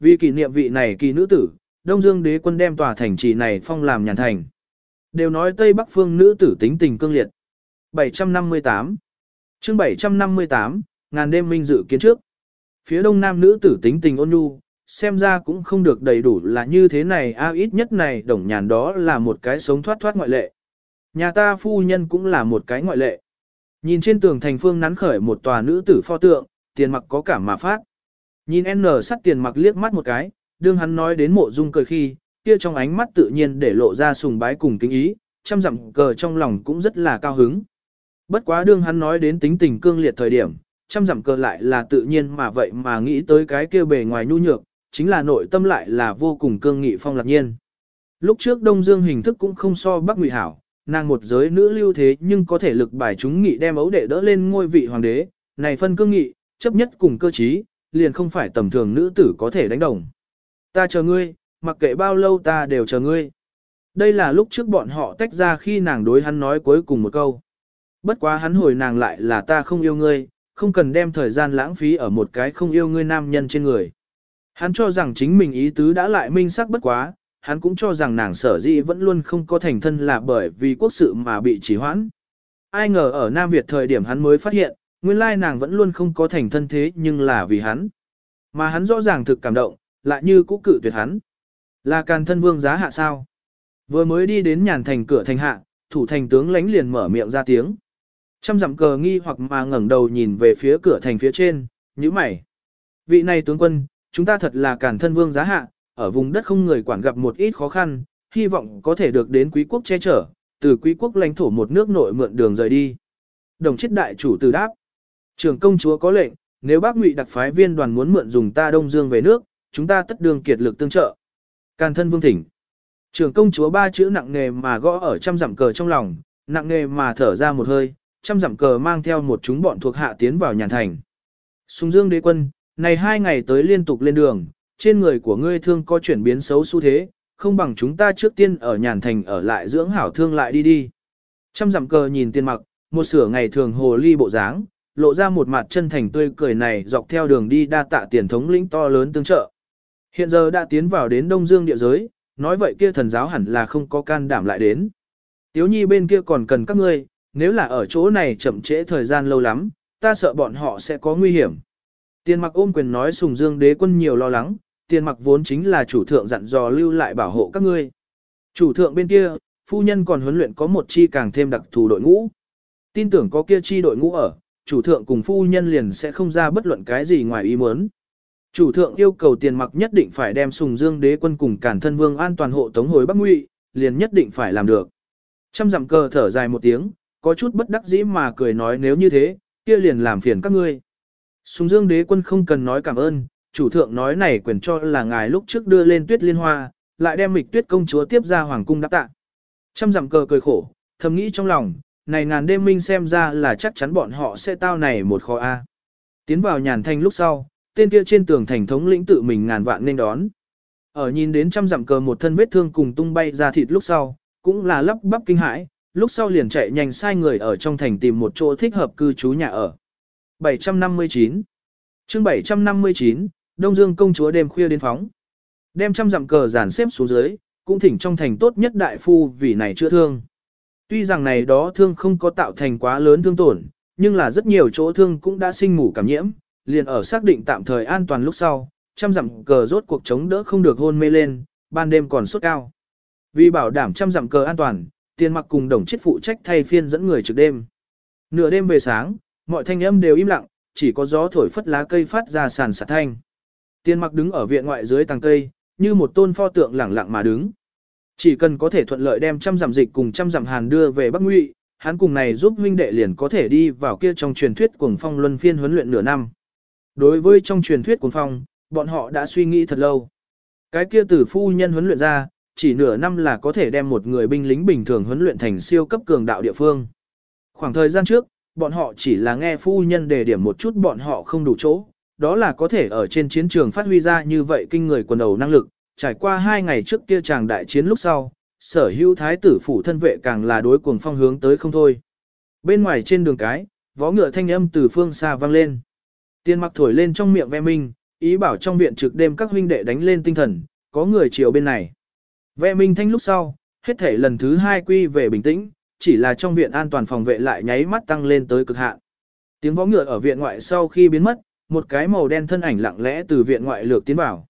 Vì kỷ niệm vị này kỳ nữ tử, Đông Dương đế quân đem tòa thành trì này phong làm nhàn thành. Đều nói Tây Bắc phương nữ tử tính tình cương liệt. 758 chương 758, ngàn đêm minh dự kiến trước. Phía đông nam nữ tử tính tình ôn nhu, xem ra cũng không được đầy đủ là như thế này a ít nhất này đồng nhàn đó là một cái sống thoát thoát ngoại lệ. Nhà ta phu nhân cũng là một cái ngoại lệ. Nhìn trên tường thành phương nắn khởi một tòa nữ tử pho tượng, tiền mặc có cảm mà phát. Nhìn N sắt tiền mặc liếc mắt một cái, đương hắn nói đến mộ dung cười khi, kia trong ánh mắt tự nhiên để lộ ra sùng bái cùng kính ý, trăm dặm cờ trong lòng cũng rất là cao hứng. Bất quá đương hắn nói đến tính tình cương liệt thời điểm, trăm dặm cờ lại là tự nhiên mà vậy mà nghĩ tới cái kia bề ngoài nhu nhược, chính là nội tâm lại là vô cùng cương nghị phong lạc nhiên. Lúc trước Đông Dương hình thức cũng không so Bắc Ngụy hảo, nàng một giới nữ lưu thế nhưng có thể lực bài chúng nghị đem ấu đệ đỡ lên ngôi vị hoàng đế, này phân cương nghị, chấp nhất cùng cơ trí, liền không phải tầm thường nữ tử có thể đánh đồng. Ta chờ ngươi, mặc kệ bao lâu ta đều chờ ngươi. Đây là lúc trước bọn họ tách ra khi nàng đối hắn nói cuối cùng một câu. Bất quá hắn hồi nàng lại là ta không yêu ngươi, không cần đem thời gian lãng phí ở một cái không yêu ngươi nam nhân trên người. Hắn cho rằng chính mình ý tứ đã lại minh sắc bất quá, hắn cũng cho rằng nàng sở dĩ vẫn luôn không có thành thân là bởi vì quốc sự mà bị trì hoãn. Ai ngờ ở Nam Việt thời điểm hắn mới phát hiện, nguyên lai nàng vẫn luôn không có thành thân thế nhưng là vì hắn. Mà hắn rõ ràng thực cảm động, lại như cũ cự tuyệt hắn. Là càn thân vương giá hạ sao? Vừa mới đi đến nhàn thành cửa thành hạ, thủ thành tướng lánh liền mở miệng ra tiếng. Trăm dặm cờ nghi hoặc mà ngẩng đầu nhìn về phía cửa thành phía trên, như mày. Vị này tướng quân, chúng ta thật là càn thân vương giá hạ, ở vùng đất không người quản gặp một ít khó khăn, hy vọng có thể được đến quý quốc che chở, từ quý quốc lãnh thổ một nước nội mượn đường rời đi. Đồng chết đại chủ từ đáp. Trưởng công chúa có lệnh, nếu bác ngụy đặc phái viên đoàn muốn mượn dùng ta Đông Dương về nước, chúng ta tất đường kiệt lực tương trợ. Càn thân vương thỉnh. Trưởng công chúa ba chữ nặng nề mà gõ ở trăm dặm cờ trong lòng, nặng nề mà thở ra một hơi, trăm dặm cờ mang theo một chúng bọn thuộc hạ tiến vào nhàn thành. Sùng Dương đế quân, này hai ngày tới liên tục lên đường, trên người của ngươi thương có chuyển biến xấu xu thế, không bằng chúng ta trước tiên ở nhàn thành ở lại dưỡng hảo thương lại đi đi. Trăm dặm cờ nhìn tiên mặc, một sửa ngày thường hồ ly bộ dáng, lộ ra một mặt chân thành tươi cười này dọc theo đường đi đa tạ tiền thống lĩnh to lớn tương trợ. Hiện giờ đã tiến vào đến Đông Dương địa giới, nói vậy kia thần giáo hẳn là không có can đảm lại đến. Tiếu nhi bên kia còn cần các ngươi, nếu là ở chỗ này chậm trễ thời gian lâu lắm, ta sợ bọn họ sẽ có nguy hiểm. Tiền mặc ôm quyền nói sùng dương đế quân nhiều lo lắng, tiền mặc vốn chính là chủ thượng dặn dò lưu lại bảo hộ các ngươi. Chủ thượng bên kia, phu nhân còn huấn luyện có một chi càng thêm đặc thù đội ngũ. Tin tưởng có kia chi đội ngũ ở, chủ thượng cùng phu nhân liền sẽ không ra bất luận cái gì ngoài ý muốn. Chủ thượng yêu cầu tiền mặc nhất định phải đem sùng dương đế quân cùng cản thân vương an toàn hộ tống hồi Bắc Ngụy, liền nhất định phải làm được. Trăm dặm cờ thở dài một tiếng, có chút bất đắc dĩ mà cười nói nếu như thế, kia liền làm phiền các ngươi. Sùng dương đế quân không cần nói cảm ơn, chủ thượng nói này quyền cho là ngài lúc trước đưa lên tuyết liên hoa, lại đem mịch tuyết công chúa tiếp ra hoàng cung đáp tạ. Trăm dặm cờ cười khổ, thầm nghĩ trong lòng, này ngàn đêm minh xem ra là chắc chắn bọn họ sẽ tao này một khó A. Tiến vào nhàn thanh lúc sau, tên kia trên tường thành thống lĩnh tự mình ngàn vạn nên đón. Ở nhìn đến trăm dặm cờ một thân vết thương cùng tung bay ra thịt lúc sau, cũng là lắp bắp kinh hãi, lúc sau liền chạy nhanh sai người ở trong thành tìm một chỗ thích hợp cư trú nhà ở. 759 chương 759, Đông Dương công chúa đêm khuya đến phóng. Đem trăm dặm cờ giàn xếp xuống dưới, cũng thỉnh trong thành tốt nhất đại phu vì này chữa thương. Tuy rằng này đó thương không có tạo thành quá lớn thương tổn, nhưng là rất nhiều chỗ thương cũng đã sinh mủ cảm nhiễm, liền ở xác định tạm thời an toàn lúc sau, trăm dặm cờ rốt cuộc chống đỡ không được hôn mê lên, ban đêm còn sốt cao. Vì bảo đảm trăm dặm cờ an toàn, tiền mặc cùng đồng chết phụ trách thay phiên dẫn người trực đêm. Nửa đêm về sáng, mọi thanh âm đều im lặng, chỉ có gió thổi phất lá cây phát ra sàn sạt thanh. Tiền mặc đứng ở viện ngoại dưới tàng cây, như một tôn pho tượng lẳng lặng mà đứng. Chỉ cần có thể thuận lợi đem trăm dặm dịch cùng trăm dặm hàn đưa về Bắc Ngụy, hắn cùng này giúp huynh đệ liền có thể đi vào kia trong truyền thuyết cuồng phong luân phiên huấn luyện nửa năm. Đối với trong truyền thuyết cuồng phong, bọn họ đã suy nghĩ thật lâu. Cái kia tử phu nhân huấn luyện ra, chỉ nửa năm là có thể đem một người binh lính bình thường huấn luyện thành siêu cấp cường đạo địa phương. Khoảng thời gian trước, bọn họ chỉ là nghe phu nhân đề điểm một chút bọn họ không đủ chỗ, đó là có thể ở trên chiến trường phát huy ra như vậy kinh người quần đầu năng lực, trải qua hai ngày trước kia chàng đại chiến lúc sau, sở hữu thái tử phủ thân vệ càng là đối cuồng phong hướng tới không thôi. Bên ngoài trên đường cái, vó ngựa thanh âm từ phương xa vang lên. Tiên mặc thổi lên trong miệng ve minh, ý bảo trong viện trực đêm các huynh đệ đánh lên tinh thần, có người chiều bên này. Vệ minh thanh lúc sau, hết thể lần thứ hai quy về bình tĩnh, chỉ là trong viện an toàn phòng vệ lại nháy mắt tăng lên tới cực hạn. Tiếng vó ngựa ở viện ngoại sau khi biến mất, một cái màu đen thân ảnh lặng lẽ từ viện ngoại lược tiến vào.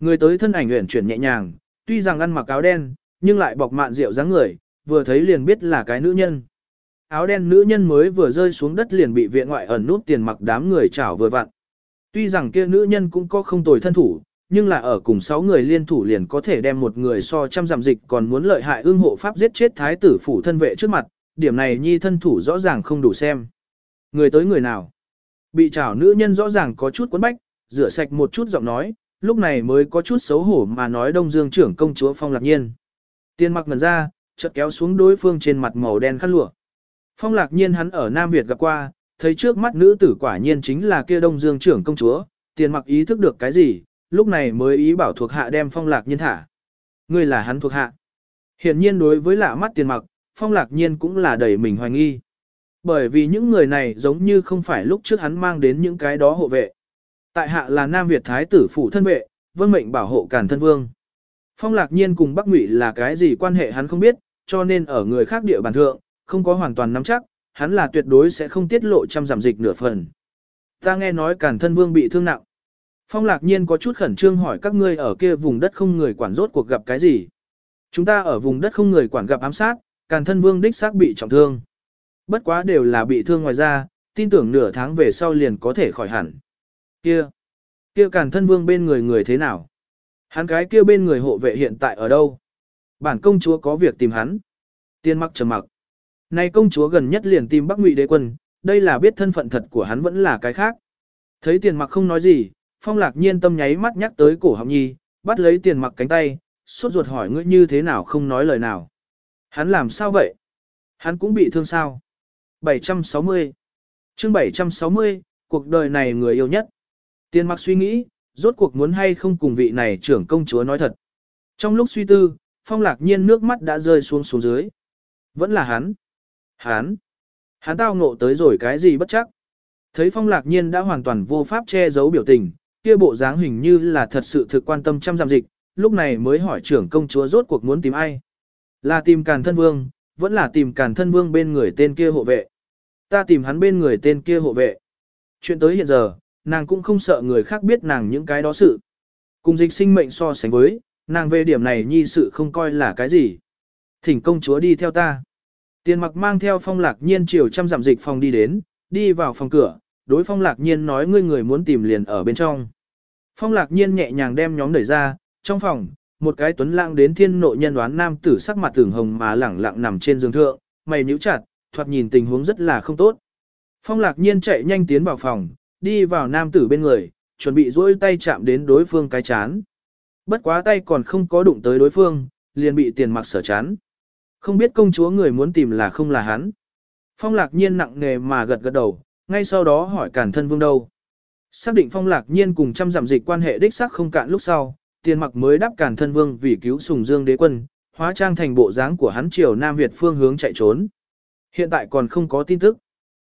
Người tới thân ảnh uyển chuyển nhẹ nhàng, tuy rằng ăn mặc áo đen, nhưng lại bọc mạn rượu dáng người, vừa thấy liền biết là cái nữ nhân. Áo đen nữ nhân mới vừa rơi xuống đất liền bị viện ngoại ẩn nút tiền mặc đám người chảo vừa vặn. Tuy rằng kia nữ nhân cũng có không tồi thân thủ, nhưng là ở cùng 6 người liên thủ liền có thể đem một người so trăm giảm dịch còn muốn lợi hại ương hộ pháp giết chết thái tử phủ thân vệ trước mặt, điểm này nhi thân thủ rõ ràng không đủ xem. Người tới người nào? Bị chảo nữ nhân rõ ràng có chút quấn bách, rửa sạch một chút giọng nói, lúc này mới có chút xấu hổ mà nói đông dương trưởng công chúa phong lạc nhiên. Tiên mặc ngần ra, chợt kéo xuống đối phương trên mặt màu đen khăn lụa. Phong lạc nhiên hắn ở Nam Việt gặp qua, thấy trước mắt nữ tử quả nhiên chính là kia đông dương trưởng công chúa, tiền mặc ý thức được cái gì, lúc này mới ý bảo thuộc hạ đem phong lạc nhiên thả. Ngươi là hắn thuộc hạ. Hiển nhiên đối với lạ mắt tiền mặc, phong lạc nhiên cũng là đầy mình hoài nghi. Bởi vì những người này giống như không phải lúc trước hắn mang đến những cái đó hộ vệ. Tại hạ là Nam Việt Thái tử phủ thân vệ, vân mệnh bảo hộ càn thân vương. Phong lạc nhiên cùng Bắc Ngụy là cái gì quan hệ hắn không biết, cho nên ở người khác địa bàn thượng, không có hoàn toàn nắm chắc, hắn là tuyệt đối sẽ không tiết lộ trăm giảm dịch nửa phần. Ta nghe nói càn thân vương bị thương nặng. Phong lạc nhiên có chút khẩn trương hỏi các ngươi ở kia vùng đất không người quản rốt cuộc gặp cái gì. Chúng ta ở vùng đất không người quản gặp ám sát, càn thân vương đích xác bị trọng thương. Bất quá đều là bị thương ngoài ra, tin tưởng nửa tháng về sau liền có thể khỏi hẳn. Kia, kia càn thân vương bên người người thế nào? Hắn cái kia bên người hộ vệ hiện tại ở đâu? Bản công chúa có việc tìm hắn. Tiên mặc trầm mặc. Này công chúa gần nhất liền tìm Bắc Ngụy đế quân, đây là biết thân phận thật của hắn vẫn là cái khác. Thấy tiền mặc không nói gì, phong lạc nhiên tâm nháy mắt nhắc tới cổ học nhi, bắt lấy tiền mặc cánh tay, suốt ruột hỏi ngươi như thế nào không nói lời nào. Hắn làm sao vậy? Hắn cũng bị thương sao? 760 chương 760, cuộc đời này người yêu nhất. Tiền mặc suy nghĩ, rốt cuộc muốn hay không cùng vị này trưởng công chúa nói thật. Trong lúc suy tư, phong lạc nhiên nước mắt đã rơi xuống xuống dưới. Vẫn là hắn. Hắn. Hắn tao ngộ tới rồi cái gì bất chắc. Thấy phong lạc nhiên đã hoàn toàn vô pháp che giấu biểu tình, kia bộ dáng hình như là thật sự thực quan tâm chăm giam dịch, lúc này mới hỏi trưởng công chúa rốt cuộc muốn tìm ai. Là tìm càn thân vương, vẫn là tìm càn thân vương bên người tên kia hộ vệ. Ta tìm hắn bên người tên kia hộ vệ. Chuyện tới hiện giờ, nàng cũng không sợ người khác biết nàng những cái đó sự. Cùng dịch sinh mệnh so sánh với, nàng về điểm này nhi sự không coi là cái gì. Thỉnh công chúa đi theo ta. Tiền mặc mang theo phong lạc nhiên chiều trăm dặm dịch phòng đi đến, đi vào phòng cửa, đối phong lạc nhiên nói ngươi người muốn tìm liền ở bên trong. Phong lạc nhiên nhẹ nhàng đem nhóm đẩy ra, trong phòng, một cái tuấn lãng đến thiên nội nhân đoán nam tử sắc mặt tưởng hồng mà lẳng lặng nằm trên giường thượng, mày nhíu chặt, thoạt nhìn tình huống rất là không tốt. Phong lạc nhiên chạy nhanh tiến vào phòng, đi vào nam tử bên người, chuẩn bị duỗi tay chạm đến đối phương cái chán. Bất quá tay còn không có đụng tới đối phương, liền bị tiền mặc sở chán. Không biết công chúa người muốn tìm là không là hắn. Phong lạc nhiên nặng nề mà gật gật đầu, ngay sau đó hỏi cản thân vương đâu. Xác định phong lạc nhiên cùng trăm giảm dịch quan hệ đích xác không cạn lúc sau, tiền mặc mới đáp cản thân vương vì cứu sùng dương đế quân, hóa trang thành bộ dáng của hắn triều Nam Việt phương hướng chạy trốn. Hiện tại còn không có tin tức.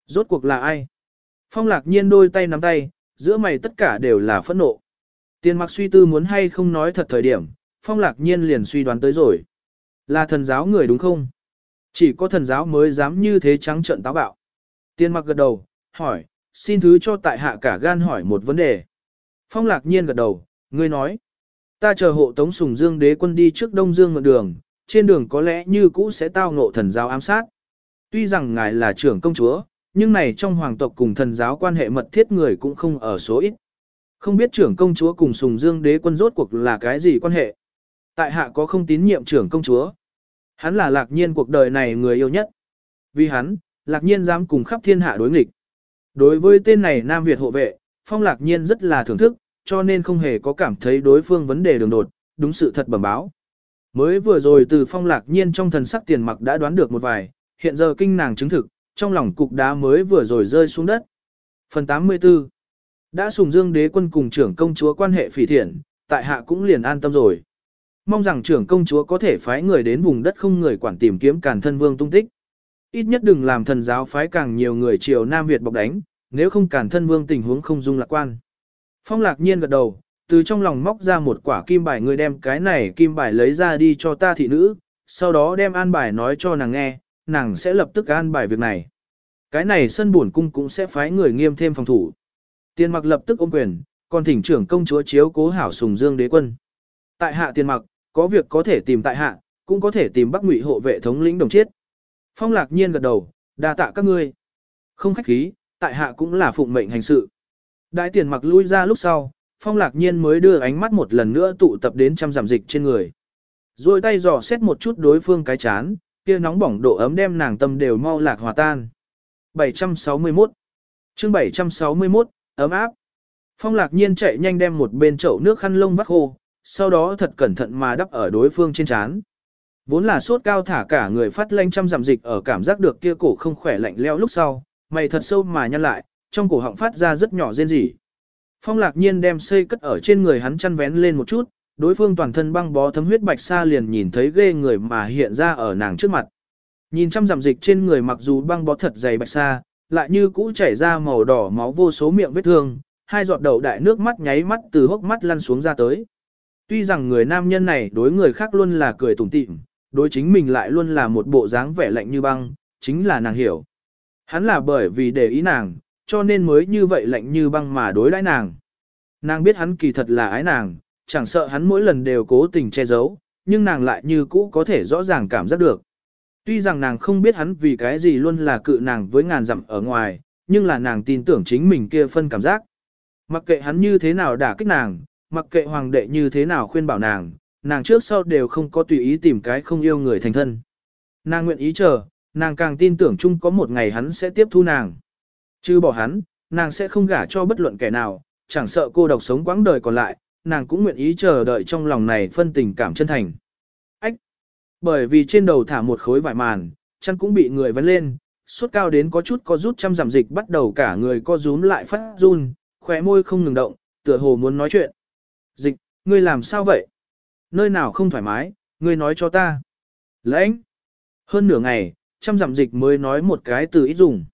Rốt cuộc là ai? Phong lạc nhiên đôi tay nắm tay, giữa mày tất cả đều là phẫn nộ. Tiền mặc suy tư muốn hay không nói thật thời điểm, phong lạc nhiên liền suy đoán tới rồi. Là thần giáo người đúng không? Chỉ có thần giáo mới dám như thế trắng trợn táo bạo. Tiên mặc gật đầu, hỏi, xin thứ cho tại hạ cả gan hỏi một vấn đề. Phong lạc nhiên gật đầu, ngươi nói. Ta chờ hộ tống sùng dương đế quân đi trước đông dương ngọn đường, trên đường có lẽ như cũ sẽ tao ngộ thần giáo ám sát. Tuy rằng ngài là trưởng công chúa, nhưng này trong hoàng tộc cùng thần giáo quan hệ mật thiết người cũng không ở số ít. Không biết trưởng công chúa cùng sùng dương đế quân rốt cuộc là cái gì quan hệ. Tại hạ có không tín nhiệm trưởng công chúa. Hắn là lạc nhiên cuộc đời này người yêu nhất. Vì hắn, lạc nhiên dám cùng khắp thiên hạ đối nghịch. Đối với tên này Nam Việt hộ vệ, phong lạc nhiên rất là thưởng thức, cho nên không hề có cảm thấy đối phương vấn đề đường đột, đúng sự thật bẩm báo. Mới vừa rồi từ phong lạc nhiên trong thần sắc tiền mặc đã đoán được một vài, hiện giờ kinh nàng chứng thực, trong lòng cục đá mới vừa rồi rơi xuống đất. Phần 84 Đã sùng dương đế quân cùng trưởng công chúa quan hệ phỉ thiện, tại hạ cũng liền an tâm rồi. Mong rằng trưởng công chúa có thể phái người đến vùng đất không người quản tìm kiếm càn thân vương tung tích. Ít nhất đừng làm thần giáo phái càng nhiều người triều Nam Việt bọc đánh, nếu không càn thân vương tình huống không dung lạc quan. Phong lạc nhiên gật đầu, từ trong lòng móc ra một quả kim bài người đem cái này kim bài lấy ra đi cho ta thị nữ, sau đó đem an bài nói cho nàng nghe, nàng sẽ lập tức an bài việc này. Cái này sân buồn cung cũng sẽ phái người nghiêm thêm phòng thủ. Tiền mặc lập tức ôm quyền, còn thỉnh trưởng công chúa chiếu cố hảo sùng dương đế quân. Tại hạ tiền mặc, có việc có thể tìm tại hạ, cũng có thể tìm bắc ngụy hộ vệ thống lĩnh đồng chiết. Phong lạc nhiên gật đầu, đa tạ các ngươi. Không khách khí, tại hạ cũng là phụng mệnh hành sự. Đại tiền mặc lui ra lúc sau, phong lạc nhiên mới đưa ánh mắt một lần nữa tụ tập đến trăm giảm dịch trên người. Rồi tay dò xét một chút đối phương cái chán, kia nóng bỏng độ ấm đem nàng tâm đều mau lạc hòa tan. 761 chương 761, ấm áp. Phong lạc nhiên chạy nhanh đem một bên chậu nước khăn lông vắt khô, sau đó thật cẩn thận mà đắp ở đối phương trên chán. Vốn là sốt cao thả cả người phát lanh trăm giảm dịch ở cảm giác được kia cổ không khỏe lạnh leo lúc sau, mày thật sâu mà nhăn lại, trong cổ họng phát ra rất nhỏ rên rỉ. Phong lạc nhiên đem xây cất ở trên người hắn chăn vén lên một chút, đối phương toàn thân băng bó thấm huyết bạch sa liền nhìn thấy ghê người mà hiện ra ở nàng trước mặt. Nhìn trăm giảm dịch trên người mặc dù băng bó thật dày bạch sa, lại như cũ chảy ra màu đỏ máu vô số miệng vết thương, hai giọt đầu đại nước mắt nháy mắt từ hốc mắt lăn xuống ra tới. Tuy rằng người nam nhân này đối người khác luôn là cười tủm tỉm, đối chính mình lại luôn là một bộ dáng vẻ lạnh như băng, chính là nàng hiểu. Hắn là bởi vì để ý nàng, cho nên mới như vậy lạnh như băng mà đối đãi nàng. Nàng biết hắn kỳ thật là ái nàng, chẳng sợ hắn mỗi lần đều cố tình che giấu, nhưng nàng lại như cũ có thể rõ ràng cảm giác được. Tuy rằng nàng không biết hắn vì cái gì luôn là cự nàng với ngàn dặm ở ngoài, nhưng là nàng tin tưởng chính mình kia phân cảm giác. Mặc kệ hắn như thế nào đả kích nàng, mặc kệ hoàng đệ như thế nào khuyên bảo nàng, nàng trước sau đều không có tùy ý tìm cái không yêu người thành thân. Nàng nguyện ý chờ, nàng càng tin tưởng chung có một ngày hắn sẽ tiếp thu nàng. Chứ bỏ hắn, nàng sẽ không gả cho bất luận kẻ nào, chẳng sợ cô độc sống quãng đời còn lại, nàng cũng nguyện ý chờ đợi trong lòng này phân tình cảm chân thành. Ách! Bởi vì trên đầu thả một khối vải màn, chân cũng bị người vấn lên, suốt cao đến có chút có rút trăm giảm dịch bắt đầu cả người co rúm lại phát run, khóe môi không ngừng động, tựa hồ muốn nói chuyện. Dịch, ngươi làm sao vậy? Nơi nào không thoải mái, ngươi nói cho ta. Lãnh! Hơn nửa ngày, trăm giảm dịch mới nói một cái từ ít dùng.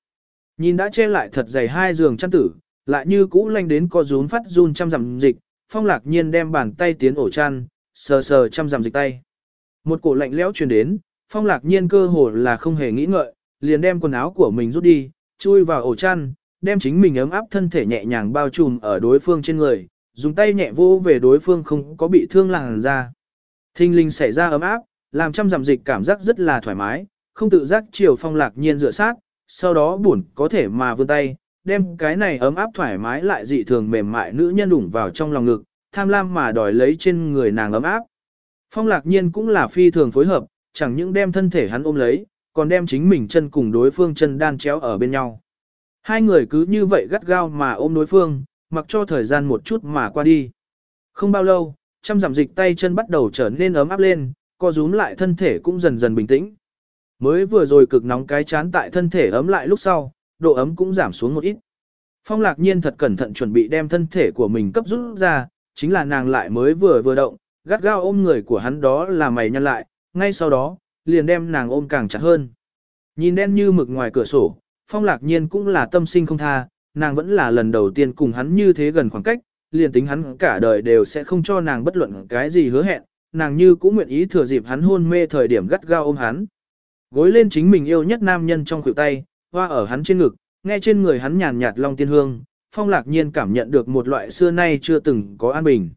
Nhìn đã che lại thật dày hai giường chăn tử, lại như cũ lanh đến co rún phát run trăm giảm dịch, phong lạc nhiên đem bàn tay tiến ổ chăn, sờ sờ chăm giảm dịch tay. Một cổ lạnh lẽo truyền đến, phong lạc nhiên cơ hồ là không hề nghĩ ngợi, liền đem quần áo của mình rút đi, chui vào ổ chăn, đem chính mình ấm áp thân thể nhẹ nhàng bao trùm ở đối phương trên người, dùng tay nhẹ vô về đối phương không có bị thương làn ra. Thinh linh xảy ra ấm áp, làm chăm giảm dịch cảm giác rất là thoải mái, không tự giác chiều phong lạc nhiên dựa sát, sau đó buồn có thể mà vươn tay, đem cái này ấm áp thoải mái lại dị thường mềm mại nữ nhân đủng vào trong lòng ngực, tham lam mà đòi lấy trên người nàng ấm áp. Phong lạc nhiên cũng là phi thường phối hợp, chẳng những đem thân thể hắn ôm lấy, còn đem chính mình chân cùng đối phương chân đan chéo ở bên nhau. Hai người cứ như vậy gắt gao mà ôm đối phương, mặc cho thời gian một chút mà qua đi. Không bao lâu, trăm giảm dịch tay chân bắt đầu trở nên ấm áp lên, co rúm lại thân thể cũng dần dần bình tĩnh. Mới vừa rồi cực nóng cái chán tại thân thể ấm lại lúc sau, độ ấm cũng giảm xuống một ít. Phong lạc nhiên thật cẩn thận chuẩn bị đem thân thể của mình cấp rút ra, chính là nàng lại mới vừa vừa động, gắt gao ôm người của hắn đó là mày nhăn lại, ngay sau đó, liền đem nàng ôm càng chặt hơn. Nhìn đen như mực ngoài cửa sổ, phong lạc nhiên cũng là tâm sinh không tha, nàng vẫn là lần đầu tiên cùng hắn như thế gần khoảng cách, liền tính hắn cả đời đều sẽ không cho nàng bất luận cái gì hứa hẹn, nàng như cũng nguyện ý thừa dịp hắn hôn mê thời điểm gắt gao ôm hắn. Gối lên chính mình yêu nhất nam nhân trong khuỷu tay, hoa ở hắn trên ngực, nghe trên người hắn nhàn nhạt long tiên hương, phong lạc nhiên cảm nhận được một loại xưa nay chưa từng có an bình.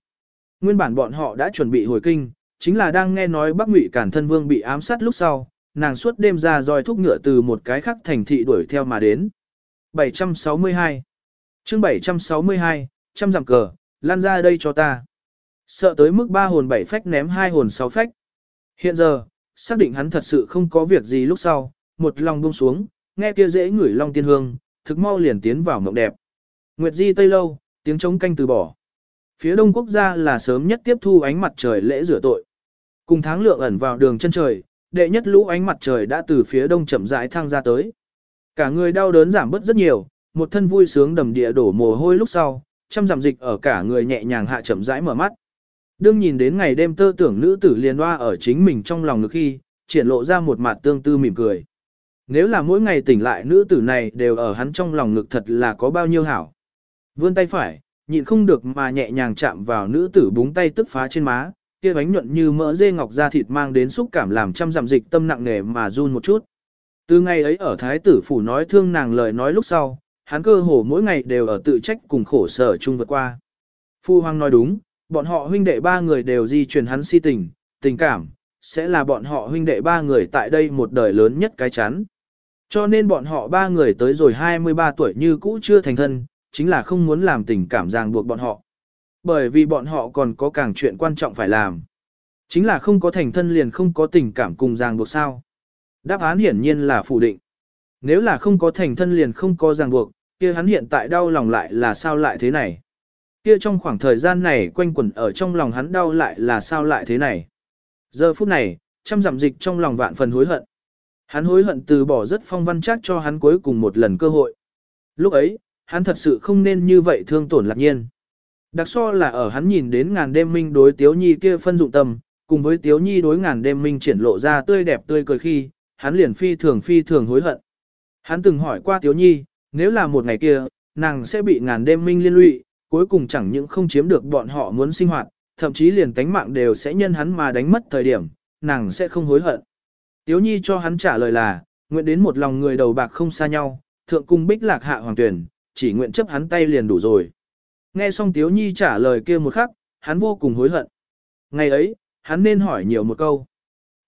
Nguyên bản bọn họ đã chuẩn bị hồi kinh, chính là đang nghe nói Bắc Ngụy Cản Thân Vương bị ám sát lúc sau, nàng suốt đêm ra roi thúc ngựa từ một cái khác thành thị đuổi theo mà đến. 762 chương 762, trăm dặm cờ, lan ra đây cho ta. Sợ tới mức ba hồn bảy phách ném hai hồn sáu phách. Hiện giờ, xác định hắn thật sự không có việc gì lúc sau, một lòng buông xuống, nghe kia dễ ngửi long tiên hương, thực mau liền tiến vào mộng đẹp. Nguyệt Di Tây Lâu, tiếng trống canh từ bỏ. Phía đông quốc gia là sớm nhất tiếp thu ánh mặt trời lễ rửa tội. Cùng tháng lượng ẩn vào đường chân trời, đệ nhất lũ ánh mặt trời đã từ phía đông chậm rãi thăng ra tới. Cả người đau đớn giảm bớt rất nhiều, một thân vui sướng đầm địa đổ mồ hôi lúc sau, trăm giảm dịch ở cả người nhẹ nhàng hạ chậm rãi mở mắt. Đương nhìn đến ngày đêm tơ tưởng nữ tử liền hoa ở chính mình trong lòng ngực khi, triển lộ ra một mặt tương tư mỉm cười. Nếu là mỗi ngày tỉnh lại nữ tử này đều ở hắn trong lòng ngực thật là có bao nhiêu hảo. Vươn tay phải, nhịn không được mà nhẹ nhàng chạm vào nữ tử búng tay tức phá trên má, kia bánh nhuận như mỡ dê ngọc da thịt mang đến xúc cảm làm trăm giảm dịch tâm nặng nề mà run một chút. Từ ngày ấy ở thái tử phủ nói thương nàng lời nói lúc sau, hắn cơ hồ mỗi ngày đều ở tự trách cùng khổ sở chung vượt qua. Phu Hoàng nói đúng, bọn họ huynh đệ ba người đều di truyền hắn si tình, tình cảm, sẽ là bọn họ huynh đệ ba người tại đây một đời lớn nhất cái chắn. Cho nên bọn họ ba người tới rồi 23 tuổi như cũ chưa thành thân, chính là không muốn làm tình cảm ràng buộc bọn họ. Bởi vì bọn họ còn có càng chuyện quan trọng phải làm. Chính là không có thành thân liền không có tình cảm cùng ràng buộc sao. Đáp án hiển nhiên là phủ định. Nếu là không có thành thân liền không có ràng buộc, kia hắn hiện tại đau lòng lại là sao lại thế này. Kia trong khoảng thời gian này quanh quẩn ở trong lòng hắn đau lại là sao lại thế này. Giờ phút này, trăm giảm dịch trong lòng vạn phần hối hận. Hắn hối hận từ bỏ rất phong văn chắc cho hắn cuối cùng một lần cơ hội. Lúc ấy, hắn thật sự không nên như vậy thương tổn lạc nhiên. Đặc so là ở hắn nhìn đến ngàn đêm minh đối tiếu nhi kia phân dụng tâm, cùng với tiếu nhi đối ngàn đêm minh triển lộ ra tươi đẹp tươi cười khi, hắn liền phi thường phi thường hối hận. Hắn từng hỏi qua tiếu nhi, nếu là một ngày kia, nàng sẽ bị ngàn đêm minh liên lụy, cuối cùng chẳng những không chiếm được bọn họ muốn sinh hoạt, thậm chí liền tánh mạng đều sẽ nhân hắn mà đánh mất thời điểm, nàng sẽ không hối hận. Tiếu nhi cho hắn trả lời là, nguyện đến một lòng người đầu bạc không xa nhau, thượng cung bích lạc hạ hoàng tuyển, chỉ nguyện chấp hắn tay liền đủ rồi. Nghe xong Tiếu Nhi trả lời kia một khắc, hắn vô cùng hối hận. Ngày ấy, hắn nên hỏi nhiều một câu.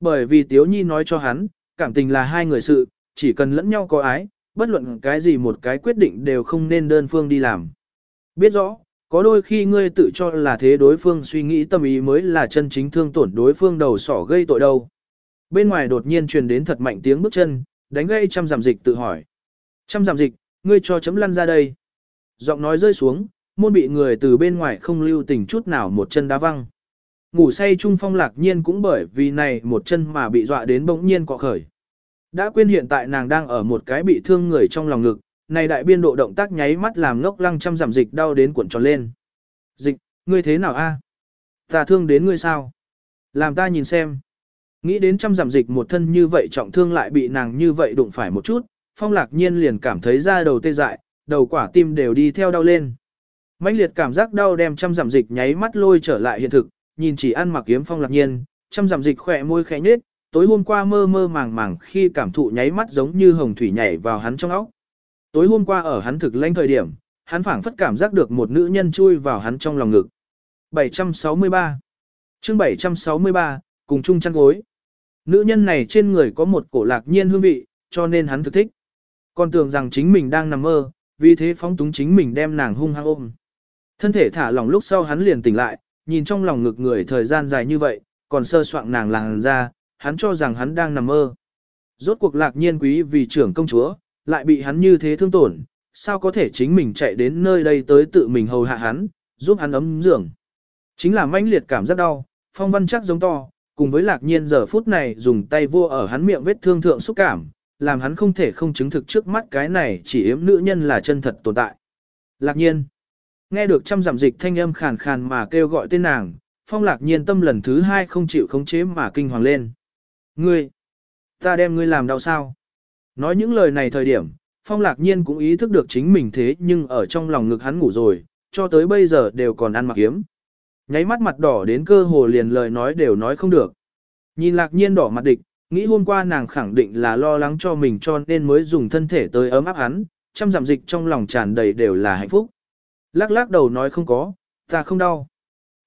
Bởi vì Tiếu Nhi nói cho hắn, cảm tình là hai người sự, chỉ cần lẫn nhau có ái, bất luận cái gì một cái quyết định đều không nên đơn phương đi làm. Biết rõ, có đôi khi ngươi tự cho là thế đối phương suy nghĩ tâm ý mới là chân chính thương tổn đối phương đầu sỏ gây tội đâu. Bên ngoài đột nhiên truyền đến thật mạnh tiếng bước chân, đánh gây trăm giảm dịch tự hỏi. Trăm giảm dịch, ngươi cho chấm lăn ra đây. Giọng nói rơi xuống, môn bị người từ bên ngoài không lưu tình chút nào một chân đá văng. Ngủ say trung phong lạc nhiên cũng bởi vì này một chân mà bị dọa đến bỗng nhiên cọ khởi. Đã quên hiện tại nàng đang ở một cái bị thương người trong lòng ngực, này đại biên độ động tác nháy mắt làm ngốc lăng trăm giảm dịch đau đến cuộn tròn lên. Dịch, ngươi thế nào a? Ta thương đến ngươi sao? Làm ta nhìn xem. Nghĩ đến trăm giảm dịch một thân như vậy trọng thương lại bị nàng như vậy đụng phải một chút, phong lạc nhiên liền cảm thấy da đầu tê dại, đầu quả tim đều đi theo đau lên. mãnh liệt cảm giác đau đem trăm giảm dịch nháy mắt lôi trở lại hiện thực, nhìn chỉ ăn mặc kiếm phong lạc nhiên, trăm giảm dịch khỏe môi khẽ nhếch, tối hôm qua mơ mơ màng màng khi cảm thụ nháy mắt giống như hồng thủy nhảy vào hắn trong óc. Tối hôm qua ở hắn thực lãnh thời điểm, hắn phảng phất cảm giác được một nữ nhân chui vào hắn trong lòng ngực. 763 chương 763, cùng chung chăn gối. Nữ nhân này trên người có một cổ lạc nhiên hương vị, cho nên hắn thực thích. Còn tưởng rằng chính mình đang nằm mơ, vì thế phóng túng chính mình đem nàng hung hăng ôm. Thân thể thả lỏng lúc sau hắn liền tỉnh lại, nhìn trong lòng ngực người thời gian dài như vậy, còn sơ soạn nàng làng ra, hắn cho rằng hắn đang nằm mơ. Rốt cuộc lạc nhiên quý vì trưởng công chúa, lại bị hắn như thế thương tổn, sao có thể chính mình chạy đến nơi đây tới tự mình hầu hạ hắn, giúp hắn ấm giường. Chính là mãnh liệt cảm rất đau, phong văn chắc giống to, cùng với lạc nhiên giờ phút này dùng tay vua ở hắn miệng vết thương thượng xúc cảm, làm hắn không thể không chứng thực trước mắt cái này chỉ yếm nữ nhân là chân thật tồn tại. Lạc nhiên, nghe được trăm giảm dịch thanh âm khàn khàn mà kêu gọi tên nàng, phong lạc nhiên tâm lần thứ hai không chịu khống chế mà kinh hoàng lên. Ngươi, ta đem ngươi làm đau sao? Nói những lời này thời điểm, phong lạc nhiên cũng ý thức được chính mình thế nhưng ở trong lòng ngực hắn ngủ rồi, cho tới bây giờ đều còn ăn mặc kiếm. Nháy mắt mặt đỏ đến cơ hồ liền lời nói đều nói không được. Nhìn lạc nhiên đỏ mặt địch, nghĩ hôm qua nàng khẳng định là lo lắng cho mình cho nên mới dùng thân thể tới ấm áp hắn, trăm giảm dịch trong lòng tràn đầy đều là hạnh phúc. Lắc lắc đầu nói không có, ta không đau.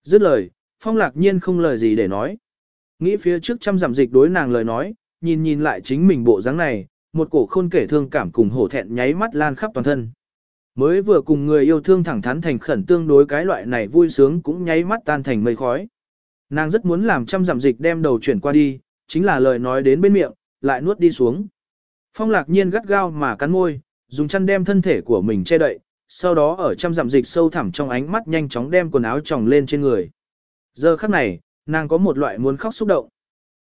Dứt lời, phong lạc nhiên không lời gì để nói. Nghĩ phía trước trăm giảm dịch đối nàng lời nói, nhìn nhìn lại chính mình bộ dáng này, một cổ khôn kể thương cảm cùng hổ thẹn nháy mắt lan khắp toàn thân. Mới vừa cùng người yêu thương thẳng thắn thành khẩn tương đối cái loại này vui sướng cũng nháy mắt tan thành mây khói. Nàng rất muốn làm trăm giảm dịch đem đầu chuyển qua đi, chính là lời nói đến bên miệng, lại nuốt đi xuống. Phong lạc nhiên gắt gao mà cắn môi, dùng chăn đem thân thể của mình che đậy, sau đó ở trăm giảm dịch sâu thẳm trong ánh mắt nhanh chóng đem quần áo tròng lên trên người. Giờ khắc này, nàng có một loại muốn khóc xúc động.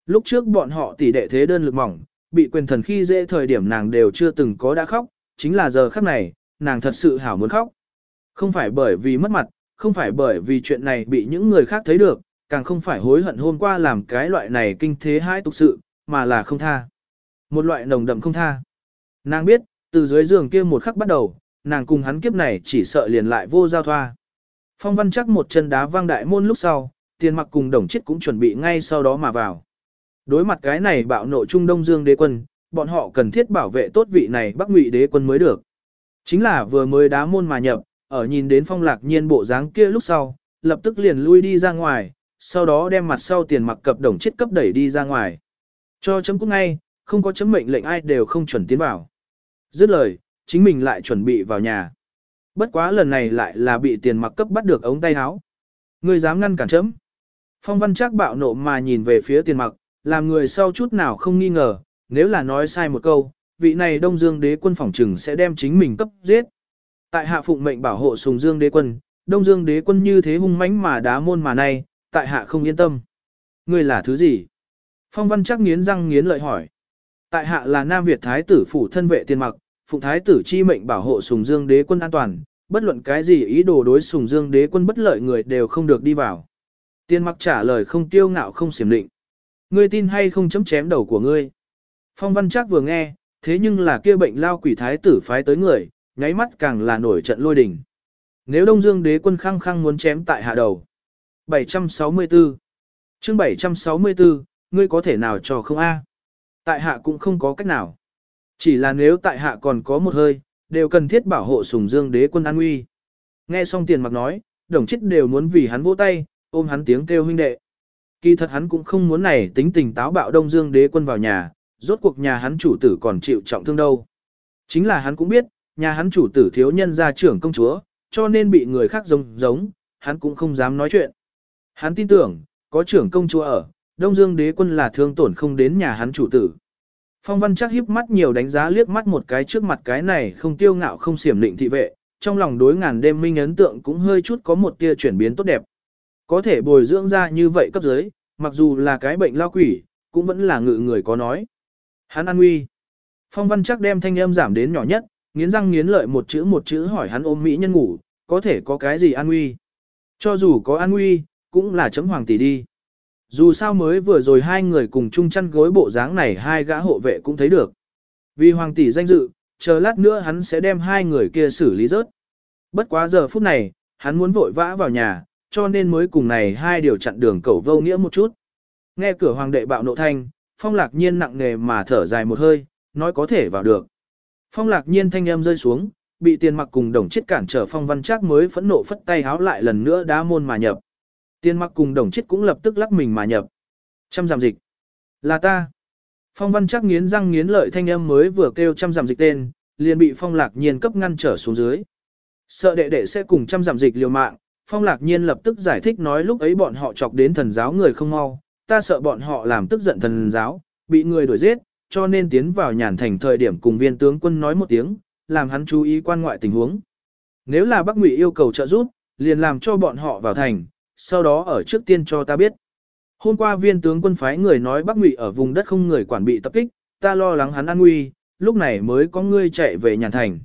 Lúc trước bọn họ tỉ đệ thế đơn lực mỏng, bị quyền thần khi dễ thời điểm nàng đều chưa từng có đã khóc, chính là giờ khắc này, nàng thật sự hảo muốn khóc. Không phải bởi vì mất mặt, không phải bởi vì chuyện này bị những người khác thấy được, càng không phải hối hận hôm qua làm cái loại này kinh thế hai tục sự, mà là không tha. Một loại nồng đậm không tha. Nàng biết, từ dưới giường kia một khắc bắt đầu, nàng cùng hắn kiếp này chỉ sợ liền lại vô giao thoa. Phong văn chắc một chân đá vang đại môn lúc sau, tiền mặc cùng đồng chết cũng chuẩn bị ngay sau đó mà vào. Đối mặt cái này bạo nộ Trung Đông Dương đế quân, bọn họ cần thiết bảo vệ tốt vị này Bắc Ngụy đế quân mới được. Chính là vừa mới đá môn mà nhập, ở nhìn đến phong lạc nhiên bộ dáng kia lúc sau, lập tức liền lui đi ra ngoài, sau đó đem mặt sau tiền mặc cập đồng chết cấp đẩy đi ra ngoài. Cho chấm cũng ngay, không có chấm mệnh lệnh ai đều không chuẩn tiến vào. Dứt lời, chính mình lại chuẩn bị vào nhà. Bất quá lần này lại là bị tiền mặc cấp bắt được ống tay áo. Người dám ngăn cản chấm. Phong văn chắc bạo nộ mà nhìn về phía tiền mặc, làm người sau chút nào không nghi ngờ, nếu là nói sai một câu, vị này Đông Dương đế quân phỏng trừng sẽ đem chính mình cấp giết. Tại hạ phụng mệnh bảo hộ Sùng Dương đế quân, Đông Dương đế quân như thế hung mãnh mà đá môn mà nay, tại hạ không yên tâm. Ngươi là thứ gì? Phong văn chắc nghiến răng nghiến lợi hỏi. Tại hạ là Nam Việt Thái tử phủ thân vệ tiền mặc, phụng Thái tử chi mệnh bảo hộ Sùng Dương đế quân an toàn, bất luận cái gì ý đồ đối Sùng Dương đế quân bất lợi người đều không được đi vào. Tiền mặc trả lời không tiêu ngạo không xiểm định. Ngươi tin hay không chấm chém đầu của ngươi. Phong văn chắc vừa nghe, thế nhưng là kia bệnh lao quỷ thái tử phái tới người, nháy mắt càng là nổi trận lôi đình. Nếu Đông Dương đế quân khăng khăng muốn chém tại hạ đầu. 764 chương 764, ngươi có thể nào cho không a? Tại hạ cũng không có cách nào. Chỉ là nếu tại hạ còn có một hơi, đều cần thiết bảo hộ sùng dương đế quân an nguy. Nghe xong tiền mặc nói, đồng chết đều muốn vì hắn vỗ tay, ôm hắn tiếng kêu huynh đệ. Kỳ thật hắn cũng không muốn này tính tình táo bạo đông dương đế quân vào nhà, rốt cuộc nhà hắn chủ tử còn chịu trọng thương đâu. Chính là hắn cũng biết, nhà hắn chủ tử thiếu nhân gia trưởng công chúa, cho nên bị người khác giống giống, hắn cũng không dám nói chuyện. Hắn tin tưởng, có trưởng công chúa ở, Đông Dương đế quân là thương tổn không đến nhà hắn chủ tử. Phong văn chắc híp mắt nhiều đánh giá liếc mắt một cái trước mặt cái này không tiêu ngạo không xiểm định thị vệ, trong lòng đối ngàn đêm minh ấn tượng cũng hơi chút có một tia chuyển biến tốt đẹp. Có thể bồi dưỡng ra như vậy cấp dưới, mặc dù là cái bệnh lao quỷ, cũng vẫn là ngự người có nói. Hắn an nguy. Phong văn chắc đem thanh âm giảm đến nhỏ nhất, nghiến răng nghiến lợi một chữ một chữ hỏi hắn ôm mỹ nhân ngủ, có thể có cái gì an nguy. Cho dù có an nguy, cũng là chấm hoàng tỷ đi. Dù sao mới vừa rồi hai người cùng chung chăn gối bộ dáng này hai gã hộ vệ cũng thấy được. Vì hoàng tỷ danh dự, chờ lát nữa hắn sẽ đem hai người kia xử lý rớt. Bất quá giờ phút này, hắn muốn vội vã vào nhà, cho nên mới cùng này hai điều chặn đường cẩu vô nghĩa một chút. Nghe cửa hoàng đệ bạo nộ thanh, phong lạc nhiên nặng nề mà thở dài một hơi, nói có thể vào được. Phong lạc nhiên thanh âm rơi xuống, bị tiền mặc cùng đồng chết cản trở phong văn chắc mới phẫn nộ phất tay háo lại lần nữa đá môn mà nhập. Tiền mặc cùng đồng chết cũng lập tức lắc mình mà nhập. Trăm giảm dịch. Là ta. Phong văn chắc nghiến răng nghiến lợi thanh âm mới vừa kêu trăm giảm dịch tên, liền bị phong lạc nhiên cấp ngăn trở xuống dưới. Sợ đệ đệ sẽ cùng trăm giảm dịch liều mạng, phong lạc nhiên lập tức giải thích nói lúc ấy bọn họ chọc đến thần giáo người không mau, ta sợ bọn họ làm tức giận thần giáo, bị người đuổi giết, cho nên tiến vào nhàn thành thời điểm cùng viên tướng quân nói một tiếng, làm hắn chú ý quan ngoại tình huống. Nếu là Bắc Ngụy yêu cầu trợ giúp, liền làm cho bọn họ vào thành, sau đó ở trước tiên cho ta biết. Hôm qua viên tướng quân phái người nói Bắc Ngụy ở vùng đất không người quản bị tập kích, ta lo lắng hắn an nguy, lúc này mới có ngươi chạy về nhàn thành.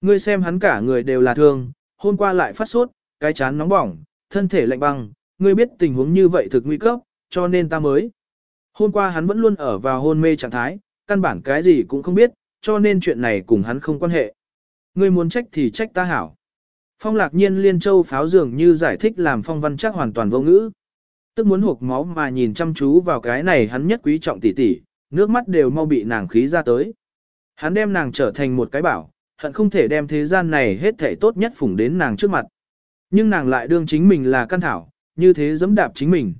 Ngươi xem hắn cả người đều là thương, hôm qua lại phát sốt, cái chán nóng bỏng, thân thể lạnh băng, ngươi biết tình huống như vậy thực nguy cấp, cho nên ta mới. Hôm qua hắn vẫn luôn ở vào hôn mê trạng thái, căn bản cái gì cũng không biết, cho nên chuyện này cùng hắn không quan hệ. Ngươi muốn trách thì trách ta hảo. Phong lạc nhiên liên châu pháo dường như giải thích làm phong văn chắc hoàn toàn vô ngữ. Tức muốn hộp máu mà nhìn chăm chú vào cái này hắn nhất quý trọng tỷ tỷ, nước mắt đều mau bị nàng khí ra tới. Hắn đem nàng trở thành một cái bảo, hận không thể đem thế gian này hết thể tốt nhất phủng đến nàng trước mặt. Nhưng nàng lại đương chính mình là căn thảo, như thế giẫm đạp chính mình.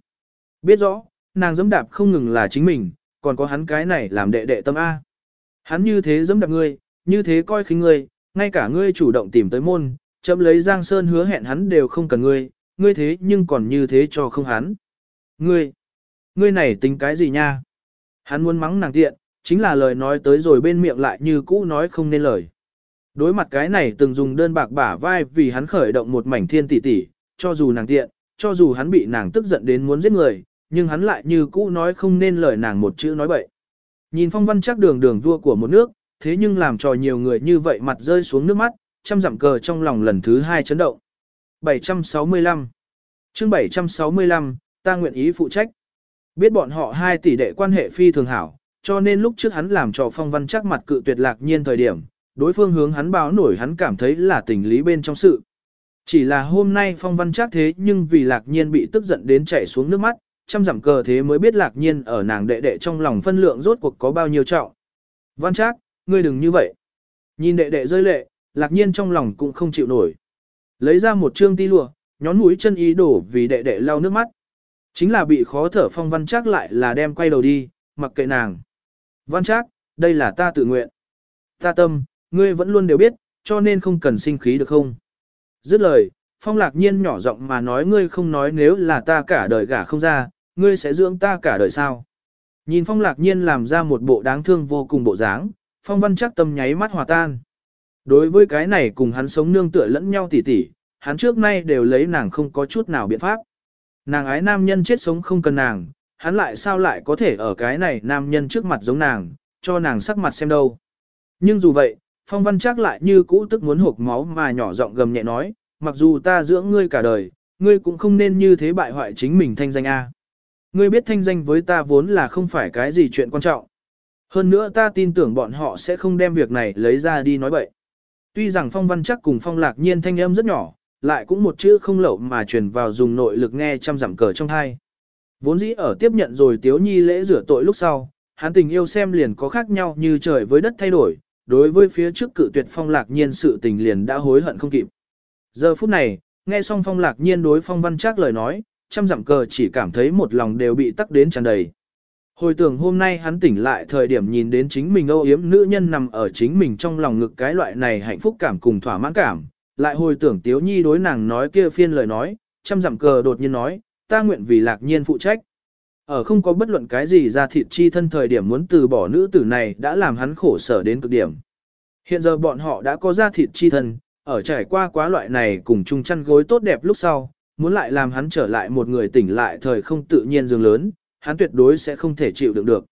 Biết rõ, nàng dẫm đạp không ngừng là chính mình, còn có hắn cái này làm đệ đệ tâm A. Hắn như thế dẫm đạp ngươi, như thế coi khinh ngươi, ngay cả ngươi chủ động tìm tới môn, chấm lấy Giang Sơn hứa hẹn hắn đều không cần ngươi, ngươi thế nhưng còn như thế cho không hắn. Ngươi, ngươi này tính cái gì nha? Hắn muốn mắng nàng tiện, chính là lời nói tới rồi bên miệng lại như cũ nói không nên lời. Đối mặt cái này từng dùng đơn bạc bả vai vì hắn khởi động một mảnh thiên tỷ tỷ, cho dù nàng tiện, cho dù hắn bị nàng tức giận đến muốn giết người, nhưng hắn lại như cũ nói không nên lời nàng một chữ nói bậy. Nhìn phong văn chắc đường đường vua của một nước, thế nhưng làm cho nhiều người như vậy mặt rơi xuống nước mắt, trăm dặm cờ trong lòng lần thứ hai chấn động. 765 chương 765, ta nguyện ý phụ trách. Biết bọn họ hai tỷ đệ quan hệ phi thường hảo, cho nên lúc trước hắn làm cho phong văn chắc mặt cự tuyệt lạc nhiên thời điểm, đối phương hướng hắn báo nổi hắn cảm thấy là tình lý bên trong sự. Chỉ là hôm nay phong văn chắc thế nhưng vì lạc nhiên bị tức giận đến chảy xuống nước mắt, chăm dặm cờ thế mới biết lạc nhiên ở nàng đệ đệ trong lòng phân lượng rốt cuộc có bao nhiêu trọng. Văn chắc, ngươi đừng như vậy. Nhìn đệ đệ rơi lệ, lạc nhiên trong lòng cũng không chịu nổi. Lấy ra một trương ti lụa, nhón mũi chân ý đổ vì đệ đệ lau nước mắt. Chính là bị khó thở phong văn chắc lại là đem quay đầu đi, mặc kệ nàng. Văn chắc, đây là ta tự nguyện. Ta tâm, ngươi vẫn luôn đều biết, cho nên không cần sinh khí được không? Dứt lời, phong lạc nhiên nhỏ giọng mà nói ngươi không nói nếu là ta cả đời gả không ra, ngươi sẽ dưỡng ta cả đời sao? Nhìn phong lạc nhiên làm ra một bộ đáng thương vô cùng bộ dáng, phong văn chắc tâm nháy mắt hòa tan. Đối với cái này cùng hắn sống nương tựa lẫn nhau tỉ tỉ, hắn trước nay đều lấy nàng không có chút nào biện pháp. Nàng ái nam nhân chết sống không cần nàng, hắn lại sao lại có thể ở cái này nam nhân trước mặt giống nàng, cho nàng sắc mặt xem đâu. Nhưng dù vậy, phong văn chắc lại như cũ tức muốn hộp máu mà nhỏ giọng gầm nhẹ nói, mặc dù ta dưỡng ngươi cả đời, ngươi cũng không nên như thế bại hoại chính mình thanh danh A. Ngươi biết thanh danh với ta vốn là không phải cái gì chuyện quan trọng. Hơn nữa ta tin tưởng bọn họ sẽ không đem việc này lấy ra đi nói bậy. Tuy rằng phong văn chắc cùng phong lạc nhiên thanh âm rất nhỏ, lại cũng một chữ không lậu mà truyền vào dùng nội lực nghe trăm giảm cờ trong hai. Vốn dĩ ở tiếp nhận rồi tiếu nhi lễ rửa tội lúc sau, hắn tình yêu xem liền có khác nhau như trời với đất thay đổi, đối với phía trước cự tuyệt phong lạc nhiên sự tình liền đã hối hận không kịp. Giờ phút này, nghe xong phong lạc nhiên đối phong văn chắc lời nói, trăm dặm cờ chỉ cảm thấy một lòng đều bị tắc đến tràn đầy. Hồi tưởng hôm nay hắn tỉnh lại thời điểm nhìn đến chính mình âu yếm nữ nhân nằm ở chính mình trong lòng ngực cái loại này hạnh phúc cảm cùng thỏa mãn cảm. Lại hồi tưởng tiếu nhi đối nàng nói kia phiên lời nói, trăm dặm cờ đột nhiên nói, ta nguyện vì lạc nhiên phụ trách. Ở không có bất luận cái gì ra thịt chi thân thời điểm muốn từ bỏ nữ tử này đã làm hắn khổ sở đến cực điểm. Hiện giờ bọn họ đã có ra thịt chi thân, ở trải qua quá loại này cùng chung chăn gối tốt đẹp lúc sau, muốn lại làm hắn trở lại một người tỉnh lại thời không tự nhiên dương lớn, hắn tuyệt đối sẽ không thể chịu đựng được.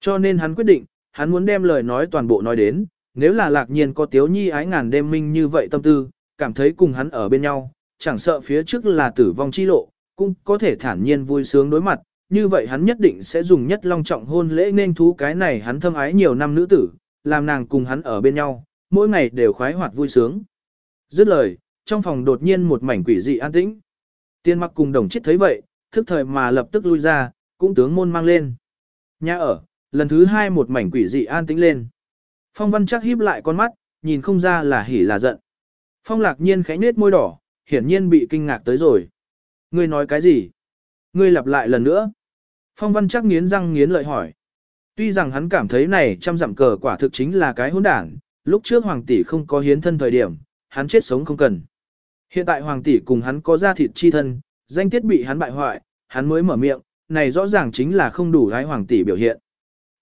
Cho nên hắn quyết định, hắn muốn đem lời nói toàn bộ nói đến, nếu là lạc nhiên có tiếu nhi ái ngàn đêm minh như vậy tâm tư, cảm thấy cùng hắn ở bên nhau, chẳng sợ phía trước là tử vong chi lộ, cũng có thể thản nhiên vui sướng đối mặt, như vậy hắn nhất định sẽ dùng nhất long trọng hôn lễ nên thú cái này hắn thâm ái nhiều năm nữ tử, làm nàng cùng hắn ở bên nhau, mỗi ngày đều khoái hoạt vui sướng. Dứt lời, trong phòng đột nhiên một mảnh quỷ dị an tĩnh. Tiên mặc cùng đồng chết thấy vậy, thức thời mà lập tức lui ra, cũng tướng môn mang lên. Nhà ở, lần thứ hai một mảnh quỷ dị an tĩnh lên. Phong văn chắc híp lại con mắt, nhìn không ra là hỉ là giận. Phong lạc nhiên khẽ nết môi đỏ, hiển nhiên bị kinh ngạc tới rồi. Ngươi nói cái gì? Ngươi lặp lại lần nữa. Phong văn chắc nghiến răng nghiến lợi hỏi. Tuy rằng hắn cảm thấy này trăm dặm cờ quả thực chính là cái hỗn đảng, lúc trước hoàng tỷ không có hiến thân thời điểm, hắn chết sống không cần. Hiện tại hoàng tỷ cùng hắn có ra thịt chi thân, danh tiết bị hắn bại hoại, hắn mới mở miệng, này rõ ràng chính là không đủ gái hoàng tỷ biểu hiện.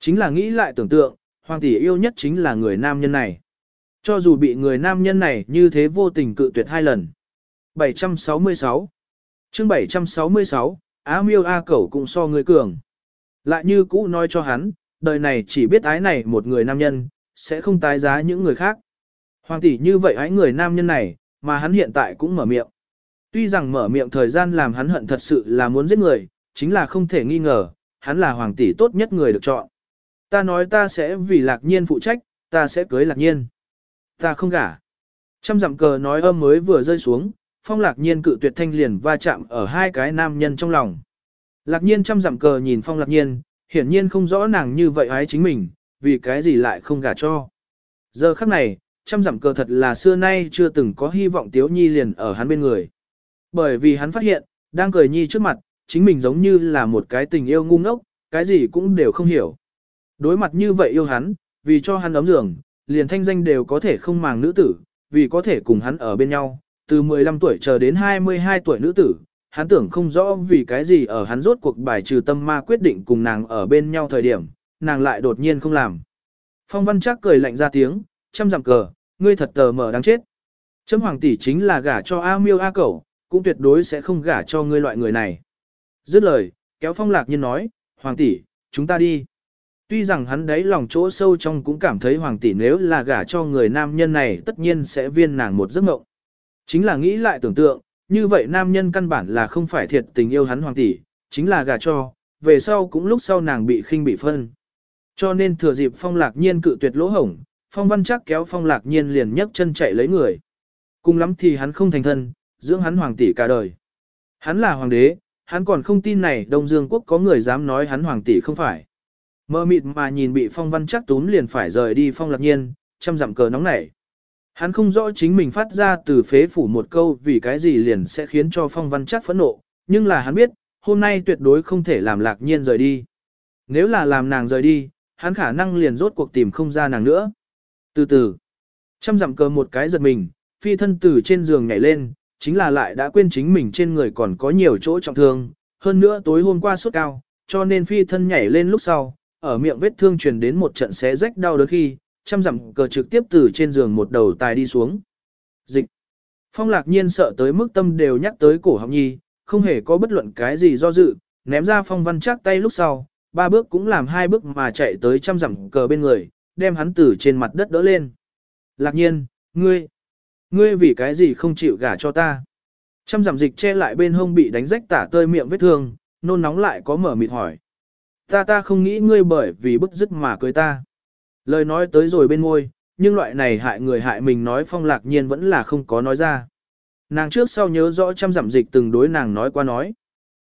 Chính là nghĩ lại tưởng tượng, hoàng tỷ yêu nhất chính là người nam nhân này. Cho dù bị người nam nhân này như thế vô tình cự tuyệt hai lần. 766 chương 766, A miêu A cẩu cũng so người cường. Lại như cũ nói cho hắn, đời này chỉ biết ái này một người nam nhân, sẽ không tái giá những người khác. Hoàng tỷ như vậy ái người nam nhân này, mà hắn hiện tại cũng mở miệng. Tuy rằng mở miệng thời gian làm hắn hận thật sự là muốn giết người, chính là không thể nghi ngờ, hắn là hoàng tỷ tốt nhất người được chọn. Ta nói ta sẽ vì lạc nhiên phụ trách, ta sẽ cưới lạc nhiên. Ta không gả. Trăm dặm cờ nói âm mới vừa rơi xuống, phong lạc nhiên cự tuyệt thanh liền va chạm ở hai cái nam nhân trong lòng. Lạc nhiên trăm dặm cờ nhìn phong lạc nhiên, hiển nhiên không rõ nàng như vậy ái chính mình, vì cái gì lại không gả cho. Giờ khắc này, trăm dặm cờ thật là xưa nay chưa từng có hy vọng Tiếu Nhi liền ở hắn bên người. Bởi vì hắn phát hiện, đang cười Nhi trước mặt, chính mình giống như là một cái tình yêu ngu ngốc, cái gì cũng đều không hiểu. Đối mặt như vậy yêu hắn, vì cho hắn ấm giường, liền thanh danh đều có thể không màng nữ tử, vì có thể cùng hắn ở bên nhau, từ 15 tuổi chờ đến 22 tuổi nữ tử, hắn tưởng không rõ vì cái gì ở hắn rốt cuộc bài trừ tâm ma quyết định cùng nàng ở bên nhau thời điểm, nàng lại đột nhiên không làm. Phong văn chắc cười lạnh ra tiếng, chăm dặm cờ, ngươi thật tờ mở đáng chết. Chấm hoàng tỷ chính là gả cho A miêu A cẩu, cũng tuyệt đối sẽ không gả cho ngươi loại người này. Dứt lời, kéo phong lạc nhiên nói, hoàng tỷ, chúng ta đi. Tuy rằng hắn đấy lòng chỗ sâu trong cũng cảm thấy hoàng tỷ nếu là gả cho người nam nhân này tất nhiên sẽ viên nàng một giấc mộng. Chính là nghĩ lại tưởng tượng, như vậy nam nhân căn bản là không phải thiệt tình yêu hắn hoàng tỷ, chính là gả cho, về sau cũng lúc sau nàng bị khinh bị phân. Cho nên thừa dịp phong lạc nhiên cự tuyệt lỗ hổng, phong văn chắc kéo phong lạc nhiên liền nhấc chân chạy lấy người. Cùng lắm thì hắn không thành thân, dưỡng hắn hoàng tỷ cả đời. Hắn là hoàng đế, hắn còn không tin này Đông Dương quốc có người dám nói hắn hoàng tỷ không phải. Mơ mịt mà nhìn bị phong văn chắc túm liền phải rời đi phong lạc nhiên, chăm dặm cờ nóng nảy. Hắn không rõ chính mình phát ra từ phế phủ một câu vì cái gì liền sẽ khiến cho phong văn chắc phẫn nộ, nhưng là hắn biết, hôm nay tuyệt đối không thể làm lạc nhiên rời đi. Nếu là làm nàng rời đi, hắn khả năng liền rốt cuộc tìm không ra nàng nữa. Từ từ, chăm dặm cờ một cái giật mình, phi thân từ trên giường nhảy lên, chính là lại đã quên chính mình trên người còn có nhiều chỗ trọng thương, hơn nữa tối hôm qua sốt cao, cho nên phi thân nhảy lên lúc sau, ở miệng vết thương truyền đến một trận xé rách đau đớn khi, chăm dặm cờ trực tiếp từ trên giường một đầu tài đi xuống. Dịch. Phong lạc nhiên sợ tới mức tâm đều nhắc tới cổ học nhi, không hề có bất luận cái gì do dự, ném ra phong văn chắc tay lúc sau, ba bước cũng làm hai bước mà chạy tới trăm dặm cờ bên người, đem hắn từ trên mặt đất đỡ lên. Lạc nhiên, ngươi, ngươi vì cái gì không chịu gả cho ta? Trăm dặm dịch che lại bên hông bị đánh rách tả tơi miệng vết thương, nôn nóng lại có mở mịt hỏi. Ta ta không nghĩ ngươi bởi vì bức dứt mà cưới ta. Lời nói tới rồi bên môi, nhưng loại này hại người hại mình nói phong lạc nhiên vẫn là không có nói ra. Nàng trước sau nhớ rõ trăm dặm dịch từng đối nàng nói qua nói.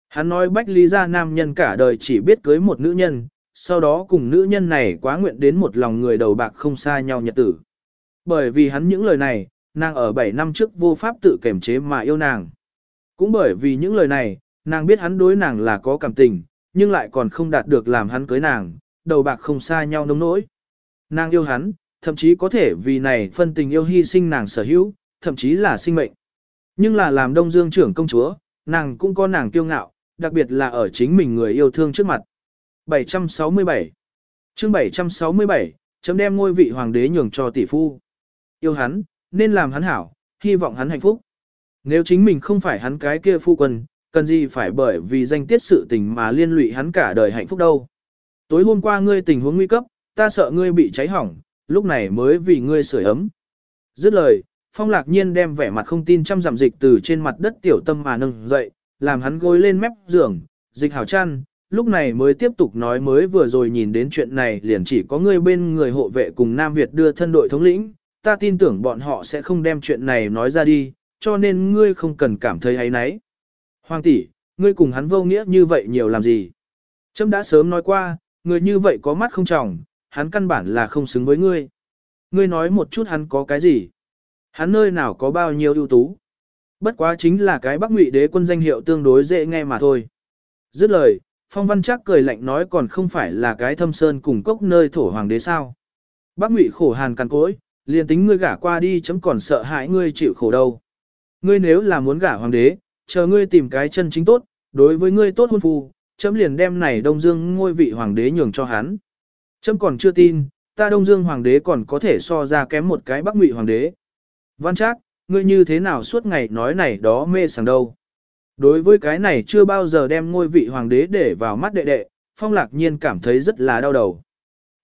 Hắn nói bách lý ra nam nhân cả đời chỉ biết cưới một nữ nhân, sau đó cùng nữ nhân này quá nguyện đến một lòng người đầu bạc không xa nhau nhật tử. Bởi vì hắn những lời này, nàng ở 7 năm trước vô pháp tự kềm chế mà yêu nàng. Cũng bởi vì những lời này, nàng biết hắn đối nàng là có cảm tình, nhưng lại còn không đạt được làm hắn cưới nàng, đầu bạc không xa nhau nông nỗi. Nàng yêu hắn, thậm chí có thể vì này phân tình yêu hy sinh nàng sở hữu, thậm chí là sinh mệnh. Nhưng là làm Đông Dương trưởng công chúa, nàng cũng có nàng kiêu ngạo, đặc biệt là ở chính mình người yêu thương trước mặt. 767 chương 767, chấm đem ngôi vị hoàng đế nhường cho tỷ phu. Yêu hắn, nên làm hắn hảo, hy vọng hắn hạnh phúc. Nếu chính mình không phải hắn cái kia phu quân, cần gì phải bởi vì danh tiết sự tình mà liên lụy hắn cả đời hạnh phúc đâu. Tối hôm qua ngươi tình huống nguy cấp, ta sợ ngươi bị cháy hỏng, lúc này mới vì ngươi sưởi ấm. Dứt lời, phong lạc nhiên đem vẻ mặt không tin chăm giảm dịch từ trên mặt đất tiểu tâm mà nâng dậy, làm hắn gối lên mép giường, dịch hảo chăn, lúc này mới tiếp tục nói mới vừa rồi nhìn đến chuyện này liền chỉ có ngươi bên người hộ vệ cùng Nam Việt đưa thân đội thống lĩnh, ta tin tưởng bọn họ sẽ không đem chuyện này nói ra đi, cho nên ngươi không cần cảm thấy ấy nấy. Hoàng tỷ, ngươi cùng hắn vô nghĩa như vậy nhiều làm gì? Trâm đã sớm nói qua, người như vậy có mắt không trọng, hắn căn bản là không xứng với ngươi. Ngươi nói một chút hắn có cái gì? Hắn nơi nào có bao nhiêu ưu tú? Bất quá chính là cái Bắc Ngụy đế quân danh hiệu tương đối dễ nghe mà thôi. Dứt lời, Phong Văn Trác cười lạnh nói còn không phải là cái thâm sơn cùng cốc nơi thổ hoàng đế sao? Bắc Ngụy khổ hàn cằn cối, liền tính ngươi gả qua đi chấm còn sợ hãi ngươi chịu khổ đâu. Ngươi nếu là muốn gả hoàng đế, chờ ngươi tìm cái chân chính tốt, đối với ngươi tốt hôn phu, chấm liền đem này Đông Dương ngôi vị hoàng đế nhường cho hắn. Trâm còn chưa tin, ta Đông Dương hoàng đế còn có thể so ra kém một cái Bắc Ngụy hoàng đế. Văn Trác, ngươi như thế nào suốt ngày nói này đó mê sảng đâu. Đối với cái này chưa bao giờ đem ngôi vị hoàng đế để vào mắt đệ đệ, Phong Lạc Nhiên cảm thấy rất là đau đầu.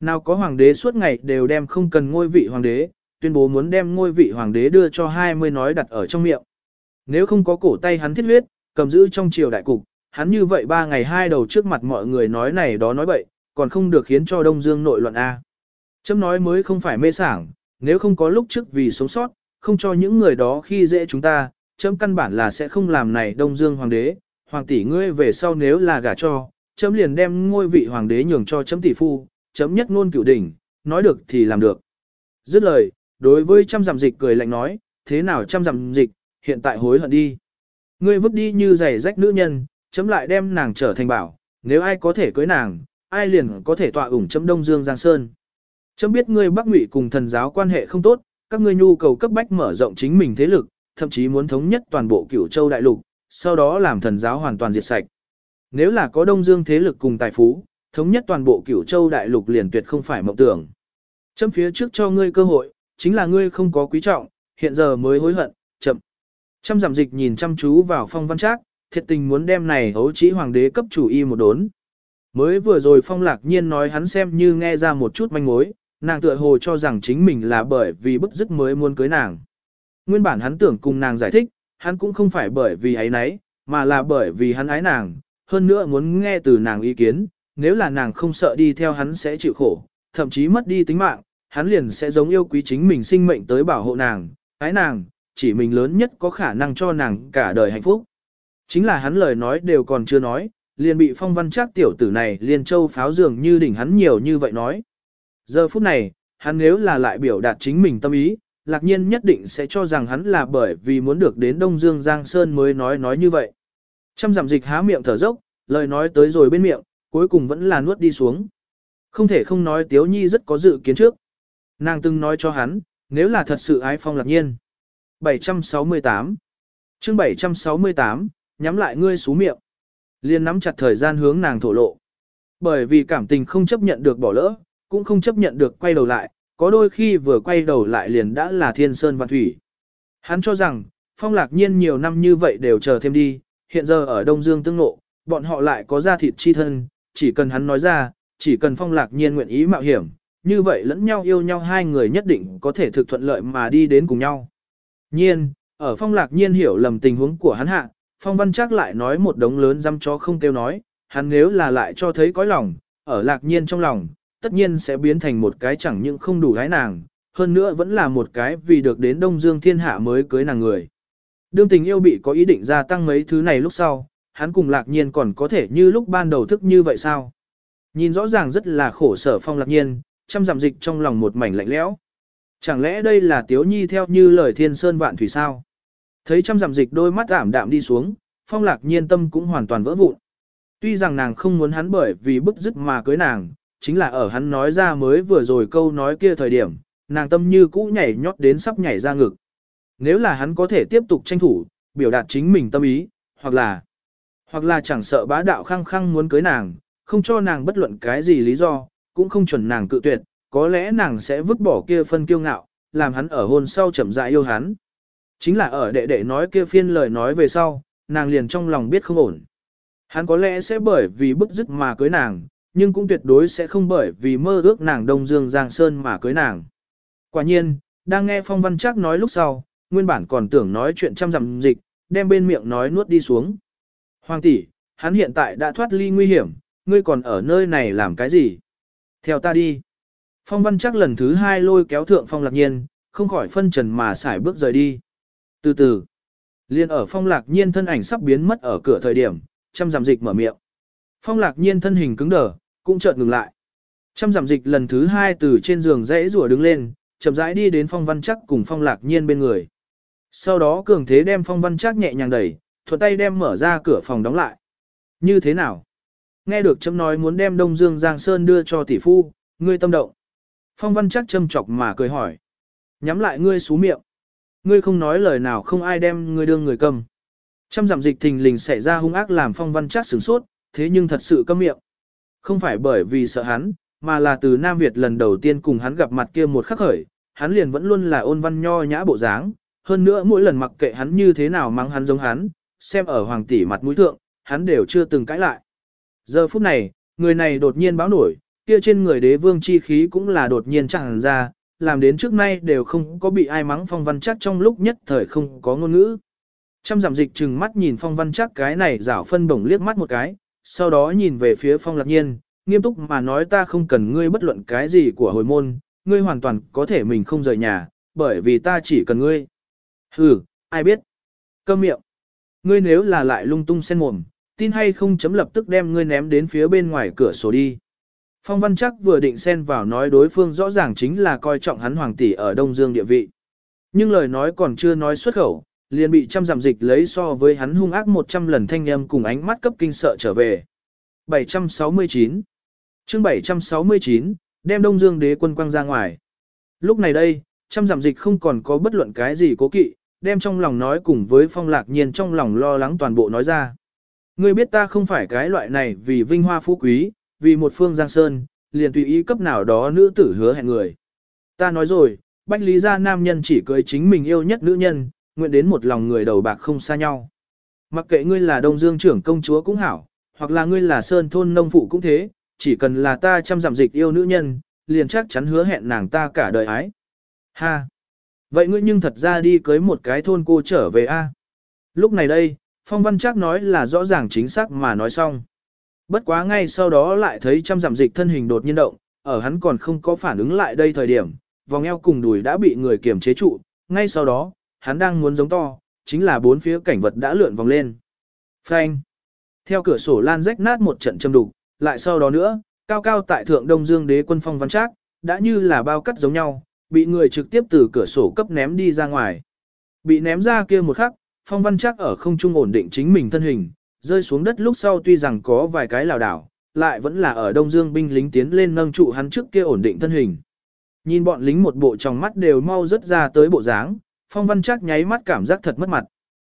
Nào có hoàng đế suốt ngày đều đem không cần ngôi vị hoàng đế, tuyên bố muốn đem ngôi vị hoàng đế đưa cho 20 nói đặt ở trong miệng. Nếu không có cổ tay hắn thiết huyết, cầm giữ trong triều đại cục, hắn như vậy ba ngày hai đầu trước mặt mọi người nói này đó nói bậy, còn không được khiến cho Đông Dương nội loạn A. Chấm nói mới không phải mê sảng, nếu không có lúc trước vì sống sót, không cho những người đó khi dễ chúng ta, chấm căn bản là sẽ không làm này Đông Dương hoàng đế, hoàng tỷ ngươi về sau nếu là gả cho, chấm liền đem ngôi vị hoàng đế nhường cho chấm tỷ phu, chấm nhất ngôn cửu đỉnh, nói được thì làm được. Dứt lời, đối với trăm dặm dịch cười lạnh nói, thế nào trăm dặm dịch, hiện tại hối hận đi. Ngươi vứt đi như giày rách nữ nhân, chấm lại đem nàng trở thành bảo, nếu ai có thể cưới nàng, ai liền có thể tọa ủng chấm Đông Dương Giang Sơn. Chấm biết ngươi Bắc Ngụy cùng thần giáo quan hệ không tốt, các ngươi nhu cầu cấp bách mở rộng chính mình thế lực, thậm chí muốn thống nhất toàn bộ cửu châu đại lục, sau đó làm thần giáo hoàn toàn diệt sạch. Nếu là có Đông Dương thế lực cùng tài phú, thống nhất toàn bộ cửu châu đại lục liền tuyệt không phải mộng tưởng. Chấm phía trước cho ngươi cơ hội, chính là ngươi không có quý trọng, hiện giờ mới hối hận, chậm. Trăm giảm dịch nhìn chăm chú vào phong văn trác, thiệt tình muốn đem này hấu trí hoàng đế cấp chủ y một đốn. Mới vừa rồi phong lạc nhiên nói hắn xem như nghe ra một chút manh mối, nàng tựa hồ cho rằng chính mình là bởi vì bức dứt mới muốn cưới nàng. Nguyên bản hắn tưởng cùng nàng giải thích, hắn cũng không phải bởi vì ấy nấy, mà là bởi vì hắn ái nàng, hơn nữa muốn nghe từ nàng ý kiến, nếu là nàng không sợ đi theo hắn sẽ chịu khổ, thậm chí mất đi tính mạng, hắn liền sẽ giống yêu quý chính mình sinh mệnh tới bảo hộ nàng, ái nàng, chỉ mình lớn nhất có khả năng cho nàng cả đời hạnh phúc. Chính là hắn lời nói đều còn chưa nói, liền bị phong văn chắc tiểu tử này liền châu pháo dường như đỉnh hắn nhiều như vậy nói. Giờ phút này, hắn nếu là lại biểu đạt chính mình tâm ý, lạc nhiên nhất định sẽ cho rằng hắn là bởi vì muốn được đến Đông Dương Giang Sơn mới nói nói như vậy. Trăm giảm dịch há miệng thở dốc, lời nói tới rồi bên miệng, cuối cùng vẫn là nuốt đi xuống. Không thể không nói Tiếu Nhi rất có dự kiến trước. Nàng từng nói cho hắn, nếu là thật sự ái phong lạc nhiên. 768 chương 768, nhắm lại ngươi xú miệng. Liên nắm chặt thời gian hướng nàng thổ lộ. Bởi vì cảm tình không chấp nhận được bỏ lỡ, cũng không chấp nhận được quay đầu lại, có đôi khi vừa quay đầu lại liền đã là thiên sơn và thủy. Hắn cho rằng, phong lạc nhiên nhiều năm như vậy đều chờ thêm đi, hiện giờ ở Đông Dương tương ngộ, bọn họ lại có ra thịt chi thân, chỉ cần hắn nói ra, chỉ cần phong lạc nhiên nguyện ý mạo hiểm, như vậy lẫn nhau yêu nhau hai người nhất định có thể thực thuận lợi mà đi đến cùng nhau. Nhiên, ở phong lạc nhiên hiểu lầm tình huống của hắn hạ, phong văn chắc lại nói một đống lớn dăm chó không kêu nói, hắn nếu là lại cho thấy cõi lòng, ở lạc nhiên trong lòng, tất nhiên sẽ biến thành một cái chẳng những không đủ gái nàng, hơn nữa vẫn là một cái vì được đến Đông Dương thiên hạ mới cưới nàng người. Đương tình yêu bị có ý định gia tăng mấy thứ này lúc sau, hắn cùng lạc nhiên còn có thể như lúc ban đầu thức như vậy sao? Nhìn rõ ràng rất là khổ sở phong lạc nhiên, chăm giảm dịch trong lòng một mảnh lạnh lẽo. Chẳng lẽ đây là tiếu nhi theo như lời thiên sơn vạn thủy sao? Thấy trăm giảm dịch đôi mắt ảm đạm đi xuống, phong lạc nhiên tâm cũng hoàn toàn vỡ vụn. Tuy rằng nàng không muốn hắn bởi vì bức dứt mà cưới nàng, chính là ở hắn nói ra mới vừa rồi câu nói kia thời điểm, nàng tâm như cũ nhảy nhót đến sắp nhảy ra ngực. Nếu là hắn có thể tiếp tục tranh thủ, biểu đạt chính mình tâm ý, hoặc là, hoặc là chẳng sợ bá đạo khăng khăng muốn cưới nàng, không cho nàng bất luận cái gì lý do, cũng không chuẩn nàng cự tuyệt, có lẽ nàng sẽ vứt bỏ kia phân kiêu ngạo, làm hắn ở hôn sau chậm rãi yêu hắn. Chính là ở đệ đệ nói kia phiên lời nói về sau, nàng liền trong lòng biết không ổn. Hắn có lẽ sẽ bởi vì bức dứt mà cưới nàng, nhưng cũng tuyệt đối sẽ không bởi vì mơ ước nàng Đông Dương Giang Sơn mà cưới nàng. Quả nhiên, đang nghe Phong Văn Trác nói lúc sau, nguyên bản còn tưởng nói chuyện trăm dặm dịch, đem bên miệng nói nuốt đi xuống. Hoàng tỷ, hắn hiện tại đã thoát ly nguy hiểm, ngươi còn ở nơi này làm cái gì? Theo ta đi. Phong Văn Trác lần thứ hai lôi kéo thượng Phong Lạc Nhiên, không khỏi phân trần mà xài bước rời đi. Từ từ, liên ở Phong Lạc Nhiên thân ảnh sắp biến mất ở cửa thời điểm, trăm dặm dịch mở miệng. Phong Lạc Nhiên thân hình cứng đờ, cũng chợt ngừng lại. Trăm giảm dịch lần thứ hai từ trên giường dãy rùa đứng lên, chậm rãi đi đến phong văn chắc cùng phong lạc nhiên bên người. Sau đó cường thế đem phong văn chắc nhẹ nhàng đẩy, thuận tay đem mở ra cửa phòng đóng lại. Như thế nào? Nghe được chấm nói muốn đem Đông Dương Giang Sơn đưa cho tỷ phu, ngươi tâm động. Phong văn chắc châm chọc mà cười hỏi. Nhắm lại ngươi xú miệng. Ngươi không nói lời nào không ai đem ngươi đương người cầm. Trăm giảm dịch thình lình xảy ra hung ác làm phong văn chắc sửng sốt, thế nhưng thật sự câm miệng. Không phải bởi vì sợ hắn, mà là từ Nam Việt lần đầu tiên cùng hắn gặp mặt kia một khắc khởi, hắn liền vẫn luôn là ôn văn nho nhã bộ dáng, hơn nữa mỗi lần mặc kệ hắn như thế nào mắng hắn giống hắn, xem ở hoàng tỷ mặt mũi thượng, hắn đều chưa từng cãi lại. Giờ phút này, người này đột nhiên báo nổi, kia trên người đế vương chi khí cũng là đột nhiên chẳng ra, làm đến trước nay đều không có bị ai mắng phong văn chắc trong lúc nhất thời không có ngôn ngữ. Trăm giảm dịch trừng mắt nhìn phong văn chắc cái này rảo phân bổng liếc mắt một cái, sau đó nhìn về phía phong lạc nhiên, nghiêm túc mà nói ta không cần ngươi bất luận cái gì của hồi môn, ngươi hoàn toàn có thể mình không rời nhà, bởi vì ta chỉ cần ngươi. Hừ, ai biết? Câm miệng. Ngươi nếu là lại lung tung sen mồm, tin hay không chấm lập tức đem ngươi ném đến phía bên ngoài cửa sổ đi. Phong Văn chắc vừa định xen vào nói đối phương rõ ràng chính là coi trọng hắn hoàng tỷ ở Đông Dương địa vị. Nhưng lời nói còn chưa nói xuất khẩu, liền bị trăm giảm dịch lấy so với hắn hung ác 100 lần thanh âm cùng ánh mắt cấp kinh sợ trở về. 769 chương 769, đem Đông Dương đế quân quăng ra ngoài. Lúc này đây, trăm giảm dịch không còn có bất luận cái gì cố kỵ, đem trong lòng nói cùng với phong lạc nhiên trong lòng lo lắng toàn bộ nói ra. Ngươi biết ta không phải cái loại này vì vinh hoa phú quý, vì một phương giang sơn, liền tùy ý cấp nào đó nữ tử hứa hẹn người. Ta nói rồi, bách lý gia nam nhân chỉ cưới chính mình yêu nhất nữ nhân, nguyện đến một lòng người đầu bạc không xa nhau. Mặc kệ ngươi là Đông Dương trưởng công chúa cũng hảo, hoặc là ngươi là Sơn thôn nông phụ cũng thế, chỉ cần là ta chăm giảm dịch yêu nữ nhân, liền chắc chắn hứa hẹn nàng ta cả đời ái. Ha! Vậy ngươi nhưng thật ra đi cưới một cái thôn cô trở về a. Lúc này đây, Phong Văn chắc nói là rõ ràng chính xác mà nói xong. Bất quá ngay sau đó lại thấy trăm giảm dịch thân hình đột nhiên động, ở hắn còn không có phản ứng lại đây thời điểm, vòng eo cùng đùi đã bị người kiềm chế trụ, ngay sau đó, hắn đang muốn giống to, chính là bốn phía cảnh vật đã lượn vòng lên. Phanh. Theo cửa sổ lan rách nát một trận châm đục, lại sau đó nữa, cao cao tại thượng Đông Dương đế quân phong văn trác, đã như là bao cắt giống nhau, bị người trực tiếp từ cửa sổ cấp ném đi ra ngoài. Bị ném ra kia một khắc, phong văn trác ở không trung ổn định chính mình thân hình, rơi xuống đất lúc sau tuy rằng có vài cái lảo đảo, lại vẫn là ở Đông Dương binh lính tiến lên nâng trụ hắn trước kia ổn định thân hình. Nhìn bọn lính một bộ trong mắt đều mau rất ra tới bộ dáng, phong văn chắc nháy mắt cảm giác thật mất mặt.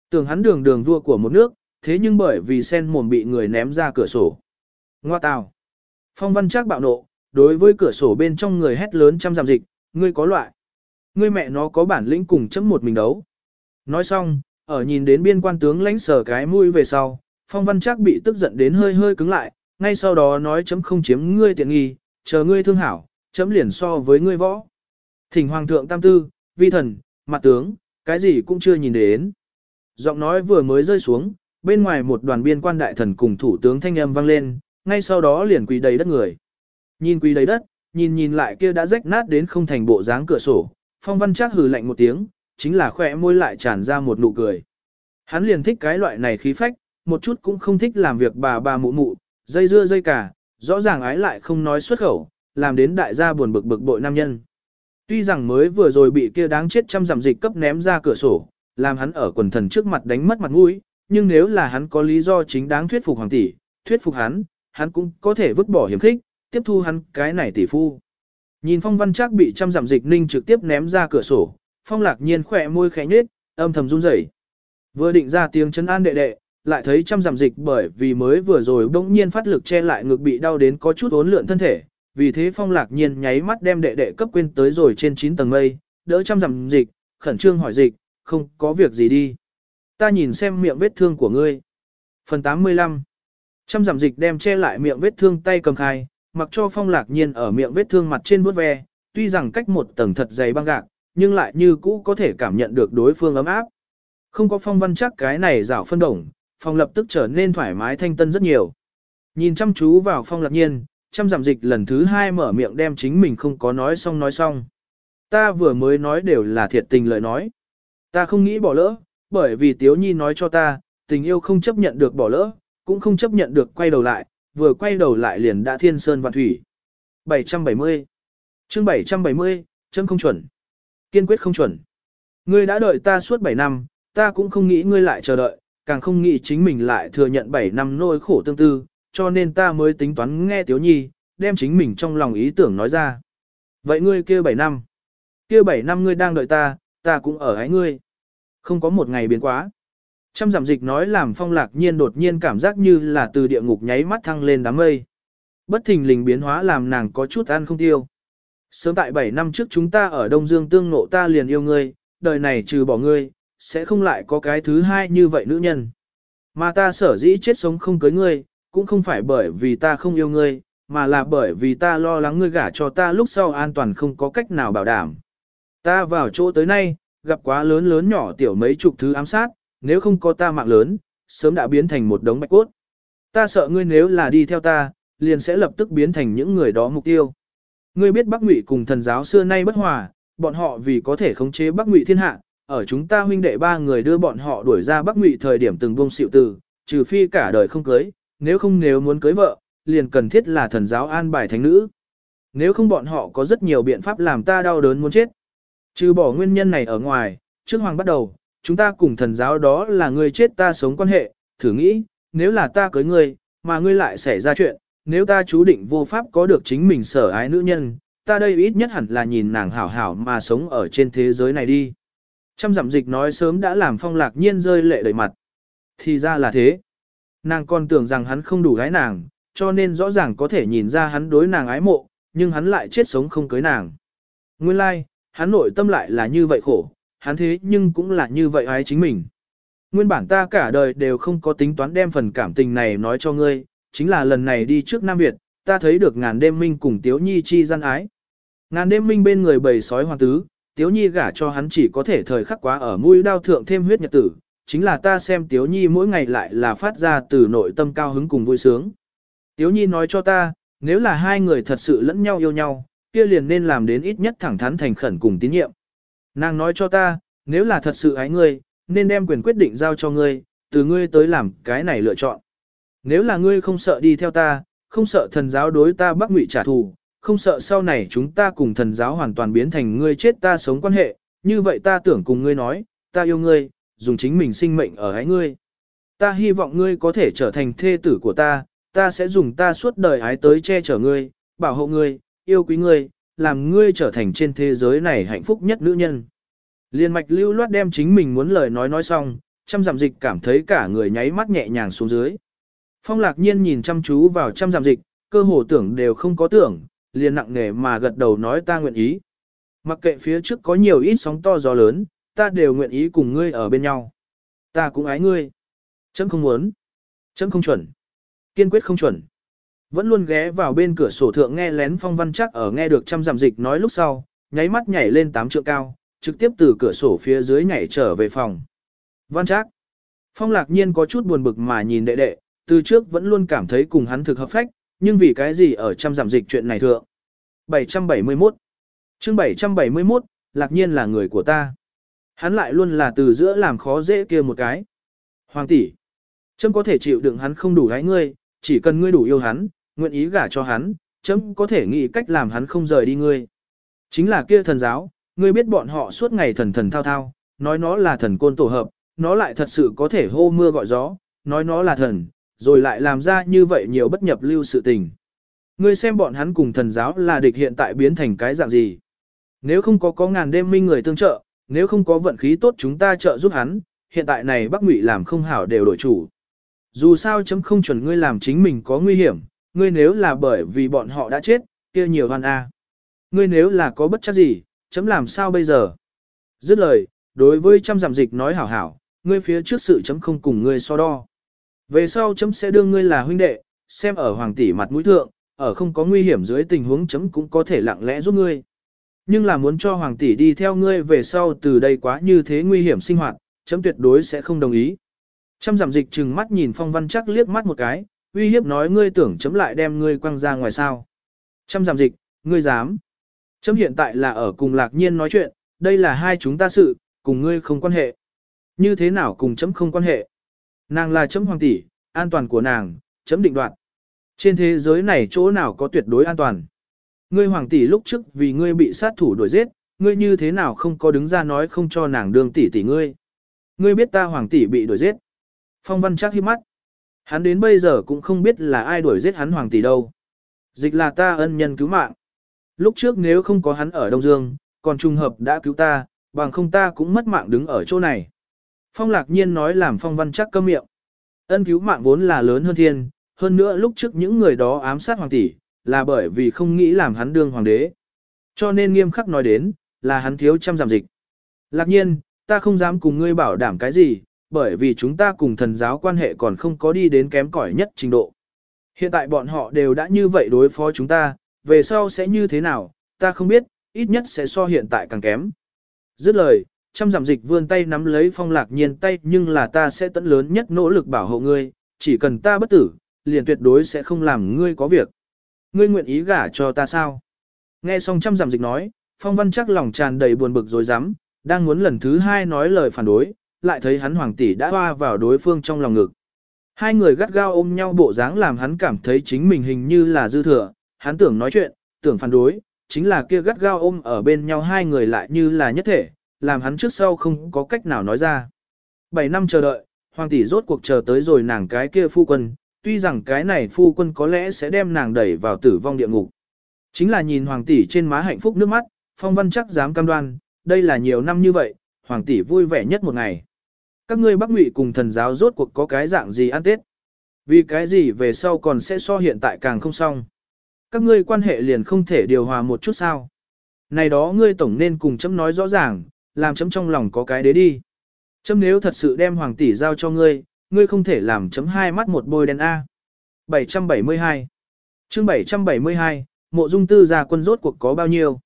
Tưởng hắn đường đường vua của một nước, thế nhưng bởi vì sen mồm bị người ném ra cửa sổ. Ngoa tào. Phong văn chắc bạo nộ, đối với cửa sổ bên trong người hét lớn trăm giảm dịch, ngươi có loại. Ngươi mẹ nó có bản lĩnh cùng chấm một mình đấu. Nói xong, ở nhìn đến biên quan tướng lãnh sở cái mũi về sau, phong văn chắc bị tức giận đến hơi hơi cứng lại, ngay sau đó nói chấm không chiếm ngươi tiện nghi, chờ ngươi thương hảo, chấm liền so với ngươi võ. Thỉnh hoàng thượng tam tư, vi thần, mặt tướng, cái gì cũng chưa nhìn đến. Giọng nói vừa mới rơi xuống, bên ngoài một đoàn biên quan đại thần cùng thủ tướng thanh âm vang lên, ngay sau đó liền quỳ đầy đất người. Nhìn quỳ đầy đất, nhìn nhìn lại kia đã rách nát đến không thành bộ dáng cửa sổ, phong văn chắc hừ lạnh một tiếng, chính là khỏe môi lại tràn ra một nụ cười. Hắn liền thích cái loại này khí phách, một chút cũng không thích làm việc bà bà mụ mụ, dây dưa dây cả, rõ ràng ái lại không nói xuất khẩu, làm đến đại gia buồn bực bực bội nam nhân. Tuy rằng mới vừa rồi bị kia đáng chết trăm giảm dịch cấp ném ra cửa sổ, làm hắn ở quần thần trước mặt đánh mất mặt mũi, nhưng nếu là hắn có lý do chính đáng thuyết phục hoàng tỷ, thuyết phục hắn, hắn cũng có thể vứt bỏ hiểm khích, tiếp thu hắn cái này tỷ phu. Nhìn phong văn chắc bị trăm giảm dịch ninh trực tiếp ném ra cửa sổ, phong lạc nhiên khỏe môi khẽ nhếch, âm thầm run rẩy. Vừa định ra tiếng chân an đệ đệ, lại thấy trăm giảm dịch bởi vì mới vừa rồi bỗng nhiên phát lực che lại ngực bị đau đến có chút ốn lượn thân thể, vì thế phong lạc nhiên nháy mắt đem đệ đệ cấp quên tới rồi trên 9 tầng mây, đỡ trăm giảm dịch, khẩn trương hỏi dịch, không có việc gì đi. Ta nhìn xem miệng vết thương của ngươi. Phần 85 Trăm giảm dịch đem che lại miệng vết thương tay cầm khai, mặc cho phong lạc nhiên ở miệng vết thương mặt trên vuốt ve, tuy rằng cách một tầng thật dày băng gạc, nhưng lại như cũ có thể cảm nhận được đối phương ấm áp. Không có phong văn chắc cái này rảo phân đồng, phong lập tức trở nên thoải mái thanh tân rất nhiều. Nhìn chăm chú vào phong lạc nhiên, chăm giảm dịch lần thứ hai mở miệng đem chính mình không có nói xong nói xong. Ta vừa mới nói đều là thiệt tình lời nói. Ta không nghĩ bỏ lỡ, bởi vì Tiếu Nhi nói cho ta, tình yêu không chấp nhận được bỏ lỡ, cũng không chấp nhận được quay đầu lại, vừa quay đầu lại liền đã thiên sơn vạn thủy. 770 chương 770, chân không chuẩn. Kiên quyết không chuẩn. Ngươi đã đợi ta suốt 7 năm, ta cũng không nghĩ ngươi lại chờ đợi, càng không nghĩ chính mình lại thừa nhận 7 năm nỗi khổ tương tư, cho nên ta mới tính toán nghe Tiếu Nhi, đem chính mình trong lòng ý tưởng nói ra. Vậy ngươi kia 7 năm, kia 7 năm ngươi đang đợi ta, ta cũng ở ái ngươi. Không có một ngày biến quá. Trăm giảm dịch nói làm phong lạc nhiên đột nhiên cảm giác như là từ địa ngục nháy mắt thăng lên đám mây. Bất thình lình biến hóa làm nàng có chút ăn không tiêu. Sớm tại 7 năm trước chúng ta ở Đông Dương tương nộ ta liền yêu ngươi, đời này trừ bỏ ngươi, sẽ không lại có cái thứ hai như vậy nữ nhân. Mà ta sở dĩ chết sống không cưới ngươi, cũng không phải bởi vì ta không yêu ngươi, mà là bởi vì ta lo lắng ngươi gả cho ta lúc sau an toàn không có cách nào bảo đảm. Ta vào chỗ tới nay, gặp quá lớn lớn nhỏ tiểu mấy chục thứ ám sát, nếu không có ta mạng lớn, sớm đã biến thành một đống bạch cốt. Ta sợ ngươi nếu là đi theo ta, liền sẽ lập tức biến thành những người đó mục tiêu. Ngươi biết Bắc Ngụy cùng thần giáo xưa nay bất hòa, bọn họ vì có thể khống chế Bắc Ngụy thiên hạ, ở chúng ta huynh đệ ba người đưa bọn họ đuổi ra Bắc Ngụy thời điểm từng buông xịu từ, trừ phi cả đời không cưới, nếu không nếu muốn cưới vợ, liền cần thiết là thần giáo an bài thánh nữ. Nếu không bọn họ có rất nhiều biện pháp làm ta đau đớn muốn chết. Trừ bỏ nguyên nhân này ở ngoài, trước hoàng bắt đầu, chúng ta cùng thần giáo đó là người chết ta sống quan hệ, thử nghĩ, nếu là ta cưới ngươi, mà ngươi lại xảy ra chuyện, nếu ta chú định vô pháp có được chính mình sở ái nữ nhân, ta đây ít nhất hẳn là nhìn nàng hảo hảo mà sống ở trên thế giới này đi. Trăm dặm dịch nói sớm đã làm phong lạc nhiên rơi lệ đầy mặt. Thì ra là thế. Nàng còn tưởng rằng hắn không đủ gái nàng, cho nên rõ ràng có thể nhìn ra hắn đối nàng ái mộ, nhưng hắn lại chết sống không cưới nàng. Nguyên lai, like, hắn nội tâm lại là như vậy khổ, hắn thế nhưng cũng là như vậy ái chính mình. Nguyên bản ta cả đời đều không có tính toán đem phần cảm tình này nói cho ngươi, chính là lần này đi trước Nam Việt, ta thấy được ngàn đêm minh cùng Tiếu Nhi chi gian ái. Ngàn đêm minh bên người bầy sói hoàng tứ, Tiếu Nhi gả cho hắn chỉ có thể thời khắc quá ở mũi đao thượng thêm huyết nhật tử, chính là ta xem Tiếu Nhi mỗi ngày lại là phát ra từ nội tâm cao hứng cùng vui sướng. Tiếu Nhi nói cho ta, nếu là hai người thật sự lẫn nhau yêu nhau, kia liền nên làm đến ít nhất thẳng thắn thành khẩn cùng tín nhiệm. Nàng nói cho ta, Nếu là thật sự ái ngươi, nên đem quyền quyết định giao cho ngươi, từ ngươi tới làm cái này lựa chọn. Nếu là ngươi không sợ đi theo ta, không sợ thần giáo đối ta bắc ngụy trả thù, không sợ sau này chúng ta cùng thần giáo hoàn toàn biến thành ngươi chết ta sống quan hệ, như vậy ta tưởng cùng ngươi nói, ta yêu ngươi, dùng chính mình sinh mệnh ở ái ngươi. Ta hy vọng ngươi có thể trở thành thê tử của ta, ta sẽ dùng ta suốt đời ái tới che chở ngươi, bảo hộ ngươi, yêu quý ngươi, làm ngươi trở thành trên thế giới này hạnh phúc nhất nữ nhân. Liên mạch lưu loát đem chính mình muốn lời nói nói xong, trăm giảm dịch cảm thấy cả người nháy mắt nhẹ nhàng xuống dưới. Phong lạc nhiên nhìn chăm chú vào trăm giảm dịch, cơ hồ tưởng đều không có tưởng, liền nặng nề mà gật đầu nói ta nguyện ý. Mặc kệ phía trước có nhiều ít sóng to gió lớn, ta đều nguyện ý cùng ngươi ở bên nhau. Ta cũng ái ngươi. Chấm không muốn. Chấm không chuẩn. Kiên quyết không chuẩn. Vẫn luôn ghé vào bên cửa sổ thượng nghe lén phong văn chắc ở nghe được trăm giảm dịch nói lúc sau, nháy mắt nhảy lên tám trượng cao, trực tiếp từ cửa sổ phía dưới nhảy trở về phòng. Văn chắc. Phong lạc nhiên có chút buồn bực mà nhìn đệ đệ, từ trước vẫn luôn cảm thấy cùng hắn thực hợp phách, nhưng vì cái gì ở trăm giảm dịch chuyện này thượng. 771 chương 771, lạc nhiên là người của ta. Hắn lại luôn là từ giữa làm khó dễ kia một cái. Hoàng tỷ, chấm có thể chịu đựng hắn không đủ gái ngươi, chỉ cần ngươi đủ yêu hắn, nguyện ý gả cho hắn, chấm có thể nghĩ cách làm hắn không rời đi ngươi. Chính là kia thần giáo, ngươi biết bọn họ suốt ngày thần thần thao thao, nói nó là thần côn tổ hợp, nó lại thật sự có thể hô mưa gọi gió, nói nó là thần, rồi lại làm ra như vậy nhiều bất nhập lưu sự tình. Ngươi xem bọn hắn cùng thần giáo là địch hiện tại biến thành cái dạng gì. Nếu không có có ngàn đêm minh người tương trợ, nếu không có vận khí tốt chúng ta trợ giúp hắn, hiện tại này Bắc Ngụy làm không hảo đều đổi chủ. Dù sao chấm không chuẩn ngươi làm chính mình có nguy hiểm, ngươi nếu là bởi vì bọn họ đã chết, kia nhiều hoan a. Ngươi nếu là có bất chắc gì, chấm làm sao bây giờ? Dứt lời, đối với trăm giảm dịch nói hảo hảo, ngươi phía trước sự chấm không cùng ngươi so đo. Về sau chấm sẽ đưa ngươi là huynh đệ, xem ở hoàng tỷ mặt mũi thượng, ở không có nguy hiểm dưới tình huống chấm cũng có thể lặng lẽ giúp ngươi. Nhưng là muốn cho hoàng tỷ đi theo ngươi về sau từ đây quá như thế nguy hiểm sinh hoạt, chấm tuyệt đối sẽ không đồng ý. Trăm giảm dịch trừng mắt nhìn phong văn chắc liếc mắt một cái, uy hiếp nói ngươi tưởng chấm lại đem ngươi quăng ra ngoài sao. Trăm giảm dịch, ngươi dám. Chấm hiện tại là ở cùng lạc nhiên nói chuyện, đây là hai chúng ta sự, cùng ngươi không quan hệ. Như thế nào cùng chấm không quan hệ? Nàng là chấm hoàng tỷ, an toàn của nàng, chấm định đoạt. Trên thế giới này chỗ nào có tuyệt đối an toàn? Ngươi hoàng tỷ lúc trước vì ngươi bị sát thủ đuổi giết, ngươi như thế nào không có đứng ra nói không cho nàng đương tỷ tỷ ngươi? Ngươi biết ta hoàng tỷ bị đuổi giết. Phong văn chắc hiếp mắt. Hắn đến bây giờ cũng không biết là ai đuổi giết hắn hoàng tỷ đâu. Dịch là ta ân nhân cứu mạng. Lúc trước nếu không có hắn ở Đông Dương, còn trùng hợp đã cứu ta, bằng không ta cũng mất mạng đứng ở chỗ này. Phong lạc nhiên nói làm phong văn chắc cơm miệng. Ân cứu mạng vốn là lớn hơn thiên, hơn nữa lúc trước những người đó ám sát hoàng tỷ, là bởi vì không nghĩ làm hắn đương hoàng đế. Cho nên nghiêm khắc nói đến, là hắn thiếu trăm giảm dịch. Lạc nhiên, ta không dám cùng ngươi bảo đảm cái gì, bởi vì chúng ta cùng thần giáo quan hệ còn không có đi đến kém cỏi nhất trình độ. Hiện tại bọn họ đều đã như vậy đối phó chúng ta, về sau sẽ như thế nào, ta không biết, ít nhất sẽ so hiện tại càng kém. Dứt lời, trăm giảm dịch vươn tay nắm lấy phong lạc nhiên tay nhưng là ta sẽ tận lớn nhất nỗ lực bảo hộ ngươi, chỉ cần ta bất tử, liền tuyệt đối sẽ không làm ngươi có việc. Ngươi nguyện ý gả cho ta sao? Nghe xong trăm giảm dịch nói, phong văn chắc lòng tràn đầy buồn bực rồi dám, đang muốn lần thứ hai nói lời phản đối, lại thấy hắn hoàng tỷ đã hoa vào đối phương trong lòng ngực. Hai người gắt gao ôm nhau bộ dáng làm hắn cảm thấy chính mình hình như là dư thừa, hắn tưởng nói chuyện, tưởng phản đối, chính là kia gắt gao ôm ở bên nhau hai người lại như là nhất thể, làm hắn trước sau không có cách nào nói ra. Bảy năm chờ đợi, hoàng tỷ rốt cuộc chờ tới rồi nàng cái kia phu quân, tuy rằng cái này phu quân có lẽ sẽ đem nàng đẩy vào tử vong địa ngục. Chính là nhìn hoàng tỷ trên má hạnh phúc nước mắt, phong văn chắc dám cam đoan, đây là nhiều năm như vậy, hoàng tỷ vui vẻ nhất một ngày. Các ngươi bắc ngụy cùng thần giáo rốt cuộc có cái dạng gì ăn tết? Vì cái gì về sau còn sẽ so hiện tại càng không xong? Các ngươi quan hệ liền không thể điều hòa một chút sao? Này đó ngươi tổng nên cùng chấm nói rõ ràng, làm chấm trong lòng có cái đế đi. Chấm nếu thật sự đem hoàng tỷ giao cho ngươi, ngươi không thể làm chấm hai mắt một bôi đen A. 772 chương 772, mộ dung tư gia quân rốt cuộc có bao nhiêu?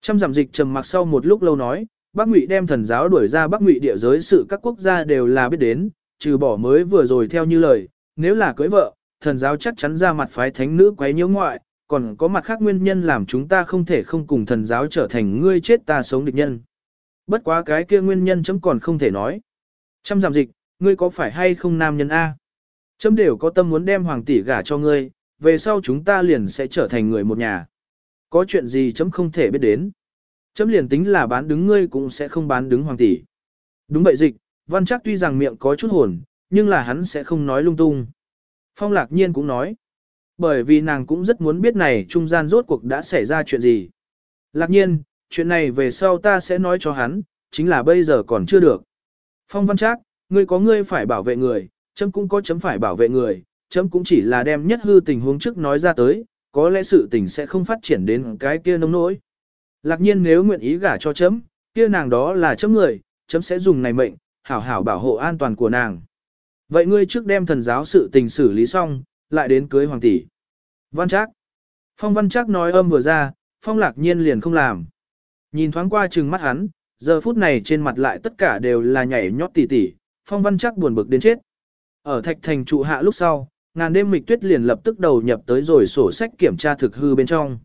Trăm giảm dịch trầm mặc sau một lúc lâu nói, Bắc Ngụy đem thần giáo đuổi ra Bắc Ngụy địa giới sự các quốc gia đều là biết đến, trừ bỏ mới vừa rồi theo như lời, nếu là cưới vợ, thần giáo chắc chắn ra mặt phái thánh nữ quấy nhiễu ngoại, còn có mặt khác nguyên nhân làm chúng ta không thể không cùng thần giáo trở thành ngươi chết ta sống địch nhân. Bất quá cái kia nguyên nhân chấm còn không thể nói. chăm giảm dịch, ngươi có phải hay không nam nhân A? Chấm đều có tâm muốn đem hoàng tỷ gả cho ngươi, về sau chúng ta liền sẽ trở thành người một nhà. Có chuyện gì chấm không thể biết đến. Chấm liền tính là bán đứng ngươi cũng sẽ không bán đứng hoàng tỷ. Đúng vậy dịch, văn chắc tuy rằng miệng có chút hồn, nhưng là hắn sẽ không nói lung tung. Phong lạc nhiên cũng nói. Bởi vì nàng cũng rất muốn biết này trung gian rốt cuộc đã xảy ra chuyện gì. Lạc nhiên, chuyện này về sau ta sẽ nói cho hắn, chính là bây giờ còn chưa được. Phong văn trác, ngươi có ngươi phải bảo vệ người, chấm cũng có chấm phải bảo vệ người, chấm cũng chỉ là đem nhất hư tình huống trước nói ra tới, có lẽ sự tình sẽ không phát triển đến cái kia nông nỗi. Lạc nhiên nếu nguyện ý gả cho chấm, kia nàng đó là chấm người, chấm sẽ dùng này mệnh, hảo hảo bảo hộ an toàn của nàng. Vậy ngươi trước đem thần giáo sự tình xử lý xong, lại đến cưới hoàng tỷ. Văn Trác. Phong Văn Trác nói âm vừa ra, Phong Lạc Nhiên liền không làm. Nhìn thoáng qua trừng mắt hắn, giờ phút này trên mặt lại tất cả đều là nhảy nhót tỉ tỉ, Phong Văn Trác buồn bực đến chết. Ở Thạch Thành trụ hạ lúc sau, ngàn đêm mịch tuyết liền lập tức đầu nhập tới rồi sổ sách kiểm tra thực hư bên trong.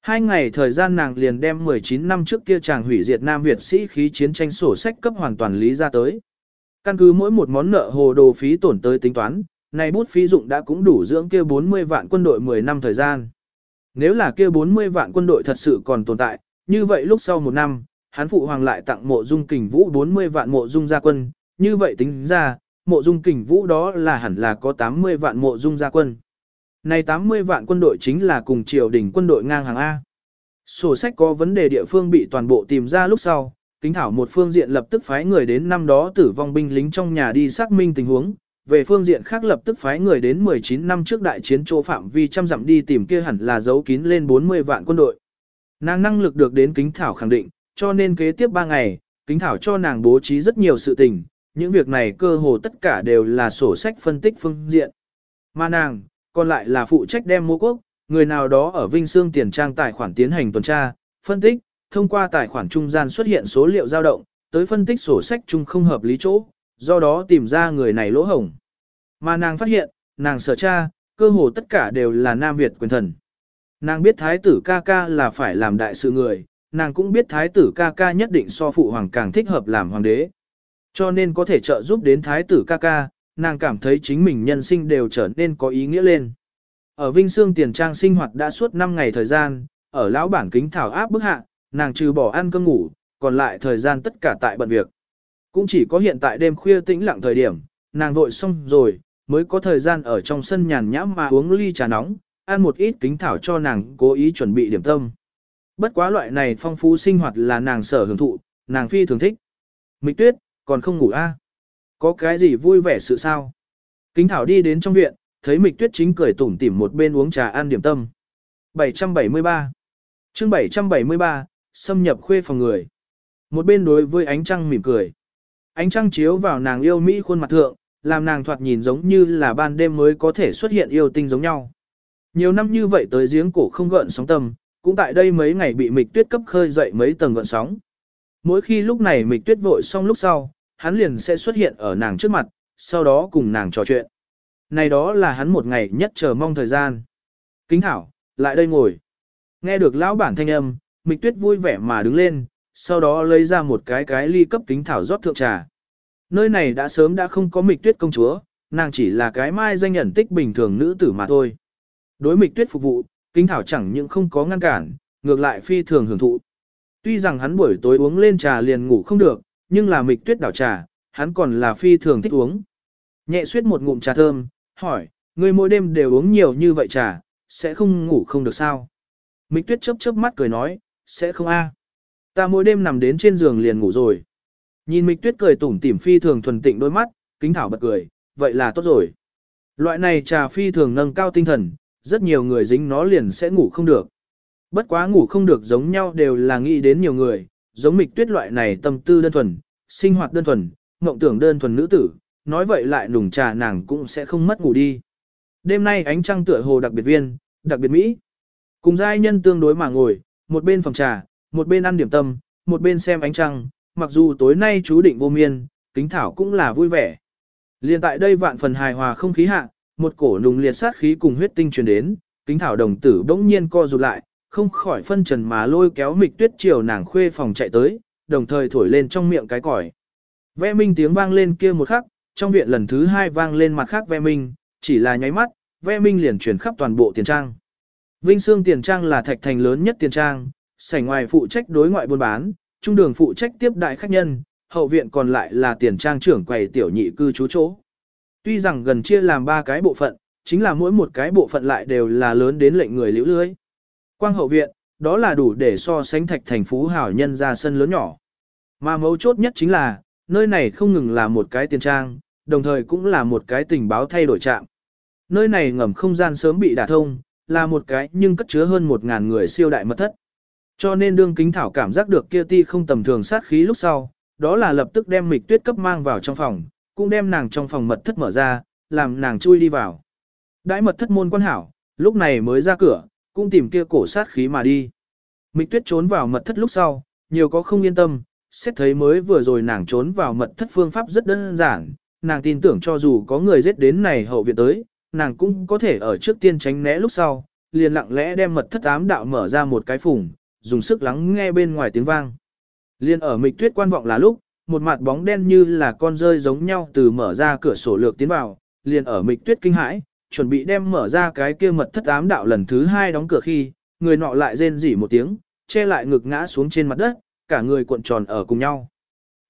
Hai ngày thời gian nàng liền đem 19 năm trước kia chàng hủy diệt Nam Việt sĩ khí chiến tranh sổ sách cấp hoàn toàn lý ra tới. Căn cứ mỗi một món nợ hồ đồ phí tổn tới tính toán, này bút phí dụng đã cũng đủ dưỡng kia 40 vạn quân đội 10 năm thời gian. Nếu là kia 40 vạn quân đội thật sự còn tồn tại, như vậy lúc sau một năm, hán phụ hoàng lại tặng mộ dung kình vũ 40 vạn mộ dung gia quân, như vậy tính ra, mộ dung kình vũ đó là hẳn là có 80 vạn mộ dung gia quân. Này 80 vạn quân đội chính là cùng triều đình quân đội ngang hàng A. Sổ sách có vấn đề địa phương bị toàn bộ tìm ra lúc sau, kính thảo một phương diện lập tức phái người đến năm đó tử vong binh lính trong nhà đi xác minh tình huống, về phương diện khác lập tức phái người đến 19 năm trước đại chiến chỗ phạm vi trăm dặm đi tìm kia hẳn là giấu kín lên 40 vạn quân đội. Nàng năng lực được đến kính thảo khẳng định, cho nên kế tiếp 3 ngày, kính thảo cho nàng bố trí rất nhiều sự tình, những việc này cơ hồ tất cả đều là sổ sách phân tích phương diện. Mà nàng, còn lại là phụ trách đem mua quốc, người nào đó ở Vinh Sương tiền trang tài khoản tiến hành tuần tra, phân tích, thông qua tài khoản trung gian xuất hiện số liệu dao động, tới phân tích sổ sách chung không hợp lý chỗ, do đó tìm ra người này lỗ hổng. Mà nàng phát hiện, nàng sở tra, cơ hồ tất cả đều là Nam Việt quyền thần. Nàng biết thái tử ca ca là phải làm đại sự người, nàng cũng biết thái tử ca ca nhất định so phụ hoàng càng thích hợp làm hoàng đế. Cho nên có thể trợ giúp đến thái tử ca ca, nàng cảm thấy chính mình nhân sinh đều trở nên có ý nghĩa lên. Ở Vinh Sương tiền trang sinh hoạt đã suốt 5 ngày thời gian, ở lão bản kính thảo áp bức hạ, nàng trừ bỏ ăn cơm ngủ, còn lại thời gian tất cả tại bận việc. Cũng chỉ có hiện tại đêm khuya tĩnh lặng thời điểm, nàng vội xong rồi, mới có thời gian ở trong sân nhàn nhã mà uống ly trà nóng, ăn một ít kính thảo cho nàng cố ý chuẩn bị điểm tâm. Bất quá loại này phong phú sinh hoạt là nàng sở hưởng thụ, nàng phi thường thích. Mịch tuyết, còn không ngủ a? À? Có cái gì vui vẻ sự sao? Kính thảo đi đến trong viện, thấy mịch tuyết chính cười tủm tỉm một bên uống trà ăn điểm tâm. 773 chương 773, xâm nhập khuê phòng người. Một bên đối với ánh trăng mỉm cười. Ánh trăng chiếu vào nàng yêu Mỹ khuôn mặt thượng, làm nàng thoạt nhìn giống như là ban đêm mới có thể xuất hiện yêu tinh giống nhau. Nhiều năm như vậy tới giếng cổ không gợn sóng tâm, cũng tại đây mấy ngày bị mịch tuyết cấp khơi dậy mấy tầng gợn sóng. Mỗi khi lúc này mịch tuyết vội xong lúc sau, hắn liền sẽ xuất hiện ở nàng trước mặt, sau đó cùng nàng trò chuyện. Này đó là hắn một ngày nhất chờ mong thời gian. Kính thảo, lại đây ngồi. Nghe được lão bản thanh âm, mịch tuyết vui vẻ mà đứng lên, sau đó lấy ra một cái cái ly cấp kính thảo rót thượng trà. Nơi này đã sớm đã không có mịch tuyết công chúa, nàng chỉ là cái mai danh nhận tích bình thường nữ tử mà thôi. Đối mịch tuyết phục vụ, kính thảo chẳng những không có ngăn cản, ngược lại phi thường hưởng thụ. Tuy rằng hắn buổi tối uống lên trà liền ngủ không được, nhưng là mịch tuyết đảo trà, hắn còn là phi thường thích uống. Nhẹ suyết một ngụm trà thơm, hỏi, người mỗi đêm đều uống nhiều như vậy trà, sẽ không ngủ không được sao? Mịch tuyết chớp chớp mắt cười nói, sẽ không a. Ta mỗi đêm nằm đến trên giường liền ngủ rồi. Nhìn Mịch Tuyết cười tủm tỉm phi thường thuần tịnh đôi mắt, kính thảo bật cười, vậy là tốt rồi. Loại này trà phi thường nâng cao tinh thần, rất nhiều người dính nó liền sẽ ngủ không được. Bất quá ngủ không được giống nhau đều là nghĩ đến nhiều người, giống Mịch Tuyết loại này tâm tư đơn thuần, sinh hoạt đơn thuần, mộng tưởng đơn thuần nữ tử, nói vậy lại nùng trà nàng cũng sẽ không mất ngủ đi. Đêm nay ánh trăng tựa hồ đặc biệt viên, đặc biệt mỹ. Cùng giai nhân tương đối mà ngồi, một bên phòng trà, một bên ăn điểm tâm, một bên xem ánh trăng, mặc dù tối nay chú định vô miên, kính thảo cũng là vui vẻ. Liên tại đây vạn phần hài hòa không khí hạ, một cổ nùng liệt sát khí cùng huyết tinh truyền đến, kính thảo đồng tử bỗng nhiên co rụt lại, không khỏi phân trần mà lôi kéo mịch tuyết chiều nàng khuê phòng chạy tới, đồng thời thổi lên trong miệng cái còi. Ve minh tiếng vang lên kia một khắc, trong viện lần thứ hai vang lên mặt khác ve minh, chỉ là nháy mắt, ve minh liền truyền khắp toàn bộ tiền trang. Vinh Sương tiền trang là thạch thành lớn nhất tiền trang, sảnh ngoài phụ trách đối ngoại buôn bán, trung đường phụ trách tiếp đại khách nhân, hậu viện còn lại là tiền trang trưởng quầy tiểu nhị cư trú chỗ. Tuy rằng gần chia làm ba cái bộ phận, chính là mỗi một cái bộ phận lại đều là lớn đến lệnh người liễu lưới. Quang hậu viện, đó là đủ để so sánh thạch thành phú hảo nhân ra sân lớn nhỏ. Mà mấu chốt nhất chính là, nơi này không ngừng là một cái tiền trang, đồng thời cũng là một cái tình báo thay đổi trạm. Nơi này ngầm không gian sớm bị đả thông, là một cái nhưng cất chứa hơn một ngàn người siêu đại mật thất. Cho nên đương kính thảo cảm giác được kia ti không tầm thường sát khí lúc sau, đó là lập tức đem mịch tuyết cấp mang vào trong phòng, cũng đem nàng trong phòng mật thất mở ra, làm nàng chui đi vào. Đãi mật thất môn quan hảo, lúc này mới ra cửa, cũng tìm kia cổ sát khí mà đi. Mịch tuyết trốn vào mật thất lúc sau, nhiều có không yên tâm, xét thấy mới vừa rồi nàng trốn vào mật thất phương pháp rất đơn giản, nàng tin tưởng cho dù có người giết đến này hậu viện tới, nàng cũng có thể ở trước tiên tránh né lúc sau, liền lặng lẽ đem mật thất ám đạo mở ra một cái phùng, dùng sức lắng nghe bên ngoài tiếng vang. Liên ở mịch tuyết quan vọng là lúc, một mặt bóng đen như là con rơi giống nhau từ mở ra cửa sổ lược tiến vào, liền ở mịch tuyết kinh hãi, chuẩn bị đem mở ra cái kia mật thất ám đạo lần thứ hai đóng cửa khi, người nọ lại rên rỉ một tiếng, che lại ngực ngã xuống trên mặt đất, cả người cuộn tròn ở cùng nhau.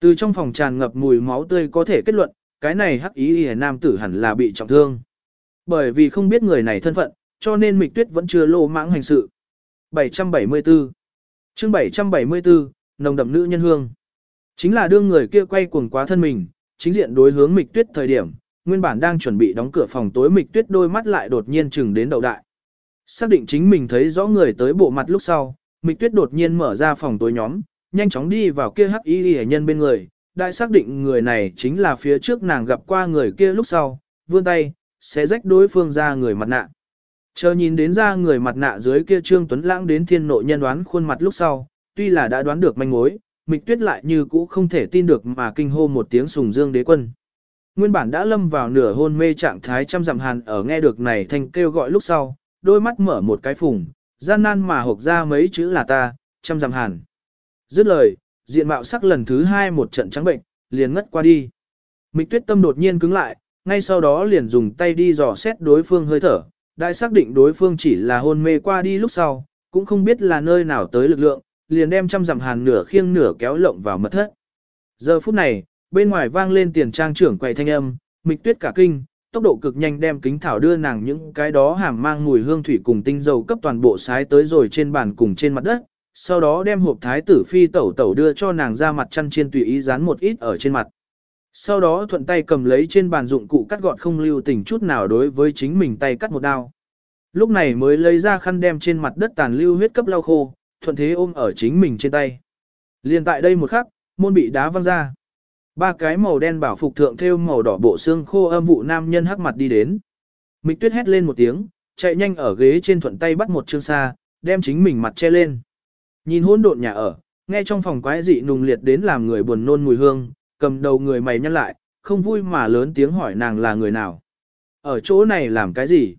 Từ trong phòng tràn ngập mùi máu tươi có thể kết luận, cái này hắc ý y nam tử hẳn là bị trọng thương. Bởi vì không biết người này thân phận, cho nên mịch tuyết vẫn chưa lô mãng hành sự. 774 chương 774, nồng đậm nữ nhân hương. Chính là đương người kia quay cuồng quá thân mình, chính diện đối hướng mịch tuyết thời điểm, nguyên bản đang chuẩn bị đóng cửa phòng tối mịch tuyết đôi mắt lại đột nhiên chừng đến đầu đại. Xác định chính mình thấy rõ người tới bộ mặt lúc sau, mịch tuyết đột nhiên mở ra phòng tối nhóm, nhanh chóng đi vào kia hắc y hệ nhân bên người, đại xác định người này chính là phía trước nàng gặp qua người kia lúc sau, vươn tay, sẽ rách đối phương ra người mặt nạ. Chờ nhìn đến ra người mặt nạ dưới kia Trương Tuấn Lãng đến thiên nội nhân đoán khuôn mặt lúc sau, tuy là đã đoán được manh mối, Mịch Tuyết lại như cũ không thể tin được mà kinh hô một tiếng sùng dương đế quân. Nguyên bản đã lâm vào nửa hôn mê trạng thái trăm dặm hàn ở nghe được này thành kêu gọi lúc sau, đôi mắt mở một cái phùng, gian nan mà hộc ra mấy chữ là ta, trăm dặm hàn. Dứt lời, diện mạo sắc lần thứ hai một trận trắng bệnh, liền ngất qua đi. Mịch Tuyết tâm đột nhiên cứng lại, ngay sau đó liền dùng tay đi dò xét đối phương hơi thở, đại xác định đối phương chỉ là hôn mê qua đi lúc sau, cũng không biết là nơi nào tới lực lượng, liền đem trăm dặm hàn nửa khiêng nửa kéo lộng vào mật thất. Giờ phút này, bên ngoài vang lên tiền trang trưởng quầy thanh âm, mịch tuyết cả kinh, tốc độ cực nhanh đem kính thảo đưa nàng những cái đó hàm mang mùi hương thủy cùng tinh dầu cấp toàn bộ sái tới rồi trên bàn cùng trên mặt đất, sau đó đem hộp thái tử phi tẩu tẩu đưa cho nàng ra mặt chăn chiên tùy ý dán một ít ở trên mặt. Sau đó thuận tay cầm lấy trên bàn dụng cụ cắt gọn không lưu tình chút nào đối với chính mình tay cắt một đao. Lúc này mới lấy ra khăn đem trên mặt đất tàn lưu huyết cấp lau khô, thuận thế ôm ở chính mình trên tay. Liên tại đây một khắc, môn bị đá văng ra. Ba cái màu đen bảo phục thượng theo màu đỏ bộ xương khô âm vụ nam nhân hắc mặt đi đến. Mịch tuyết hét lên một tiếng, chạy nhanh ở ghế trên thuận tay bắt một chương xa, đem chính mình mặt che lên. Nhìn hỗn độn nhà ở, nghe trong phòng quái dị nùng liệt đến làm người buồn nôn mùi hương, cầm đầu người mày nhăn lại, không vui mà lớn tiếng hỏi nàng là người nào. Ở chỗ này làm cái gì?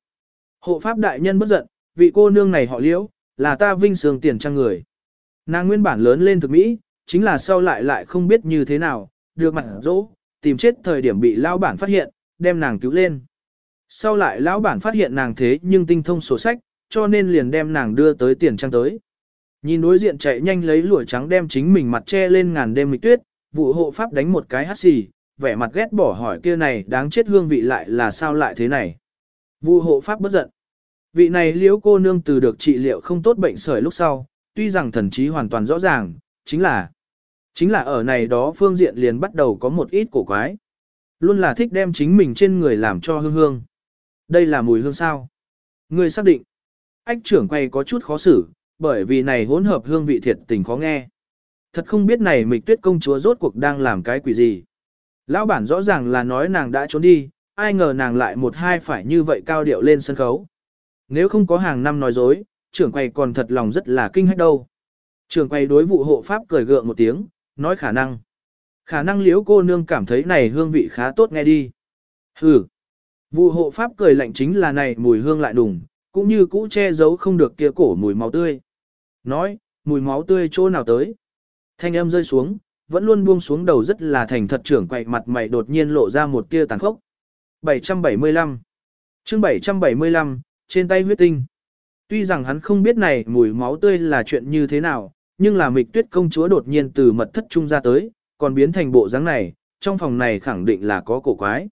Hộ pháp đại nhân bất giận, vị cô nương này họ liễu, là ta vinh sương tiền trang người. Nàng nguyên bản lớn lên thực mỹ, chính là sau lại lại không biết như thế nào, được mặt dỗ, tìm chết thời điểm bị lão bản phát hiện, đem nàng cứu lên. Sau lại lão bản phát hiện nàng thế nhưng tinh thông sổ sách, cho nên liền đem nàng đưa tới tiền trang tới. Nhìn đối diện chạy nhanh lấy lụa trắng đem chính mình mặt che lên ngàn đêm mịch tuyết, vụ hộ pháp đánh một cái hắt xì, vẻ mặt ghét bỏ hỏi kia này đáng chết hương vị lại là sao lại thế này. Vụ hộ pháp bất giận. Vị này liễu cô nương từ được trị liệu không tốt bệnh sởi lúc sau, tuy rằng thần trí hoàn toàn rõ ràng, chính là chính là ở này đó phương diện liền bắt đầu có một ít cổ quái. Luôn là thích đem chính mình trên người làm cho hương hương. Đây là mùi hương sao? Người xác định. Ách trưởng quay có chút khó xử, bởi vì này hỗn hợp hương vị thiệt tình khó nghe. Thật không biết này mịch tuyết công chúa rốt cuộc đang làm cái quỷ gì. Lão bản rõ ràng là nói nàng đã trốn đi, ai ngờ nàng lại một hai phải như vậy cao điệu lên sân khấu. Nếu không có hàng năm nói dối, trưởng quầy còn thật lòng rất là kinh hách đâu. Trưởng quầy đối vụ hộ pháp cười gượng một tiếng, nói khả năng. Khả năng liễu cô nương cảm thấy này hương vị khá tốt nghe đi. Hừ. Vụ hộ pháp cười lạnh chính là này mùi hương lại đùng, cũng như cũ che giấu không được kia cổ mùi máu tươi. Nói, mùi máu tươi chỗ nào tới. Thanh âm rơi xuống, vẫn luôn buông xuống đầu rất là thành thật trưởng quậy mặt mày đột nhiên lộ ra một tia tàn khốc. 775 chương 775, trên tay huyết tinh. Tuy rằng hắn không biết này mùi máu tươi là chuyện như thế nào, nhưng là mịch tuyết công chúa đột nhiên từ mật thất trung ra tới, còn biến thành bộ dáng này, trong phòng này khẳng định là có cổ quái.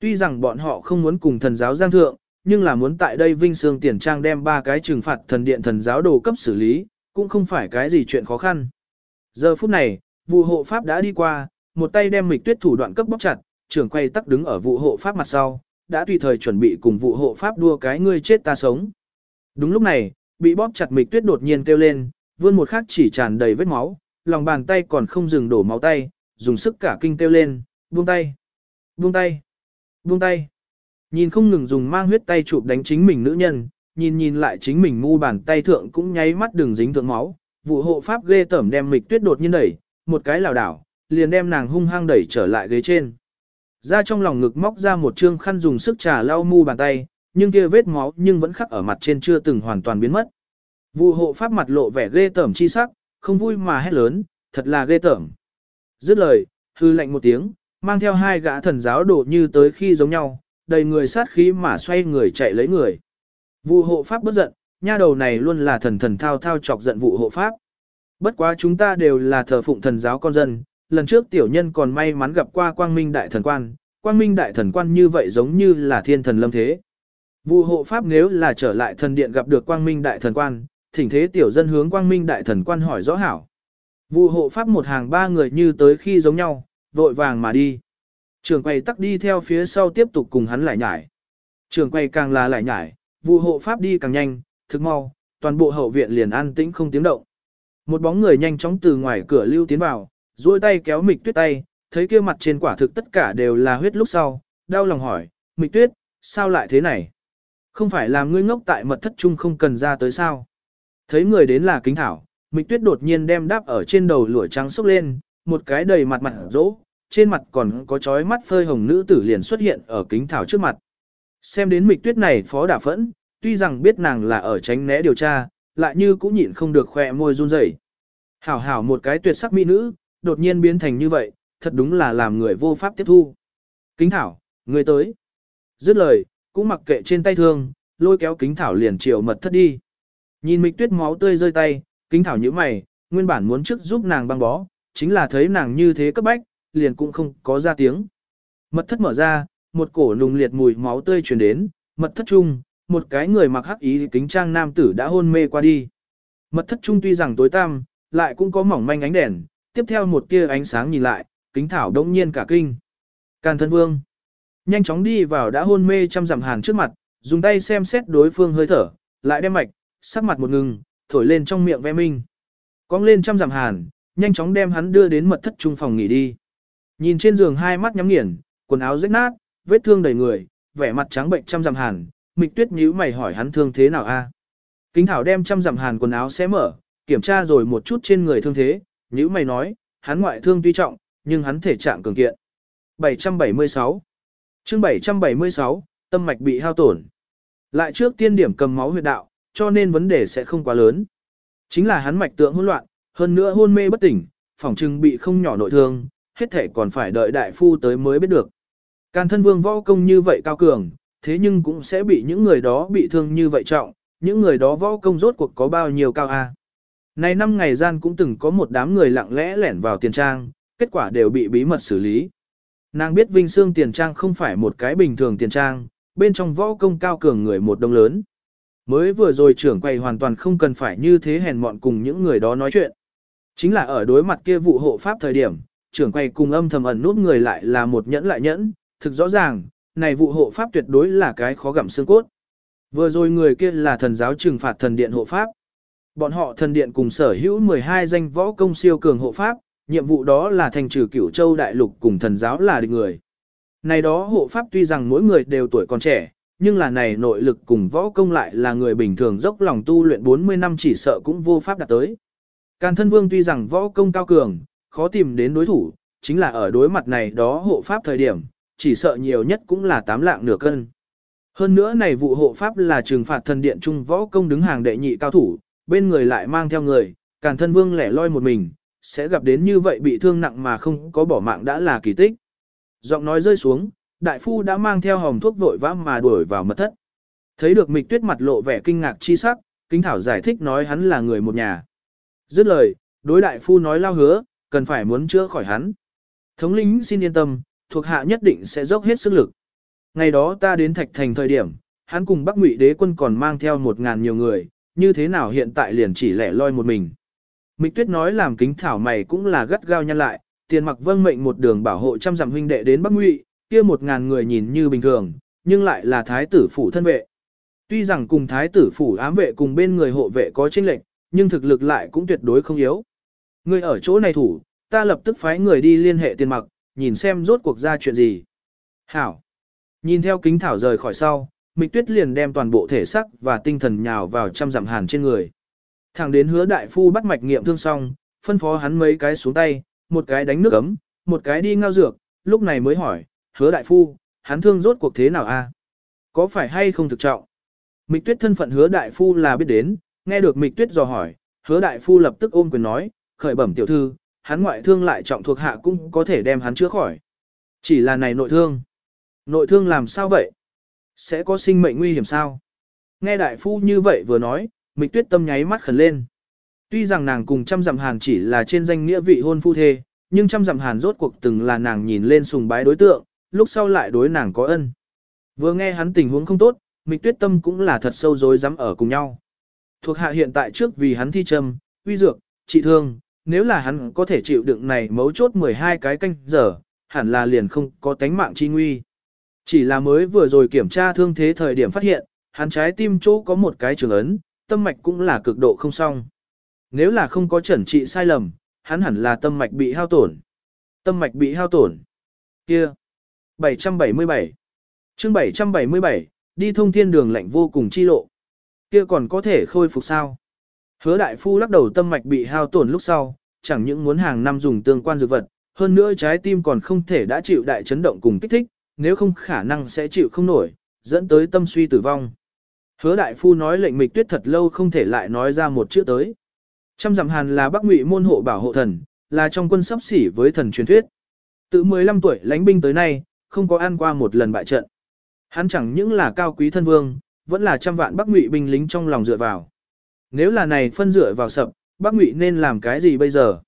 Tuy rằng bọn họ không muốn cùng thần giáo giang thượng, nhưng là muốn tại đây Vinh Sương Tiền Trang đem ba cái trừng phạt thần điện thần giáo đồ cấp xử lý, cũng không phải cái gì chuyện khó khăn. Giờ phút này, vụ hộ pháp đã đi qua, một tay đem mịch tuyết thủ đoạn cấp bóc chặt, trưởng quay tắc đứng ở vụ hộ pháp mặt sau, đã tùy thời chuẩn bị cùng vụ hộ pháp đua cái ngươi chết ta sống. Đúng lúc này, bị bóp chặt mịch tuyết đột nhiên kêu lên, vươn một khắc chỉ tràn đầy vết máu, lòng bàn tay còn không dừng đổ máu tay, dùng sức cả kinh kêu lên, buông tay, buông tay, buông tay. Nhìn không ngừng dùng mang huyết tay chụp đánh chính mình nữ nhân, nhìn nhìn lại chính mình mu bàn tay thượng cũng nháy mắt đường dính thượng máu, vụ hộ pháp ghê tẩm đem mịch tuyết đột nhiên đẩy, một cái lảo đảo, liền đem nàng hung hăng đẩy trở lại ghế trên. Ra trong lòng ngực móc ra một trương khăn dùng sức trà lau mu bàn tay, nhưng kia vết máu nhưng vẫn khắc ở mặt trên chưa từng hoàn toàn biến mất. Vụ hộ pháp mặt lộ vẻ ghê tởm chi sắc, không vui mà hét lớn, thật là ghê tởm. Dứt lời, hư lạnh một tiếng, mang theo hai gã thần giáo đổ như tới khi giống nhau, đầy người sát khí mà xoay người chạy lấy người. Vụ hộ pháp bất giận, nha đầu này luôn là thần thần thao thao chọc giận vụ hộ pháp. Bất quá chúng ta đều là thờ phụng thần giáo con dân, lần trước tiểu nhân còn may mắn gặp qua quang minh đại thần quan, quang minh đại thần quan như vậy giống như là thiên thần lâm thế. Vụ hộ pháp nếu là trở lại thần điện gặp được quang minh đại thần quan, thỉnh thế tiểu dân hướng quang minh đại thần quan hỏi rõ hảo. Vụ hộ pháp một hàng ba người như tới khi giống nhau, vội vàng mà đi. Trường quay tắc đi theo phía sau tiếp tục cùng hắn lại nhải. Trường quay càng là lại nhải, vụ hộ pháp đi càng nhanh, thức mau, toàn bộ hậu viện liền an tĩnh không tiếng động. Một bóng người nhanh chóng từ ngoài cửa lưu tiến vào, duỗi tay kéo mịch tuyết tay, thấy kia mặt trên quả thực tất cả đều là huyết lúc sau, đau lòng hỏi, mịch tuyết, sao lại thế này? Không phải làm ngươi ngốc tại mật thất trung không cần ra tới sao? Thấy người đến là kính thảo, mịch tuyết đột nhiên đem đáp ở trên đầu lụa trắng xốc lên, một cái đầy mặt mặt rỗ, trên mặt còn có chói mắt phơi hồng nữ tử liền xuất hiện ở kính thảo trước mặt. Xem đến mịch tuyết này phó đả phẫn, tuy rằng biết nàng là ở tránh né điều tra, lại như cũng nhịn không được khỏe môi run rẩy. Hảo hảo một cái tuyệt sắc mỹ nữ, đột nhiên biến thành như vậy, thật đúng là làm người vô pháp tiếp thu. Kính thảo, người tới. Dứt lời, cũng mặc kệ trên tay thương, lôi kéo kính thảo liền chiều mật thất đi. Nhìn mịch tuyết máu tươi rơi tay, kính thảo nhíu mày, nguyên bản muốn trước giúp nàng băng bó, chính là thấy nàng như thế cấp bách, liền cũng không có ra tiếng. Mật thất mở ra, một cổ nùng liệt mùi máu tươi truyền đến, mật thất chung, một cái người mặc hắc ý kính trang nam tử đã hôn mê qua đi. Mật thất chung tuy rằng tối tăm, lại cũng có mỏng manh ánh đèn, tiếp theo một tia ánh sáng nhìn lại, kính thảo đông nhiên cả kinh. Càn thân vương. Nhanh chóng đi vào đã hôn mê trăm dặm hàn trước mặt, dùng tay xem xét đối phương hơi thở, lại đem mạch, sắc mặt một ngừng, thổi lên trong miệng ve minh. Cong lên trăm dặm hàn, nhanh chóng đem hắn đưa đến mật thất trung phòng nghỉ đi. Nhìn trên giường hai mắt nhắm nghiền, quần áo rách nát, vết thương đầy người, vẻ mặt trắng bệnh trăm dặm hàn, mịch tuyết nhíu mày hỏi hắn thương thế nào a? Kính thảo đem trăm dặm hàn quần áo xé mở, kiểm tra rồi một chút trên người thương thế, nhíu mày nói, hắn ngoại thương tuy trọng, nhưng hắn thể trạng cường kiện. 776 chương 776, tâm mạch bị hao tổn. Lại trước tiên điểm cầm máu huyệt đạo, cho nên vấn đề sẽ không quá lớn. Chính là hắn mạch tượng hỗn loạn, hơn nữa hôn mê bất tỉnh, phỏng chừng bị không nhỏ nội thương, hết thể còn phải đợi đại phu tới mới biết được. Càn thân vương võ công như vậy cao cường, thế nhưng cũng sẽ bị những người đó bị thương như vậy trọng, những người đó võ công rốt cuộc có bao nhiêu cao a? Này năm ngày gian cũng từng có một đám người lặng lẽ lẻn vào tiền trang, kết quả đều bị bí mật xử lý. Nàng biết Vinh Sương tiền trang không phải một cái bình thường tiền trang, bên trong võ công cao cường người một đông lớn. Mới vừa rồi trưởng quầy hoàn toàn không cần phải như thế hèn mọn cùng những người đó nói chuyện. Chính là ở đối mặt kia vụ hộ pháp thời điểm, trưởng quầy cùng âm thầm ẩn nút người lại là một nhẫn lại nhẫn, thực rõ ràng, này vụ hộ pháp tuyệt đối là cái khó gặm xương cốt. Vừa rồi người kia là thần giáo trừng phạt thần điện hộ pháp. Bọn họ thần điện cùng sở hữu 12 danh võ công siêu cường hộ pháp, nhiệm vụ đó là thành trừ cửu châu đại lục cùng thần giáo là địch người. Này đó hộ pháp tuy rằng mỗi người đều tuổi còn trẻ, nhưng là này nội lực cùng võ công lại là người bình thường dốc lòng tu luyện 40 năm chỉ sợ cũng vô pháp đạt tới. Càn thân vương tuy rằng võ công cao cường, khó tìm đến đối thủ, chính là ở đối mặt này đó hộ pháp thời điểm, chỉ sợ nhiều nhất cũng là tám lạng nửa cân. Hơn nữa này vụ hộ pháp là trừng phạt thần điện trung võ công đứng hàng đệ nhị cao thủ, bên người lại mang theo người, càn thân vương lẻ loi một mình, sẽ gặp đến như vậy bị thương nặng mà không có bỏ mạng đã là kỳ tích. Giọng nói rơi xuống, đại phu đã mang theo hồng thuốc vội vã mà đuổi vào mật thất. Thấy được mịch tuyết mặt lộ vẻ kinh ngạc chi sắc, kính thảo giải thích nói hắn là người một nhà. Dứt lời, đối đại phu nói lao hứa, cần phải muốn chữa khỏi hắn. Thống lĩnh xin yên tâm, thuộc hạ nhất định sẽ dốc hết sức lực. Ngày đó ta đến thạch thành thời điểm, hắn cùng Bắc Ngụy đế quân còn mang theo một ngàn nhiều người, như thế nào hiện tại liền chỉ lẻ loi một mình. Mịch tuyết nói làm kính thảo mày cũng là gắt gao nhăn lại, tiền mặc vâng mệnh một đường bảo hộ trăm dặm huynh đệ đến Bắc Ngụy, kia một ngàn người nhìn như bình thường, nhưng lại là thái tử phủ thân vệ. Tuy rằng cùng thái tử phủ ám vệ cùng bên người hộ vệ có chênh lệnh, nhưng thực lực lại cũng tuyệt đối không yếu. Người ở chỗ này thủ, ta lập tức phái người đi liên hệ tiền mặc, nhìn xem rốt cuộc ra chuyện gì. Hảo. Nhìn theo kính thảo rời khỏi sau, Mịch Tuyết liền đem toàn bộ thể xác và tinh thần nhào vào trăm dặm hàn trên người. Thẳng đến hứa đại phu bắt mạch nghiệm thương xong, phân phó hắn mấy cái xuống tay, một cái đánh nước ấm, một cái đi ngao dược, lúc này mới hỏi, hứa đại phu, hắn thương rốt cuộc thế nào a? Có phải hay không thực trọng? Mịch tuyết thân phận hứa đại phu là biết đến, nghe được mịch tuyết dò hỏi, hứa đại phu lập tức ôm quyền nói, khởi bẩm tiểu thư, hắn ngoại thương lại trọng thuộc hạ cũng có thể đem hắn chữa khỏi. Chỉ là này nội thương. Nội thương làm sao vậy? Sẽ có sinh mệnh nguy hiểm sao? Nghe đại phu như vậy vừa nói, mịch tuyết tâm nháy mắt khẩn lên. Tuy rằng nàng cùng trăm dặm hàn chỉ là trên danh nghĩa vị hôn phu thê, nhưng trăm dặm hàn rốt cuộc từng là nàng nhìn lên sùng bái đối tượng, lúc sau lại đối nàng có ân. Vừa nghe hắn tình huống không tốt, mịch tuyết tâm cũng là thật sâu rối dám ở cùng nhau. Thuộc hạ hiện tại trước vì hắn thi trầm, uy dược, trị thương, nếu là hắn có thể chịu đựng này mấu chốt 12 cái canh giờ, hẳn là liền không có tánh mạng chi nguy. Chỉ là mới vừa rồi kiểm tra thương thế thời điểm phát hiện, hắn trái tim chỗ có một cái trường ấn, tâm mạch cũng là cực độ không xong. Nếu là không có chẩn trị sai lầm, hắn hẳn là tâm mạch bị hao tổn. Tâm mạch bị hao tổn. Kia. 777. chương 777, đi thông thiên đường lạnh vô cùng chi lộ. Kia còn có thể khôi phục sao? Hứa đại phu lắc đầu tâm mạch bị hao tổn lúc sau, chẳng những muốn hàng năm dùng tương quan dược vật, hơn nữa trái tim còn không thể đã chịu đại chấn động cùng kích thích, nếu không khả năng sẽ chịu không nổi, dẫn tới tâm suy tử vong. Hứa đại phu nói lệnh mịch tuyết thật lâu không thể lại nói ra một chữ tới. Trăm dặm hàn là bắc ngụy môn hộ bảo hộ thần, là trong quân sắp xỉ với thần truyền thuyết. Từ 15 tuổi lãnh binh tới nay, không có ăn qua một lần bại trận. Hắn chẳng những là cao quý thân vương, vẫn là trăm vạn bắc ngụy binh lính trong lòng dựa vào. Nếu là này phân dựa vào sập, bắc ngụy nên làm cái gì bây giờ?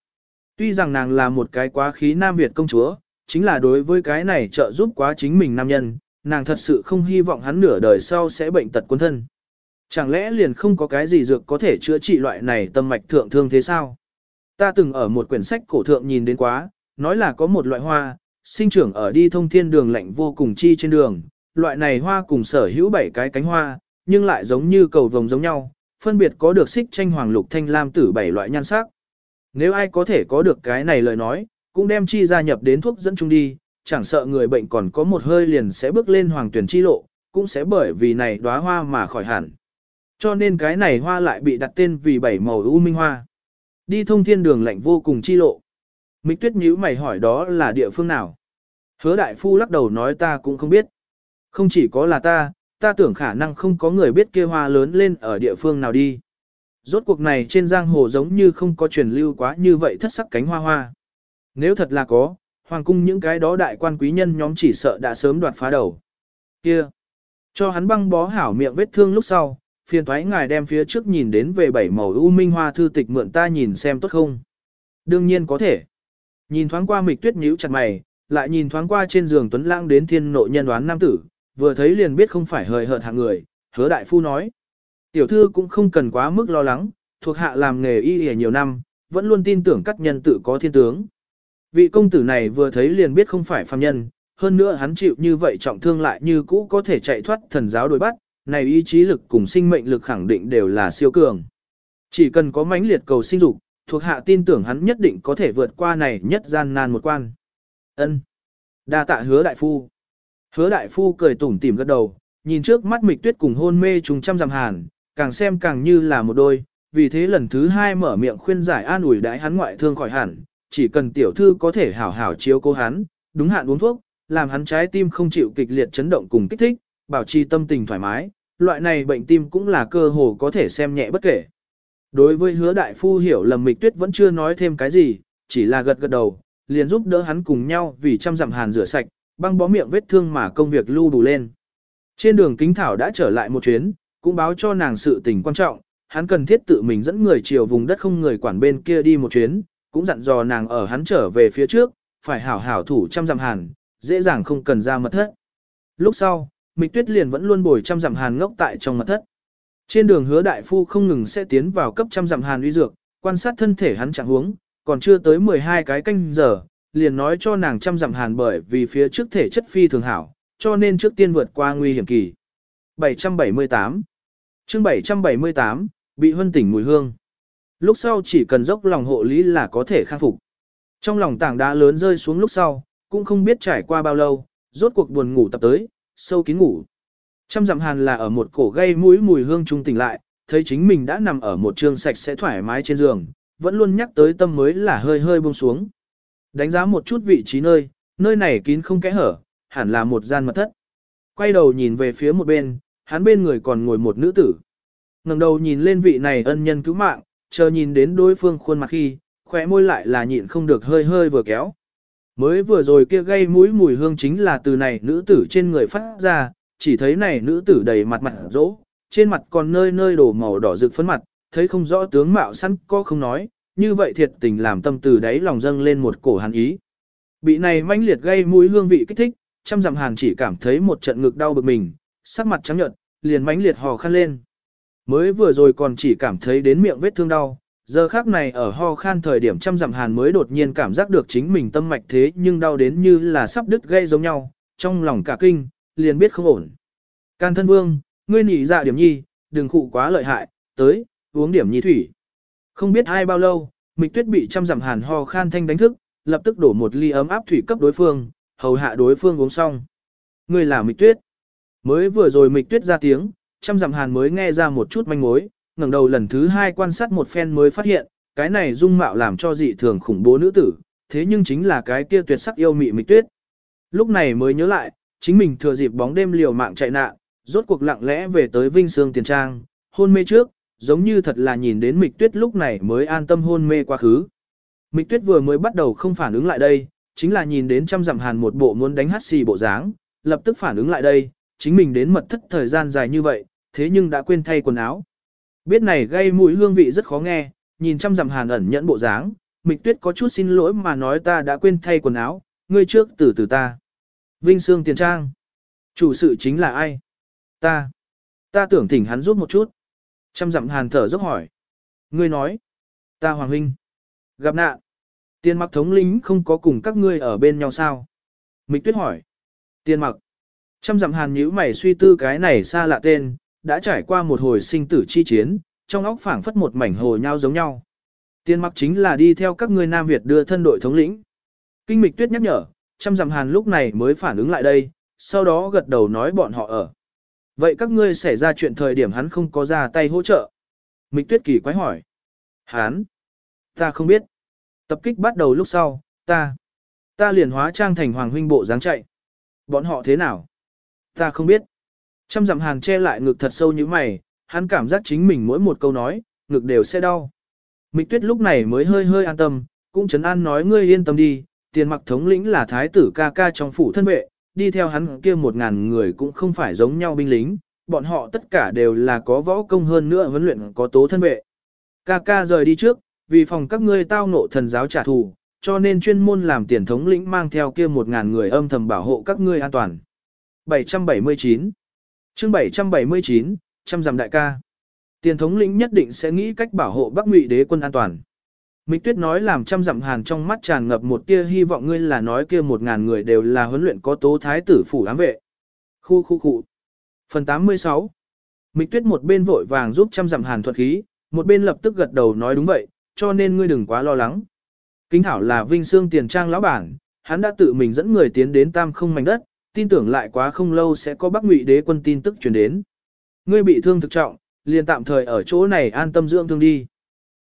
Tuy rằng nàng là một cái quá khí Nam Việt công chúa, chính là đối với cái này trợ giúp quá chính mình nam nhân, nàng thật sự không hy vọng hắn nửa đời sau sẽ bệnh tật quân thân. Chẳng lẽ liền không có cái gì dược có thể chữa trị loại này tâm mạch thượng thương thế sao? Ta từng ở một quyển sách cổ thượng nhìn đến quá, nói là có một loại hoa, sinh trưởng ở đi thông thiên đường lạnh vô cùng chi trên đường, loại này hoa cùng sở hữu bảy cái cánh hoa, nhưng lại giống như cầu vồng giống nhau, phân biệt có được xích tranh hoàng lục thanh lam tử bảy loại nhan sắc. Nếu ai có thể có được cái này lời nói, cũng đem chi gia nhập đến thuốc dẫn chung đi, chẳng sợ người bệnh còn có một hơi liền sẽ bước lên hoàng tuyển chi lộ, cũng sẽ bởi vì này đóa hoa mà khỏi hẳn. Cho nên cái này hoa lại bị đặt tên vì bảy màu u minh hoa. Đi thông thiên đường lạnh vô cùng chi lộ. Mịch tuyết nhíu mày hỏi đó là địa phương nào? Hứa đại phu lắc đầu nói ta cũng không biết. Không chỉ có là ta, ta tưởng khả năng không có người biết kia hoa lớn lên ở địa phương nào đi. Rốt cuộc này trên giang hồ giống như không có truyền lưu quá như vậy thất sắc cánh hoa hoa. Nếu thật là có, hoàng cung những cái đó đại quan quý nhân nhóm chỉ sợ đã sớm đoạt phá đầu. Kia, cho hắn băng bó hảo miệng vết thương lúc sau, phiền thoái ngài đem phía trước nhìn đến về bảy màu u minh hoa thư tịch mượn ta nhìn xem tốt không. Đương nhiên có thể. Nhìn thoáng qua mịch tuyết nhíu chặt mày, lại nhìn thoáng qua trên giường tuấn lãng đến thiên nội nhân đoán nam tử, vừa thấy liền biết không phải hời hợt hạng người, hứa đại phu nói. Tiểu thư cũng không cần quá mức lo lắng, thuộc hạ làm nghề y y nhiều năm, vẫn luôn tin tưởng các nhân tự có thiên tướng. Vị công tử này vừa thấy liền biết không phải phàm nhân, hơn nữa hắn chịu như vậy trọng thương lại như cũ có thể chạy thoát thần giáo đối bắt, này ý chí lực cùng sinh mệnh lực khẳng định đều là siêu cường. Chỉ cần có mãnh liệt cầu sinh dục, thuộc hạ tin tưởng hắn nhất định có thể vượt qua này nhất gian nan một quan. Ân, đa tạ hứa đại phu. Hứa đại phu cười tủm tỉm gật đầu, nhìn trước mắt mịch tuyết cùng hôn mê trùng trăm dặm hàn, càng xem càng như là một đôi, vì thế lần thứ hai mở miệng khuyên giải an ủi đãi hắn ngoại thương khỏi hẳn, chỉ cần tiểu thư có thể hảo hảo chiếu cố hắn, đúng hạn uống thuốc, làm hắn trái tim không chịu kịch liệt chấn động cùng kích thích, bảo trì tâm tình thoải mái, loại này bệnh tim cũng là cơ hồ có thể xem nhẹ bất kể. Đối với hứa đại phu hiểu lầm mịch tuyết vẫn chưa nói thêm cái gì, chỉ là gật gật đầu, liền giúp đỡ hắn cùng nhau vì chăm dặm hàn rửa sạch, băng bó miệng vết thương mà công việc lưu đủ lên. Trên đường kính thảo đã trở lại một chuyến, cũng báo cho nàng sự tình quan trọng, hắn cần thiết tự mình dẫn người chiều vùng đất không người quản bên kia đi một chuyến, cũng dặn dò nàng ở hắn trở về phía trước, phải hảo hảo thủ trăm dặm hàn, dễ dàng không cần ra mật thất. Lúc sau, Mịch Tuyết liền vẫn luôn bồi trăm dặm hàn ngốc tại trong mật thất. Trên đường hứa đại phu không ngừng sẽ tiến vào cấp trăm dặm hàn uy dược, quan sát thân thể hắn trạng huống, còn chưa tới 12 cái canh giờ, liền nói cho nàng trăm dặm hàn bởi vì phía trước thể chất phi thường hảo, cho nên trước tiên vượt qua nguy hiểm kỳ. 778 chương 778, bị huân tỉnh mùi hương. Lúc sau chỉ cần dốc lòng hộ lý là có thể khắc phục. Trong lòng tảng đá lớn rơi xuống lúc sau, cũng không biết trải qua bao lâu, rốt cuộc buồn ngủ tập tới, sâu kín ngủ. Trăm dặm hàn là ở một cổ gây mũi mùi hương trung tỉnh lại, thấy chính mình đã nằm ở một trường sạch sẽ thoải mái trên giường, vẫn luôn nhắc tới tâm mới là hơi hơi buông xuống. Đánh giá một chút vị trí nơi, nơi này kín không kẽ hở, hẳn là một gian mật thất. Quay đầu nhìn về phía một bên, hắn bên người còn ngồi một nữ tử. ngẩng đầu nhìn lên vị này ân nhân cứu mạng, chờ nhìn đến đối phương khuôn mặt khi, khỏe môi lại là nhịn không được hơi hơi vừa kéo. Mới vừa rồi kia gây mũi mùi hương chính là từ này nữ tử trên người phát ra, chỉ thấy này nữ tử đầy mặt mặt rỗ, trên mặt còn nơi nơi đổ màu đỏ rực phấn mặt, thấy không rõ tướng mạo sẵn có không nói, như vậy thiệt tình làm tâm từ đáy lòng dâng lên một cổ hàn ý. Bị này manh liệt gây mũi hương vị kích thích, trăm dặm hàn chỉ cảm thấy một trận ngực đau bực mình, sắc mặt trắng nhợt, liền mãnh liệt hò khăn lên. Mới vừa rồi còn chỉ cảm thấy đến miệng vết thương đau, giờ khác này ở ho khan thời điểm trăm dặm hàn mới đột nhiên cảm giác được chính mình tâm mạch thế nhưng đau đến như là sắp đứt gây giống nhau, trong lòng cả kinh, liền biết không ổn. Can thân vương, ngươi nỉ dạ điểm nhi, đừng khụ quá lợi hại, tới, uống điểm nhi thủy. Không biết ai bao lâu, mịch tuyết bị trăm dặm hàn ho khan thanh đánh thức, lập tức đổ một ly ấm áp thủy cấp đối phương, hầu hạ đối phương uống xong. Ngươi là mịch tuyết. Mới vừa rồi mịch tuyết ra tiếng, trăm dặm hàn mới nghe ra một chút manh mối, ngẩng đầu lần thứ hai quan sát một phen mới phát hiện, cái này dung mạo làm cho dị thường khủng bố nữ tử, thế nhưng chính là cái kia tuyệt sắc yêu mị mịch tuyết. Lúc này mới nhớ lại, chính mình thừa dịp bóng đêm liều mạng chạy nạn, rốt cuộc lặng lẽ về tới Vinh Sương Tiền Trang, hôn mê trước, giống như thật là nhìn đến mịch tuyết lúc này mới an tâm hôn mê quá khứ. Mịch tuyết vừa mới bắt đầu không phản ứng lại đây, chính là nhìn đến trăm dặm hàn một bộ muốn đánh hát xì bộ dáng, lập tức phản ứng lại đây, chính mình đến mật thất thời gian dài như vậy, thế nhưng đã quên thay quần áo. Biết này gây mùi hương vị rất khó nghe, nhìn trăm dặm hàn ẩn nhẫn bộ dáng, Mịch Tuyết có chút xin lỗi mà nói ta đã quên thay quần áo, ngươi trước từ từ ta. Vinh Sương Tiền Trang. Chủ sự chính là ai? Ta. Ta tưởng thỉnh hắn giúp một chút. Trăm dặm hàn thở dốc hỏi. Ngươi nói. Ta Hoàng Huynh. Gặp nạn. Tiền mặc thống lĩnh không có cùng các ngươi ở bên nhau sao? Mịch Tuyết hỏi. Tiền mặc. Trăm dặm hàn nhíu mày suy tư cái này xa lạ tên, đã trải qua một hồi sinh tử chi chiến, trong óc phảng phất một mảnh hồ nhau giống nhau. Tiên mặc chính là đi theo các ngươi Nam Việt đưa thân đội thống lĩnh. Kinh mịch tuyết nhắc nhở, trăm dặm hàn lúc này mới phản ứng lại đây, sau đó gật đầu nói bọn họ ở. Vậy các ngươi xảy ra chuyện thời điểm hắn không có ra tay hỗ trợ. Mịch tuyết kỳ quái hỏi. Hắn? Ta không biết. Tập kích bắt đầu lúc sau, ta. Ta liền hóa trang thành hoàng huynh bộ dáng chạy. Bọn họ thế nào? Ta không biết. Trăm dặm hàn che lại ngực thật sâu như mày, hắn cảm giác chính mình mỗi một câu nói, ngực đều sẽ đau. Mịch tuyết lúc này mới hơi hơi an tâm, cũng chấn an nói ngươi yên tâm đi, tiền mặc thống lĩnh là thái tử ca ca trong phủ thân vệ, đi theo hắn kia một ngàn người cũng không phải giống nhau binh lính, bọn họ tất cả đều là có võ công hơn nữa huấn luyện có tố thân vệ. Ca ca rời đi trước, vì phòng các ngươi tao nộ thần giáo trả thù, cho nên chuyên môn làm tiền thống lĩnh mang theo kia một ngàn người âm thầm bảo hộ các ngươi an toàn. 779 chương 779, trăm dặm đại ca. Tiền thống lĩnh nhất định sẽ nghĩ cách bảo hộ Bắc Ngụy đế quân an toàn. Mịch Tuyết nói làm trăm dặm hàn trong mắt tràn ngập một tia hy vọng ngươi là nói kia một ngàn người đều là huấn luyện có tố thái tử phủ ám vệ. Khu khu khu. Phần 86. Mịch Tuyết một bên vội vàng giúp trăm dặm hàn thuật khí, một bên lập tức gật đầu nói đúng vậy, cho nên ngươi đừng quá lo lắng. Kính thảo là Vinh Xương tiền trang lão bản, hắn đã tự mình dẫn người tiến đến tam không mảnh đất, tin tưởng lại quá không lâu sẽ có Bắc Ngụy đế quân tin tức truyền đến. Ngươi bị thương thực trọng, liền tạm thời ở chỗ này an tâm dưỡng thương đi.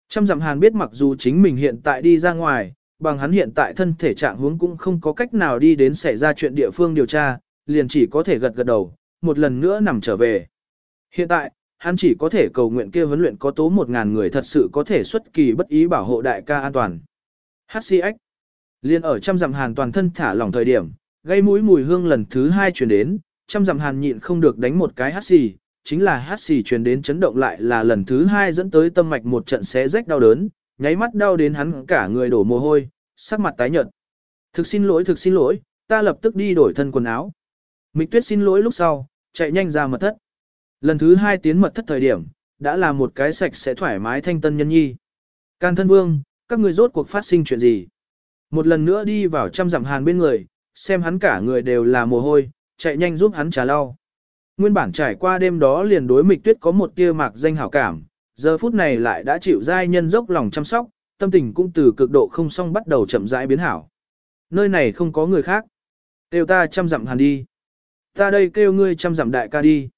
Trăm dặm hàn biết mặc dù chính mình hiện tại đi ra ngoài, bằng hắn hiện tại thân thể trạng huống cũng không có cách nào đi đến xảy ra chuyện địa phương điều tra, liền chỉ có thể gật gật đầu, một lần nữa nằm trở về. Hiện tại, hắn chỉ có thể cầu nguyện kia huấn luyện có tố một ngàn người thật sự có thể xuất kỳ bất ý bảo hộ đại ca an toàn. HCX. Liên ở trăm dặm hàn toàn thân thả lỏng thời điểm, gây mũi mùi hương lần thứ hai truyền đến, trăm dặm hàn nhịn không được đánh một cái hát xì, chính là hát xì truyền đến chấn động lại là lần thứ hai dẫn tới tâm mạch một trận xé rách đau đớn, nháy mắt đau đến hắn cả người đổ mồ hôi, sắc mặt tái nhợt. Thực xin lỗi thực xin lỗi, ta lập tức đi đổi thân quần áo. Mịch tuyết xin lỗi lúc sau, chạy nhanh ra mật thất. Lần thứ hai tiến mật thất thời điểm, đã là một cái sạch sẽ thoải mái thanh tân nhân nhi. Can thân vương, các người rốt cuộc phát sinh chuyện gì? Một lần nữa đi vào trăm dặm hàn bên người, xem hắn cả người đều là mồ hôi, chạy nhanh giúp hắn trà lau. Nguyên bản trải qua đêm đó liền đối mịch tuyết có một tia mạc danh hảo cảm, giờ phút này lại đã chịu giai nhân dốc lòng chăm sóc, tâm tình cũng từ cực độ không xong bắt đầu chậm rãi biến hảo. Nơi này không có người khác. Kêu ta chăm dặm hàn đi. Ta đây kêu ngươi chăm dặm đại ca đi.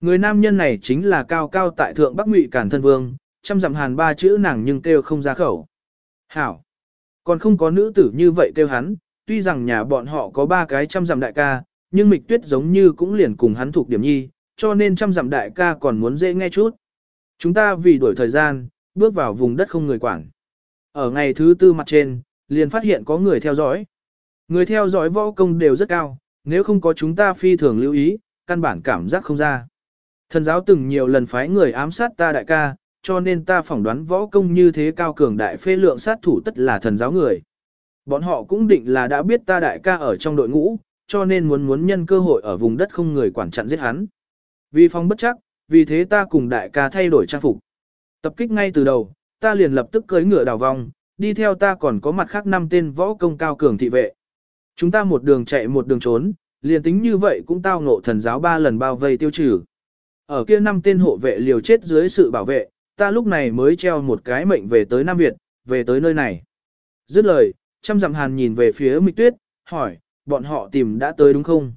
Người nam nhân này chính là cao cao tại thượng Bắc Ngụy Cản thân vương, chăm dặm hàn ba chữ nàng nhưng kêu không ra khẩu. Hảo. Còn không có nữ tử như vậy kêu hắn, tuy rằng nhà bọn họ có ba cái trăm dặm đại ca, nhưng mịch tuyết giống như cũng liền cùng hắn thuộc điểm nhi, cho nên trăm dặm đại ca còn muốn dễ nghe chút. Chúng ta vì đổi thời gian, bước vào vùng đất không người quản. Ở ngày thứ tư mặt trên, liền phát hiện có người theo dõi. Người theo dõi võ công đều rất cao, nếu không có chúng ta phi thường lưu ý, căn bản cảm giác không ra. Thần giáo từng nhiều lần phái người ám sát ta đại ca, cho nên ta phỏng đoán võ công như thế cao cường đại phê lượng sát thủ tất là thần giáo người. Bọn họ cũng định là đã biết ta đại ca ở trong đội ngũ, cho nên muốn muốn nhân cơ hội ở vùng đất không người quản chặn giết hắn. Vì phong bất chắc, vì thế ta cùng đại ca thay đổi trang phục. Tập kích ngay từ đầu, ta liền lập tức cưỡi ngựa đào vòng, đi theo ta còn có mặt khác năm tên võ công cao cường thị vệ. Chúng ta một đường chạy một đường trốn, liền tính như vậy cũng tao ngộ thần giáo ba lần bao vây tiêu trừ. Ở kia năm tên hộ vệ liều chết dưới sự bảo vệ, ta lúc này mới treo một cái mệnh về tới Nam Việt, về tới nơi này. Dứt lời, trăm dặm hàn nhìn về phía Mịch Tuyết, hỏi, bọn họ tìm đã tới đúng không?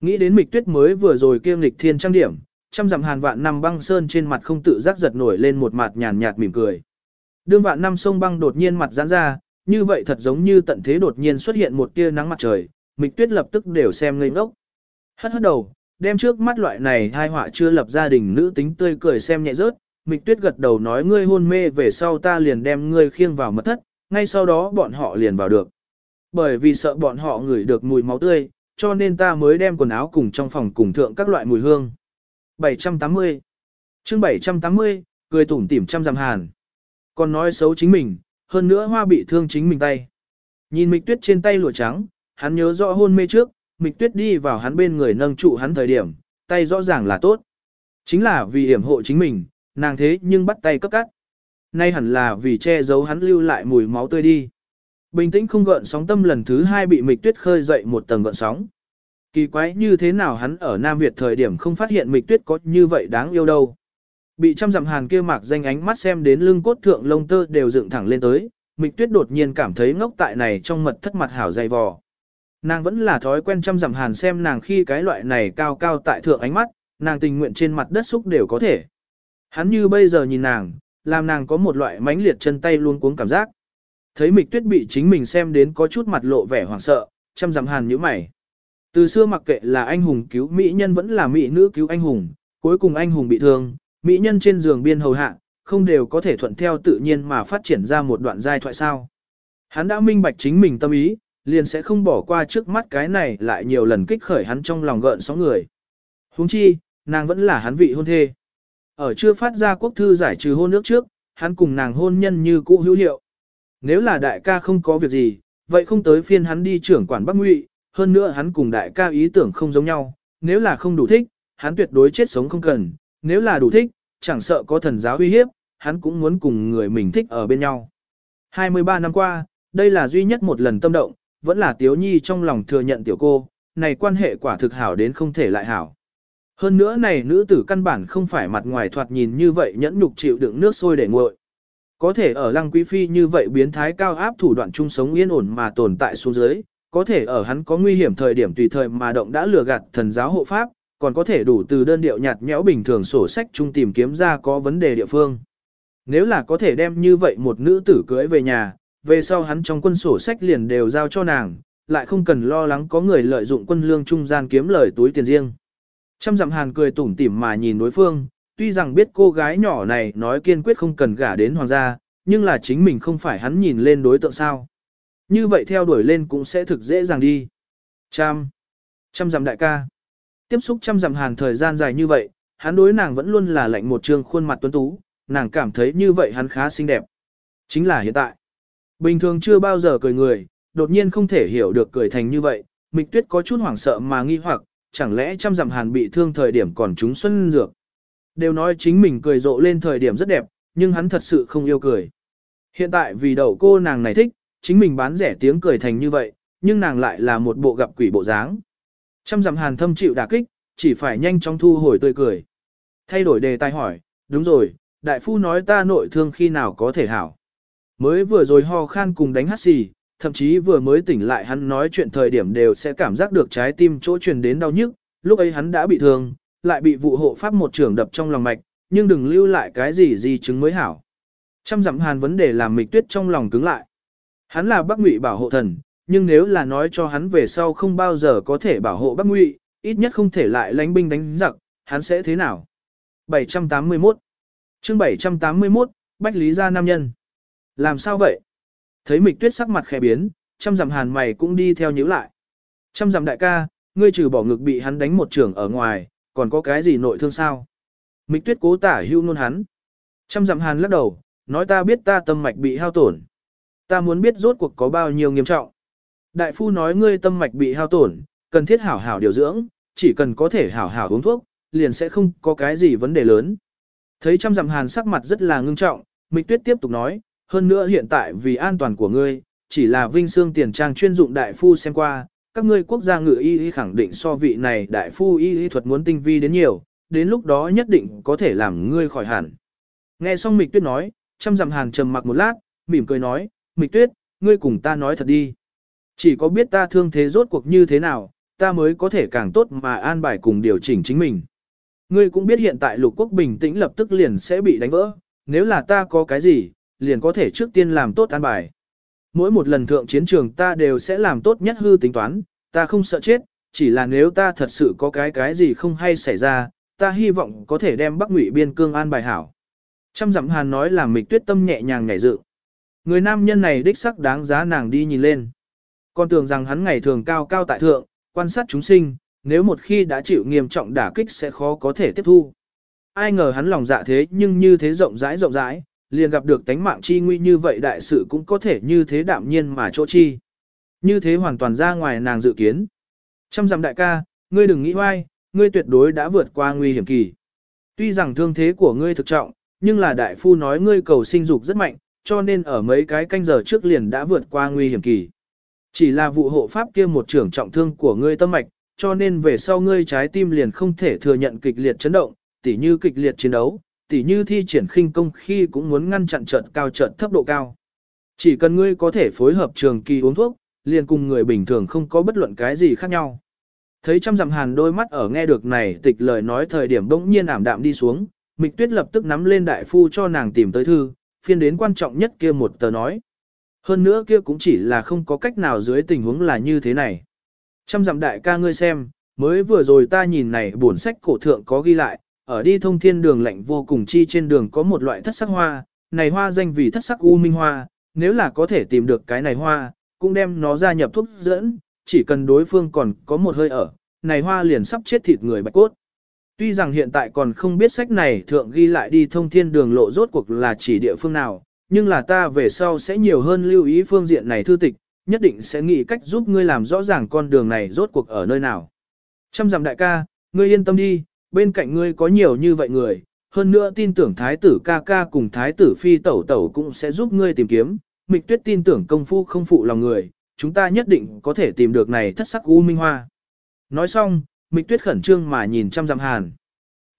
Nghĩ đến Mịch Tuyết mới vừa rồi kiêng lịch thiên trang điểm, trăm dặm hàn vạn năm băng sơn trên mặt không tự giác giật nổi lên một mặt nhàn nhạt mỉm cười. Đương vạn năm sông băng đột nhiên mặt giãn ra, như vậy thật giống như tận thế đột nhiên xuất hiện một tia nắng mặt trời, Mịch Tuyết lập tức đều xem ngây ngốc. Hất hất đầu, đem trước mắt loại này hai họa chưa lập gia đình nữ tính tươi cười xem nhẹ rớt, Mịch Tuyết gật đầu nói ngươi hôn mê về sau ta liền đem ngươi khiêng vào mật thất, ngay sau đó bọn họ liền vào được. Bởi vì sợ bọn họ ngửi được mùi máu tươi, cho nên ta mới đem quần áo cùng trong phòng cùng thượng các loại mùi hương. 780 chương 780, cười tủm tỉm trăm dặm hàn. Còn nói xấu chính mình, hơn nữa hoa bị thương chính mình tay. Nhìn Mịch Tuyết trên tay lụa trắng, hắn nhớ rõ hôn mê trước, Mịch Tuyết đi vào hắn bên người nâng trụ hắn thời điểm, tay rõ ràng là tốt. Chính là vì hiểm hộ chính mình, nàng thế nhưng bắt tay cấp cắt. Nay hẳn là vì che giấu hắn lưu lại mùi máu tươi đi. Bình tĩnh không gợn sóng tâm lần thứ hai bị Mịch Tuyết khơi dậy một tầng gợn sóng. Kỳ quái như thế nào hắn ở Nam Việt thời điểm không phát hiện Mịch Tuyết có như vậy đáng yêu đâu. Bị trăm dặm hàn kia mạc danh ánh mắt xem đến lưng cốt thượng lông tơ đều dựng thẳng lên tới, Mịch Tuyết đột nhiên cảm thấy ngốc tại này trong mật thất mặt hảo dày vò. Nàng vẫn là thói quen trăm dặm hàn xem nàng khi cái loại này cao cao tại thượng ánh mắt, nàng tình nguyện trên mặt đất xúc đều có thể. Hắn như bây giờ nhìn nàng, làm nàng có một loại mãnh liệt chân tay luôn cuống cảm giác. Thấy mịch tuyết bị chính mình xem đến có chút mặt lộ vẻ hoảng sợ, chăm dặm hàn như mày. Từ xưa mặc kệ là anh hùng cứu mỹ nhân vẫn là mỹ nữ cứu anh hùng, cuối cùng anh hùng bị thương, mỹ nhân trên giường biên hầu hạ, không đều có thể thuận theo tự nhiên mà phát triển ra một đoạn giai thoại sao. Hắn đã minh bạch chính mình tâm ý, liền sẽ không bỏ qua trước mắt cái này lại nhiều lần kích khởi hắn trong lòng gợn sóng người. Huống chi, nàng vẫn là hắn vị hôn thê. Ở chưa phát ra quốc thư giải trừ hôn nước trước, hắn cùng nàng hôn nhân như cũ hữu hiệu. Nếu là đại ca không có việc gì, vậy không tới phiên hắn đi trưởng quản Bắc Ngụy, hơn nữa hắn cùng đại ca ý tưởng không giống nhau, nếu là không đủ thích, hắn tuyệt đối chết sống không cần, nếu là đủ thích, chẳng sợ có thần giáo uy hiếp, hắn cũng muốn cùng người mình thích ở bên nhau. 23 năm qua, đây là duy nhất một lần tâm động, vẫn là Tiếu Nhi trong lòng thừa nhận tiểu cô, này quan hệ quả thực hảo đến không thể lại hảo. Hơn nữa này nữ tử căn bản không phải mặt ngoài thoạt nhìn như vậy nhẫn nhục chịu đựng nước sôi để nguội. Có thể ở lăng quý phi như vậy biến thái cao áp thủ đoạn chung sống yên ổn mà tồn tại xuống dưới, có thể ở hắn có nguy hiểm thời điểm tùy thời mà động đã lừa gạt thần giáo hộ pháp, còn có thể đủ từ đơn điệu nhạt nhẽo bình thường sổ sách chung tìm kiếm ra có vấn đề địa phương. Nếu là có thể đem như vậy một nữ tử cưới về nhà, về sau hắn trong quân sổ sách liền đều giao cho nàng, lại không cần lo lắng có người lợi dụng quân lương trung gian kiếm lời túi tiền riêng. Trăm dặm hàn cười tủm tỉm mà nhìn đối phương, tuy rằng biết cô gái nhỏ này nói kiên quyết không cần gả đến hoàng gia, nhưng là chính mình không phải hắn nhìn lên đối tượng sao. Như vậy theo đuổi lên cũng sẽ thực dễ dàng đi. Trăm. Trăm dặm đại ca. Tiếp xúc trăm dặm hàn thời gian dài như vậy, hắn đối nàng vẫn luôn là lạnh một trương khuôn mặt tuấn tú, nàng cảm thấy như vậy hắn khá xinh đẹp. Chính là hiện tại. Bình thường chưa bao giờ cười người, đột nhiên không thể hiểu được cười thành như vậy, Mịch Tuyết có chút hoảng sợ mà nghi hoặc, chẳng lẽ trăm dặm hàn bị thương thời điểm còn chúng xuân dược. Đều nói chính mình cười rộ lên thời điểm rất đẹp, nhưng hắn thật sự không yêu cười. Hiện tại vì đậu cô nàng này thích, chính mình bán rẻ tiếng cười thành như vậy, nhưng nàng lại là một bộ gặp quỷ bộ dáng. Trăm dặm hàn thâm chịu đả kích, chỉ phải nhanh chóng thu hồi tươi cười. Thay đổi đề tài hỏi, đúng rồi, đại phu nói ta nội thương khi nào có thể hảo. Mới vừa rồi ho khan cùng đánh hát xì, thậm chí vừa mới tỉnh lại hắn nói chuyện thời điểm đều sẽ cảm giác được trái tim chỗ truyền đến đau nhức, lúc ấy hắn đã bị thương, lại bị vụ hộ pháp một trưởng đập trong lòng mạch, nhưng đừng lưu lại cái gì gì chứng mới hảo. Trăm dặm hàn vấn đề làm mịch tuyết trong lòng cứng lại. Hắn là Bắc Ngụy bảo hộ thần, nhưng nếu là nói cho hắn về sau không bao giờ có thể bảo hộ Bắc Ngụy, ít nhất không thể lại lánh binh đánh giặc, hắn sẽ thế nào? 781 chương 781, Bách Lý gia nam nhân. Làm sao vậy? Thấy mịch tuyết sắc mặt khẽ biến, trăm dặm hàn mày cũng đi theo nhíu lại. Trăm dặm đại ca, ngươi trừ bỏ ngực bị hắn đánh một trường ở ngoài, còn có cái gì nội thương sao? Mịch tuyết cố tả hưu nôn hắn. Trăm dặm hàn lắc đầu, nói ta biết ta tâm mạch bị hao tổn. Ta muốn biết rốt cuộc có bao nhiêu nghiêm trọng. Đại phu nói ngươi tâm mạch bị hao tổn, cần thiết hảo hảo điều dưỡng, chỉ cần có thể hảo hảo uống thuốc, liền sẽ không có cái gì vấn đề lớn. Thấy trăm dặm hàn sắc mặt rất là ngưng trọng, Mịch Tuyết tiếp tục nói, hơn nữa hiện tại vì an toàn của ngươi, chỉ là vinh xương tiền trang chuyên dụng đại phu xem qua, các ngươi quốc gia ngự y y khẳng định so vị này đại phu y y thuật muốn tinh vi đến nhiều, đến lúc đó nhất định có thể làm ngươi khỏi hẳn. Nghe xong Mịch Tuyết nói, chăm dặm hàn trầm mặc một lát, mỉm cười nói, Mịch Tuyết, ngươi cùng ta nói thật đi. Chỉ có biết ta thương thế rốt cuộc như thế nào, ta mới có thể càng tốt mà an bài cùng điều chỉnh chính mình. Ngươi cũng biết hiện tại lục quốc bình tĩnh lập tức liền sẽ bị đánh vỡ, nếu là ta có cái gì, liền có thể trước tiên làm tốt an bài. Mỗi một lần thượng chiến trường ta đều sẽ làm tốt nhất hư tính toán, ta không sợ chết, chỉ là nếu ta thật sự có cái cái gì không hay xảy ra, ta hy vọng có thể đem Bắc Ngụy biên cương an bài hảo. Trăm dặm hàn nói là mịch tuyết tâm nhẹ nhàng nhảy dự. Người nam nhân này đích sắc đáng giá nàng đi nhìn lên. Con tưởng rằng hắn ngày thường cao cao tại thượng, quan sát chúng sinh, nếu một khi đã chịu nghiêm trọng đả kích sẽ khó có thể tiếp thu. Ai ngờ hắn lòng dạ thế nhưng như thế rộng rãi rộng rãi, liền gặp được tánh mạng chi nguy như vậy đại sự cũng có thể như thế đạm nhiên mà chỗ chi. Như thế hoàn toàn ra ngoài nàng dự kiến. Trăm dặm đại ca, ngươi đừng nghĩ hoai, ngươi tuyệt đối đã vượt qua nguy hiểm kỳ. Tuy rằng thương thế của ngươi thực trọng, nhưng là đại phu nói ngươi cầu sinh dục rất mạnh, cho nên ở mấy cái canh giờ trước liền đã vượt qua nguy hiểm kỳ. Chỉ là vụ hộ pháp kia một trưởng trọng thương của ngươi tâm mạch, cho nên về sau ngươi trái tim liền không thể thừa nhận kịch liệt chấn động, tỉ như kịch liệt chiến đấu, tỉ như thi triển khinh công khi cũng muốn ngăn chặn trận cao trận thấp độ cao. Chỉ cần ngươi có thể phối hợp trường kỳ uống thuốc, liền cùng người bình thường không có bất luận cái gì khác nhau. Thấy trăm dặm hàn đôi mắt ở nghe được này tịch lời nói thời điểm bỗng nhiên ảm đạm đi xuống, Mịch Tuyết lập tức nắm lên đại phu cho nàng tìm tới thư, phiên đến quan trọng nhất kia một tờ nói. Hơn nữa kia cũng chỉ là không có cách nào dưới tình huống là như thế này. Trăm dặm đại ca ngươi xem, mới vừa rồi ta nhìn này buồn sách cổ thượng có ghi lại, ở đi thông thiên đường lạnh vô cùng chi trên đường có một loại thất sắc hoa, này hoa danh vì thất sắc u minh hoa, nếu là có thể tìm được cái này hoa, cũng đem nó gia nhập thuốc dẫn, chỉ cần đối phương còn có một hơi ở, này hoa liền sắp chết thịt người bạch cốt. Tuy rằng hiện tại còn không biết sách này thượng ghi lại đi thông thiên đường lộ rốt cuộc là chỉ địa phương nào, nhưng là ta về sau sẽ nhiều hơn lưu ý phương diện này thư tịch, nhất định sẽ nghĩ cách giúp ngươi làm rõ ràng con đường này rốt cuộc ở nơi nào. Trăm dặm đại ca, ngươi yên tâm đi, bên cạnh ngươi có nhiều như vậy người, hơn nữa tin tưởng thái tử ca ca cùng thái tử phi tẩu tẩu cũng sẽ giúp ngươi tìm kiếm, mịch tuyết tin tưởng công phu không phụ lòng người, chúng ta nhất định có thể tìm được này thất sắc u minh hoa. Nói xong, mịch tuyết khẩn trương mà nhìn trăm dặm hàn.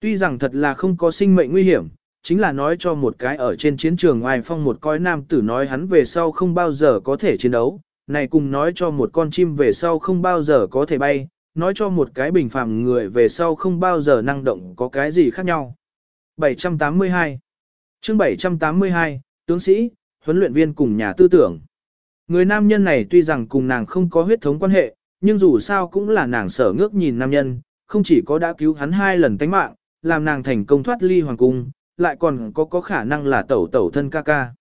Tuy rằng thật là không có sinh mệnh nguy hiểm, chính là nói cho một cái ở trên chiến trường ngoài phong một coi nam tử nói hắn về sau không bao giờ có thể chiến đấu, này cùng nói cho một con chim về sau không bao giờ có thể bay, nói cho một cái bình phàm người về sau không bao giờ năng động có cái gì khác nhau. 782 chương 782, tướng sĩ, huấn luyện viên cùng nhà tư tưởng. Người nam nhân này tuy rằng cùng nàng không có huyết thống quan hệ, nhưng dù sao cũng là nàng sở ngước nhìn nam nhân, không chỉ có đã cứu hắn hai lần tánh mạng, làm nàng thành công thoát ly hoàng cung, lại còn có có khả năng là tẩu tẩu thân ca ca.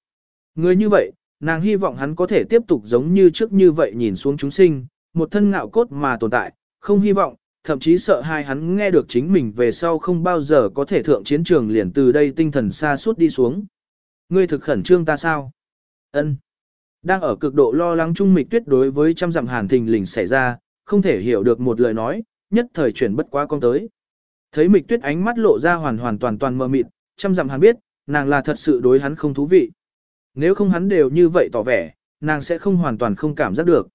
Người như vậy, nàng hy vọng hắn có thể tiếp tục giống như trước như vậy nhìn xuống chúng sinh, một thân ngạo cốt mà tồn tại, không hy vọng, thậm chí sợ hai hắn nghe được chính mình về sau không bao giờ có thể thượng chiến trường liền từ đây tinh thần xa suốt đi xuống. Ngươi thực khẩn trương ta sao? Ân. Đang ở cực độ lo lắng trung mịch tuyết đối với trăm dặm hàn thình lình xảy ra, không thể hiểu được một lời nói, nhất thời chuyển bất quá con tới. Thấy mịch tuyết ánh mắt lộ ra hoàn hoàn toàn toàn mờ mịt, trăm dặm hàn biết, nàng là thật sự đối hắn không thú vị. Nếu không hắn đều như vậy tỏ vẻ, nàng sẽ không hoàn toàn không cảm giác được.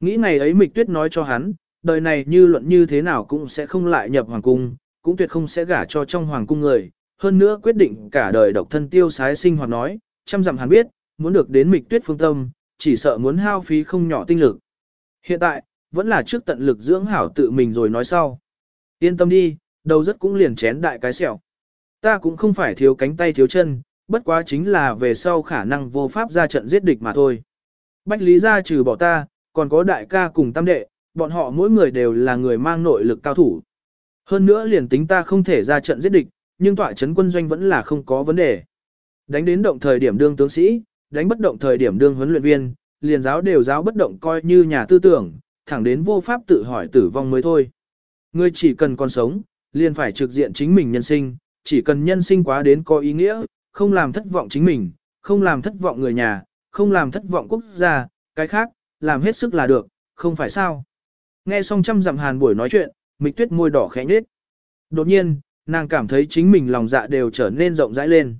Nghĩ ngày ấy mịch tuyết nói cho hắn, đời này như luận như thế nào cũng sẽ không lại nhập hoàng cung, cũng tuyệt không sẽ gả cho trong hoàng cung người. Hơn nữa quyết định cả đời độc thân tiêu sái sinh hoạt nói, chăm dặm hắn biết, muốn được đến mịch tuyết phương tâm, chỉ sợ muốn hao phí không nhỏ tinh lực. Hiện tại, vẫn là trước tận lực dưỡng hảo tự mình rồi nói sau. Yên tâm đi, đầu rất cũng liền chén đại cái sẹo. Ta cũng không phải thiếu cánh tay thiếu chân, bất quá chính là về sau khả năng vô pháp ra trận giết địch mà thôi. Bách Lý gia trừ bỏ ta, còn có đại ca cùng tam đệ, bọn họ mỗi người đều là người mang nội lực cao thủ. Hơn nữa liền tính ta không thể ra trận giết địch, nhưng tọa chấn quân doanh vẫn là không có vấn đề. Đánh đến động thời điểm đương tướng sĩ, đánh bất động thời điểm đương huấn luyện viên, liền giáo đều giáo bất động coi như nhà tư tưởng, thẳng đến vô pháp tự hỏi tử vong mới thôi. Ngươi chỉ cần còn sống, liền phải trực diện chính mình nhân sinh, chỉ cần nhân sinh quá đến có ý nghĩa, không làm thất vọng chính mình, không làm thất vọng người nhà, không làm thất vọng quốc gia, cái khác, làm hết sức là được, không phải sao. Nghe xong trăm dặm hàn buổi nói chuyện, mịch tuyết môi đỏ khẽ nhếch. Đột nhiên, nàng cảm thấy chính mình lòng dạ đều trở nên rộng rãi lên.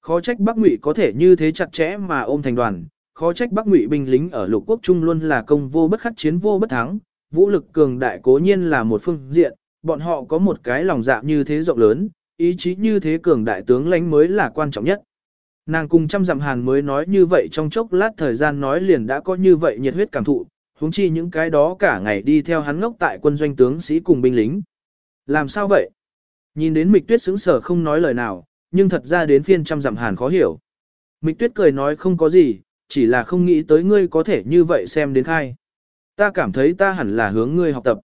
Khó trách Bắc Ngụy có thể như thế chặt chẽ mà ôm thành đoàn, khó trách Bắc Ngụy binh lính ở lục quốc trung luôn là công vô bất khắc chiến vô bất thắng, vũ lực cường đại cố nhiên là một phương diện, bọn họ có một cái lòng dạ như thế rộng lớn, ý chí như thế cường đại tướng lãnh mới là quan trọng nhất. Nàng cùng trăm dặm hàn mới nói như vậy trong chốc lát thời gian nói liền đã có như vậy nhiệt huyết cảm thụ, huống chi những cái đó cả ngày đi theo hắn ngốc tại quân doanh tướng sĩ cùng binh lính. Làm sao vậy? Nhìn đến mịch tuyết sững sờ không nói lời nào, nhưng thật ra đến phiên trăm dặm hàn khó hiểu. Mịch tuyết cười nói không có gì, chỉ là không nghĩ tới ngươi có thể như vậy xem đến khai. Ta cảm thấy ta hẳn là hướng ngươi học tập.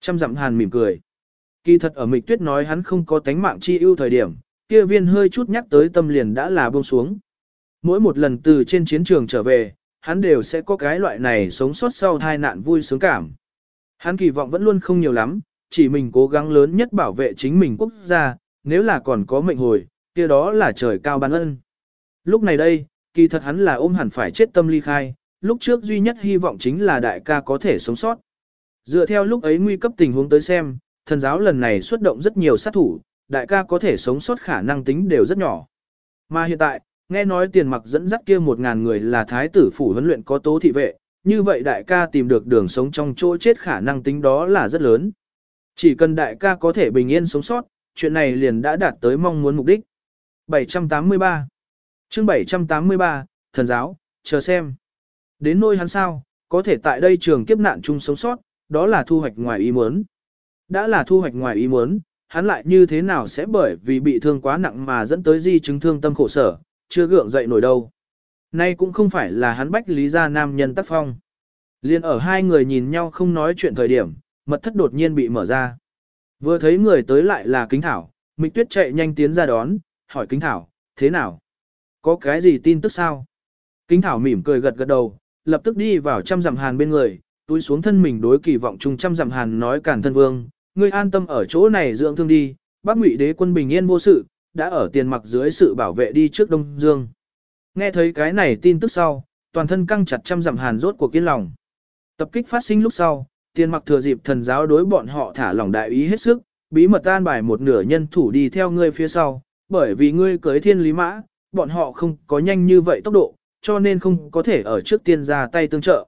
Trăm dặm hàn mỉm cười. Kỳ thật ở mịch tuyết nói hắn không có tánh mạng chi ưu thời điểm, kia viên hơi chút nhắc tới tâm liền đã là buông xuống. Mỗi một lần từ trên chiến trường trở về, hắn đều sẽ có cái loại này sống sót sau tai nạn vui sướng cảm. Hắn kỳ vọng vẫn luôn không nhiều lắm, chỉ mình cố gắng lớn nhất bảo vệ chính mình quốc gia, nếu là còn có mệnh hồi, kia đó là trời cao ban ân. Lúc này đây, kỳ thật hắn là ôm hẳn phải chết tâm ly khai, lúc trước duy nhất hy vọng chính là đại ca có thể sống sót. Dựa theo lúc ấy nguy cấp tình huống tới xem, thần giáo lần này xuất động rất nhiều sát thủ, đại ca có thể sống sót khả năng tính đều rất nhỏ. Mà hiện tại, nghe nói tiền mặc dẫn dắt kia một ngàn người là thái tử phủ huấn luyện có tố thị vệ, như vậy đại ca tìm được đường sống trong chỗ chết khả năng tính đó là rất lớn. Chỉ cần đại ca có thể bình yên sống sót, chuyện này liền đã đạt tới mong muốn mục đích. 783 chương 783, thần giáo, chờ xem. Đến nôi hắn sao, có thể tại đây trường kiếp nạn chung sống sót, đó là thu hoạch ngoài ý muốn. Đã là thu hoạch ngoài ý muốn, hắn lại như thế nào sẽ bởi vì bị thương quá nặng mà dẫn tới di chứng thương tâm khổ sở, chưa gượng dậy nổi đâu. Nay cũng không phải là hắn bách lý gia nam nhân tác phong. Liên ở hai người nhìn nhau không nói chuyện thời điểm, mật thất đột nhiên bị mở ra. Vừa thấy người tới lại là kính thảo, mịch tuyết chạy nhanh tiến ra đón, hỏi kính thảo, thế nào? Có cái gì tin tức sao? Kính thảo mỉm cười gật gật đầu, lập tức đi vào trăm dặm hàn bên người, túi xuống thân mình đối kỳ vọng chung trăm dặm hàn nói cản thân vương, ngươi an tâm ở chỗ này dưỡng thương đi, bác ngụy đế quân bình yên vô sự, đã ở tiền mặc dưới sự bảo vệ đi trước Đông Dương. Nghe thấy cái này tin tức sau, toàn thân căng chặt trăm dặm hàn rốt của kiên lòng. Tập kích phát sinh lúc sau, tiền mặc thừa dịp thần giáo đối bọn họ thả lỏng đại ý hết sức, bí mật tan bài một nửa nhân thủ đi theo ngươi phía sau, bởi vì ngươi cưới thiên lý mã, bọn họ không có nhanh như vậy tốc độ, cho nên không có thể ở trước tiên ra tay tương trợ.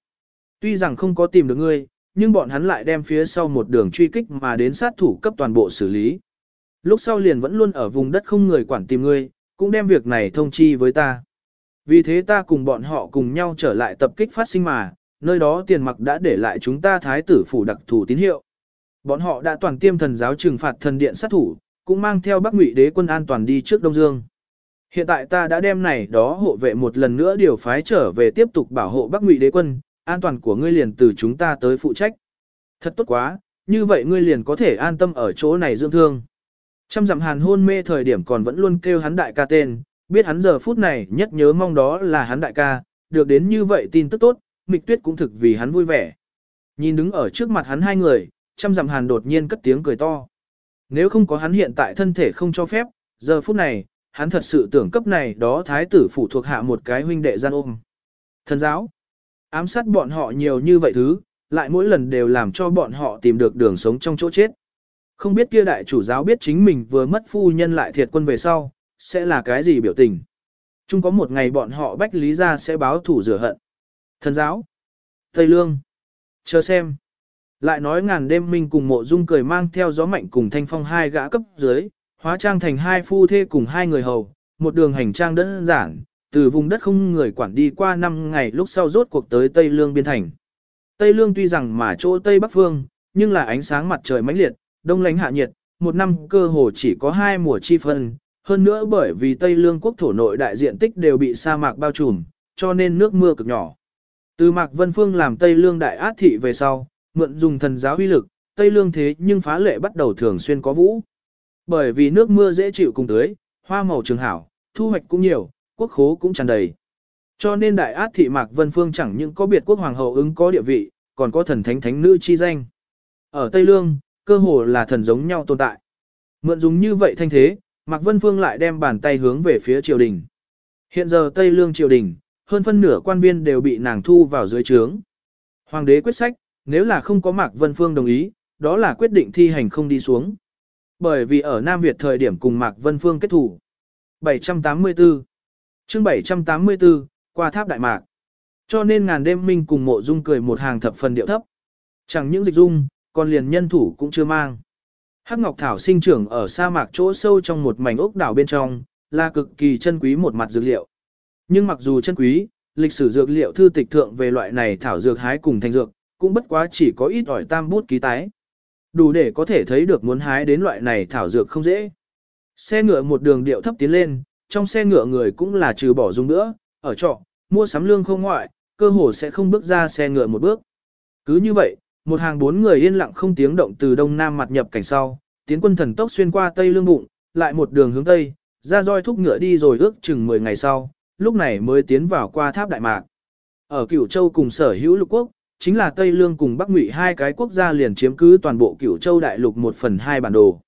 Tuy rằng không có tìm được ngươi, nhưng bọn hắn lại đem phía sau một đường truy kích mà đến sát thủ cấp toàn bộ xử lý. Lúc sau liền vẫn luôn ở vùng đất không người quản tìm ngươi, cũng đem việc này thông chi với ta. Vì thế ta cùng bọn họ cùng nhau trở lại tập kích phát sinh mà, nơi đó tiền mặc đã để lại chúng ta thái tử phủ đặc thủ tín hiệu. Bọn họ đã toàn tiêm thần giáo trừng phạt thần điện sát thủ, cũng mang theo Bắc Ngụy đế quân an toàn đi trước Đông Dương. Hiện tại ta đã đem này đó hộ vệ một lần nữa điều phái trở về tiếp tục bảo hộ Bắc Ngụy đế quân, an toàn của ngươi liền từ chúng ta tới phụ trách. Thật tốt quá, như vậy ngươi liền có thể an tâm ở chỗ này dưỡng thương. Trăm dặm hàn hôn mê thời điểm còn vẫn luôn kêu hắn đại ca tên, biết hắn giờ phút này nhất nhớ mong đó là hắn đại ca, được đến như vậy tin tức tốt, Mịch Tuyết cũng thực vì hắn vui vẻ. Nhìn đứng ở trước mặt hắn hai người, trăm dặm hàn đột nhiên cất tiếng cười to. Nếu không có hắn hiện tại thân thể không cho phép, giờ phút này, hắn thật sự tưởng cấp này đó thái tử phụ thuộc hạ một cái huynh đệ gian ôm. Thần giáo, ám sát bọn họ nhiều như vậy thứ, lại mỗi lần đều làm cho bọn họ tìm được đường sống trong chỗ chết. Không biết kia đại chủ giáo biết chính mình vừa mất phu nhân lại thiệt quân về sau, sẽ là cái gì biểu tình. Chung có một ngày bọn họ bách lý ra sẽ báo thủ rửa hận. Thần giáo, Tây Lương, chờ xem. Lại nói ngàn đêm minh cùng mộ dung cười mang theo gió mạnh cùng thanh phong hai gã cấp dưới, hóa trang thành hai phu thê cùng hai người hầu, một đường hành trang đơn giản, từ vùng đất không người quản đi qua năm ngày lúc sau rốt cuộc tới Tây Lương biên thành. Tây Lương tuy rằng mà chỗ Tây Bắc Phương, nhưng là ánh sáng mặt trời mãnh liệt, đông lánh hạ nhiệt, một năm cơ hồ chỉ có hai mùa chi phân, hơn nữa bởi vì Tây Lương quốc thổ nội đại diện tích đều bị sa mạc bao trùm, cho nên nước mưa cực nhỏ. Từ Mạc Vân Phương làm Tây Lương đại át thị về sau, mượn dùng thần giáo uy lực, Tây Lương thế nhưng phá lệ bắt đầu thường xuyên có vũ. Bởi vì nước mưa dễ chịu cùng tưới, hoa màu trường hảo, thu hoạch cũng nhiều, quốc khố cũng tràn đầy. Cho nên đại át thị Mạc Vân Phương chẳng những có biệt quốc hoàng hậu ứng có địa vị, còn có thần thánh thánh nữ chi danh. Ở Tây Lương, cơ hồ là thần giống nhau tồn tại. Mượn dùng như vậy thanh thế, Mạc Vân Phương lại đem bàn tay hướng về phía triều đình. Hiện giờ Tây Lương triều đình, hơn phân nửa quan viên đều bị nàng thu vào dưới trướng. Hoàng đế quyết sách, nếu là không có Mạc Vân Phương đồng ý, đó là quyết định thi hành không đi xuống. Bởi vì ở Nam Việt thời điểm cùng Mạc Vân Phương kết thủ. 784 chương 784, qua tháp Đại Mạc. Cho nên ngàn đêm minh cùng mộ dung cười một hàng thập phần điệu thấp. Chẳng những dịch dung, còn liền nhân thủ cũng chưa mang. Hắc Ngọc Thảo sinh trưởng ở sa mạc chỗ sâu trong một mảnh ốc đảo bên trong, là cực kỳ chân quý một mặt dược liệu. Nhưng mặc dù chân quý, lịch sử dược liệu thư tịch thượng về loại này thảo dược hái cùng thành dược, cũng bất quá chỉ có ít ỏi tam bút ký tái. Đủ để có thể thấy được muốn hái đến loại này thảo dược không dễ. Xe ngựa một đường điệu thấp tiến lên, trong xe ngựa người cũng là trừ bỏ dung nữa, ở trọ, mua sắm lương không ngoại, cơ hồ sẽ không bước ra xe ngựa một bước. Cứ như vậy, một hàng bốn người yên lặng không tiếng động từ đông nam mặt nhập cảnh sau, tiến quân thần tốc xuyên qua tây lương bụng, lại một đường hướng tây, ra roi thúc ngựa đi rồi ước chừng 10 ngày sau, lúc này mới tiến vào qua tháp đại mạc. Ở Cửu Châu cùng sở hữu lục quốc, chính là Tây Lương cùng Bắc Ngụy hai cái quốc gia liền chiếm cứ toàn bộ Cửu Châu đại lục một phần hai bản đồ.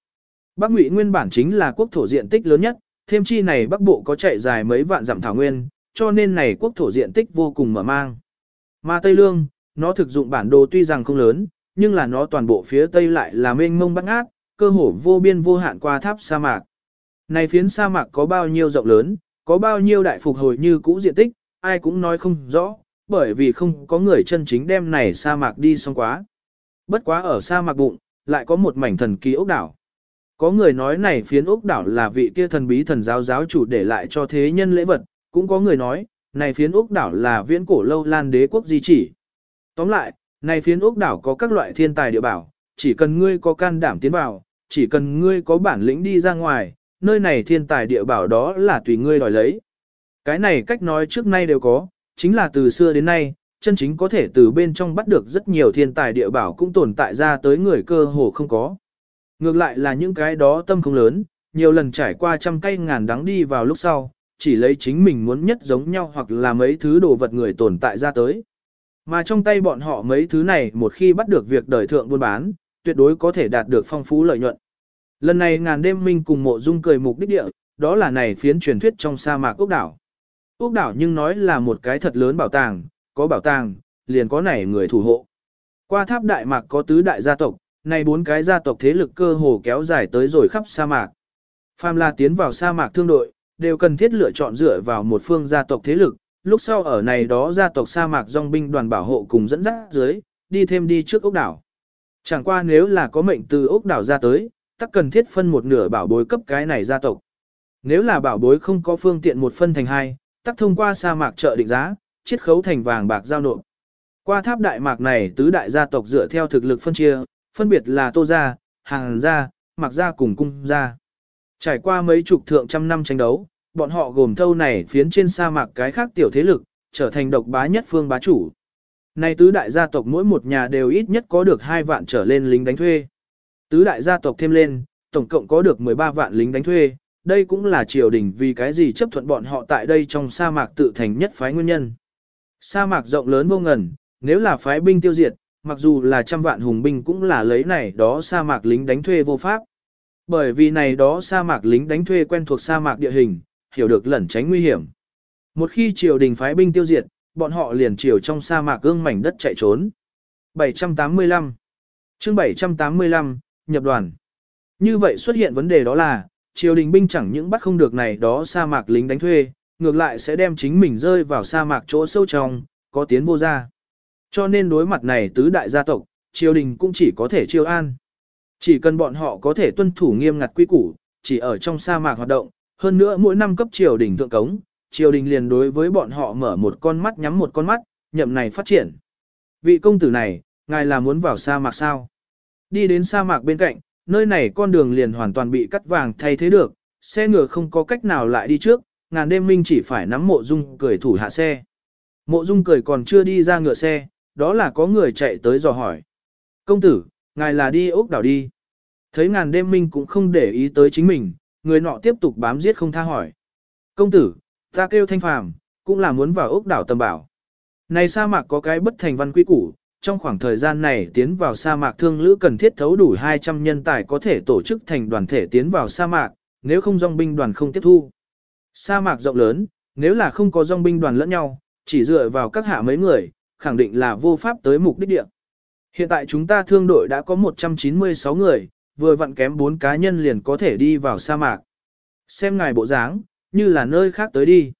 Bắc Ngụy nguyên bản chính là quốc thổ diện tích lớn nhất, thêm chi này Bắc Bộ có chạy dài mấy vạn dặm thảo nguyên, cho nên này quốc thổ diện tích vô cùng mở mang. Mà Tây Lương, nó thực dụng bản đồ tuy rằng không lớn, nhưng là nó toàn bộ phía Tây lại là mênh mông bát ngát, cơ hồ vô biên vô hạn qua tháp sa mạc. Này phiến sa mạc có bao nhiêu rộng lớn, có bao nhiêu đại phục hồi như cũ diện tích, ai cũng nói không rõ, bởi vì không có người chân chính đem này sa mạc đi xong quá. Bất quá ở sa mạc bụng, lại có một mảnh thần kỳ ốc đảo. Có người nói này phiến ốc đảo là vị kia thần bí thần giáo giáo chủ để lại cho thế nhân lễ vật, cũng có người nói, này phiến ốc đảo là viễn cổ lâu lan đế quốc di chỉ. Tóm lại, này phiến ốc đảo có các loại thiên tài địa bảo, chỉ cần ngươi có can đảm tiến vào, chỉ cần ngươi có bản lĩnh đi ra ngoài, nơi này thiên tài địa bảo đó là tùy ngươi đòi lấy. Cái này cách nói trước nay đều có, chính là từ xưa đến nay, chân chính có thể từ bên trong bắt được rất nhiều thiên tài địa bảo cũng tồn tại ra tới người cơ hồ không có. Ngược lại là những cái đó tâm không lớn, nhiều lần trải qua trăm cây ngàn đắng đi vào lúc sau, chỉ lấy chính mình muốn nhất giống nhau hoặc là mấy thứ đồ vật người tồn tại ra tới. Mà trong tay bọn họ mấy thứ này một khi bắt được việc đời thượng buôn bán, tuyệt đối có thể đạt được phong phú lợi nhuận. Lần này ngàn đêm minh cùng mộ dung cười mục đích địa, đó là này phiến truyền thuyết trong sa mạc ốc đảo. Ốc đảo nhưng nói là một cái thật lớn bảo tàng, có bảo tàng, liền có này người thủ hộ. Qua tháp đại mạc có tứ đại gia tộc, này bốn cái gia tộc thế lực cơ hồ kéo dài tới rồi khắp sa mạc. Phàm là tiến vào sa mạc thương đội, đều cần thiết lựa chọn dựa vào một phương gia tộc thế lực, lúc sau ở này đó gia tộc sa mạc dòng binh đoàn bảo hộ cùng dẫn dắt dưới, đi thêm đi trước ốc đảo. Chẳng qua nếu là có mệnh từ ốc đảo ra tới, tắc cần thiết phân một nửa bảo bối cấp cái này gia tộc. Nếu là bảo bối không có phương tiện một phân thành hai, tắc thông qua sa mạc chợ định giá, chiết khấu thành vàng bạc giao nộp. Qua tháp đại mạc này tứ đại gia tộc dựa theo thực lực phân chia, phân biệt là Tô gia, Hàng gia, Mạc gia cùng Cung gia. Trải qua mấy chục thượng trăm năm tranh đấu, bọn họ gồm thâu này phiến trên sa mạc cái khác tiểu thế lực, trở thành độc bá nhất phương bá chủ. nay tứ đại gia tộc mỗi một nhà đều ít nhất có được hai vạn trở lên lính đánh thuê. Tứ đại gia tộc thêm lên, tổng cộng có được 13 vạn lính đánh thuê, đây cũng là triều đình vì cái gì chấp thuận bọn họ tại đây trong sa mạc tự thành nhất phái nguyên nhân. Sa mạc rộng lớn vô ngần, nếu là phái binh tiêu diệt, mặc dù là trăm vạn hùng binh cũng là lấy này đó sa mạc lính đánh thuê vô pháp. Bởi vì này đó sa mạc lính đánh thuê quen thuộc sa mạc địa hình, hiểu được lẩn tránh nguy hiểm. Một khi triều đình phái binh tiêu diệt, bọn họ liền triều trong sa mạc gương mảnh đất chạy trốn. 785 chương 785, nhập đoàn. Như vậy xuất hiện vấn đề đó là, triều đình binh chẳng những bắt không được này đó sa mạc lính đánh thuê, ngược lại sẽ đem chính mình rơi vào sa mạc chỗ sâu trong, có tiến vô ra. Cho nên đối mặt này tứ đại gia tộc, triều đình cũng chỉ có thể chiêu an. Chỉ cần bọn họ có thể tuân thủ nghiêm ngặt quy củ, chỉ ở trong sa mạc hoạt động, hơn nữa mỗi năm cấp triều đình thượng cống, triều đình liền đối với bọn họ mở một con mắt nhắm một con mắt, nhậm này phát triển. Vị công tử này, ngài là muốn vào sa mạc sao? Đi đến sa mạc bên cạnh, nơi này con đường liền hoàn toàn bị cắt vàng thay thế được, xe ngựa không có cách nào lại đi trước, ngàn đêm minh chỉ phải nắm mộ dung cười thủ hạ xe. Mộ dung cười còn chưa đi ra ngựa xe, đó là có người chạy tới dò hỏi. Công tử, ngài là đi ốc đảo đi. Thấy ngàn đêm minh cũng không để ý tới chính mình, người nọ tiếp tục bám giết không tha hỏi. Công tử, ta kêu thanh phàm, cũng là muốn vào ốc đảo tầm bảo. Này sa mạc có cái bất thành văn quy củ, trong khoảng thời gian này tiến vào sa mạc thương lữ cần thiết thấu đủ 200 nhân tài có thể tổ chức thành đoàn thể tiến vào sa mạc, nếu không dòng binh đoàn không tiếp thu. Sa mạc rộng lớn, nếu là không có dòng binh đoàn lẫn nhau, chỉ dựa vào các hạ mấy người, khẳng định là vô pháp tới mục đích địa. Hiện tại chúng ta thương đội đã có 196 người, vừa vặn kém bốn cá nhân liền có thể đi vào sa mạc. Xem ngài bộ dáng, như là nơi khác tới đi.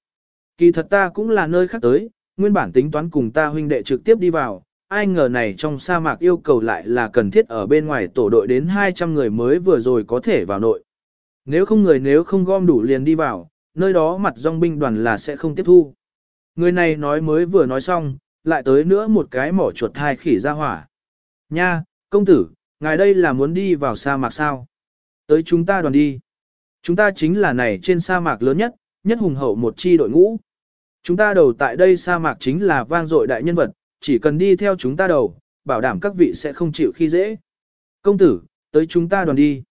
Kỳ thật ta cũng là nơi khác tới, nguyên bản tính toán cùng ta huynh đệ trực tiếp đi vào, ai ngờ này trong sa mạc yêu cầu lại là cần thiết ở bên ngoài tổ đội đến 200 người mới vừa rồi có thể vào nội. Nếu không người nếu không gom đủ liền đi vào, nơi đó mặt dòng binh đoàn là sẽ không tiếp thu. Người này nói mới vừa nói xong, lại tới nữa một cái mỏ chuột hai khỉ ra hỏa. Nha, công tử, ngài đây là muốn đi vào sa mạc sao? Tới chúng ta đoàn đi. Chúng ta chính là này trên sa mạc lớn nhất, nhất hùng hậu một chi đội ngũ. Chúng ta đầu tại đây sa mạc chính là vang dội đại nhân vật, chỉ cần đi theo chúng ta đầu, bảo đảm các vị sẽ không chịu khi dễ. Công tử, tới chúng ta đoàn đi.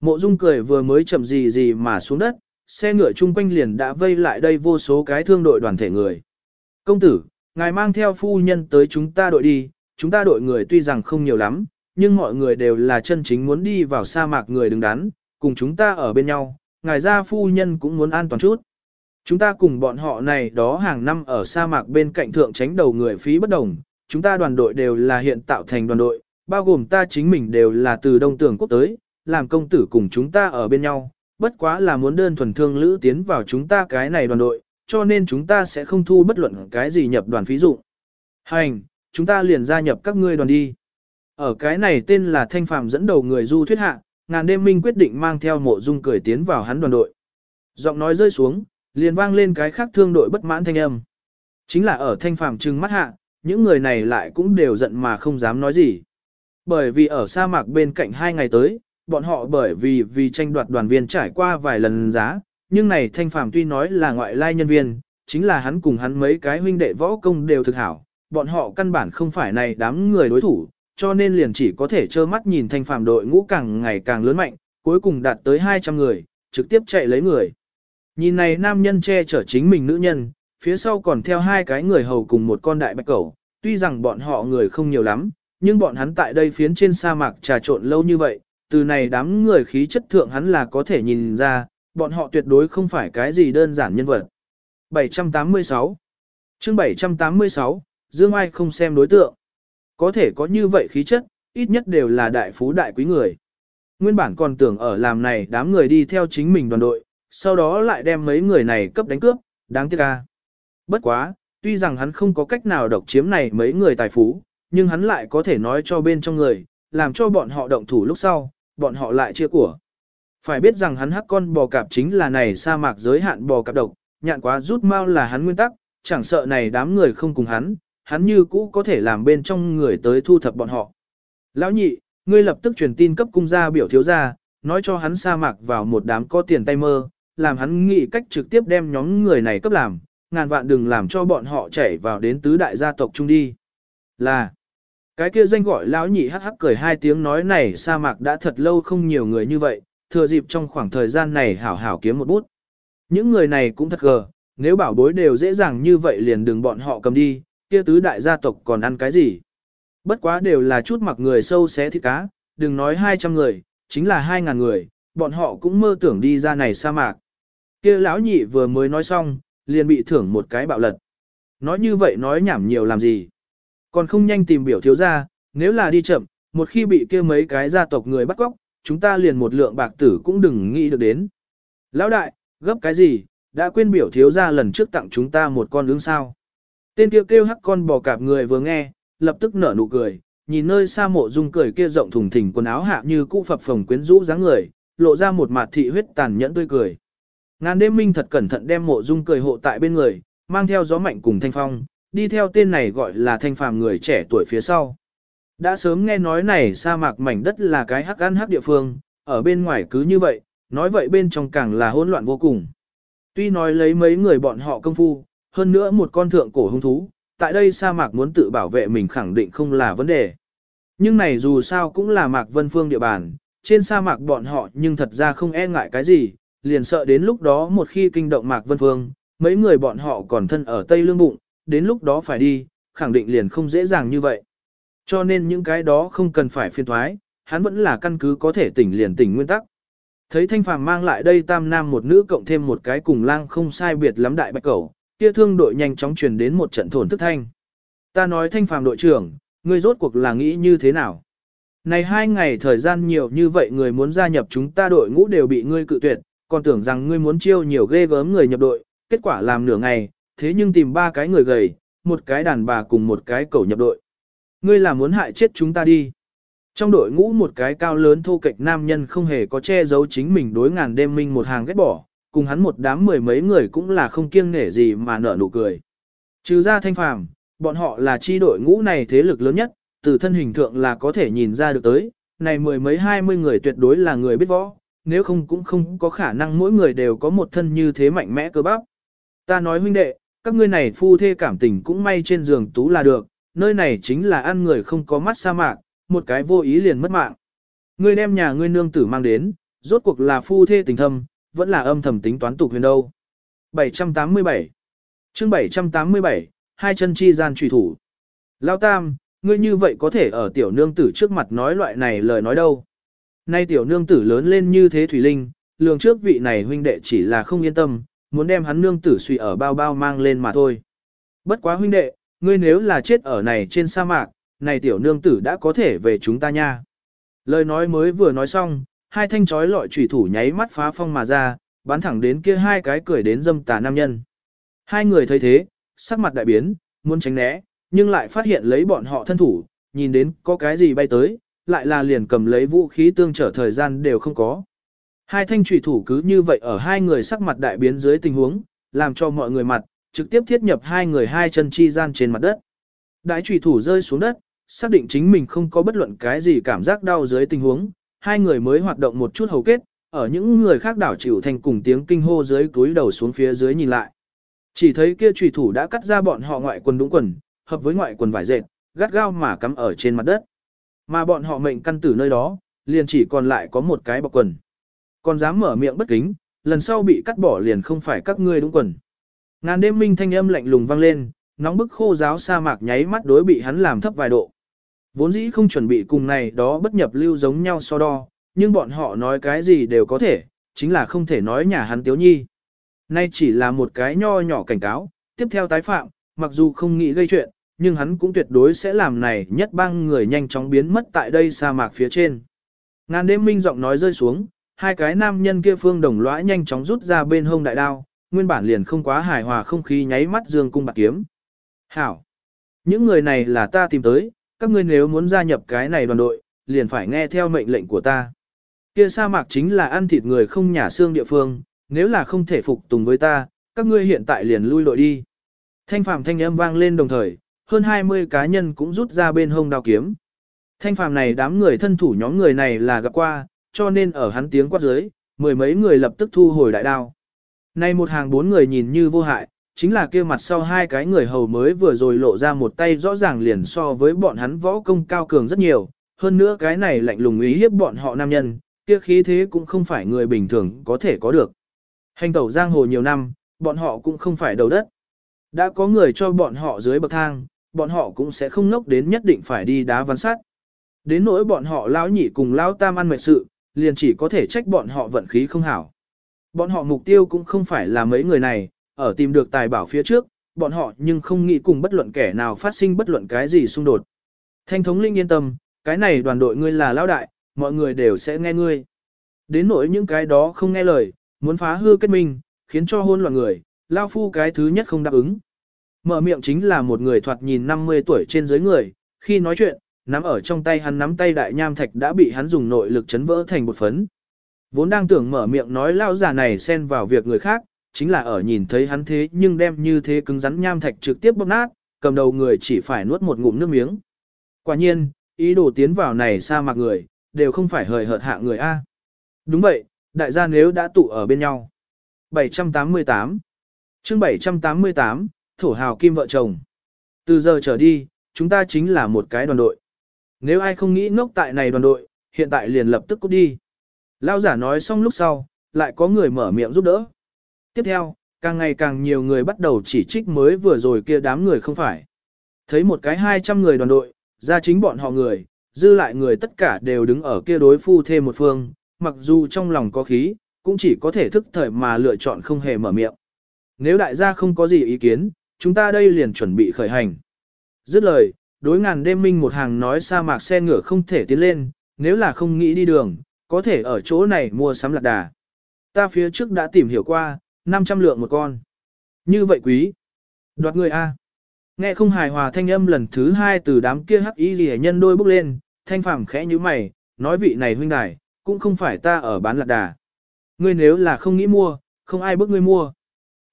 Mộ Dung cười vừa mới chậm gì gì mà xuống đất, xe ngựa chung quanh liền đã vây lại đây vô số cái thương đội đoàn thể người. Công tử, ngài mang theo phu nhân tới chúng ta đội đi, chúng ta đội người tuy rằng không nhiều lắm, nhưng mọi người đều là chân chính muốn đi vào sa mạc người đứng đắn, cùng chúng ta ở bên nhau, ngài gia phu nhân cũng muốn an toàn chút. Chúng ta cùng bọn họ này đó hàng năm ở sa mạc bên cạnh thượng tránh đầu người phí bất đồng, chúng ta đoàn đội đều là hiện tạo thành đoàn đội, bao gồm ta chính mình đều là từ Đông Tường Quốc tới, làm công tử cùng chúng ta ở bên nhau, bất quá là muốn đơn thuần thương lữ tiến vào chúng ta cái này đoàn đội, cho nên chúng ta sẽ không thu bất luận cái gì nhập đoàn phí dụ. Hành, chúng ta liền gia nhập các ngươi đoàn đi. Ở cái này tên là Thanh Phàm dẫn đầu người du thuyết hạ, ngàn đêm minh quyết định mang theo mộ dung cười tiến vào hắn đoàn đội. Giọng nói rơi xuống, liền vang lên cái khác thương đội bất mãn thanh âm. Chính là ở Thanh Phàm trừng mắt hạ, những người này lại cũng đều giận mà không dám nói gì. Bởi vì ở sa mạc bên cạnh hai ngày tới, bọn họ bởi vì vì tranh đoạt đoàn viên trải qua vài lần giá, nhưng này Thanh Phàm tuy nói là ngoại lai nhân viên, chính là hắn cùng hắn mấy cái huynh đệ võ công đều thực hảo, bọn họ căn bản không phải này đám người đối thủ, cho nên liền chỉ có thể trơ mắt nhìn thanh phàm đội ngũ càng ngày càng lớn mạnh, cuối cùng đạt tới 200 người, trực tiếp chạy lấy người. Nhìn này nam nhân che chở chính mình nữ nhân, phía sau còn theo hai cái người hầu cùng một con đại bạch cẩu, tuy rằng bọn họ người không nhiều lắm, nhưng bọn hắn tại đây phiến trên sa mạc trà trộn lâu như vậy, từ này đám người khí chất thượng hắn là có thể nhìn ra, bọn họ tuyệt đối không phải cái gì đơn giản nhân vật. 786 chương 786, Dương Ai không xem đối tượng. Có thể có như vậy khí chất, ít nhất đều là đại phú đại quý người. Nguyên bản còn tưởng ở làm này đám người đi theo chính mình đoàn đội, sau đó lại đem mấy người này cấp đánh cướp, đáng tiếc ca. Bất quá, tuy rằng hắn không có cách nào độc chiếm này mấy người tài phú, nhưng hắn lại có thể nói cho bên trong người, làm cho bọn họ động thủ lúc sau, bọn họ lại chia của. Phải biết rằng hắn hắc con bò cạp chính là này sa mạc giới hạn bò cạp độc, nhạn quá rút mau là hắn nguyên tắc, chẳng sợ này đám người không cùng hắn, hắn như cũ có thể làm bên trong người tới thu thập bọn họ. Lão nhị, ngươi lập tức truyền tin cấp cung gia biểu thiếu gia, nói cho hắn sa mạc vào một đám có tiền tay mơ, làm hắn nghĩ cách trực tiếp đem nhóm người này cấp làm, ngàn vạn đừng làm cho bọn họ chảy vào đến tứ đại gia tộc chung đi. Là, cái kia danh gọi lão nhị hắc hắc cười hai tiếng nói này sa mạc đã thật lâu không nhiều người như vậy, thừa dịp trong khoảng thời gian này hảo hảo kiếm một bút. Những người này cũng thật gờ, nếu bảo bối đều dễ dàng như vậy liền đừng bọn họ cầm đi, kia tứ đại gia tộc còn ăn cái gì. Bất quá đều là chút mặc người sâu xé thịt cá, đừng nói 200 người, chính là 2.000 người, bọn họ cũng mơ tưởng đi ra này sa mạc. Kia lão nhị vừa mới nói xong, liền bị thưởng một cái bạo lật. Nói như vậy nói nhảm nhiều làm gì. Còn không nhanh tìm biểu thiếu ra, nếu là đi chậm, một khi bị kia mấy cái gia tộc người bắt cóc, chúng ta liền một lượng bạc tử cũng đừng nghĩ được đến. Lão đại, gấp cái gì, đã quên biểu thiếu ra lần trước tặng chúng ta một con ứng sao. Tên kia kêu, kêu hắc con bò cạp người vừa nghe, lập tức nở nụ cười, nhìn nơi xa mộ dung cười kia rộng thùng thình quần áo hạ như cũ phập phồng quyến rũ dáng người, lộ ra một mặt thị huyết tàn nhẫn tươi cười. Ngàn đêm minh thật cẩn thận đem mộ dung cười hộ tại bên người, mang theo gió mạnh cùng thanh phong, đi theo tên này gọi là thanh phàm người trẻ tuổi phía sau. Đã sớm nghe nói này sa mạc mảnh đất là cái hắc ăn hắc địa phương, ở bên ngoài cứ như vậy, nói vậy bên trong càng là hỗn loạn vô cùng. Tuy nói lấy mấy người bọn họ công phu, hơn nữa một con thượng cổ hung thú, tại đây sa mạc muốn tự bảo vệ mình khẳng định không là vấn đề. Nhưng này dù sao cũng là mạc vân phương địa bàn, trên sa mạc bọn họ nhưng thật ra không e ngại cái gì, liền sợ đến lúc đó một khi kinh động mạc vân phương, mấy người bọn họ còn thân ở Tây Lương Bụng, đến lúc đó phải đi, khẳng định liền không dễ dàng như vậy. Cho nên những cái đó không cần phải phiên thoái, hắn vẫn là căn cứ có thể tỉnh liền tỉnh nguyên tắc. Thấy thanh phàm mang lại đây tam nam một nữ cộng thêm một cái cùng lang không sai biệt lắm đại bạch cẩu, kia thương đội nhanh chóng truyền đến một trận thổn thức thanh. Ta nói thanh phàm đội trưởng, ngươi rốt cuộc là nghĩ như thế nào? Này hai ngày thời gian nhiều như vậy người muốn gia nhập chúng ta đội ngũ đều bị ngươi cự tuyệt, còn tưởng rằng ngươi muốn chiêu nhiều ghê gớm người nhập đội, kết quả làm nửa ngày, thế nhưng tìm ba cái người gầy, một cái đàn bà cùng một cái cẩu nhập đội. Ngươi là muốn hại chết chúng ta đi. Trong đội ngũ một cái cao lớn thô kệch nam nhân không hề có che giấu chính mình đối ngàn đêm minh một hàng ghét bỏ, cùng hắn một đám mười mấy người cũng là không kiêng nể gì mà nở nụ cười. Trừ ra thanh phàm, bọn họ là chi đội ngũ này thế lực lớn nhất, từ thân hình thượng là có thể nhìn ra được tới, này mười mấy hai mươi người tuyệt đối là người biết võ, nếu không cũng không có khả năng mỗi người đều có một thân như thế mạnh mẽ cơ bắp. Ta nói huynh đệ, các ngươi này phu thê cảm tình cũng may trên giường tú là được, nơi này chính là ăn người không có mắt sa mạc, một cái vô ý liền mất mạng. Ngươi đem nhà ngươi nương tử mang đến, rốt cuộc là phu thê tình thâm, vẫn là âm thầm tính toán tục huyền đâu. 787 chương 787, hai chân chi gian trùy thủ. Lao tam, ngươi như vậy có thể ở tiểu nương tử trước mặt nói loại này lời nói đâu. Nay tiểu nương tử lớn lên như thế Thủy Linh, lường trước vị này huynh đệ chỉ là không yên tâm, muốn đem hắn nương tử suy ở bao bao mang lên mà thôi. Bất quá huynh đệ, ngươi nếu là chết ở này trên sa mạc, này tiểu nương tử đã có thể về chúng ta nha. Lời nói mới vừa nói xong, hai thanh chói lọi chủy thủ nháy mắt phá phong mà ra, bắn thẳng đến kia hai cái cười đến dâm tà nam nhân. Hai người thấy thế, sắc mặt đại biến, muốn tránh né, nhưng lại phát hiện lấy bọn họ thân thủ, nhìn đến có cái gì bay tới, lại là liền cầm lấy vũ khí tương trở thời gian đều không có. Hai thanh trùy thủ cứ như vậy ở hai người sắc mặt đại biến dưới tình huống, làm cho mọi người mặt, trực tiếp thiết nhập hai người hai chân chi gian trên mặt đất. Đại trùy thủ rơi xuống đất, xác định chính mình không có bất luận cái gì cảm giác đau dưới tình huống, hai người mới hoạt động một chút hầu kết, ở những người khác đảo chịu thành cùng tiếng kinh hô dưới túi đầu xuống phía dưới nhìn lại. Chỉ thấy kia trùy thủ đã cắt ra bọn họ ngoại quần đúng quần, hợp với ngoại quần vải dệt, gắt gao mà cắm ở trên mặt đất. Mà bọn họ mệnh căn tử nơi đó, liền chỉ còn lại có một cái bọc quần. Còn dám mở miệng bất kính, lần sau bị cắt bỏ liền không phải các ngươi đúng quần. Ngàn đêm minh thanh âm lạnh lùng vang lên, nóng bức khô giáo sa mạc nháy mắt đối bị hắn làm thấp vài độ. Vốn dĩ không chuẩn bị cùng này đó bất nhập lưu giống nhau so đo, nhưng bọn họ nói cái gì đều có thể, chính là không thể nói nhà hắn tiếu nhi. Nay chỉ là một cái nho nhỏ cảnh cáo, tiếp theo tái phạm, mặc dù không nghĩ gây chuyện, nhưng hắn cũng tuyệt đối sẽ làm này nhất bang người nhanh chóng biến mất tại đây sa mạc phía trên. Ngàn đêm minh giọng nói rơi xuống, hai cái nam nhân kia phương đồng lõa nhanh chóng rút ra bên hông đại đao, nguyên bản liền không quá hài hòa không khí nháy mắt dương cung bạc kiếm. Hảo! Những người này là ta tìm tới, các ngươi nếu muốn gia nhập cái này đoàn đội, liền phải nghe theo mệnh lệnh của ta. Kia sa mạc chính là ăn thịt người không nhà xương địa phương, nếu là không thể phục tùng với ta, các ngươi hiện tại liền lui đội đi. Thanh phàm thanh âm vang lên đồng thời, hơn 20 cá nhân cũng rút ra bên hông đao kiếm. Thanh phàm này đám người thân thủ nhóm người này là gặp qua, cho nên ở hắn tiếng quát dưới, mười mấy người lập tức thu hồi đại đao. Nay một hàng bốn người nhìn như vô hại, chính là kia mặt sau hai cái người hầu mới vừa rồi lộ ra một tay rõ ràng liền so với bọn hắn võ công cao cường rất nhiều, hơn nữa cái này lạnh lùng ý hiếp bọn họ nam nhân, kia khí thế cũng không phải người bình thường có thể có được. Hành tẩu giang hồ nhiều năm, bọn họ cũng không phải đầu đất. Đã có người cho bọn họ dưới bậc thang, bọn họ cũng sẽ không nốc đến nhất định phải đi đá văn sát. Đến nỗi bọn họ lão nhị cùng lão tam ăn mệt sự, liền chỉ có thể trách bọn họ vận khí không hảo. Bọn họ mục tiêu cũng không phải là mấy người này, ở tìm được tài bảo phía trước, bọn họ nhưng không nghĩ cùng bất luận kẻ nào phát sinh bất luận cái gì xung đột. Thanh thống linh yên tâm, cái này đoàn đội ngươi là lão đại, mọi người đều sẽ nghe ngươi. Đến nỗi những cái đó không nghe lời, muốn phá hư kết minh, khiến cho hôn loạn người, lao phu cái thứ nhất không đáp ứng. Mở miệng chính là một người thoạt nhìn 50 tuổi trên dưới người, khi nói chuyện, nắm ở trong tay hắn nắm tay đại nham thạch đã bị hắn dùng nội lực chấn vỡ thành một phấn. Vốn đang tưởng mở miệng nói lao giả này xen vào việc người khác, chính là ở nhìn thấy hắn thế nhưng đem như thế cứng rắn nham thạch trực tiếp bóp nát, cầm đầu người chỉ phải nuốt một ngụm nước miếng. Quả nhiên, ý đồ tiến vào này sa mạc người, đều không phải hời hợt hạ người A. Đúng vậy, đại gia nếu đã tụ ở bên nhau. 788 chương 788, Thổ Hào Kim vợ chồng. Từ giờ trở đi, chúng ta chính là một cái đoàn đội. Nếu ai không nghĩ ngốc tại này đoàn đội, hiện tại liền lập tức cút đi. Lao giả nói xong lúc sau, lại có người mở miệng giúp đỡ. Tiếp theo, càng ngày càng nhiều người bắt đầu chỉ trích mới vừa rồi kia đám người không phải. Thấy một cái 200 người đoàn đội, ra chính bọn họ người, dư lại người tất cả đều đứng ở kia đối phu thêm một phương, mặc dù trong lòng có khí, cũng chỉ có thể thức thời mà lựa chọn không hề mở miệng. Nếu đại gia không có gì ý kiến, chúng ta đây liền chuẩn bị khởi hành. Dứt lời, đối ngàn đêm minh một hàng nói sa mạc xe ngựa không thể tiến lên, nếu là không nghĩ đi đường, có thể ở chỗ này mua sắm lạc đà. Ta phía trước đã tìm hiểu qua, 500 lượng một con. Như vậy quý. Đoạt người A. Nghe không hài hòa thanh âm lần thứ hai từ đám kia hắc y gì nhân đôi bước lên, thanh phàm khẽ như mày, nói vị này huynh đài, cũng không phải ta ở bán lạc đà. Ngươi nếu là không nghĩ mua, không ai bức ngươi mua.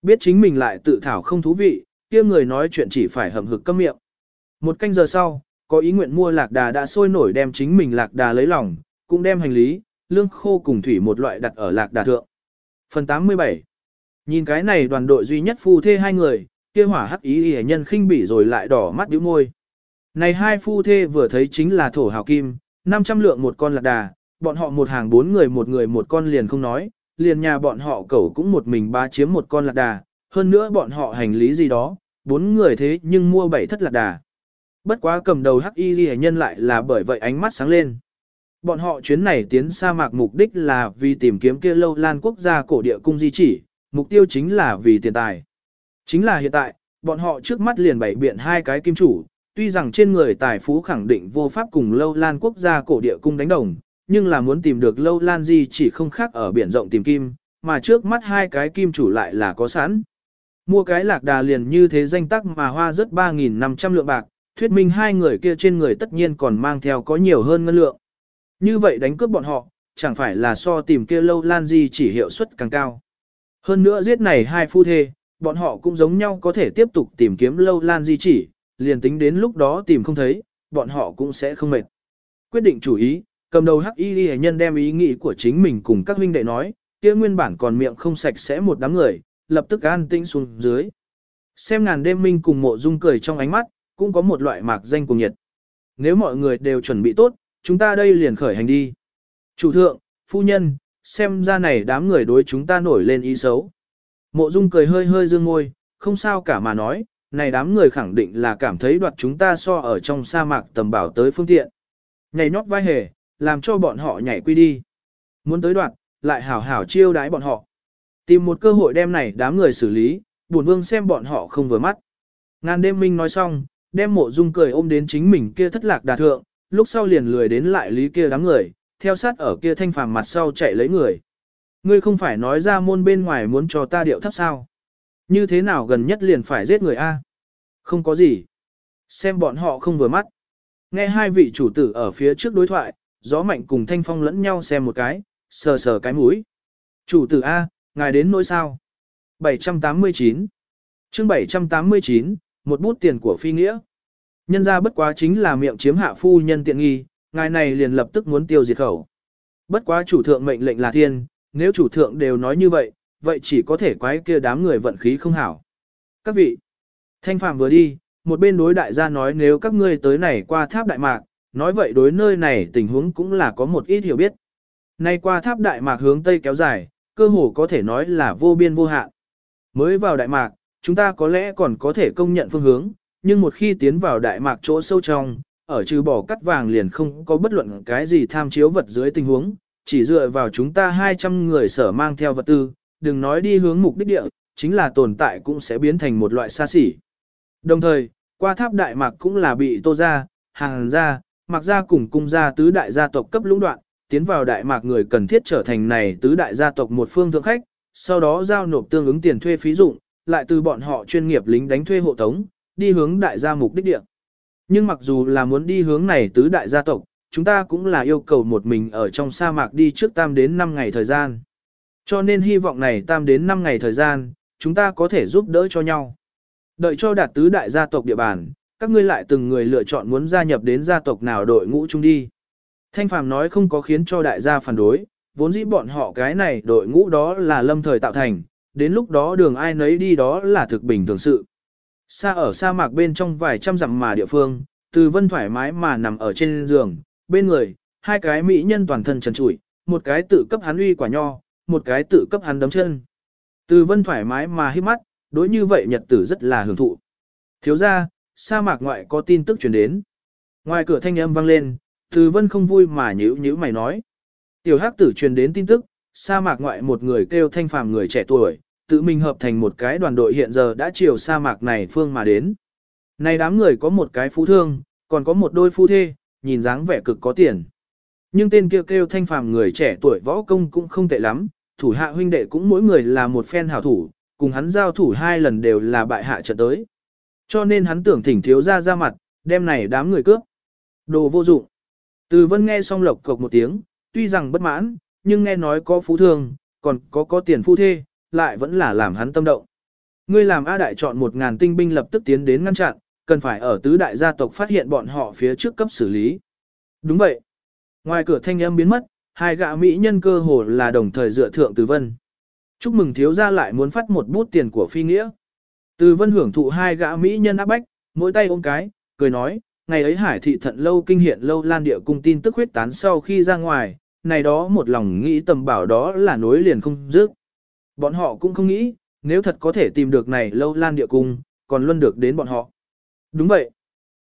Biết chính mình lại tự thảo không thú vị, kia người nói chuyện chỉ phải hầm hực câm miệng. Một canh giờ sau, có ý nguyện mua lạc đà đã sôi nổi đem chính mình lạc đà lấy lòng, cũng đem hành lý, lương khô cùng thủy một loại đặt ở lạc đà thượng. Phần 87 Nhìn cái này đoàn đội duy nhất phu thê hai người, kia hỏa hắc ý hề nhân khinh bỉ rồi lại đỏ mắt điếu môi. Này hai phu thê vừa thấy chính là thổ hào kim, 500 lượng một con lạc đà, bọn họ một hàng bốn người một người một con liền không nói, liền nhà bọn họ cẩu cũng một mình ba chiếm một con lạc đà, hơn nữa bọn họ hành lý gì đó, bốn người thế nhưng mua bảy thất lạc đà. Bất quá cầm đầu hắc y ghi nhân lại là bởi vậy ánh mắt sáng lên. Bọn họ chuyến này tiến sa mạc mục đích là vì tìm kiếm kia lâu lan quốc gia cổ địa cung di chỉ, mục tiêu chính là vì tiền tài. Chính là hiện tại, bọn họ trước mắt liền bảy biện hai cái kim chủ, tuy rằng trên người tài phú khẳng định vô pháp cùng lâu lan quốc gia cổ địa cung đánh đồng, nhưng là muốn tìm được lâu lan gì chỉ không khác ở biển rộng tìm kim, mà trước mắt hai cái kim chủ lại là có sẵn. Mua cái lạc đà liền như thế danh tắc mà hoa rất 3.500 lượng bạc, thuyết minh hai người kia trên người tất nhiên còn mang theo có nhiều hơn ngân lượng. Như vậy đánh cướp bọn họ, chẳng phải là so tìm kia lâu lan gì chỉ hiệu suất càng cao. Hơn nữa giết này hai phu thê, bọn họ cũng giống nhau có thể tiếp tục tìm kiếm lâu lan di chỉ, liền tính đến lúc đó tìm không thấy, bọn họ cũng sẽ không mệt. Quyết định chủ ý, cầm đầu hắc y ghi nhân đem ý nghĩ của chính mình cùng các huynh đệ nói, kia nguyên bản còn miệng không sạch sẽ một đám người, lập tức an tĩnh xuống dưới. Xem ngàn đêm minh cùng mộ dung cười trong ánh mắt, cũng có một loại mạc danh cùng nhiệt. Nếu mọi người đều chuẩn bị tốt, chúng ta đây liền khởi hành đi. Chủ thượng, phu nhân, xem ra này đám người đối chúng ta nổi lên ý xấu. Mộ dung cười hơi hơi dương môi, không sao cả mà nói, này đám người khẳng định là cảm thấy đoạt chúng ta so ở trong sa mạc tầm bảo tới phương tiện. Nhảy nhót vai hề, làm cho bọn họ nhảy quy đi. Muốn tới đoạt, lại hảo hảo chiêu đái bọn họ. Tìm một cơ hội đem này đám người xử lý, buồn vương xem bọn họ không vừa mắt. Ngàn đêm minh nói xong, đem mộ dung cười ôm đến chính mình kia thất lạc đà thượng, lúc sau liền lười đến lại lý kia đám người, theo sát ở kia thanh phàm mặt sau chạy lấy người. Ngươi không phải nói ra môn bên ngoài muốn cho ta điệu thấp sao? Như thế nào gần nhất liền phải giết người A? Không có gì. Xem bọn họ không vừa mắt. Nghe hai vị chủ tử ở phía trước đối thoại, gió mạnh cùng thanh phong lẫn nhau xem một cái, sờ sờ cái mũi. Chủ tử A, ngài đến nỗi sao? 789 chương 789, một bút tiền của phi nghĩa. Nhân ra bất quá chính là miệng chiếm hạ phu nhân tiện nghi, ngài này liền lập tức muốn tiêu diệt khẩu. Bất quá chủ thượng mệnh lệnh là thiên, nếu chủ thượng đều nói như vậy, vậy chỉ có thể quái kia đám người vận khí không hảo. Các vị, thanh phàm vừa đi, một bên đối đại gia nói nếu các ngươi tới này qua tháp đại mạc, nói vậy đối nơi này tình huống cũng là có một ít hiểu biết. Nay qua tháp Đại Mạc hướng Tây kéo dài, cơ hồ có thể nói là vô biên vô hạn. Mới vào Đại Mạc, chúng ta có lẽ còn có thể công nhận phương hướng, nhưng một khi tiến vào Đại Mạc chỗ sâu trong, ở trừ bỏ cắt vàng liền không có bất luận cái gì tham chiếu vật dưới tình huống, chỉ dựa vào chúng ta 200 người sở mang theo vật tư, đừng nói đi hướng mục đích địa, chính là tồn tại cũng sẽ biến thành một loại xa xỉ. Đồng thời, qua tháp Đại Mạc cũng là bị tô ra, hàng ra, mặc ra cùng cung gia tứ đại gia tộc cấp lũng đoạn, tiến vào Đại Mạc người cần thiết trở thành này tứ đại gia tộc một phương thượng khách, sau đó giao nộp tương ứng tiền thuê phí dụng, lại từ bọn họ chuyên nghiệp lính đánh thuê hộ tống, đi hướng đại gia mục đích địa. Nhưng mặc dù là muốn đi hướng này tứ đại gia tộc, chúng ta cũng là yêu cầu một mình ở trong sa mạc đi trước tam đến 5 ngày thời gian. Cho nên hy vọng này tam đến 5 ngày thời gian, chúng ta có thể giúp đỡ cho nhau. Đợi cho đạt tứ đại gia tộc địa bàn, các ngươi lại từng người lựa chọn muốn gia nhập đến gia tộc nào đội ngũ chung đi. Thanh Phàm nói không có khiến cho đại gia phản đối, vốn dĩ bọn họ cái này đội ngũ đó là lâm thời tạo thành, đến lúc đó đường ai nấy đi đó là thực bình thường sự. Xa ở sa mạc bên trong vài trăm dặm mà địa phương, từ vân thoải mái mà nằm ở trên giường, bên người, hai cái mỹ nhân toàn thân trần trụi, một cái tự cấp hắn uy quả nho, một cái tự cấp hắn đấm chân. Từ vân thoải mái mà hít mắt, đối như vậy nhật tử rất là hưởng thụ. Thiếu ra, sa mạc ngoại có tin tức truyền đến. Ngoài cửa thanh âm vang lên, từ vân không vui mà nhữ nhữ mày nói. Tiểu hắc tử truyền đến tin tức, sa mạc ngoại một người kêu thanh phàm người trẻ tuổi, tự mình hợp thành một cái đoàn đội hiện giờ đã chiều sa mạc này phương mà đến. Này đám người có một cái phú thương, còn có một đôi phu thê, nhìn dáng vẻ cực có tiền. Nhưng tên kia kêu, kêu thanh phàm người trẻ tuổi võ công cũng không tệ lắm, thủ hạ huynh đệ cũng mỗi người là một phen hảo thủ, cùng hắn giao thủ hai lần đều là bại hạ trận tới. Cho nên hắn tưởng thỉnh thiếu ra ra mặt, đem này đám người cướp. Đồ vô dụng. Từ vân nghe xong lộc cộc một tiếng, tuy rằng bất mãn, nhưng nghe nói có phú thương, còn có có tiền phu thê, lại vẫn là làm hắn tâm động. Ngươi làm A đại chọn một ngàn tinh binh lập tức tiến đến ngăn chặn, cần phải ở tứ đại gia tộc phát hiện bọn họ phía trước cấp xử lý. Đúng vậy. Ngoài cửa thanh âm biến mất, hai gã mỹ nhân cơ hồ là đồng thời dựa thượng Từ Vân. Chúc mừng thiếu gia lại muốn phát một bút tiền của phi nghĩa. Từ Vân hưởng thụ hai gã mỹ nhân áp bách, mỗi tay ôm cái, cười nói, ngày ấy hải thị thận lâu kinh hiện lâu lan địa cung tin tức huyết tán sau khi ra ngoài, này đó một lòng nghĩ tầm bảo đó là nối liền không dứt. Bọn họ cũng không nghĩ, nếu thật có thể tìm được này lâu lan địa cung, còn luôn được đến bọn họ. Đúng vậy.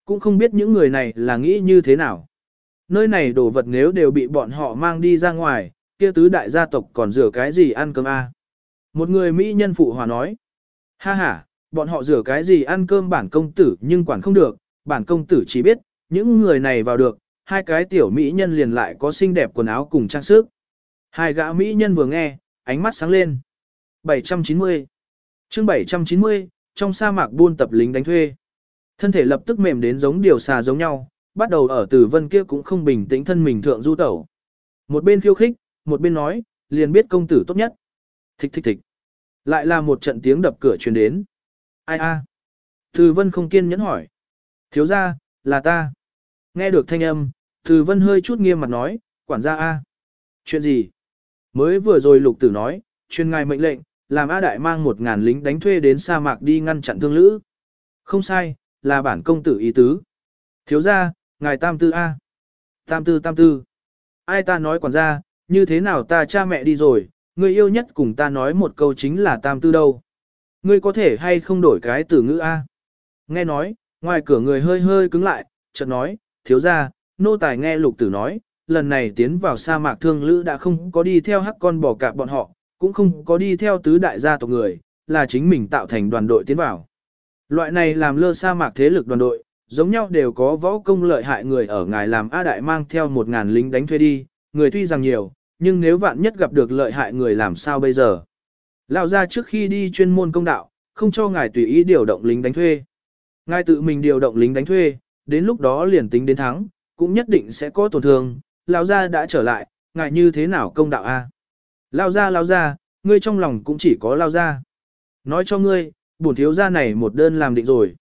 Cũng không biết những người này là nghĩ như thế nào. Nơi này đồ vật nếu đều bị bọn họ mang đi ra ngoài, kia tứ đại gia tộc còn rửa cái gì ăn cơm a? À? Một người Mỹ nhân phụ hòa nói. Ha ha, bọn họ rửa cái gì ăn cơm bản công tử nhưng quản không được, bản công tử chỉ biết, những người này vào được, hai cái tiểu Mỹ nhân liền lại có xinh đẹp quần áo cùng trang sức. Hai gã Mỹ nhân vừa nghe, ánh mắt sáng lên. 790 chương 790, trong sa mạc buôn tập lính đánh thuê. Thân thể lập tức mềm đến giống điều xà giống nhau, bắt đầu ở tử vân kia cũng không bình tĩnh thân mình thượng du tẩu. Một bên khiêu khích, một bên nói, liền biết công tử tốt nhất. Thích thích thích. Lại là một trận tiếng đập cửa truyền đến. Ai a? Từ vân không kiên nhẫn hỏi. Thiếu ra, là ta. Nghe được thanh âm, từ vân hơi chút nghiêm mặt nói, quản gia a. Chuyện gì? Mới vừa rồi lục tử nói, truyền ngài mệnh lệnh, làm A Đại mang một ngàn lính đánh thuê đến sa mạc đi ngăn chặn thương lữ. Không sai, là bản công tử ý tứ. Thiếu ra, ngài tam tư A. Tam tư tam tư. Ai ta nói quản gia, như thế nào ta cha mẹ đi rồi, người yêu nhất cùng ta nói một câu chính là tam tư đâu. Ngươi có thể hay không đổi cái từ ngữ A. Nghe nói, ngoài cửa người hơi hơi cứng lại, chợt nói, thiếu ra, nô tài nghe lục tử nói, lần này tiến vào sa mạc thương lữ đã không có đi theo hắc con bò cạp bọn họ, cũng không có đi theo tứ đại gia tộc người, là chính mình tạo thành đoàn đội tiến vào. Loại này làm lơ sa mạc thế lực đoàn đội, giống nhau đều có võ công lợi hại người ở ngài làm A Đại mang theo một ngàn lính đánh thuê đi, người tuy rằng nhiều, nhưng nếu vạn nhất gặp được lợi hại người làm sao bây giờ? Lão ra trước khi đi chuyên môn công đạo, không cho ngài tùy ý điều động lính đánh thuê. Ngài tự mình điều động lính đánh thuê, đến lúc đó liền tính đến thắng, cũng nhất định sẽ có tổn thương. Lão gia đã trở lại, ngài như thế nào công đạo a? Lao ra lao ra, ngươi trong lòng cũng chỉ có lao ra. Nói cho ngươi, bổn thiếu gia này một đơn làm định rồi.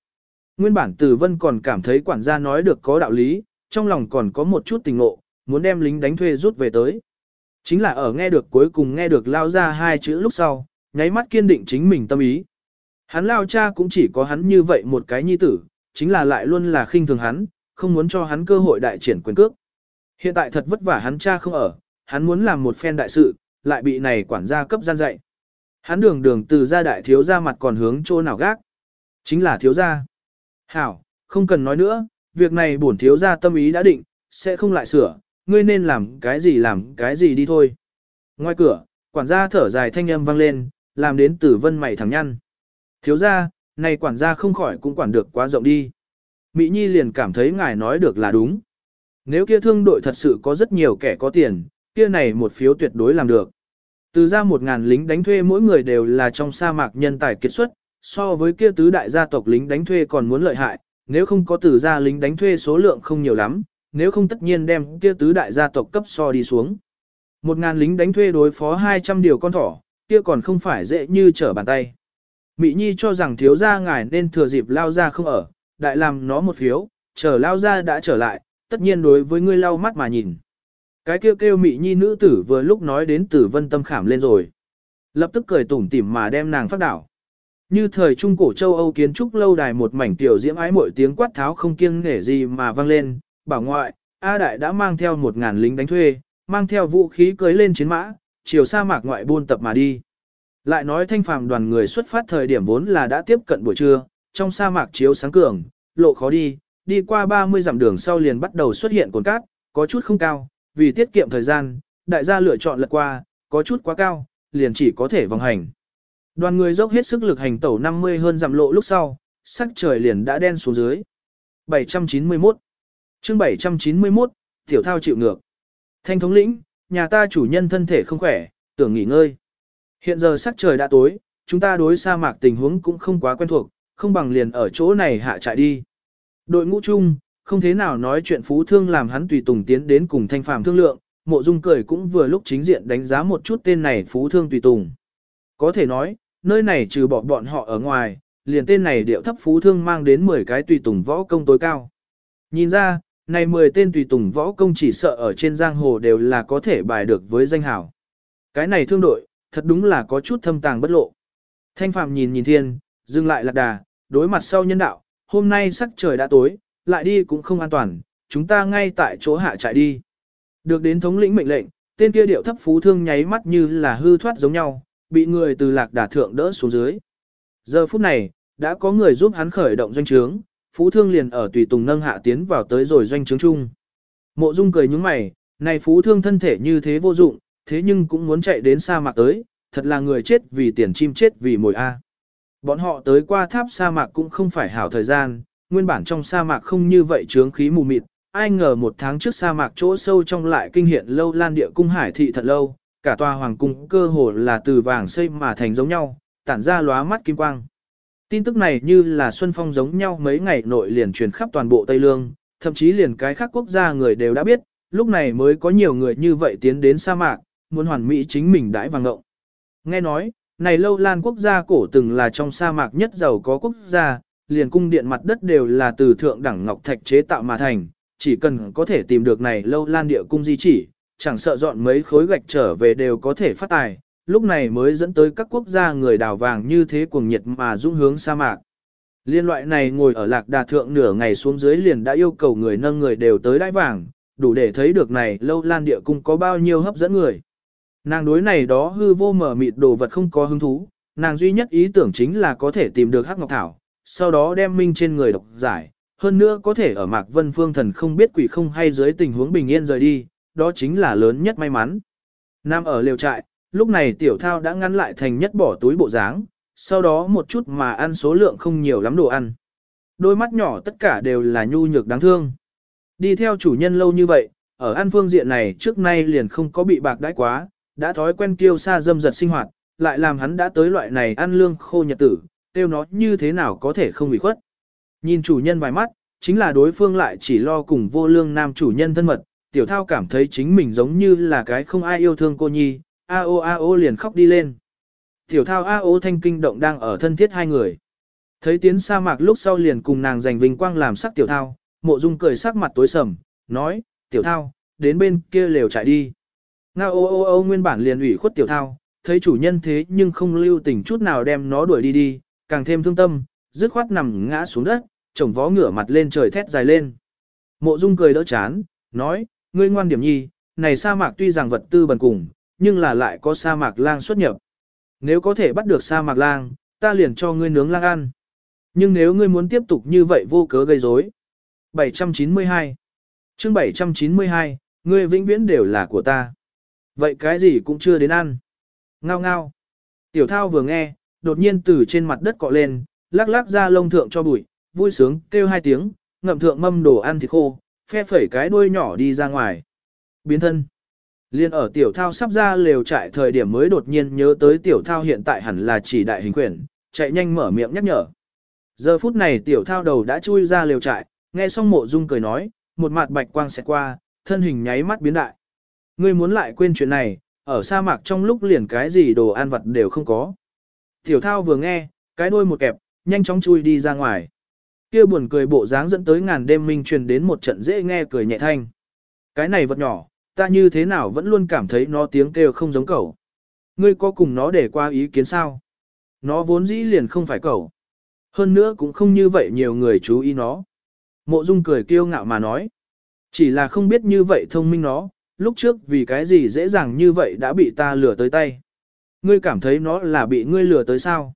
Nguyên bản Tử Vân còn cảm thấy quản gia nói được có đạo lý, trong lòng còn có một chút tình ngộ, muốn đem lính đánh thuê rút về tới. Chính là ở nghe được cuối cùng nghe được lao ra hai chữ lúc sau, nháy mắt kiên định chính mình tâm ý. Hắn lao cha cũng chỉ có hắn như vậy một cái nhi tử, chính là lại luôn là khinh thường hắn, không muốn cho hắn cơ hội đại triển quyền cước. Hiện tại thật vất vả hắn cha không ở, hắn muốn làm một phen đại sự, lại bị này quản gia cấp gian dạy. Hắn đường đường từ gia đại thiếu gia mặt còn hướng chỗ nào gác. Chính là thiếu gia. Hảo, không cần nói nữa, việc này bổn thiếu gia tâm ý đã định, sẽ không lại sửa, ngươi nên làm cái gì làm cái gì đi thôi. Ngoài cửa, quản gia thở dài thanh âm vang lên, làm đến tử vân mày thẳng nhăn. Thiếu gia, này quản gia không khỏi cũng quản được quá rộng đi. Mỹ Nhi liền cảm thấy ngài nói được là đúng. Nếu kia thương đội thật sự có rất nhiều kẻ có tiền, kia này một phiếu tuyệt đối làm được. Từ ra một ngàn lính đánh thuê mỗi người đều là trong sa mạc nhân tài kiệt xuất, so với kia tứ đại gia tộc lính đánh thuê còn muốn lợi hại, nếu không có từ ra lính đánh thuê số lượng không nhiều lắm, nếu không tất nhiên đem kia tứ đại gia tộc cấp so đi xuống. Một ngàn lính đánh thuê đối phó 200 điều con thỏ, kia còn không phải dễ như trở bàn tay. Mỹ Nhi cho rằng thiếu gia ngài nên thừa dịp lao ra không ở, đại làm nó một phiếu, chờ lao ra đã trở lại, tất nhiên đối với ngươi lau mắt mà nhìn. Cái kêu kêu Mỹ Nhi nữ tử vừa lúc nói đến tử vân tâm khảm lên rồi. Lập tức cười tủm tỉm mà đem nàng phát đảo. Như thời trung cổ châu Âu kiến trúc lâu đài một mảnh tiểu diễm ái mỗi tiếng quát tháo không kiêng nể gì mà vang lên, bảo ngoại, A Đại đã mang theo một ngàn lính đánh thuê, mang theo vũ khí cưới lên chiến mã, chiều sa mạc ngoại buôn tập mà đi. Lại nói thanh phàm đoàn người xuất phát thời điểm vốn là đã tiếp cận buổi trưa, trong sa mạc chiếu sáng cường, lộ khó đi, đi qua 30 dặm đường sau liền bắt đầu xuất hiện cồn cát, có chút không cao, vì tiết kiệm thời gian, đại gia lựa chọn lật qua, có chút quá cao, liền chỉ có thể vòng hành. Đoàn người dốc hết sức lực hành tẩu 50 hơn dặm lộ lúc sau, sắc trời liền đã đen xuống dưới. 791 chương 791, tiểu thao chịu ngược. Thanh thống lĩnh, nhà ta chủ nhân thân thể không khỏe, tưởng nghỉ ngơi. Hiện giờ sắc trời đã tối, chúng ta đối sa mạc tình huống cũng không quá quen thuộc, không bằng liền ở chỗ này hạ trại đi. Đội ngũ chung, không thế nào nói chuyện phú thương làm hắn tùy tùng tiến đến cùng thanh phàm thương lượng, mộ dung cười cũng vừa lúc chính diện đánh giá một chút tên này phú thương tùy tùng. Có thể nói, nơi này trừ bỏ bọn họ ở ngoài, liền tên này điệu thấp phú thương mang đến 10 cái tùy tùng võ công tối cao. Nhìn ra, này 10 tên tùy tùng võ công chỉ sợ ở trên giang hồ đều là có thể bài được với danh hảo. Cái này thương đội, thật đúng là có chút thâm tàng bất lộ. Thanh Phạm nhìn nhìn thiên, dừng lại lạc đà, đối mặt sau nhân đạo, hôm nay sắc trời đã tối, lại đi cũng không an toàn, chúng ta ngay tại chỗ hạ trại đi. Được đến thống lĩnh mệnh lệnh, tên kia điệu thấp phú thương nháy mắt như là hư thoát giống nhau, bị người từ lạc đà thượng đỡ xuống dưới. Giờ phút này, đã có người giúp hắn khởi động doanh trướng, phú thương liền ở tùy tùng nâng hạ tiến vào tới rồi doanh trướng chung. Mộ Dung cười nhướng mày, này phú thương thân thể như thế vô dụng, thế nhưng cũng muốn chạy đến sa mạc tới, thật là người chết vì tiền chim chết vì mồi A. Bọn họ tới qua tháp sa mạc cũng không phải hảo thời gian, nguyên bản trong sa mạc không như vậy trướng khí mù mịt, ai ngờ một tháng trước sa mạc chỗ sâu trong lại kinh hiện lâu lan địa cung hải thị thật lâu, cả tòa hoàng cung cơ hồ là từ vàng xây mà thành giống nhau, tản ra lóa mắt kim quang. Tin tức này như là xuân phong giống nhau mấy ngày nội liền truyền khắp toàn bộ Tây Lương, thậm chí liền cái khác quốc gia người đều đã biết, lúc này mới có nhiều người như vậy tiến đến sa mạc, muốn hoàn mỹ chính mình đãi vàng ngộng. Nghe nói, này lâu lan quốc gia cổ từng là trong sa mạc nhất giàu có quốc gia, liền cung điện mặt đất đều là từ thượng đẳng ngọc thạch chế tạo mà thành, chỉ cần có thể tìm được này lâu lan địa cung di chỉ, chẳng sợ dọn mấy khối gạch trở về đều có thể phát tài, lúc này mới dẫn tới các quốc gia người đào vàng như thế cuồng nhiệt mà dũng hướng sa mạc. Liên loại này ngồi ở lạc đà thượng nửa ngày xuống dưới liền đã yêu cầu người nâng người đều tới đáy vàng, đủ để thấy được này lâu lan địa cung có bao nhiêu hấp dẫn người. Nàng đối này đó hư vô mở mịt đồ vật không có hứng thú, nàng duy nhất ý tưởng chính là có thể tìm được hắc ngọc thảo, sau đó đem minh trên người độc giải, hơn nữa có thể ở Mạc Vân Phương thần không biết quỷ không hay dưới tình huống bình yên rời đi, đó chính là lớn nhất may mắn. Nam ở liều trại, lúc này tiểu thao đã ngăn lại thành nhất bỏ túi bộ dáng, sau đó một chút mà ăn số lượng không nhiều lắm đồ ăn. Đôi mắt nhỏ tất cả đều là nhu nhược đáng thương. Đi theo chủ nhân lâu như vậy, ở ăn phương diện này trước nay liền không có bị bạc đãi quá, đã thói quen kiêu xa dâm giật sinh hoạt, lại làm hắn đã tới loại này ăn lương khô nhật tử, tiêu nó như thế nào có thể không bị khuất. Nhìn chủ nhân vài mắt, chính là đối phương lại chỉ lo cùng vô lương nam chủ nhân thân mật, tiểu thao cảm thấy chính mình giống như là cái không ai yêu thương cô nhi, a o a o liền khóc đi lên. Tiểu thao a o thanh kinh động đang ở thân thiết hai người. Thấy tiến sa mạc lúc sau liền cùng nàng giành vinh quang làm sắc tiểu thao, mộ dung cười sắc mặt tối sầm, nói, tiểu thao, đến bên kia lều chạy đi. Nga ô ô ô nguyên bản liền ủy khuất tiểu thao, thấy chủ nhân thế nhưng không lưu tình chút nào đem nó đuổi đi đi, càng thêm thương tâm, dứt khoát nằm ngã xuống đất, chồng vó ngửa mặt lên trời thét dài lên. Mộ Dung cười đỡ chán, nói, ngươi ngoan điểm nhi, này sa mạc tuy rằng vật tư bần cùng, nhưng là lại có sa mạc lang xuất nhập. Nếu có thể bắt được sa mạc lang, ta liền cho ngươi nướng lang ăn. Nhưng nếu ngươi muốn tiếp tục như vậy vô cớ gây rối. 792 chương 792, ngươi vĩnh viễn đều là của ta. Vậy cái gì cũng chưa đến ăn. Ngao ngao. Tiểu thao vừa nghe, đột nhiên từ trên mặt đất cọ lên, lắc lắc ra lông thượng cho bụi, vui sướng kêu hai tiếng, ngậm thượng mâm đồ ăn thịt khô, phe phẩy cái đuôi nhỏ đi ra ngoài. Biến thân. Liên ở tiểu thao sắp ra lều trại thời điểm mới đột nhiên nhớ tới tiểu thao hiện tại hẳn là chỉ đại hình quyển, chạy nhanh mở miệng nhắc nhở. Giờ phút này tiểu thao đầu đã chui ra lều trại, nghe xong mộ dung cười nói, một mặt bạch quang sẽ qua, thân hình nháy mắt biến đại. Ngươi muốn lại quên chuyện này, ở sa mạc trong lúc liền cái gì đồ ăn vật đều không có. Tiểu thao vừa nghe, cái đuôi một kẹp, nhanh chóng chui đi ra ngoài. Kia buồn cười bộ dáng dẫn tới ngàn đêm minh truyền đến một trận dễ nghe cười nhẹ thanh. Cái này vật nhỏ, ta như thế nào vẫn luôn cảm thấy nó tiếng kêu không giống cẩu. Ngươi có cùng nó để qua ý kiến sao? Nó vốn dĩ liền không phải cẩu. Hơn nữa cũng không như vậy nhiều người chú ý nó. Mộ Dung cười kiêu ngạo mà nói. Chỉ là không biết như vậy thông minh nó, lúc trước vì cái gì dễ dàng như vậy đã bị ta lừa tới tay. Ngươi cảm thấy nó là bị ngươi lừa tới sao?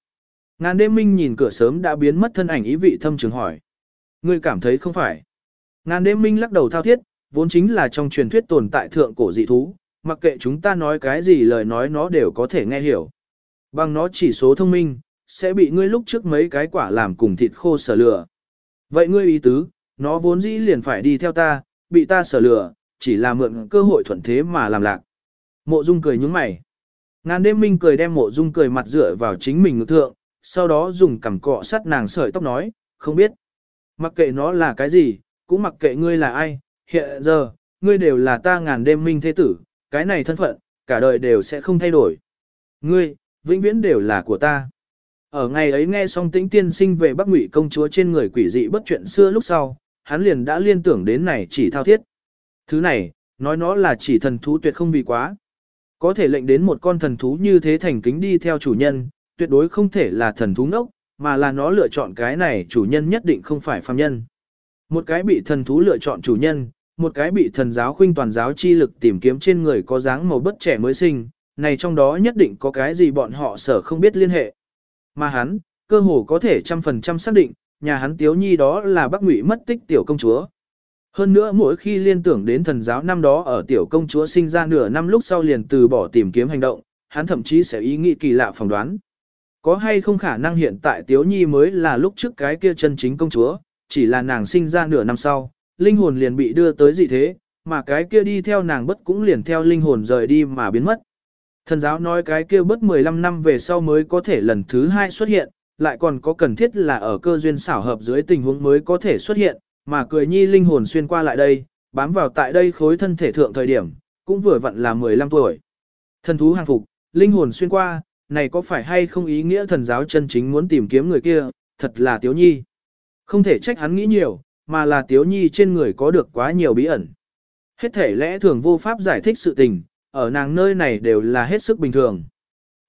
Ngàn đêm minh nhìn cửa sớm đã biến mất thân ảnh ý vị thâm trường hỏi. Ngươi cảm thấy không phải. Ngàn đêm minh lắc đầu thao thiết, vốn chính là trong truyền thuyết tồn tại thượng cổ dị thú, mặc kệ chúng ta nói cái gì lời nói nó đều có thể nghe hiểu. Bằng nó chỉ số thông minh, sẽ bị ngươi lúc trước mấy cái quả làm cùng thịt khô sở lừa. Vậy ngươi ý tứ, nó vốn dĩ liền phải đi theo ta, bị ta sở lừa, chỉ là mượn cơ hội thuận thế mà làm lạc. Mộ Dung cười nhướng mày. Ngàn đêm minh cười đem mộ Dung cười mặt dựa vào chính mình ngực thượng, sau đó dùng cằm cọ sắt nàng sợi tóc nói, không biết. Mặc kệ nó là cái gì, cũng mặc kệ ngươi là ai, hiện giờ, ngươi đều là ta ngàn đêm minh thế tử, cái này thân phận, cả đời đều sẽ không thay đổi. Ngươi, vĩnh viễn đều là của ta. Ở ngày ấy nghe xong tĩnh tiên sinh về Bắc Ngụy công chúa trên người quỷ dị bất chuyện xưa lúc sau, hắn liền đã liên tưởng đến này chỉ thao thiết. Thứ này, nói nó là chỉ thần thú tuyệt không vì quá. Có thể lệnh đến một con thần thú như thế thành kính đi theo chủ nhân, tuyệt đối không thể là thần thú ngốc, mà là nó lựa chọn cái này chủ nhân nhất định không phải phàm nhân. Một cái bị thần thú lựa chọn chủ nhân, một cái bị thần giáo khuynh toàn giáo chi lực tìm kiếm trên người có dáng màu bất trẻ mới sinh, này trong đó nhất định có cái gì bọn họ sở không biết liên hệ. Mà hắn, cơ hồ có thể trăm phần trăm xác định, nhà hắn tiếu nhi đó là bác ngụy mất tích tiểu công chúa. Hơn nữa mỗi khi liên tưởng đến thần giáo năm đó ở tiểu công chúa sinh ra nửa năm lúc sau liền từ bỏ tìm kiếm hành động, hắn thậm chí sẽ ý nghĩ kỳ lạ phỏng đoán. Có hay không khả năng hiện tại tiếu nhi mới là lúc trước cái kia chân chính công chúa, chỉ là nàng sinh ra nửa năm sau, linh hồn liền bị đưa tới dị thế, mà cái kia đi theo nàng bất cũng liền theo linh hồn rời đi mà biến mất. Thần giáo nói cái kia bất 15 năm về sau mới có thể lần thứ hai xuất hiện, lại còn có cần thiết là ở cơ duyên xảo hợp dưới tình huống mới có thể xuất hiện, mà cười nhi linh hồn xuyên qua lại đây, bám vào tại đây khối thân thể thượng thời điểm, cũng vừa vặn là 15 tuổi. Thần thú hàng phục, linh hồn xuyên qua, này có phải hay không ý nghĩa thần giáo chân chính muốn tìm kiếm người kia, thật là tiếu nhi. Không thể trách hắn nghĩ nhiều, mà là tiếu nhi trên người có được quá nhiều bí ẩn. Hết thể lẽ thường vô pháp giải thích sự tình, ở nàng nơi này đều là hết sức bình thường.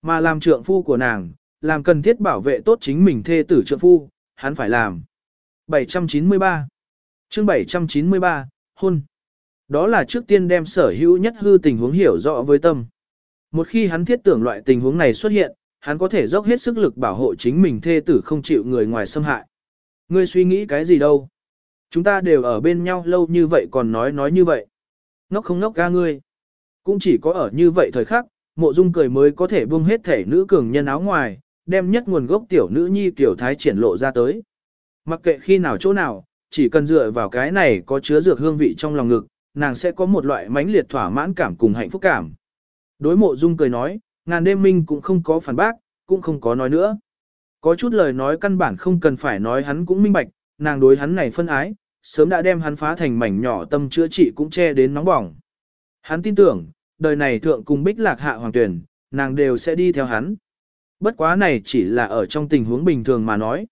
Mà làm trượng phu của nàng, làm cần thiết bảo vệ tốt chính mình thê tử trượng phu, hắn phải làm. 793 chương 793, hôn. Đó là trước tiên đem sở hữu nhất hư tình huống hiểu rõ với tâm. Một khi hắn thiết tưởng loại tình huống này xuất hiện, hắn có thể dốc hết sức lực bảo hộ chính mình thê tử không chịu người ngoài xâm hại. Ngươi suy nghĩ cái gì đâu? Chúng ta đều ở bên nhau lâu như vậy còn nói nói như vậy. Ngốc không ngốc ga ngươi. Cũng chỉ có ở như vậy thời khắc, mộ dung cười mới có thể buông hết thể nữ cường nhân áo ngoài, đem nhất nguồn gốc tiểu nữ nhi tiểu thái triển lộ ra tới. Mặc kệ khi nào chỗ nào, chỉ cần dựa vào cái này có chứa dược hương vị trong lòng ngực, nàng sẽ có một loại mãnh liệt thỏa mãn cảm cùng hạnh phúc cảm. Đối mộ dung cười nói, ngàn đêm minh cũng không có phản bác, cũng không có nói nữa. Có chút lời nói căn bản không cần phải nói hắn cũng minh bạch, nàng đối hắn này phân ái, sớm đã đem hắn phá thành mảnh nhỏ tâm chữa trị cũng che đến nóng bỏng. Hắn tin tưởng, đời này thượng cùng bích lạc hạ hoàng tuyển, nàng đều sẽ đi theo hắn. Bất quá này chỉ là ở trong tình huống bình thường mà nói.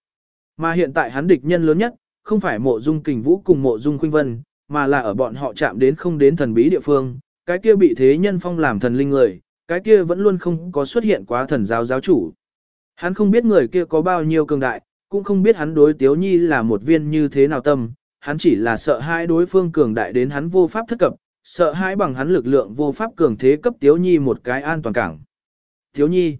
Mà hiện tại hắn địch nhân lớn nhất, không phải mộ dung kình vũ cùng mộ dung khuynh vân, mà là ở bọn họ chạm đến không đến thần bí địa phương, cái kia bị thế nhân phong làm thần linh người, cái kia vẫn luôn không có xuất hiện quá thần giáo giáo chủ. Hắn không biết người kia có bao nhiêu cường đại, cũng không biết hắn đối Tiếu Nhi là một viên như thế nào tâm, hắn chỉ là sợ hai đối phương cường đại đến hắn vô pháp thất cập, sợ hãi bằng hắn lực lượng vô pháp cường thế cấp Tiếu Nhi một cái an toàn cảng. Tiếu Nhi.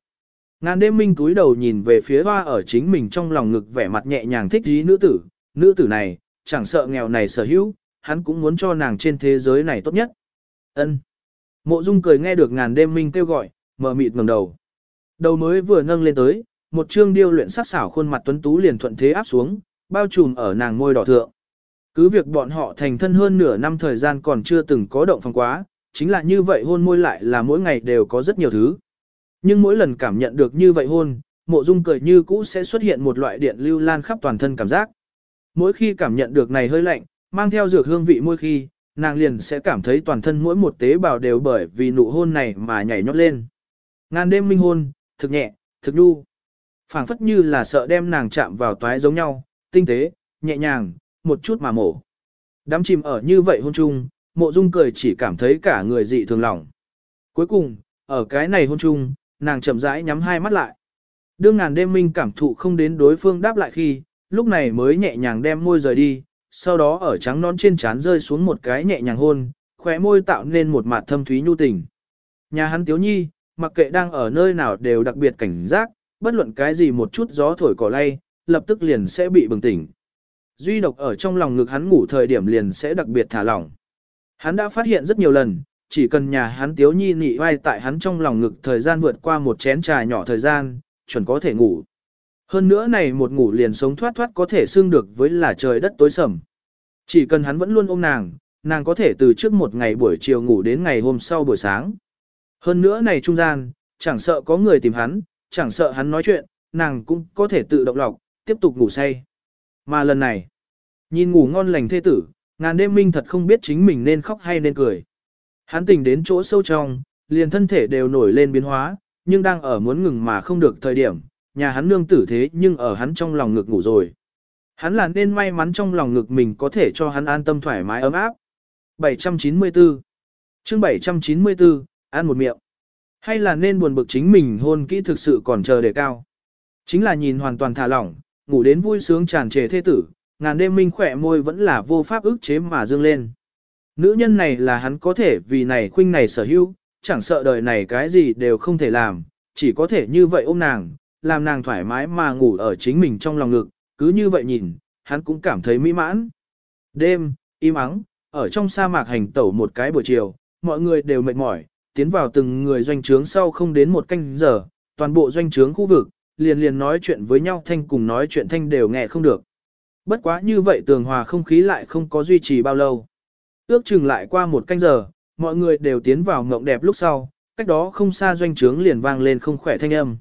Ngàn đêm minh túi đầu nhìn về phía hoa ở chính mình trong lòng ngực vẻ mặt nhẹ nhàng thích dí nữ tử, nữ tử này, chẳng sợ nghèo này sở hữu, hắn cũng muốn cho nàng trên thế giới này tốt nhất. Ân. Mộ Dung cười nghe được ngàn đêm minh kêu gọi, mở mịt ngẩng đầu. Đầu mới vừa nâng lên tới, một trương điêu luyện sắc xảo khuôn mặt tuấn tú liền thuận thế áp xuống, bao trùm ở nàng môi đỏ thượng. Cứ việc bọn họ thành thân hơn nửa năm thời gian còn chưa từng có động phòng quá, chính là như vậy hôn môi lại là mỗi ngày đều có rất nhiều thứ. Nhưng mỗi lần cảm nhận được như vậy hôn, mộ dung cười như cũ sẽ xuất hiện một loại điện lưu lan khắp toàn thân cảm giác. Mỗi khi cảm nhận được này hơi lạnh, mang theo dược hương vị môi khi, nàng liền sẽ cảm thấy toàn thân mỗi một tế bào đều bởi vì nụ hôn này mà nhảy nhót lên. Ngàn đêm minh hôn, thực nhẹ, thực đu. phảng phất như là sợ đem nàng chạm vào toái giống nhau, tinh tế, nhẹ nhàng, một chút mà mổ. Đám chìm ở như vậy hôn chung, mộ dung cười chỉ cảm thấy cả người dị thường lòng. Cuối cùng, ở cái này hôn chung, nàng chậm rãi nhắm hai mắt lại. Đương ngàn đêm minh cảm thụ không đến đối phương đáp lại khi, lúc này mới nhẹ nhàng đem môi rời đi, sau đó ở trắng nón trên trán rơi xuống một cái nhẹ nhàng hôn, khóe môi tạo nên một mặt thâm thúy nhu tình. Nhà hắn tiếu nhi, mặc kệ đang ở nơi nào đều đặc biệt cảnh giác, bất luận cái gì một chút gió thổi cỏ lay, lập tức liền sẽ bị bừng tỉnh. Duy độc ở trong lòng ngực hắn ngủ thời điểm liền sẽ đặc biệt thả lỏng. Hắn đã phát hiện rất nhiều lần, chỉ cần nhà hắn tiếu nhi nị vai tại hắn trong lòng ngực thời gian vượt qua một chén trà nhỏ thời gian, chuẩn có thể ngủ. Hơn nữa này một ngủ liền sống thoát thoát có thể xương được với là trời đất tối sầm. Chỉ cần hắn vẫn luôn ôm nàng, nàng có thể từ trước một ngày buổi chiều ngủ đến ngày hôm sau buổi sáng. Hơn nữa này trung gian, chẳng sợ có người tìm hắn, chẳng sợ hắn nói chuyện, nàng cũng có thể tự động lọc, tiếp tục ngủ say. Mà lần này, nhìn ngủ ngon lành thê tử, ngàn đêm minh thật không biết chính mình nên khóc hay nên cười. Hắn tỉnh đến chỗ sâu trong, liền thân thể đều nổi lên biến hóa, nhưng đang ở muốn ngừng mà không được thời điểm, nhà hắn nương tử thế nhưng ở hắn trong lòng ngực ngủ rồi. Hắn là nên may mắn trong lòng ngực mình có thể cho hắn an tâm thoải mái ấm áp. 794 chương 794, ăn một miệng. Hay là nên buồn bực chính mình hôn kỹ thực sự còn chờ đề cao. Chính là nhìn hoàn toàn thả lỏng, ngủ đến vui sướng tràn trề thê tử, ngàn đêm minh khỏe môi vẫn là vô pháp ức chế mà dương lên. Nữ nhân này là hắn có thể vì này khuynh này sở hữu, chẳng sợ đời này cái gì đều không thể làm, chỉ có thể như vậy ôm nàng, làm nàng thoải mái mà ngủ ở chính mình trong lòng ngực, cứ như vậy nhìn, hắn cũng cảm thấy mỹ mãn. Đêm, im ắng, ở trong sa mạc hành tẩu một cái buổi chiều, mọi người đều mệt mỏi, tiến vào từng người doanh trướng sau không đến một canh giờ, toàn bộ doanh trướng khu vực, liền liền nói chuyện với nhau thanh cùng nói chuyện thanh đều nghe không được. Bất quá như vậy tường hòa không khí lại không có duy trì bao lâu. Ước chừng lại qua một canh giờ, mọi người đều tiến vào mộng đẹp lúc sau, cách đó không xa doanh trướng liền vang lên không khỏe thanh âm.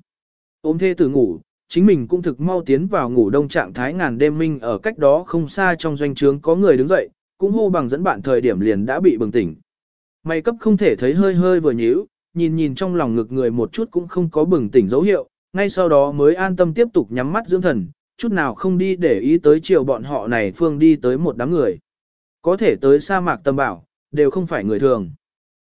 Ôm thê tử ngủ, chính mình cũng thực mau tiến vào ngủ đông trạng thái ngàn đêm minh ở cách đó không xa trong doanh trướng có người đứng dậy, cũng hô bằng dẫn bạn thời điểm liền đã bị bừng tỉnh. Mày cấp không thể thấy hơi hơi vừa nhíu, nhìn nhìn trong lòng ngực người một chút cũng không có bừng tỉnh dấu hiệu, ngay sau đó mới an tâm tiếp tục nhắm mắt dưỡng thần, chút nào không đi để ý tới chiều bọn họ này phương đi tới một đám người. Có thể tới sa mạc tâm bảo, đều không phải người thường.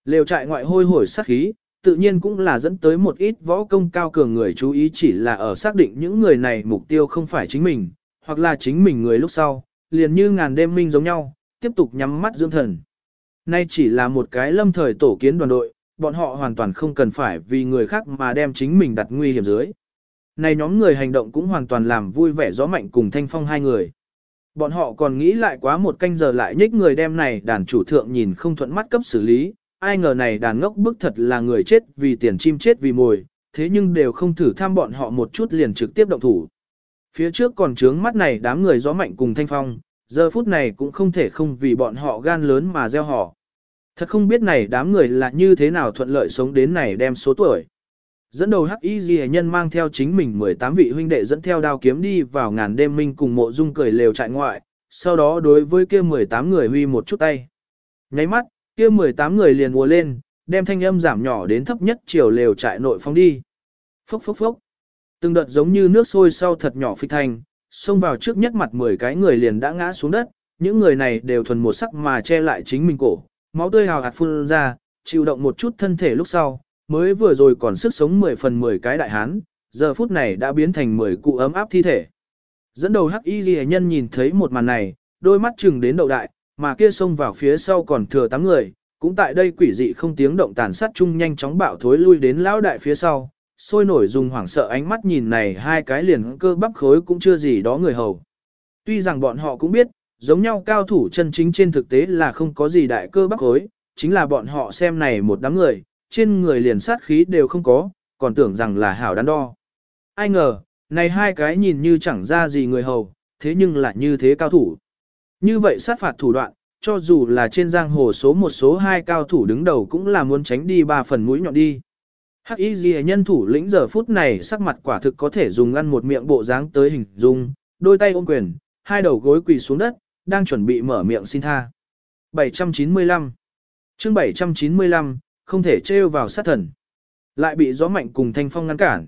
Lều trại ngoại hôi hổi sát khí, tự nhiên cũng là dẫn tới một ít võ công cao cường người chú ý chỉ là ở xác định những người này mục tiêu không phải chính mình, hoặc là chính mình người lúc sau, liền như ngàn đêm minh giống nhau, tiếp tục nhắm mắt dưỡng thần. Nay chỉ là một cái lâm thời tổ kiến đoàn đội, bọn họ hoàn toàn không cần phải vì người khác mà đem chính mình đặt nguy hiểm dưới. Này nhóm người hành động cũng hoàn toàn làm vui vẻ gió mạnh cùng thanh phong hai người. Bọn họ còn nghĩ lại quá một canh giờ lại nhích người đem này đàn chủ thượng nhìn không thuận mắt cấp xử lý, ai ngờ này đàn ngốc bức thật là người chết vì tiền chim chết vì mồi, thế nhưng đều không thử tham bọn họ một chút liền trực tiếp động thủ. Phía trước còn trướng mắt này đám người gió mạnh cùng thanh phong, giờ phút này cũng không thể không vì bọn họ gan lớn mà gieo họ. Thật không biết này đám người là như thế nào thuận lợi sống đến này đem số tuổi. Dẫn đầu hắc y Di nhân mang theo chính mình 18 vị huynh đệ dẫn theo đao kiếm đi vào ngàn đêm minh cùng mộ dung cười lều trại ngoại, sau đó đối với kia 18 người huy một chút tay. Nháy mắt, kia 18 người liền mùa lên, đem thanh âm giảm nhỏ đến thấp nhất chiều lều trại nội phóng đi. Phốc phốc phốc. Từng đợt giống như nước sôi sau thật nhỏ phi thành, xông vào trước nhất mặt 10 cái người liền đã ngã xuống đất, những người này đều thuần một sắc mà che lại chính mình cổ, máu tươi hào hạt phun ra, chịu động một chút thân thể lúc sau, mới vừa rồi còn sức sống 10 phần 10 cái đại hán, giờ phút này đã biến thành 10 cụ ấm áp thi thể. Dẫn đầu hắc y ghi nhân nhìn thấy một màn này, đôi mắt chừng đến đầu đại, mà kia xông vào phía sau còn thừa 8 người, Cũng tại đây quỷ dị không tiếng động tàn sát chung nhanh chóng bạo thối lui đến lão đại phía sau, sôi nổi dùng hoảng sợ ánh mắt nhìn này hai cái liền cơ bắp khối cũng chưa gì đó người hầu. Tuy rằng bọn họ cũng biết, giống nhau cao thủ chân chính trên thực tế là không có gì đại cơ bắp khối, chính là bọn họ xem này một đám người, trên người liền sát khí đều không có, còn tưởng rằng là hảo đắn đo. Ai ngờ, này hai cái nhìn như chẳng ra gì người hầu, thế nhưng lại như thế cao thủ. Như vậy sát phạt thủ đoạn, cho dù là trên giang hồ số một số hai cao thủ đứng đầu cũng là muốn tránh đi ba phần mũi nhọn đi. Hắc y ghi nhân thủ lĩnh giờ phút này sắc mặt quả thực có thể dùng ăn một miệng bộ dáng tới hình dung, đôi tay ôm quyền, hai đầu gối quỳ xuống đất, đang chuẩn bị mở miệng xin tha. 795 chương 795, không thể trêu vào sát thần. Lại bị gió mạnh cùng thanh phong ngăn cản.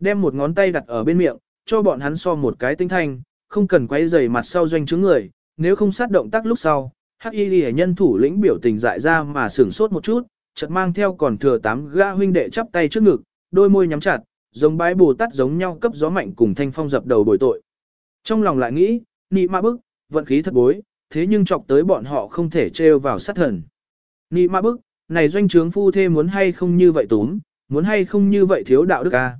Đem một ngón tay đặt ở bên miệng, cho bọn hắn so một cái tinh thanh, không cần quay dày mặt sau doanh chứng người, nếu không sát động tác lúc sau. Hắc y ghi nhân thủ lĩnh biểu tình dại ra mà sửng sốt một chút, chợt mang theo còn thừa tám gã huynh đệ chắp tay trước ngực, đôi môi nhắm chặt, giống bái bồ tát giống nhau cấp gió mạnh cùng thanh phong dập đầu bồi tội. Trong lòng lại nghĩ, nị ma bức, vận khí thật bối, thế nhưng chọc tới bọn họ không thể trêu vào sát thần. Nị ma bức, này doanh trướng phu thê muốn hay không như vậy túm, muốn hay không như vậy thiếu đạo đức a.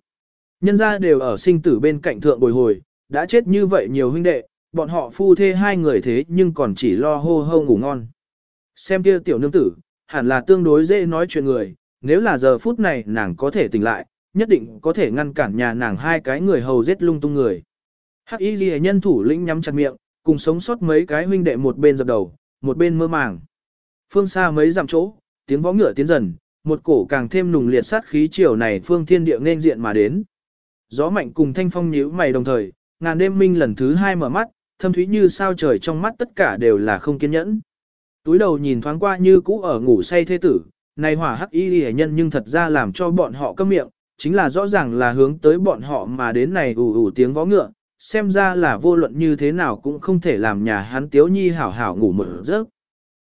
Nhân gia đều ở sinh tử bên cạnh thượng bồi hồi, đã chết như vậy nhiều huynh đệ, bọn họ phu thê hai người thế nhưng còn chỉ lo hô hô ngủ ngon. Xem kia tiểu nương tử, hẳn là tương đối dễ nói chuyện người, nếu là giờ phút này nàng có thể tỉnh lại, nhất định có thể ngăn cản nhà nàng hai cái người hầu giết lung tung người. Hắc y Lệ nhân thủ lĩnh nhắm chặt miệng, cùng sống sót mấy cái huynh đệ một bên dập đầu, một bên mơ màng. Phương xa mấy dặm chỗ, tiếng vó ngựa tiến dần, một cổ càng thêm nùng liệt sát khí chiều này phương thiên địa nên diện mà đến. Gió mạnh cùng thanh phong nhíu mày đồng thời, ngàn đêm minh lần thứ hai mở mắt, thâm thúy như sao trời trong mắt tất cả đều là không kiên nhẫn. Túi đầu nhìn thoáng qua như cũ ở ngủ say thế tử, này hỏa hắc y hệ nhân nhưng thật ra làm cho bọn họ câm miệng, chính là rõ ràng là hướng tới bọn họ mà đến này ủ ủ tiếng vó ngựa, xem ra là vô luận như thế nào cũng không thể làm nhà hắn tiếu nhi hảo hảo ngủ một giấc.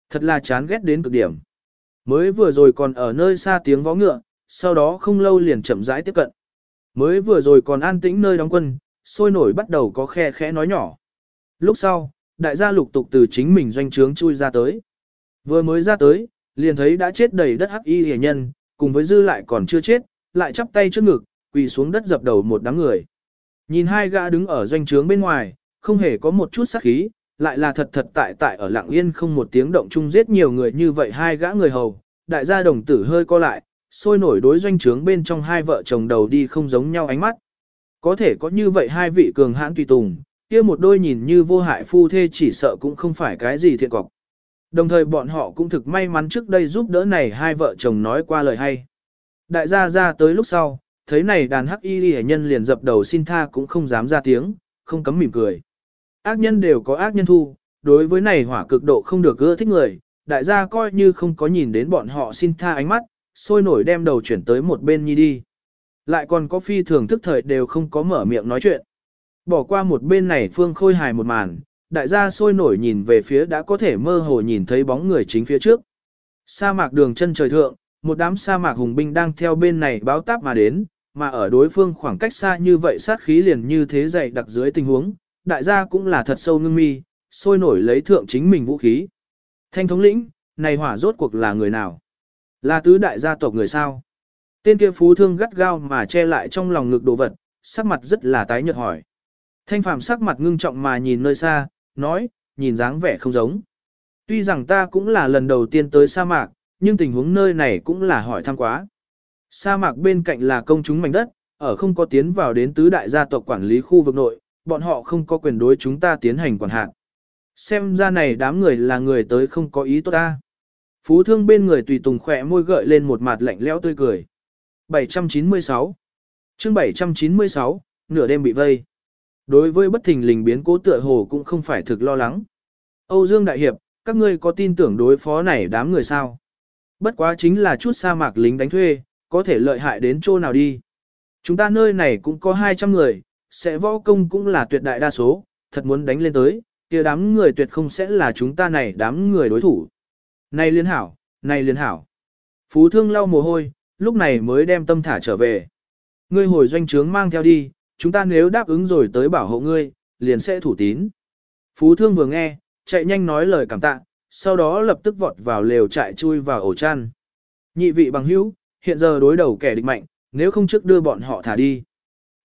Thật là chán ghét đến cực điểm. Mới vừa rồi còn ở nơi xa tiếng vó ngựa, sau đó không lâu liền chậm rãi tiếp cận. Mới vừa rồi còn an tĩnh nơi đóng quân, sôi nổi bắt đầu có khe khẽ nói nhỏ. Lúc sau, đại gia lục tục từ chính mình doanh trướng chui ra tới. Vừa mới ra tới, liền thấy đã chết đầy đất hắc y hề nhân, cùng với dư lại còn chưa chết, lại chắp tay trước ngực, quỳ xuống đất dập đầu một đám người. Nhìn hai gã đứng ở doanh trướng bên ngoài, không hề có một chút sát khí, lại là thật thật tại tại ở lặng yên không một tiếng động chung giết nhiều người như vậy hai gã người hầu, đại gia đồng tử hơi co lại, sôi nổi đối doanh trướng bên trong hai vợ chồng đầu đi không giống nhau ánh mắt. Có thể có như vậy hai vị cường hãn tùy tùng, kia một đôi nhìn như vô hại phu thê chỉ sợ cũng không phải cái gì thiện cọc. Đồng thời bọn họ cũng thực may mắn trước đây giúp đỡ này hai vợ chồng nói qua lời hay. Đại gia ra tới lúc sau, thấy này đàn hắc y hệ nhân liền dập đầu xin tha cũng không dám ra tiếng, không cấm mỉm cười. Ác nhân đều có ác nhân thu, đối với này hỏa cực độ không được ưa thích người, đại gia coi như không có nhìn đến bọn họ xin tha ánh mắt, sôi nổi đem đầu chuyển tới một bên nhi đi. Lại còn có phi thường thức thời đều không có mở miệng nói chuyện. Bỏ qua một bên này phương khôi hài một màn, đại gia sôi nổi nhìn về phía đã có thể mơ hồ nhìn thấy bóng người chính phía trước. Sa mạc đường chân trời thượng, một đám sa mạc hùng binh đang theo bên này báo táp mà đến, mà ở đối phương khoảng cách xa như vậy sát khí liền như thế dày đặc dưới tình huống, đại gia cũng là thật sâu ngưng mi, sôi nổi lấy thượng chính mình vũ khí. Thanh thống lĩnh, này hỏa rốt cuộc là người nào? Là tứ đại gia tộc người sao? Tên kia phú thương gắt gao mà che lại trong lòng ngực đồ vật, sắc mặt rất là tái nhợt hỏi. Thanh phàm sắc mặt ngưng trọng mà nhìn nơi xa, nói, nhìn dáng vẻ không giống. Tuy rằng ta cũng là lần đầu tiên tới sa mạc, nhưng tình huống nơi này cũng là hỏi thăm quá. Sa mạc bên cạnh là công chúng mảnh đất, ở không có tiến vào đến tứ đại gia tộc quản lý khu vực nội, bọn họ không có quyền đối chúng ta tiến hành quản hạt. Xem ra này đám người là người tới không có ý tốt ta. Phú thương bên người tùy tùng khỏe môi gợi lên một mặt lạnh lẽo tươi cười. 796 chương 796, nửa đêm bị vây. Đối với bất thình lình biến cố tựa hồ cũng không phải thực lo lắng. Âu Dương Đại Hiệp, các ngươi có tin tưởng đối phó này đám người sao? Bất quá chính là chút sa mạc lính đánh thuê, có thể lợi hại đến chỗ nào đi. Chúng ta nơi này cũng có 200 người, sẽ võ công cũng là tuyệt đại đa số, thật muốn đánh lên tới, kia đám người tuyệt không sẽ là chúng ta này đám người đối thủ. Này liên hảo, này liên hảo. Phú thương lau mồ hôi, lúc này mới đem tâm thả trở về. Ngươi hồi doanh trướng mang theo đi, chúng ta nếu đáp ứng rồi tới bảo hộ ngươi, liền sẽ thủ tín. Phú thương vừa nghe, chạy nhanh nói lời cảm tạ, sau đó lập tức vọt vào lều trại chui vào ổ chăn. Nhị vị bằng hữu, hiện giờ đối đầu kẻ địch mạnh, nếu không trước đưa bọn họ thả đi.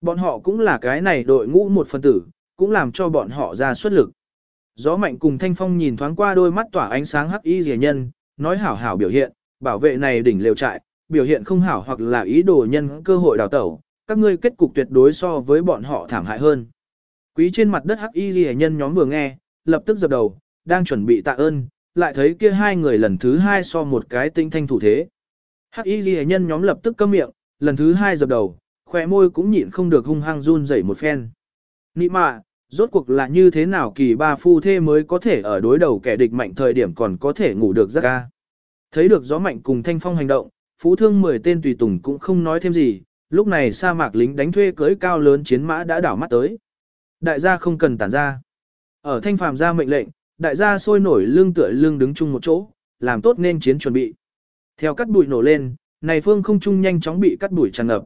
Bọn họ cũng là cái này đội ngũ một phần tử, cũng làm cho bọn họ ra xuất lực. Gió mạnh cùng thanh phong nhìn thoáng qua đôi mắt tỏa ánh sáng hắc y rẻ nhân, nói hảo hảo biểu hiện, bảo vệ này đỉnh lều trại, biểu hiện không hảo hoặc là ý đồ nhân cơ hội đào tẩu, các ngươi kết cục tuyệt đối so với bọn họ thảm hại hơn. Quý trên mặt đất hắc y ghi nhân nhóm vừa nghe, lập tức dập đầu, đang chuẩn bị tạ ơn, lại thấy kia hai người lần thứ hai so một cái tinh thanh thủ thế. Hắc y ghi nhân nhóm lập tức câm miệng, lần thứ hai dập đầu, khỏe môi cũng nhịn không được hung hăng run rẩy một phen. Nị mạ, rốt cuộc là như thế nào kỳ ba phu thê mới có thể ở đối đầu kẻ địch mạnh thời điểm còn có thể ngủ được giấc ca. Thấy được gió mạnh cùng thanh phong hành động, phú thương 10 tên tùy tùng cũng không nói thêm gì, lúc này sa mạc lính đánh thuê cưới cao lớn chiến mã đã đảo mắt tới. Đại gia không cần tản ra. Ở thanh phàm ra mệnh lệnh, đại gia sôi nổi lưng tựa lưng đứng chung một chỗ, làm tốt nên chiến chuẩn bị. Theo cắt bụi nổ lên, này phương không trung nhanh chóng bị cắt bụi tràn ngập.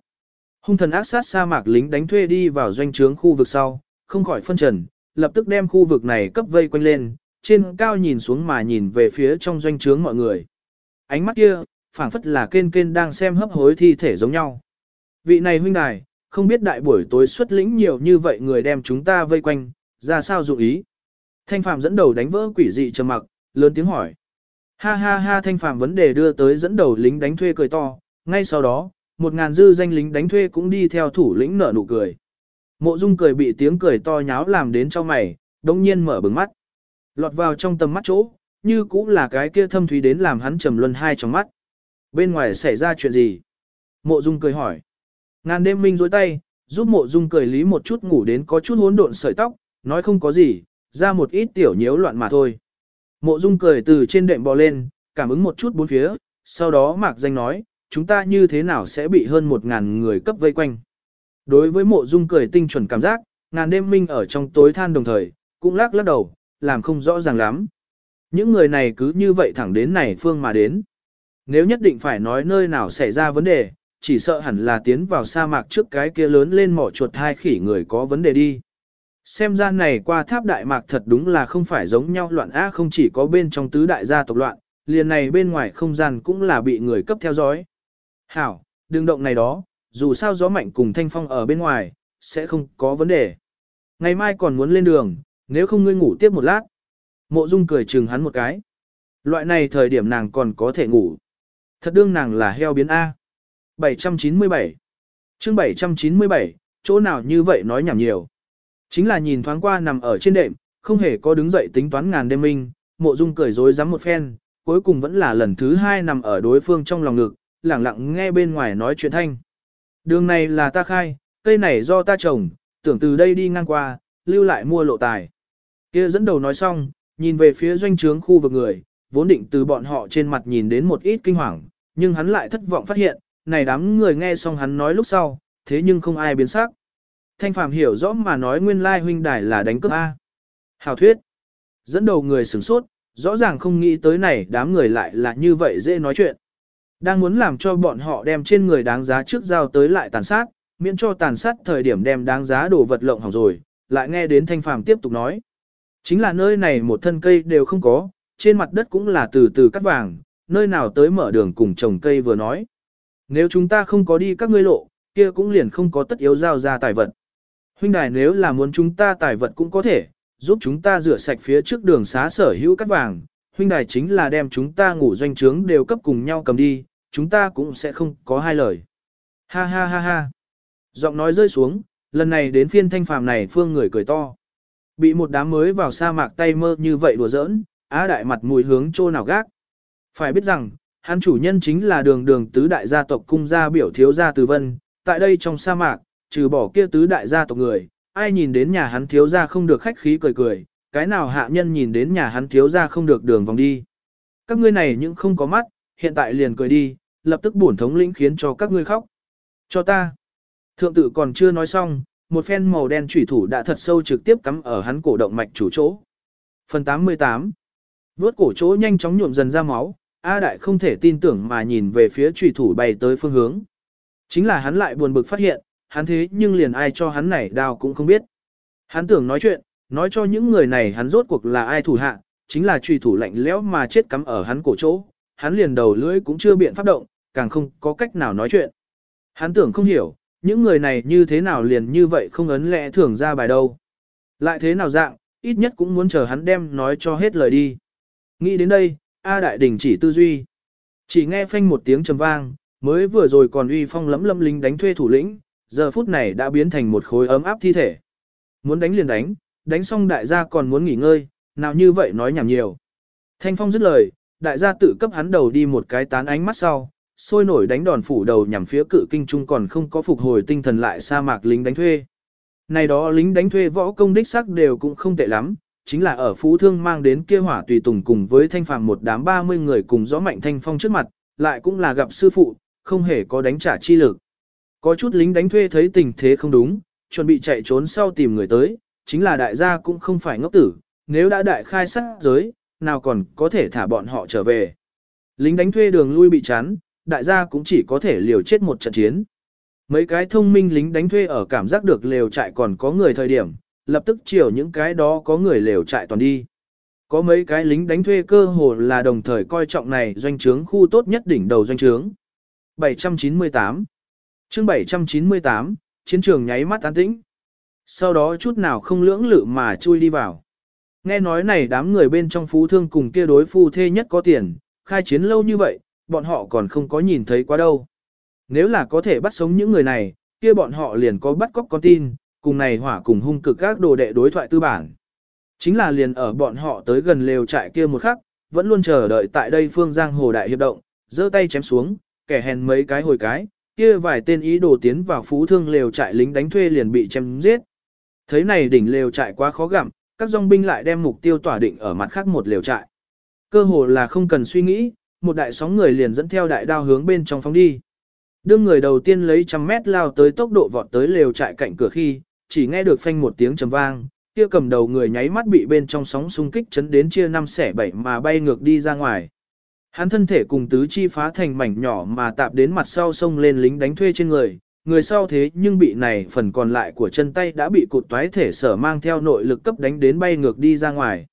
Hung thần ác sát sa mạc lính đánh thuê đi vào doanh trướng khu vực sau, không khỏi phân trần, lập tức đem khu vực này cấp vây quanh lên, trên cao nhìn xuống mà nhìn về phía trong doanh trướng mọi người. Ánh mắt kia, phảng phất là kên kên đang xem hấp hối thi thể giống nhau. Vị này huynh đài, không biết đại buổi tối xuất lĩnh nhiều như vậy người đem chúng ta vây quanh, ra sao dụng ý. Thanh Phàm dẫn đầu đánh vỡ quỷ dị trầm mặc, lớn tiếng hỏi. Ha ha ha Thanh Phàm vấn đề đưa tới dẫn đầu lính đánh thuê cười to, ngay sau đó, một ngàn dư danh lính đánh thuê cũng đi theo thủ lĩnh nở nụ cười. Mộ Dung cười bị tiếng cười to nháo làm đến cho mày, đống nhiên mở bừng mắt. Lọt vào trong tầm mắt chỗ, như cũng là cái kia thâm thúy đến làm hắn trầm luân hai trong mắt. Bên ngoài xảy ra chuyện gì? Mộ Dung cười hỏi. Ngàn đêm minh dối tay, giúp mộ Dung cười lý một chút ngủ đến có chút hỗn độn sợi tóc, nói không có gì, ra một ít tiểu nhiễu loạn mà thôi. Mộ Dung cười từ trên đệm bò lên, cảm ứng một chút bốn phía, sau đó mạc danh nói, chúng ta như thế nào sẽ bị hơn một ngàn người cấp vây quanh. Đối với mộ Dung cười tinh chuẩn cảm giác, ngàn đêm minh ở trong tối than đồng thời, cũng lắc lắc đầu, làm không rõ ràng lắm. Những người này cứ như vậy thẳng đến này phương mà đến. Nếu nhất định phải nói nơi nào xảy ra vấn đề, chỉ sợ hẳn là tiến vào sa mạc trước cái kia lớn lên mỏ chuột hai khỉ người có vấn đề đi. Xem ra này qua tháp đại mạc thật đúng là không phải giống nhau loạn á không chỉ có bên trong tứ đại gia tộc loạn, liền này bên ngoài không gian cũng là bị người cấp theo dõi. Hảo, đừng động này đó, dù sao gió mạnh cùng thanh phong ở bên ngoài, sẽ không có vấn đề. Ngày mai còn muốn lên đường, nếu không ngươi ngủ tiếp một lát. Mộ Dung cười chừng hắn một cái. Loại này thời điểm nàng còn có thể ngủ. Thật đương nàng là heo biến A. 797 chương 797, chỗ nào như vậy nói nhảm nhiều. Chính là nhìn thoáng qua nằm ở trên đệm, không hề có đứng dậy tính toán ngàn đêm minh, mộ dung cười dối rắm một phen, cuối cùng vẫn là lần thứ hai nằm ở đối phương trong lòng ngực, lẳng lặng nghe bên ngoài nói chuyện thanh. Đường này là ta khai, cây này do ta trồng, tưởng từ đây đi ngang qua, lưu lại mua lộ tài. kia dẫn đầu nói xong, nhìn về phía doanh trướng khu vực người, vốn định từ bọn họ trên mặt nhìn đến một ít kinh hoàng, nhưng hắn lại thất vọng phát hiện, này đám người nghe xong hắn nói lúc sau, thế nhưng không ai biến sắc. Thanh Phạm hiểu rõ mà nói nguyên lai huynh đài là đánh cướp A. Hảo thuyết. Dẫn đầu người sửng sốt, rõ ràng không nghĩ tới này đám người lại là như vậy dễ nói chuyện. Đang muốn làm cho bọn họ đem trên người đáng giá trước giao tới lại tàn sát, miễn cho tàn sát thời điểm đem đáng giá đồ vật lộng hỏng rồi, lại nghe đến Thanh Phàm tiếp tục nói. Chính là nơi này một thân cây đều không có, trên mặt đất cũng là từ từ cắt vàng, nơi nào tới mở đường cùng trồng cây vừa nói. Nếu chúng ta không có đi các ngươi lộ, kia cũng liền không có tất yếu giao ra tài vật. Huynh đài nếu là muốn chúng ta tài vật cũng có thể, giúp chúng ta rửa sạch phía trước đường xá sở hữu cắt vàng. Huynh đài chính là đem chúng ta ngủ doanh trướng đều cấp cùng nhau cầm đi, chúng ta cũng sẽ không có hai lời. Ha ha ha ha. Giọng nói rơi xuống, lần này đến phiên thanh phàm này phương người cười to. Bị một đám mới vào sa mạc tay mơ như vậy đùa giỡn, á đại mặt mùi hướng chỗ nào gác. Phải biết rằng, hắn chủ nhân chính là đường đường tứ đại gia tộc cung gia biểu thiếu gia từ vân, tại đây trong sa mạc, trừ bỏ kia tứ đại gia tộc người, ai nhìn đến nhà hắn thiếu gia không được khách khí cười cười, cái nào hạ nhân nhìn đến nhà hắn thiếu gia không được đường vòng đi. Các ngươi này những không có mắt, hiện tại liền cười đi, lập tức bổn thống lĩnh khiến cho các ngươi khóc. Cho ta. Thượng tử còn chưa nói xong, một phen màu đen chủy thủ đã thật sâu trực tiếp cắm ở hắn cổ động mạch chủ chỗ. Phần 88 Vốt cổ chỗ nhanh chóng nhuộm dần ra máu, A Đại không thể tin tưởng mà nhìn về phía trùy thủ bay tới phương hướng. Chính là hắn lại buồn bực phát hiện, hắn thế nhưng liền ai cho hắn này đao cũng không biết. Hắn tưởng nói chuyện, nói cho những người này hắn rốt cuộc là ai thủ hạ, chính là truy thủ lạnh lẽo mà chết cắm ở hắn cổ chỗ, hắn liền đầu lưỡi cũng chưa biện pháp động, càng không có cách nào nói chuyện. Hắn tưởng không hiểu, những người này như thế nào liền như vậy không ấn lẽ thường ra bài đâu. Lại thế nào dạng, ít nhất cũng muốn chờ hắn đem nói cho hết lời đi. Nghĩ đến đây, A Đại Đình chỉ tư duy. Chỉ nghe phanh một tiếng trầm vang, mới vừa rồi còn uy phong lẫm lâm lính đánh thuê thủ lĩnh, giờ phút này đã biến thành một khối ấm áp thi thể. Muốn đánh liền đánh, đánh xong đại gia còn muốn nghỉ ngơi, nào như vậy nói nhảm nhiều. Thanh phong dứt lời, đại gia tự cấp hắn đầu đi một cái tán ánh mắt sau, sôi nổi đánh đòn phủ đầu nhằm phía cự kinh trung còn không có phục hồi tinh thần lại sa mạc lính đánh thuê. Này đó lính đánh thuê võ công đích sắc đều cũng không tệ lắm, chính là ở Phú Thương mang đến kia hỏa tùy tùng cùng với thanh phàm một đám 30 người cùng gió mạnh thanh phong trước mặt, lại cũng là gặp sư phụ, không hề có đánh trả chi lực. Có chút lính đánh thuê thấy tình thế không đúng, chuẩn bị chạy trốn sau tìm người tới, chính là đại gia cũng không phải ngốc tử, nếu đã đại khai sát giới, nào còn có thể thả bọn họ trở về. Lính đánh thuê đường lui bị chán đại gia cũng chỉ có thể liều chết một trận chiến. Mấy cái thông minh lính đánh thuê ở cảm giác được lều trại còn có người thời điểm, lập tức chiều những cái đó có người lều trại toàn đi. Có mấy cái lính đánh thuê cơ hồ là đồng thời coi trọng này doanh trướng khu tốt nhất đỉnh đầu doanh trướng. 798 chương 798, chiến trường nháy mắt an tĩnh. Sau đó chút nào không lưỡng lự mà chui đi vào. Nghe nói này đám người bên trong phú thương cùng kia đối phu thê nhất có tiền, khai chiến lâu như vậy, bọn họ còn không có nhìn thấy quá đâu. Nếu là có thể bắt sống những người này, kia bọn họ liền có bắt cóc con tin, cùng này hỏa cùng hung cực các đồ đệ đối thoại tư bản. Chính là liền ở bọn họ tới gần lều trại kia một khắc, vẫn luôn chờ đợi tại đây phương giang hồ đại hiệp động, giơ tay chém xuống, kẻ hèn mấy cái hồi cái, kia vài tên ý đồ tiến vào phú thương lều trại lính đánh thuê liền bị chém giết. Thấy này đỉnh lều trại quá khó gặm, các dòng binh lại đem mục tiêu tỏa định ở mặt khác một lều trại. Cơ hồ là không cần suy nghĩ, một đại sóng người liền dẫn theo đại đao hướng bên trong phóng đi. Đương người đầu tiên lấy trăm mét lao tới tốc độ vọt tới lều trại cạnh cửa khi, chỉ nghe được phanh một tiếng trầm vang, kia cầm đầu người nháy mắt bị bên trong sóng xung kích chấn đến chia năm xẻ bảy mà bay ngược đi ra ngoài. Hắn thân thể cùng tứ chi phá thành mảnh nhỏ mà tạp đến mặt sau sông lên lính đánh thuê trên người, người sau thế nhưng bị này phần còn lại của chân tay đã bị cụt toái thể sở mang theo nội lực cấp đánh đến bay ngược đi ra ngoài.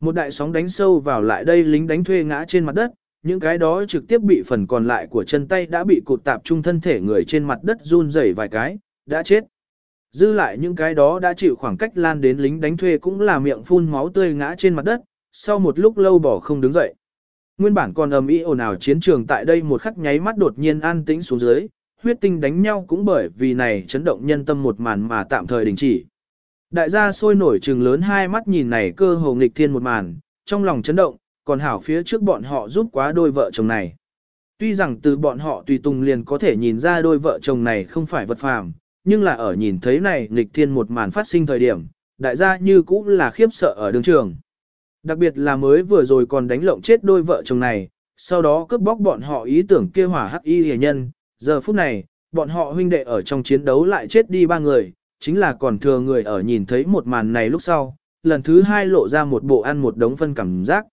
Một đại sóng đánh sâu vào lại đây lính đánh thuê ngã trên mặt đất, những cái đó trực tiếp bị phần còn lại của chân tay đã bị cụt tạp trung thân thể người trên mặt đất run rẩy vài cái, đã chết. Dư lại những cái đó đã chịu khoảng cách lan đến lính đánh thuê cũng là miệng phun máu tươi ngã trên mặt đất, sau một lúc lâu bỏ không đứng dậy. Nguyên bản còn ầm ĩ ồn ào chiến trường tại đây một khắc nháy mắt đột nhiên an tĩnh xuống dưới, huyết tinh đánh nhau cũng bởi vì này chấn động nhân tâm một màn mà tạm thời đình chỉ. Đại gia sôi nổi trừng lớn hai mắt nhìn này cơ hồ nghịch thiên một màn, trong lòng chấn động, còn hảo phía trước bọn họ giúp quá đôi vợ chồng này. Tuy rằng từ bọn họ tùy tùng liền có thể nhìn ra đôi vợ chồng này không phải vật phàm, nhưng là ở nhìn thấy này nghịch thiên một màn phát sinh thời điểm, đại gia như cũng là khiếp sợ ở đường trường. Đặc biệt là mới vừa rồi còn đánh lộng chết đôi vợ chồng này, sau đó cướp bóc bọn họ ý tưởng kia hỏa hắc y hề nhân, giờ phút này, bọn họ huynh đệ ở trong chiến đấu lại chết đi ba người, chính là còn thừa người ở nhìn thấy một màn này lúc sau, lần thứ hai lộ ra một bộ ăn một đống phân cảm giác.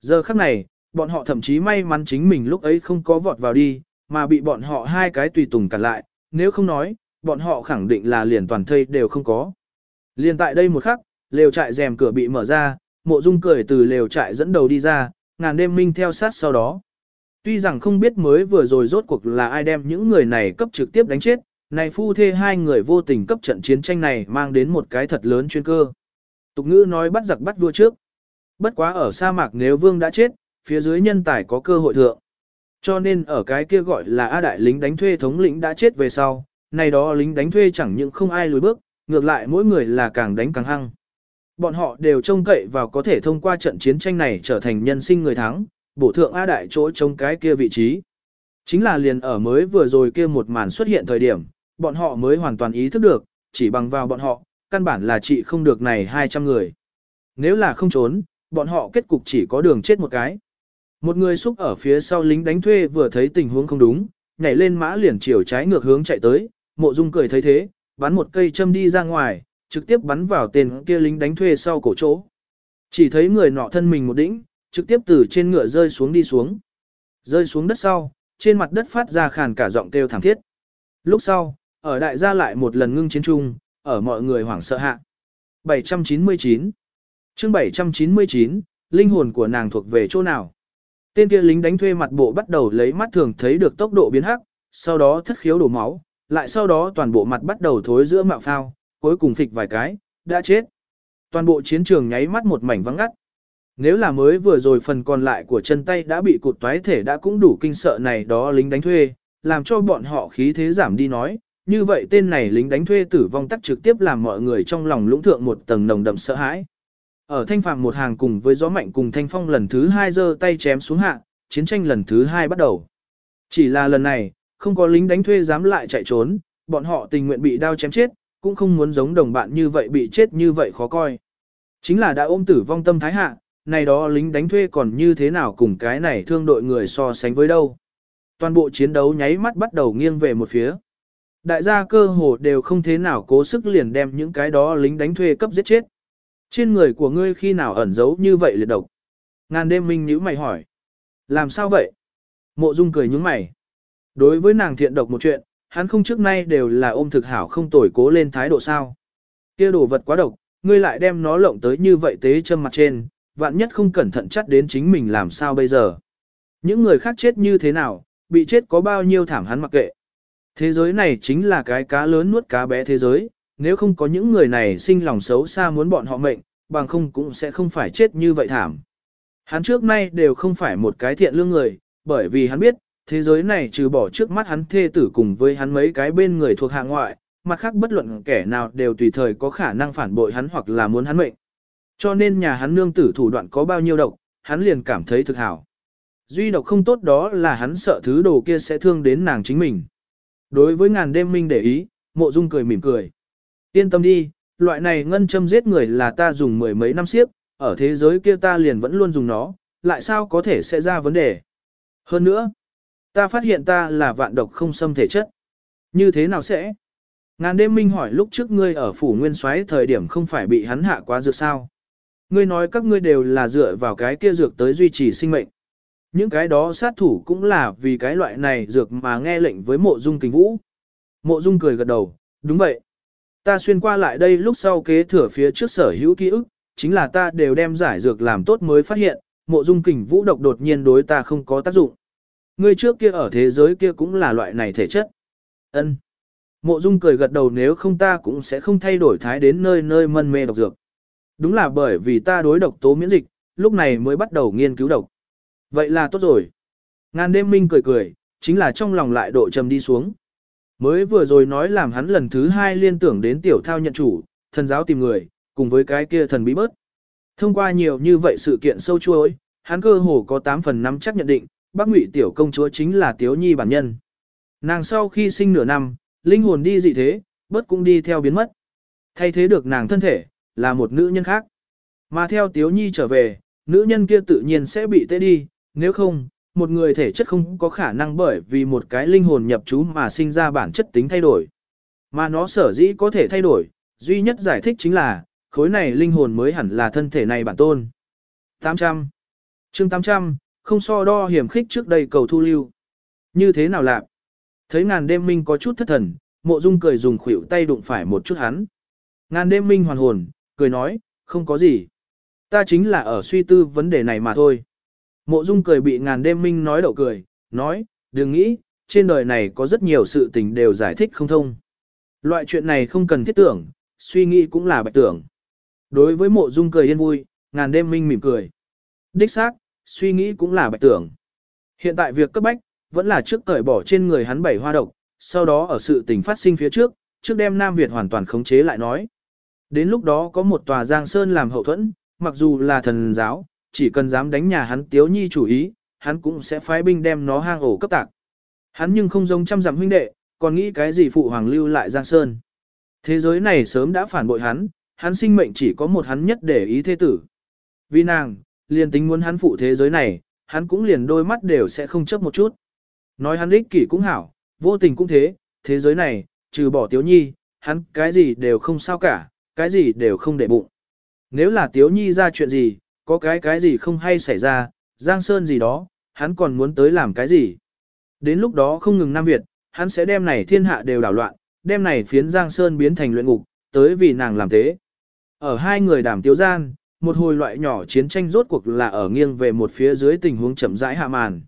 Giờ khắc này, bọn họ thậm chí may mắn chính mình lúc ấy không có vọt vào đi, mà bị bọn họ hai cái tùy tùng cản lại, nếu không nói, bọn họ khẳng định là liền toàn thây đều không có. Liền tại đây một khắc, lều trại rèm cửa bị mở ra, mộ dung cười từ lều trại dẫn đầu đi ra, ngàn đêm minh theo sát sau đó. Tuy rằng không biết mới vừa rồi rốt cuộc là ai đem những người này cấp trực tiếp đánh chết, này phu thê hai người vô tình cấp trận chiến tranh này mang đến một cái thật lớn chuyên cơ. Tục ngữ nói bắt giặc bắt vua trước. Bất quá ở sa mạc nếu vương đã chết, phía dưới nhân tài có cơ hội thượng. Cho nên ở cái kia gọi là A đại lính đánh thuê thống lĩnh đã chết về sau, này đó lính đánh thuê chẳng những không ai lùi bước, ngược lại mỗi người là càng đánh càng hăng. Bọn họ đều trông cậy vào có thể thông qua trận chiến tranh này trở thành nhân sinh người thắng, bổ thượng A đại chỗ trông cái kia vị trí. Chính là liền ở mới vừa rồi kia một màn xuất hiện thời điểm, bọn họ mới hoàn toàn ý thức được, chỉ bằng vào bọn họ, căn bản là trị không được này 200 người. Nếu là không trốn, bọn họ kết cục chỉ có đường chết một cái. Một người xúc ở phía sau lính đánh thuê vừa thấy tình huống không đúng, nhảy lên mã liền chiều trái ngược hướng chạy tới, mộ dung cười thấy thế, bắn một cây châm đi ra ngoài, trực tiếp bắn vào tên kia lính đánh thuê sau cổ chỗ. Chỉ thấy người nọ thân mình một đĩnh, trực tiếp từ trên ngựa rơi xuống đi xuống. Rơi xuống đất sau, trên mặt đất phát ra khàn cả giọng kêu thảm thiết. Lúc sau, ở đại gia lại một lần ngưng chiến trung, ở mọi người hoảng sợ hạ. 799 chương 799, linh hồn của nàng thuộc về chỗ nào. Tên kia lính đánh thuê mặt bộ bắt đầu lấy mắt thường thấy được tốc độ biến hắc, sau đó thất khiếu đổ máu, lại sau đó toàn bộ mặt bắt đầu thối giữa mạo phao, cuối cùng phịch vài cái, đã chết. Toàn bộ chiến trường nháy mắt một mảnh vắng ngắt. Nếu là mới vừa rồi phần còn lại của chân tay đã bị cụt toái thể đã cũng đủ kinh sợ này đó lính đánh thuê, làm cho bọn họ khí thế giảm đi nói, như vậy tên này lính đánh thuê tử vong tắc trực tiếp làm mọi người trong lòng lũng thượng một tầng nồng đậm sợ hãi. Ở thanh phàm một hàng cùng với gió mạnh cùng thanh phong lần thứ hai giơ tay chém xuống hạ, chiến tranh lần thứ hai bắt đầu. Chỉ là lần này, không có lính đánh thuê dám lại chạy trốn, bọn họ tình nguyện bị đao chém chết, cũng không muốn giống đồng bạn như vậy bị chết như vậy khó coi. Chính là đã ôm tử vong tâm thái hạ, này đó lính đánh thuê còn như thế nào cùng cái này thương đội người so sánh với đâu. Toàn bộ chiến đấu nháy mắt bắt đầu nghiêng về một phía. Đại gia cơ hồ đều không thế nào cố sức liền đem những cái đó lính đánh thuê cấp giết chết. Trên người của ngươi khi nào ẩn giấu như vậy liệt độc? Ngàn đêm minh nhíu mày hỏi. Làm sao vậy? Mộ Dung cười nhướng mày. Đối với nàng thiện độc một chuyện, hắn không trước nay đều là ôm thực hảo không tồi cố lên thái độ sao. kia đồ vật quá độc, ngươi lại đem nó lộng tới như vậy tế châm mặt trên, vạn nhất không cẩn thận chắc đến chính mình làm sao bây giờ. Những người khác chết như thế nào, bị chết có bao nhiêu thảm hắn mặc kệ. Thế giới này chính là cái cá lớn nuốt cá bé thế giới, nếu không có những người này sinh lòng xấu xa muốn bọn họ mệnh, bằng không cũng sẽ không phải chết như vậy thảm. Hắn trước nay đều không phải một cái thiện lương người, bởi vì hắn biết, thế giới này trừ bỏ trước mắt hắn thê tử cùng với hắn mấy cái bên người thuộc hạ ngoại, mặt khác bất luận kẻ nào đều tùy thời có khả năng phản bội hắn hoặc là muốn hắn mệnh. Cho nên nhà hắn nương tử thủ đoạn có bao nhiêu độc, hắn liền cảm thấy thực hảo. Duy độc không tốt đó là hắn sợ thứ đồ kia sẽ thương đến nàng chính mình. Đối với ngàn đêm minh để ý, mộ dung cười mỉm cười. Yên tâm đi, loại này ngân châm giết người là ta dùng mười mấy năm siếp, ở thế giới kia ta liền vẫn luôn dùng nó, lại sao có thể sẽ ra vấn đề. Hơn nữa, ta phát hiện ta là vạn độc không xâm thể chất. Như thế nào sẽ? Ngàn đêm minh hỏi lúc trước ngươi ở phủ nguyên soái thời điểm không phải bị hắn hạ quá dược sao? Ngươi nói các ngươi đều là dựa vào cái kia dược tới duy trì sinh mệnh. Những cái đó sát thủ cũng là vì cái loại này dược mà nghe lệnh với mộ dung kình vũ. Mộ dung cười gật đầu, đúng vậy. Ta xuyên qua lại đây lúc sau kế thừa phía trước sở hữu ký ức, chính là ta đều đem giải dược làm tốt mới phát hiện, mộ dung kình vũ độc đột nhiên đối ta không có tác dụng. Ngươi trước kia ở thế giới kia cũng là loại này thể chất. Ân. Mộ dung cười gật đầu nếu không ta cũng sẽ không thay đổi thái đến nơi nơi mân mê độc dược. Đúng là bởi vì ta đối độc tố miễn dịch, lúc này mới bắt đầu nghiên cứu độc. Vậy là tốt rồi. Ngàn đêm minh cười cười, chính là trong lòng lại độ trầm đi xuống. Mới vừa rồi nói làm hắn lần thứ hai liên tưởng đến tiểu thao nhận chủ, thần giáo tìm người, cùng với cái kia thần bí bớt. Thông qua nhiều như vậy sự kiện sâu chuối, hắn cơ hồ có 8 phần 5 chắc nhận định, bác ngụy tiểu công chúa chính là tiếu nhi bản nhân. Nàng sau khi sinh nửa năm, linh hồn đi dị thế, bớt cũng đi theo biến mất. Thay thế được nàng thân thể, là một nữ nhân khác. Mà theo tiếu nhi trở về, nữ nhân kia tự nhiên sẽ bị tê đi, nếu không, một người thể chất không có khả năng bởi vì một cái linh hồn nhập trú mà sinh ra bản chất tính thay đổi. Mà nó sở dĩ có thể thay đổi, duy nhất giải thích chính là, khối này linh hồn mới hẳn là thân thể này bản tôn. 800. chương 800, không so đo hiểm khích trước đây cầu thu lưu. Như thế nào lạc? Thấy ngàn đêm minh có chút thất thần, mộ dung cười dùng khuỷu tay đụng phải một chút hắn. Ngàn đêm minh hoàn hồn, cười nói, không có gì. Ta chính là ở suy tư vấn đề này mà thôi. Mộ Dung cười bị ngàn đêm minh nói đậu cười, nói, đừng nghĩ, trên đời này có rất nhiều sự tình đều giải thích không thông. Loại chuyện này không cần thiết tưởng, suy nghĩ cũng là bạch tưởng. Đối với mộ Dung cười yên vui, ngàn đêm minh mỉm cười. Đích xác, suy nghĩ cũng là bạch tưởng. Hiện tại việc cấp bách, vẫn là trước cởi bỏ trên người hắn bảy hoa độc, sau đó ở sự tình phát sinh phía trước, trước đem Nam Việt hoàn toàn khống chế lại nói. Đến lúc đó có một tòa Giang Sơn làm hậu thuẫn, mặc dù là thần giáo, chỉ cần dám đánh nhà hắn tiếu nhi chủ ý, hắn cũng sẽ phái binh đem nó hang ổ cấp tạc. Hắn nhưng không giống trăm dặm huynh đệ, còn nghĩ cái gì phụ hoàng lưu lại Giang Sơn. Thế giới này sớm đã phản bội hắn, hắn sinh mệnh chỉ có một hắn nhất để ý thế tử. Vì nàng, liền tính muốn hắn phụ thế giới này, hắn cũng liền đôi mắt đều sẽ không chấp một chút. Nói hắn ích kỷ cũng hảo, vô tình cũng thế, thế giới này, trừ bỏ tiếu nhi, hắn cái gì đều không sao cả, cái gì đều không để bụng. Nếu là tiếu nhi ra chuyện gì, có cái cái gì không hay xảy ra, Giang Sơn gì đó, hắn còn muốn tới làm cái gì. Đến lúc đó không ngừng Nam Việt, hắn sẽ đem này thiên hạ đều đảo loạn, đem này phiến Giang Sơn biến thành luyện ngục, tới vì nàng làm thế. Ở hai người đảm tiếu gian, một hồi loại nhỏ chiến tranh rốt cuộc là ở nghiêng về một phía dưới tình huống chậm rãi hạ màn.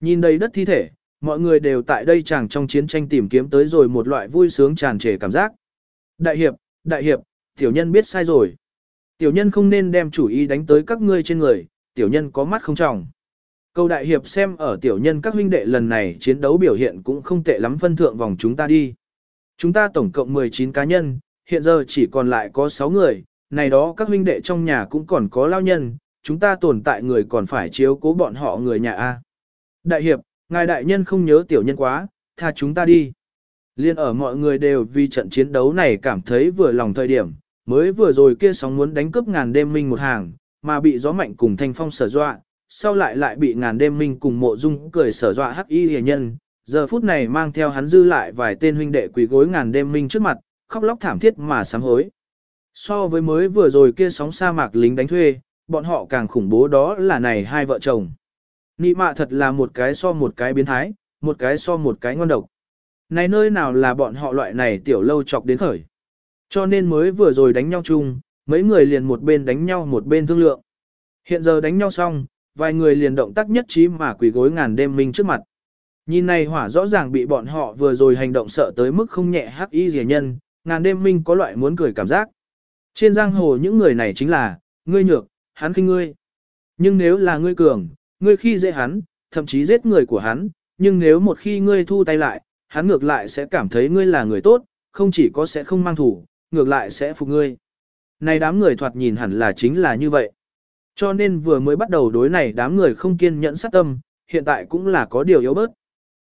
Nhìn đầy đất thi thể, mọi người đều tại đây chẳng trong chiến tranh tìm kiếm tới rồi một loại vui sướng tràn trề cảm giác. Đại hiệp, đại hiệp, tiểu nhân biết sai rồi. Tiểu nhân không nên đem chủ ý đánh tới các ngươi trên người, tiểu nhân có mắt không trọng. Câu đại hiệp xem ở tiểu nhân các huynh đệ lần này chiến đấu biểu hiện cũng không tệ lắm phân thượng vòng chúng ta đi. Chúng ta tổng cộng 19 cá nhân, hiện giờ chỉ còn lại có 6 người, này đó các huynh đệ trong nhà cũng còn có lao nhân, chúng ta tồn tại người còn phải chiếu cố bọn họ người nhà A. Đại hiệp, ngài đại nhân không nhớ tiểu nhân quá, tha chúng ta đi. Liên ở mọi người đều vì trận chiến đấu này cảm thấy vừa lòng thời điểm, mới vừa rồi kia sóng muốn đánh cướp ngàn đêm minh một hàng, mà bị gió mạnh cùng thanh phong sở dọa, sau lại lại bị ngàn đêm minh cùng mộ dung cười sở dọa hắc y hề nhân, giờ phút này mang theo hắn dư lại vài tên huynh đệ quỳ gối ngàn đêm minh trước mặt, khóc lóc thảm thiết mà sám hối. So với mới vừa rồi kia sóng sa mạc lính đánh thuê, bọn họ càng khủng bố đó là này hai vợ chồng. Nị mạ thật là một cái so một cái biến thái, một cái so một cái ngon độc. Này nơi nào là bọn họ loại này tiểu lâu chọc đến khởi. Cho nên mới vừa rồi đánh nhau chung, mấy người liền một bên đánh nhau một bên thương lượng. Hiện giờ đánh nhau xong, vài người liền động tác nhất trí mà quỳ gối ngàn đêm minh trước mặt. Nhìn này hỏa rõ ràng bị bọn họ vừa rồi hành động sợ tới mức không nhẹ hắc y rẻ nhân, ngàn đêm minh có loại muốn cười cảm giác. Trên giang hồ những người này chính là, ngươi nhược, hắn khinh ngươi. Nhưng nếu là ngươi cường, ngươi khi dễ hắn, thậm chí giết người của hắn, nhưng nếu một khi ngươi thu tay lại, hắn ngược lại sẽ cảm thấy ngươi là người tốt, không chỉ có sẽ không mang thủ, ngược lại sẽ phục ngươi. Này đám người thoạt nhìn hẳn là chính là như vậy. Cho nên vừa mới bắt đầu đối này đám người không kiên nhẫn sát tâm, hiện tại cũng là có điều yếu bớt.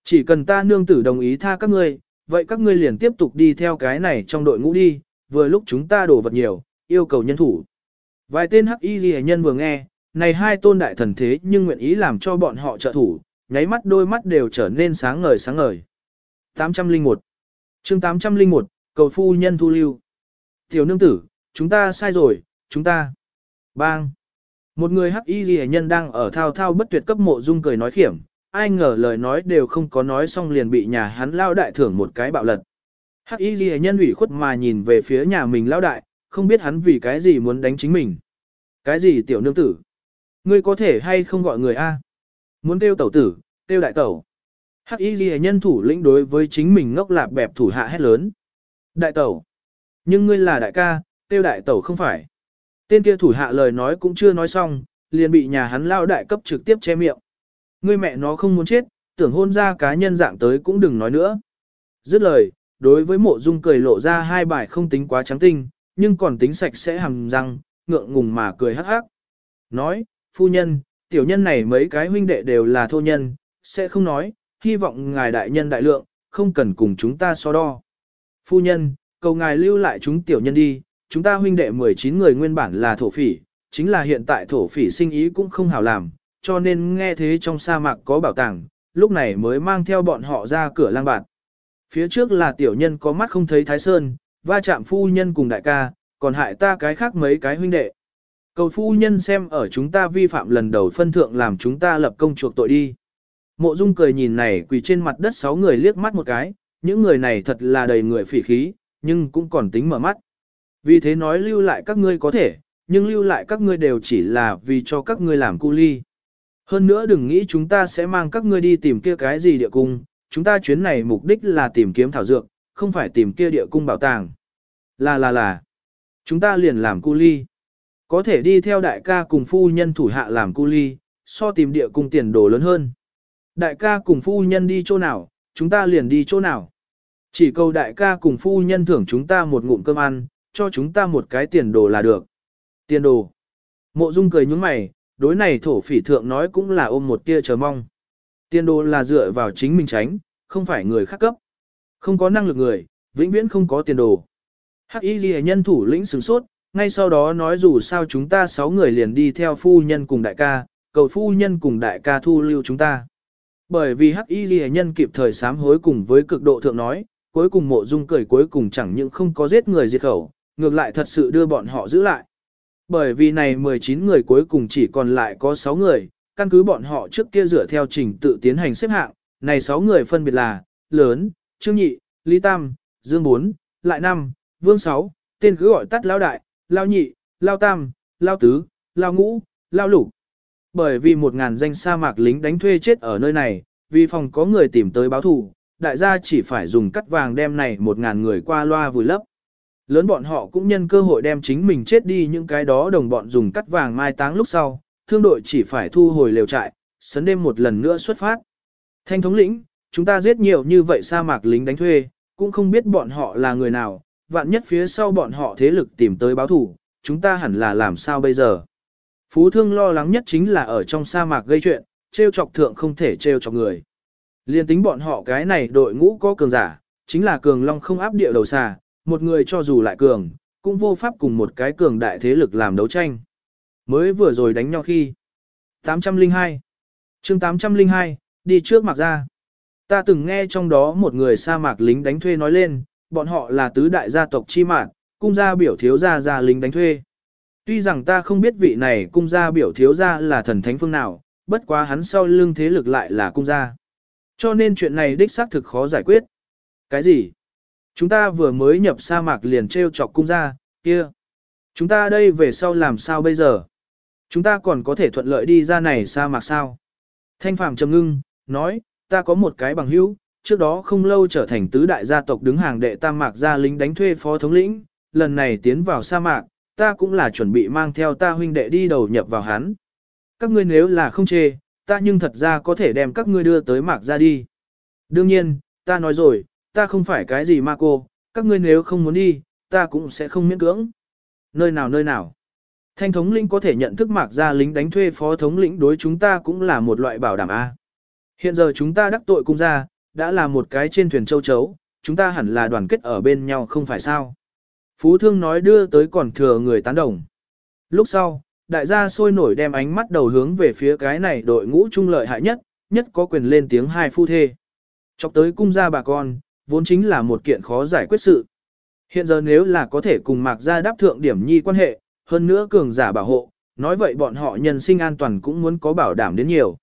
Chỉ cần ta nương tử đồng ý tha các ngươi, vậy các ngươi liền tiếp tục đi theo cái này trong đội ngũ đi, vừa lúc chúng ta đổ vật nhiều, yêu cầu nhân thủ. Vài tên hắc y ghi nhân vừa nghe, này hai tôn đại thần thế nhưng nguyện ý làm cho bọn họ trợ thủ, nháy mắt đôi mắt đều trở nên sáng ngời sáng ngời. 801 chương 801, cầu phu nhân thu lưu. Tiểu nương tử, chúng ta sai rồi, chúng ta. Bang. Một người hắc y ghi nhân đang ở thao thao bất tuyệt cấp mộ dung cười nói khiểm, ai ngờ lời nói đều không có nói xong liền bị nhà hắn lao đại thưởng một cái bạo lật. Hắc y ghi nhân ủy khuất mà nhìn về phía nhà mình lão đại, không biết hắn vì cái gì muốn đánh chính mình. Cái gì tiểu nương tử? Ngươi có thể hay không gọi người A? Muốn kêu tẩu tử, kêu đại tẩu. Hắc y ghi nhân thủ lĩnh đối với chính mình ngốc lạp bẹp thủ hạ hét lớn. Đại tẩu. Nhưng ngươi là đại ca, kêu đại tẩu không phải. Tên kia thủ hạ lời nói cũng chưa nói xong, liền bị nhà hắn lao đại cấp trực tiếp che miệng. Ngươi mẹ nó không muốn chết, tưởng hôn ra cá nhân dạng tới cũng đừng nói nữa. Dứt lời, đối với mộ dung cười lộ ra hai bài không tính quá trắng tinh, nhưng còn tính sạch sẽ hằng răng, ngượng ngùng mà cười hắc hắc. Nói, phu nhân, tiểu nhân này mấy cái huynh đệ đều là thô nhân, sẽ không nói, hy vọng ngài đại nhân đại lượng, không cần cùng chúng ta so đo. Phu nhân, cầu ngài lưu lại chúng tiểu nhân đi, chúng ta huynh đệ 19 người nguyên bản là thổ phỉ, chính là hiện tại thổ phỉ sinh ý cũng không hảo làm, cho nên nghe thế trong sa mạc có bảo tàng, lúc này mới mang theo bọn họ ra cửa lang bạt. Phía trước là tiểu nhân có mắt không thấy thái sơn, va chạm phu nhân cùng đại ca, còn hại ta cái khác mấy cái huynh đệ. Cầu phu nhân xem ở chúng ta vi phạm lần đầu phân thượng làm chúng ta lập công chuộc tội đi. Mộ Dung cười nhìn này quỳ trên mặt đất sáu người liếc mắt một cái, những người này thật là đầy người phỉ khí, nhưng cũng còn tính mở mắt. Vì thế nói lưu lại các ngươi có thể, nhưng lưu lại các ngươi đều chỉ là vì cho các ngươi làm cu ly. Hơn nữa đừng nghĩ chúng ta sẽ mang các ngươi đi tìm kia cái gì địa cung, chúng ta chuyến này mục đích là tìm kiếm thảo dược, không phải tìm kia địa cung bảo tàng. Là là là, chúng ta liền làm cu ly. Có thể đi theo đại ca cùng phu nhân thủ hạ làm cu ly, so tìm địa cung tiền đồ lớn hơn. Đại ca cùng phu nhân đi chỗ nào, chúng ta liền đi chỗ nào. Chỉ cầu đại ca cùng phu nhân thưởng chúng ta một ngụm cơm ăn, cho chúng ta một cái tiền đồ là được. Tiền đồ. Mộ Dung cười nhướng mày, đối này thổ phỉ thượng nói cũng là ôm một tia chờ mong. Tiền đồ là dựa vào chính mình tránh, không phải người khác cấp. Không có năng lực người, vĩnh viễn không có tiền đồ. Hắc y ghi nhân thủ lĩnh sửng sốt, ngay sau đó nói dù sao chúng ta sáu người liền đi theo phu nhân cùng đại ca, cầu phu nhân cùng đại ca thu lưu chúng ta. Bởi vì hắc y ghi nhân kịp thời sám hối cùng với cực độ thượng nói, cuối cùng mộ dung cười cuối cùng chẳng những không có giết người diệt khẩu, ngược lại thật sự đưa bọn họ giữ lại. Bởi vì này 19 người cuối cùng chỉ còn lại có 6 người, căn cứ bọn họ trước kia dựa theo trình tự tiến hành xếp hạng, này 6 người phân biệt là, lớn, trương nhị, lý tam, dương 4, lại 5, vương 6, tên cứ gọi tắt lão đại, lao nhị, lao tam, lao tứ, lao ngũ, lao lục. Bởi vì một ngàn danh sa mạc lính đánh thuê chết ở nơi này, vì phòng có người tìm tới báo thù, đại gia chỉ phải dùng cắt vàng đem này một ngàn người qua loa vùi lấp. Lớn bọn họ cũng nhân cơ hội đem chính mình chết đi những cái đó đồng bọn dùng cắt vàng mai táng lúc sau, thương đội chỉ phải thu hồi lều trại, sấn đêm một lần nữa xuất phát. Thanh thống lĩnh, chúng ta giết nhiều như vậy sa mạc lính đánh thuê, cũng không biết bọn họ là người nào, vạn nhất phía sau bọn họ thế lực tìm tới báo thủ, chúng ta hẳn là làm sao bây giờ. Phú thương lo lắng nhất chính là ở trong sa mạc gây chuyện, treo chọc thượng không thể treo chọc người. Liên tính bọn họ cái này đội ngũ có cường giả, chính là cường long không áp địa đầu xà, một người cho dù lại cường, cũng vô pháp cùng một cái cường đại thế lực làm đấu tranh. Mới vừa rồi đánh nhau khi. 802 chương 802, đi trước mặc ra. Ta từng nghe trong đó một người sa mạc lính đánh thuê nói lên, bọn họ là tứ đại gia tộc chi mạn, cung gia biểu thiếu gia gia lính đánh thuê. Tuy rằng ta không biết vị này cung gia biểu thiếu gia là thần thánh phương nào, bất quá hắn sau lưng thế lực lại là cung gia. Cho nên chuyện này đích xác thực khó giải quyết. Cái gì? Chúng ta vừa mới nhập sa mạc liền treo chọc cung gia, kia. Chúng ta đây về sau làm sao bây giờ? Chúng ta còn có thể thuận lợi đi ra này sa mạc sao? Thanh Phàm trầm ngưng, nói, ta có một cái bằng hữu, trước đó không lâu trở thành tứ đại gia tộc đứng hàng đệ tam mạc gia lính đánh thuê phó thống lĩnh, lần này tiến vào sa mạc, ta cũng là chuẩn bị mang theo ta huynh đệ đi đầu nhập vào hắn. Các ngươi nếu là không chê, ta nhưng thật ra có thể đem các ngươi đưa tới mạc ra đi. Đương nhiên, ta nói rồi, ta không phải cái gì ma cô, các ngươi nếu không muốn đi, ta cũng sẽ không miễn cưỡng. Nơi nào nơi nào. Thanh thống lĩnh có thể nhận thức mạc gia lính đánh thuê phó thống lĩnh đối chúng ta cũng là một loại bảo đảm A. Hiện giờ chúng ta đắc tội cung gia đã là một cái trên thuyền châu chấu, chúng ta hẳn là đoàn kết ở bên nhau không phải sao. Phú thương nói đưa tới còn thừa người tán đồng. Lúc sau, đại gia sôi nổi đem ánh mắt đầu hướng về phía cái này đội ngũ trung lợi hại nhất, nhất có quyền lên tiếng hai phu thê. Chọc tới cung gia bà con, vốn chính là một kiện khó giải quyết sự. Hiện giờ nếu là có thể cùng mạc gia đáp thượng điểm nhi quan hệ, hơn nữa cường giả bảo hộ, nói vậy bọn họ nhân sinh an toàn cũng muốn có bảo đảm đến nhiều.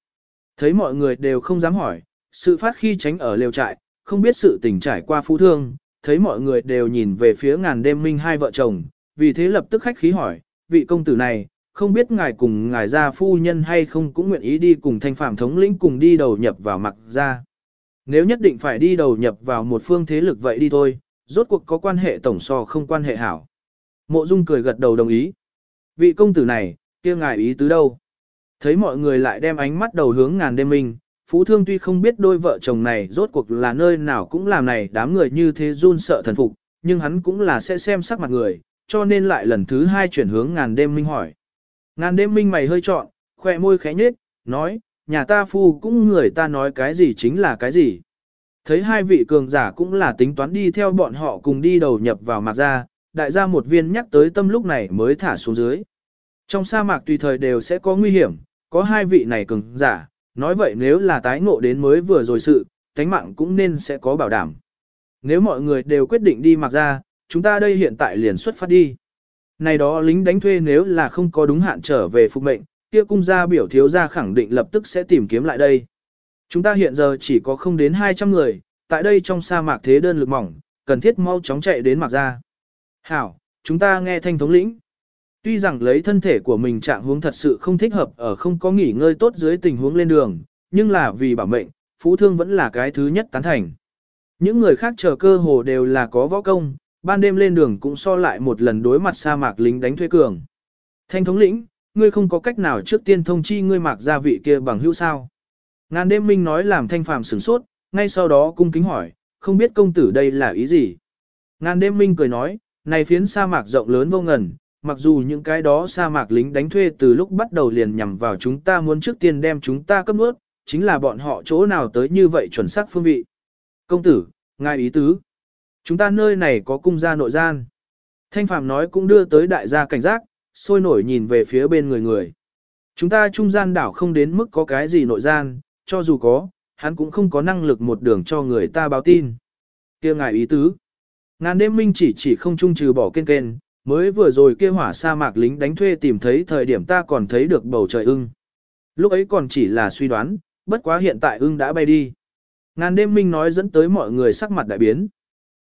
Thấy mọi người đều không dám hỏi, sự phát khi tránh ở lều trại, không biết sự tình trải qua phú thương, thấy mọi người đều nhìn về phía ngàn đêm minh hai vợ chồng, vì thế lập tức khách khí hỏi, vị công tử này, không biết ngài cùng ngài gia phu nhân hay không cũng nguyện ý đi cùng thanh phạm thống lĩnh cùng đi đầu nhập vào mặc gia. Nếu nhất định phải đi đầu nhập vào một phương thế lực vậy đi thôi, rốt cuộc có quan hệ tổng so không quan hệ hảo. Mộ Dung cười gật đầu đồng ý. Vị công tử này, kia ngài ý tứ đâu? Thấy mọi người lại đem ánh mắt đầu hướng ngàn đêm minh, Phú Thương tuy không biết đôi vợ chồng này rốt cuộc là nơi nào cũng làm này đám người như thế run sợ thần phục, nhưng hắn cũng là sẽ xem sắc mặt người, cho nên lại lần thứ hai chuyển hướng ngàn đêm minh hỏi. Ngàn đêm minh mày hơi trọn, khoe môi khẽ nhếch, nói, nhà ta phu cũng người ta nói cái gì chính là cái gì. Thấy hai vị cường giả cũng là tính toán đi theo bọn họ cùng đi đầu nhập vào mạc ra đại gia một viên nhắc tới tâm lúc này mới thả xuống dưới. Trong sa mạc tùy thời đều sẽ có nguy hiểm, có hai vị này cường giả, nói vậy nếu là tái ngộ đến mới vừa rồi sự, thánh mạng cũng nên sẽ có bảo đảm. Nếu mọi người đều quyết định đi mặc ra, chúng ta đây hiện tại liền xuất phát đi. Này đó lính đánh thuê nếu là không có đúng hạn trở về phục mệnh, kia cung gia biểu thiếu gia khẳng định lập tức sẽ tìm kiếm lại đây. Chúng ta hiện giờ chỉ có không đến 200 người, tại đây trong sa mạc thế đơn lực mỏng, cần thiết mau chóng chạy đến mặc ra. Hảo, chúng ta nghe thanh thống lĩnh. Tuy rằng lấy thân thể của mình trạng huống thật sự không thích hợp ở không có nghỉ ngơi tốt dưới tình huống lên đường, nhưng là vì bảo mệnh, phú thương vẫn là cái thứ nhất tán thành. Những người khác chờ cơ hồ đều là có võ công, ban đêm lên đường cũng so lại một lần đối mặt sa mạc lính đánh thuê cường. Thanh thống lĩnh, ngươi không có cách nào trước tiên thông chi ngươi mạc gia vị kia bằng hữu sao. Ngàn đêm minh nói làm thanh phàm sửng sốt, ngay sau đó cung kính hỏi, không biết công tử đây là ý gì. Ngàn đêm minh cười nói, này phiến sa mạc rộng lớn vô ngần, mặc dù những cái đó sa mạc lính đánh thuê từ lúc bắt đầu liền nhằm vào chúng ta muốn trước tiên đem chúng ta cấp nuốt, chính là bọn họ chỗ nào tới như vậy chuẩn xác phương vị. Công tử, ngài ý tứ. Chúng ta nơi này có cung gia nội gian. Thanh Phạm nói cũng đưa tới đại gia cảnh giác, sôi nổi nhìn về phía bên người người. Chúng ta trung gian đảo không đến mức có cái gì nội gian, cho dù có, hắn cũng không có năng lực một đường cho người ta báo tin. kia ngài ý tứ. Ngàn đêm minh chỉ chỉ không trung trừ bỏ kên kên, mới vừa rồi kia hỏa sa mạc lính đánh thuê tìm thấy thời điểm ta còn thấy được bầu trời ưng. Lúc ấy còn chỉ là suy đoán, bất quá hiện tại ưng đã bay đi. Ngàn đêm minh nói dẫn tới mọi người sắc mặt đại biến.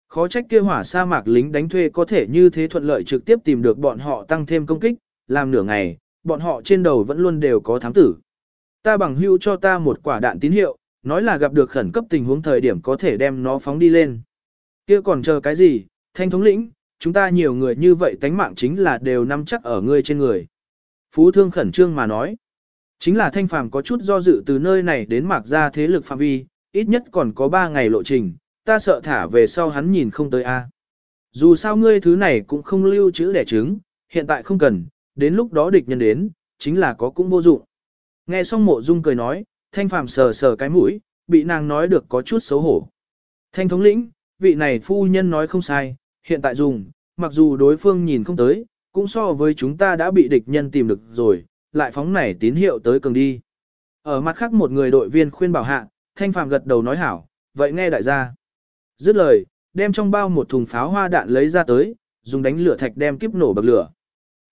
Khó trách kia hỏa sa mạc lính đánh thuê có thể như thế thuận lợi trực tiếp tìm được bọn họ tăng thêm công kích, làm nửa ngày, bọn họ trên đầu vẫn luôn đều có thám tử. Ta bằng hữu cho ta một quả đạn tín hiệu, nói là gặp được khẩn cấp tình huống thời điểm có thể đem nó phóng đi lên. Kia còn chờ cái gì, thanh thống lĩnh, chúng ta nhiều người như vậy tánh mạng chính là đều nắm chắc ở ngươi trên người. Phú thương khẩn trương mà nói. Chính là thanh phàm có chút do dự từ nơi này đến mạc ra thế lực phạm vi, ít nhất còn có 3 ngày lộ trình, ta sợ thả về sau hắn nhìn không tới a. Dù sao ngươi thứ này cũng không lưu trữ đẻ trứng, hiện tại không cần, đến lúc đó địch nhân đến, chính là có cũng vô dụng. Nghe xong mộ dung cười nói, thanh phàm sờ sờ cái mũi, bị nàng nói được có chút xấu hổ. Thanh thống lĩnh, vị này phu nhân nói không sai, hiện tại dùng, mặc dù đối phương nhìn không tới, cũng so với chúng ta đã bị địch nhân tìm được rồi, lại phóng này tín hiệu tới cường đi. Ở mặt khác một người đội viên khuyên bảo hạ, thanh phàm gật đầu nói hảo, vậy nghe đại gia. Dứt lời, đem trong bao một thùng pháo hoa đạn lấy ra tới, dùng đánh lửa thạch đem kiếp nổ bậc lửa.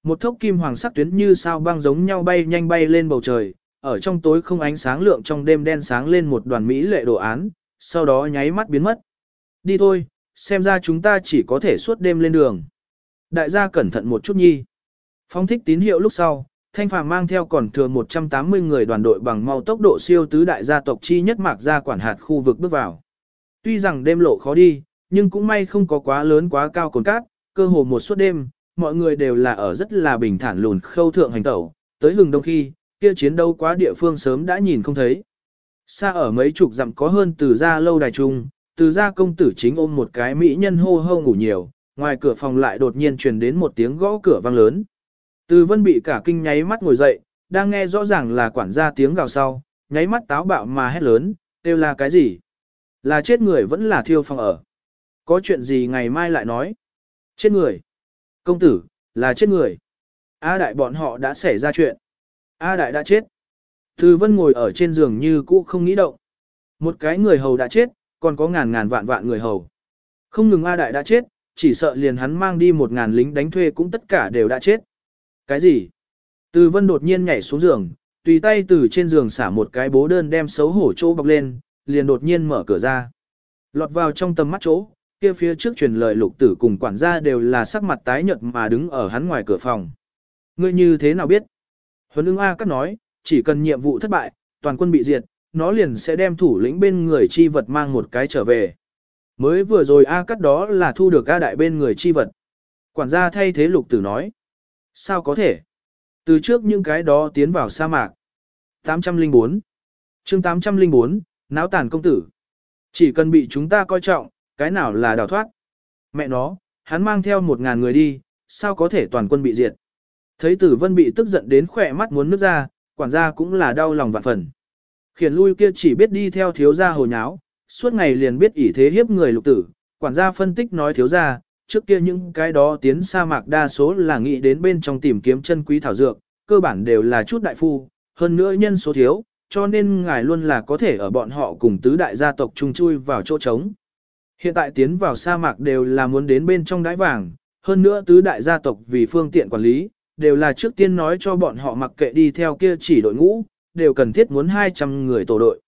Một thốc kim hoàng sắc tuyến như sao băng giống nhau bay nhanh bay lên bầu trời, ở trong tối không ánh sáng lượng trong đêm đen sáng lên một đoàn mỹ lệ đồ án, sau đó nháy mắt biến mất. Đi thôi, xem ra chúng ta chỉ có thể suốt đêm lên đường. Đại gia cẩn thận một chút nhi. Phong thích tín hiệu lúc sau, Thanh Phàm mang theo còn thừa 180 người đoàn đội bằng mau tốc độ siêu tứ đại gia tộc chi nhất mạc gia quản hạt khu vực bước vào. Tuy rằng đêm lộ khó đi, nhưng cũng may không có quá lớn quá cao cồn cát, cơ hồ một suốt đêm, mọi người đều là ở rất là bình thản lùn khâu thượng hành tẩu, tới hừng đông khi, kia chiến đấu quá địa phương sớm đã nhìn không thấy. Xa ở mấy chục dặm có hơn từ gia lâu đài trung, từ gia công tử chính ôm một cái mỹ nhân hô hô ngủ nhiều, ngoài cửa phòng lại đột nhiên truyền đến một tiếng gõ cửa vang lớn. Từ vân bị cả kinh nháy mắt ngồi dậy, đang nghe rõ ràng là quản gia tiếng gào sau, nháy mắt táo bạo mà hét lớn, đều là cái gì? Là chết người vẫn là thiêu phòng ở. Có chuyện gì ngày mai lại nói? Chết người. Công tử, là chết người. A đại bọn họ đã xảy ra chuyện. A đại đã chết. Từ vân ngồi ở trên giường như cũ không nghĩ động. Một cái người hầu đã chết, còn có ngàn ngàn vạn vạn người hầu. Không ngừng A đại đã chết, chỉ sợ liền hắn mang đi một ngàn lính đánh thuê cũng tất cả đều đã chết. Cái gì? Từ vân đột nhiên nhảy xuống giường, tùy tay từ trên giường xả một cái bố đơn đem xấu hổ chỗ bọc lên, liền đột nhiên mở cửa ra. Lọt vào trong tầm mắt chỗ, kia phía trước truyền lời lục tử cùng quản gia đều là sắc mặt tái nhợt mà đứng ở hắn ngoài cửa phòng. Ngươi như thế nào biết? Huấn ưng A cắt nói, chỉ cần nhiệm vụ thất bại, toàn quân bị diệt, nó liền sẽ đem thủ lĩnh bên người chi vật mang một cái trở về. Mới vừa rồi A cắt đó là thu được A đại bên người chi vật. Quản gia thay thế lục tử nói. Sao có thể? Từ trước những cái đó tiến vào sa mạc. 804 chương 804, náo tàn công tử. Chỉ cần bị chúng ta coi trọng, cái nào là đào thoát. Mẹ nó, hắn mang theo một ngàn người đi, sao có thể toàn quân bị diệt. Thấy tử vân bị tức giận đến khỏe mắt muốn nước ra, quản gia cũng là đau lòng vạn phần. Khiển lui kia chỉ biết đi theo thiếu gia hồ nháo, suốt ngày liền biết ỷ thế hiếp người lục tử, quản gia phân tích nói thiếu gia, trước kia những cái đó tiến sa mạc đa số là nghĩ đến bên trong tìm kiếm chân quý thảo dược, cơ bản đều là chút đại phu, hơn nữa nhân số thiếu, cho nên ngài luôn là có thể ở bọn họ cùng tứ đại gia tộc chung chui vào chỗ trống. Hiện tại tiến vào sa mạc đều là muốn đến bên trong đáy vàng, hơn nữa tứ đại gia tộc vì phương tiện quản lý, đều là trước tiên nói cho bọn họ mặc kệ đi theo kia chỉ đội ngũ, đều cần thiết muốn 200 người tổ đội.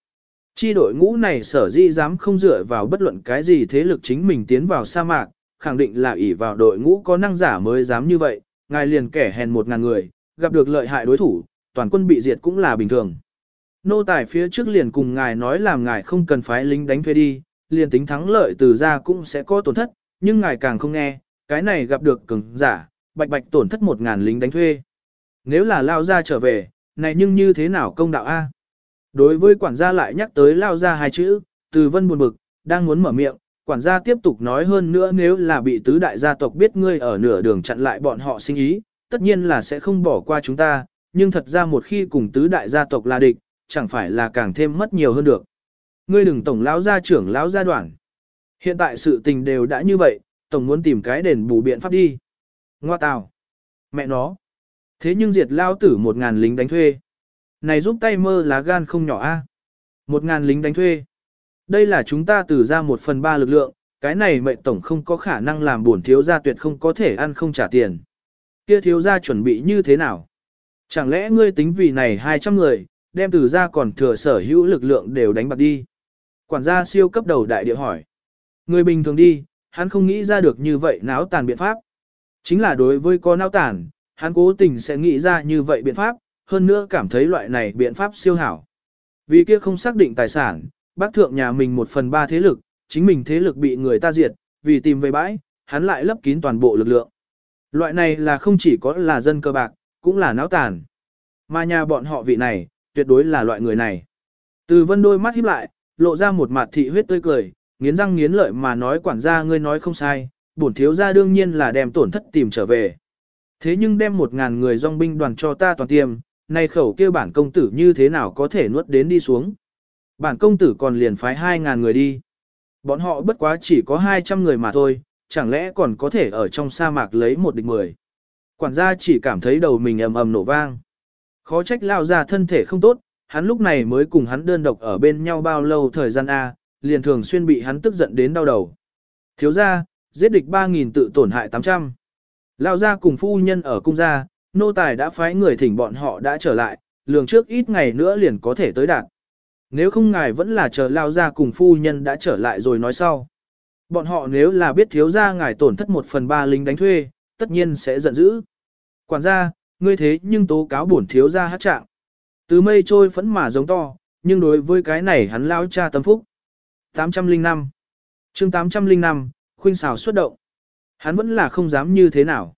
Chi đội ngũ này sở dĩ dám không dựa vào bất luận cái gì thế lực chính mình tiến vào sa mạc, khẳng định là ỷ vào đội ngũ có năng giả mới dám như vậy, ngài liền kẻ hèn một ngàn người, gặp được lợi hại đối thủ, toàn quân bị diệt cũng là bình thường. Nô tài phía trước liền cùng ngài nói làm ngài không cần phái lính đánh thuê đi, liền tính thắng lợi từ ra cũng sẽ có tổn thất, nhưng ngài càng không nghe, cái này gặp được cường giả, bạch bạch tổn thất một ngàn lính đánh thuê. Nếu là lao ra trở về, này nhưng như thế nào công đạo A? Đối với quản gia lại nhắc tới lao ra hai chữ, từ vân buồn bực, đang muốn mở miệng, quản gia tiếp tục nói hơn nữa nếu là bị tứ đại gia tộc biết ngươi ở nửa đường chặn lại bọn họ sinh ý, tất nhiên là sẽ không bỏ qua chúng ta, nhưng thật ra một khi cùng tứ đại gia tộc là địch, chẳng phải là càng thêm mất nhiều hơn được. Ngươi đừng tổng lão gia trưởng lão gia đoạn. Hiện tại sự tình đều đã như vậy, tổng muốn tìm cái đền bù biện pháp đi. Ngoa tào. Mẹ nó. Thế nhưng diệt lao tử một ngàn lính đánh thuê. Này giúp tay mơ lá gan không nhỏ a. Một ngàn lính đánh thuê. Đây là chúng ta từ ra một phần ba lực lượng, cái này mệnh tổng không có khả năng làm buồn thiếu gia tuyệt không có thể ăn không trả tiền. Kia thiếu gia chuẩn bị như thế nào? Chẳng lẽ ngươi tính vì này 200 người, đem từ ra còn thừa sở hữu lực lượng đều đánh bạc đi? Quản gia siêu cấp đầu đại địa hỏi. Người bình thường đi, hắn không nghĩ ra được như vậy náo tàn biện pháp. Chính là đối với con náo tàn, hắn cố tình sẽ nghĩ ra như vậy biện pháp, hơn nữa cảm thấy loại này biện pháp siêu hảo. Vì kia không xác định tài sản, bác thượng nhà mình một phần ba thế lực, chính mình thế lực bị người ta diệt, vì tìm về bãi, hắn lại lấp kín toàn bộ lực lượng. Loại này là không chỉ có là dân cơ bạc, cũng là náo tàn. Mà nhà bọn họ vị này, tuyệt đối là loại người này. Từ vân đôi mắt híp lại, lộ ra một mặt thị huyết tươi cười, nghiến răng nghiến lợi mà nói quản gia ngươi nói không sai, bổn thiếu gia đương nhiên là đem tổn thất tìm trở về. Thế nhưng đem một ngàn người dòng binh đoàn cho ta toàn tiêm, nay khẩu kêu bản công tử như thế nào có thể nuốt đến đi xuống. Bản công tử còn liền phái hai ngàn người đi. Bọn họ bất quá chỉ có hai trăm người mà thôi, chẳng lẽ còn có thể ở trong sa mạc lấy một địch mười. Quản gia chỉ cảm thấy đầu mình ầm ầm nổ vang. Khó trách lao ra thân thể không tốt, hắn lúc này mới cùng hắn đơn độc ở bên nhau bao lâu thời gian A, liền thường xuyên bị hắn tức giận đến đau đầu. Thiếu ra, giết địch 3.000 tự tổn hại 800. Lao ra cùng phu nhân ở cung gia, nô tài đã phái người thỉnh bọn họ đã trở lại, lường trước ít ngày nữa liền có thể tới đạt. Nếu không ngài vẫn là chờ Lao ra cùng phu nhân đã trở lại rồi nói sau. Bọn họ nếu là biết thiếu ra ngài tổn thất một phần ba lính đánh thuê, tất nhiên sẽ giận dữ. Quản gia, ngươi thế nhưng tố cáo bổn thiếu ra hát trạng. Từ mây trôi phẫn mà giống to, nhưng đối với cái này hắn lao cha tâm phúc. 805 chương 805, khuynh xào xuất động. Hắn vẫn là không dám như thế nào.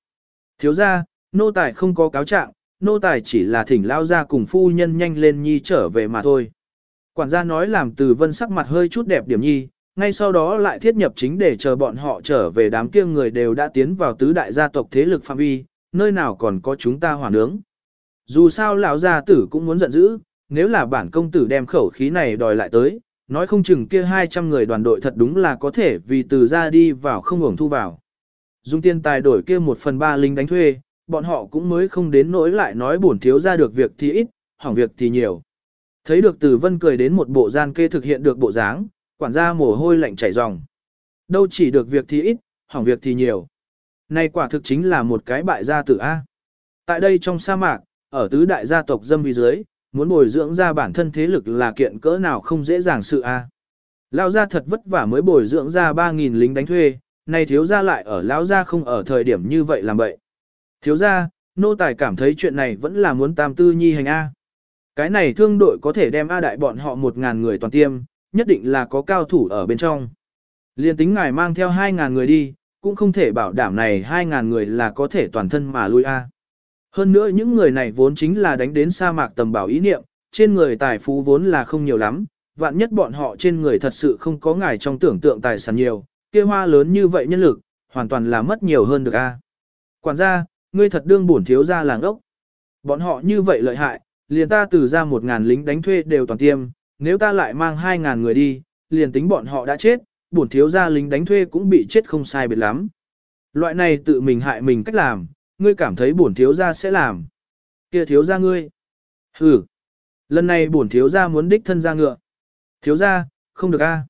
Thiếu ra, nô tài không có cáo trạng, nô tài chỉ là thỉnh lao ra cùng phu nhân nhanh lên nhi trở về mà thôi. Quản gia nói làm từ vân sắc mặt hơi chút đẹp điểm nhi, ngay sau đó lại thiết nhập chính để chờ bọn họ trở về đám kia người đều đã tiến vào tứ đại gia tộc thế lực phạm vi, nơi nào còn có chúng ta hỏa nướng. Dù sao lão gia tử cũng muốn giận dữ, nếu là bản công tử đem khẩu khí này đòi lại tới, nói không chừng kia 200 người đoàn đội thật đúng là có thể vì từ ra đi vào không hưởng thu vào. Dùng tiền tài đổi kia một phần ba lính đánh thuê, bọn họ cũng mới không đến nỗi lại nói bổn thiếu ra được việc thì ít, hỏng việc thì nhiều. Thấy được từ vân cười đến một bộ gian kê thực hiện được bộ dáng, quản gia mồ hôi lạnh chảy ròng. Đâu chỉ được việc thì ít, hỏng việc thì nhiều. Này quả thực chính là một cái bại gia tử A. Tại đây trong sa mạc, ở tứ đại gia tộc dâm vi dưới, muốn bồi dưỡng ra bản thân thế lực là kiện cỡ nào không dễ dàng sự A. Lao gia thật vất vả mới bồi dưỡng ra 3.000 lính đánh thuê, này thiếu gia lại ở lão gia không ở thời điểm như vậy làm vậy. Thiếu gia, nô tài cảm thấy chuyện này vẫn là muốn tam tư nhi hành A. Cái này thương đội có thể đem A đại bọn họ 1.000 người toàn tiêm, nhất định là có cao thủ ở bên trong. Liên tính ngài mang theo 2.000 người đi, cũng không thể bảo đảm này 2.000 người là có thể toàn thân mà lui a. Hơn nữa những người này vốn chính là đánh đến sa mạc tầm bảo ý niệm, trên người tài phú vốn là không nhiều lắm, vạn nhất bọn họ trên người thật sự không có ngài trong tưởng tượng tài sản nhiều, kia hoa lớn như vậy nhân lực, hoàn toàn là mất nhiều hơn được a. Quản gia, ngươi thật đương bổn thiếu gia làng ốc. Bọn họ như vậy lợi hại, liền ta từ ra một ngàn lính đánh thuê đều toàn tiêm, nếu ta lại mang hai ngàn người đi, liền tính bọn họ đã chết, bổn thiếu gia lính đánh thuê cũng bị chết không sai biệt lắm. Loại này tự mình hại mình cách làm, ngươi cảm thấy bổn thiếu gia sẽ làm. Kia thiếu gia ngươi. Hừ. Lần này bổn thiếu gia muốn đích thân ra ngựa. Thiếu gia, không được a.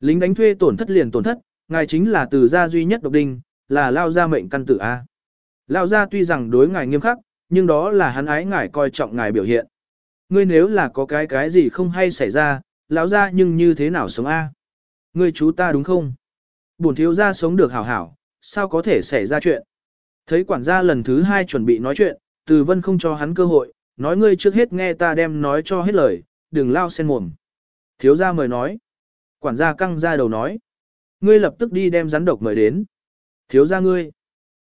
Lính đánh thuê tổn thất liền tổn thất, ngài chính là từ gia duy nhất độc đinh, là lao gia mệnh căn tử a. Lao gia tuy rằng đối ngài nghiêm khắc, nhưng đó là hắn ái ngài coi trọng ngài biểu hiện. Ngươi nếu là có cái cái gì không hay xảy ra, lão gia nhưng như thế nào sống a? Ngươi chú ta đúng không? Bổn thiếu gia sống được hảo hảo, sao có thể xảy ra chuyện? Thấy quản gia lần thứ hai chuẩn bị nói chuyện, từ vân không cho hắn cơ hội, nói ngươi trước hết nghe ta đem nói cho hết lời, đừng lao sen mồm. Thiếu gia mời nói. Quản gia căng ra đầu nói. Ngươi lập tức đi đem rắn độc mời đến. Thiếu gia ngươi.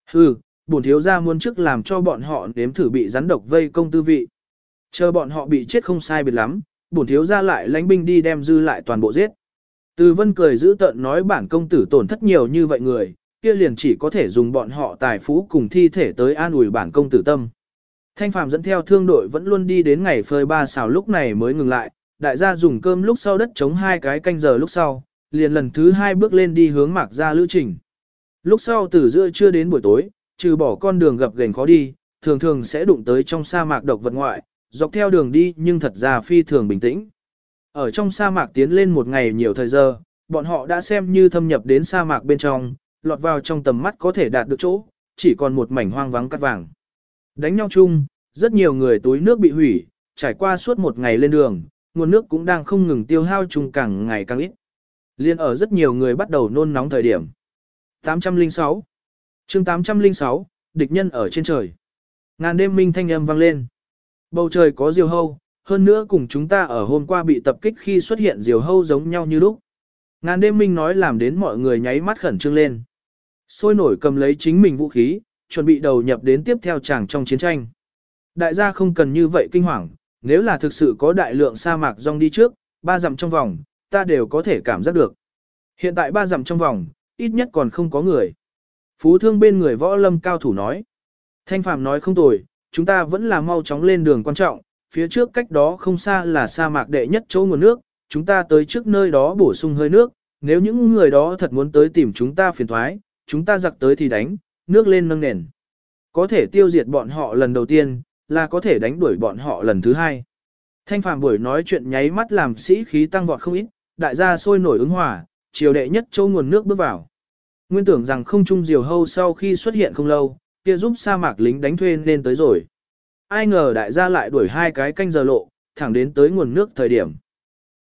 Hừ, bổn thiếu gia muốn trước làm cho bọn họ nếm thử bị rắn độc vây công tư vị. Chờ bọn họ bị chết không sai biệt lắm, bổn thiếu gia lại lãnh binh đi đem dư lại toàn bộ giết. Từ vân cười giữ tận nói bản công tử tổn thất nhiều như vậy người, kia liền chỉ có thể dùng bọn họ tài phú cùng thi thể tới an ủi bản công tử tâm. Thanh Phạm dẫn theo thương đội vẫn luôn đi đến ngày phơi ba xào lúc này mới ngừng lại, đại gia dùng cơm lúc sau đất chống hai cái canh giờ lúc sau, liền lần thứ hai bước lên đi hướng mạc ra lữ trình. Lúc sau từ giữa trưa đến buổi tối, trừ bỏ con đường gập ghềnh khó đi, thường thường sẽ đụng tới trong sa mạc độc vật ngoại, dọc theo đường đi nhưng thật ra phi thường bình tĩnh. Ở trong sa mạc tiến lên một ngày nhiều thời giờ, bọn họ đã xem như thâm nhập đến sa mạc bên trong, lọt vào trong tầm mắt có thể đạt được chỗ, chỉ còn một mảnh hoang vắng cắt vàng. Đánh nhau chung, rất nhiều người túi nước bị hủy, trải qua suốt một ngày lên đường, nguồn nước cũng đang không ngừng tiêu hao chung càng ngày càng ít. Liên ở rất nhiều người bắt đầu nôn nóng thời điểm. 806 chương 806, địch nhân ở trên trời. Ngàn đêm minh thanh âm vang lên. Bầu trời có diều hâu, hơn nữa cùng chúng ta ở hôm qua bị tập kích khi xuất hiện diều hâu giống nhau như lúc. Ngàn đêm minh nói làm đến mọi người nháy mắt khẩn trương lên. Sôi nổi cầm lấy chính mình vũ khí, chuẩn bị đầu nhập đến tiếp theo chàng trong chiến tranh. Đại gia không cần như vậy kinh hoàng, nếu là thực sự có đại lượng sa mạc rong đi trước, ba dặm trong vòng, ta đều có thể cảm giác được. Hiện tại ba dặm trong vòng, ít nhất còn không có người. Phú thương bên người võ lâm cao thủ nói. Thanh Phạm nói không tồi, chúng ta vẫn là mau chóng lên đường quan trọng, phía trước cách đó không xa là sa mạc đệ nhất chỗ nguồn nước, chúng ta tới trước nơi đó bổ sung hơi nước, nếu những người đó thật muốn tới tìm chúng ta phiền thoái, chúng ta giặc tới thì đánh, nước lên nâng nền. Có thể tiêu diệt bọn họ lần đầu tiên, là có thể đánh đuổi bọn họ lần thứ hai. Thanh Phạm buổi nói chuyện nháy mắt làm sĩ khí tăng vọt không ít, đại gia sôi nổi ứng hòa, chiều đệ nhất châu nguồn nước bước vào. Nguyên tưởng rằng không trung diều hâu sau khi xuất hiện không lâu, kia giúp sa mạc lính đánh thuê nên tới rồi. Ai ngờ đại gia lại đuổi hai cái canh giờ lộ, thẳng đến tới nguồn nước thời điểm.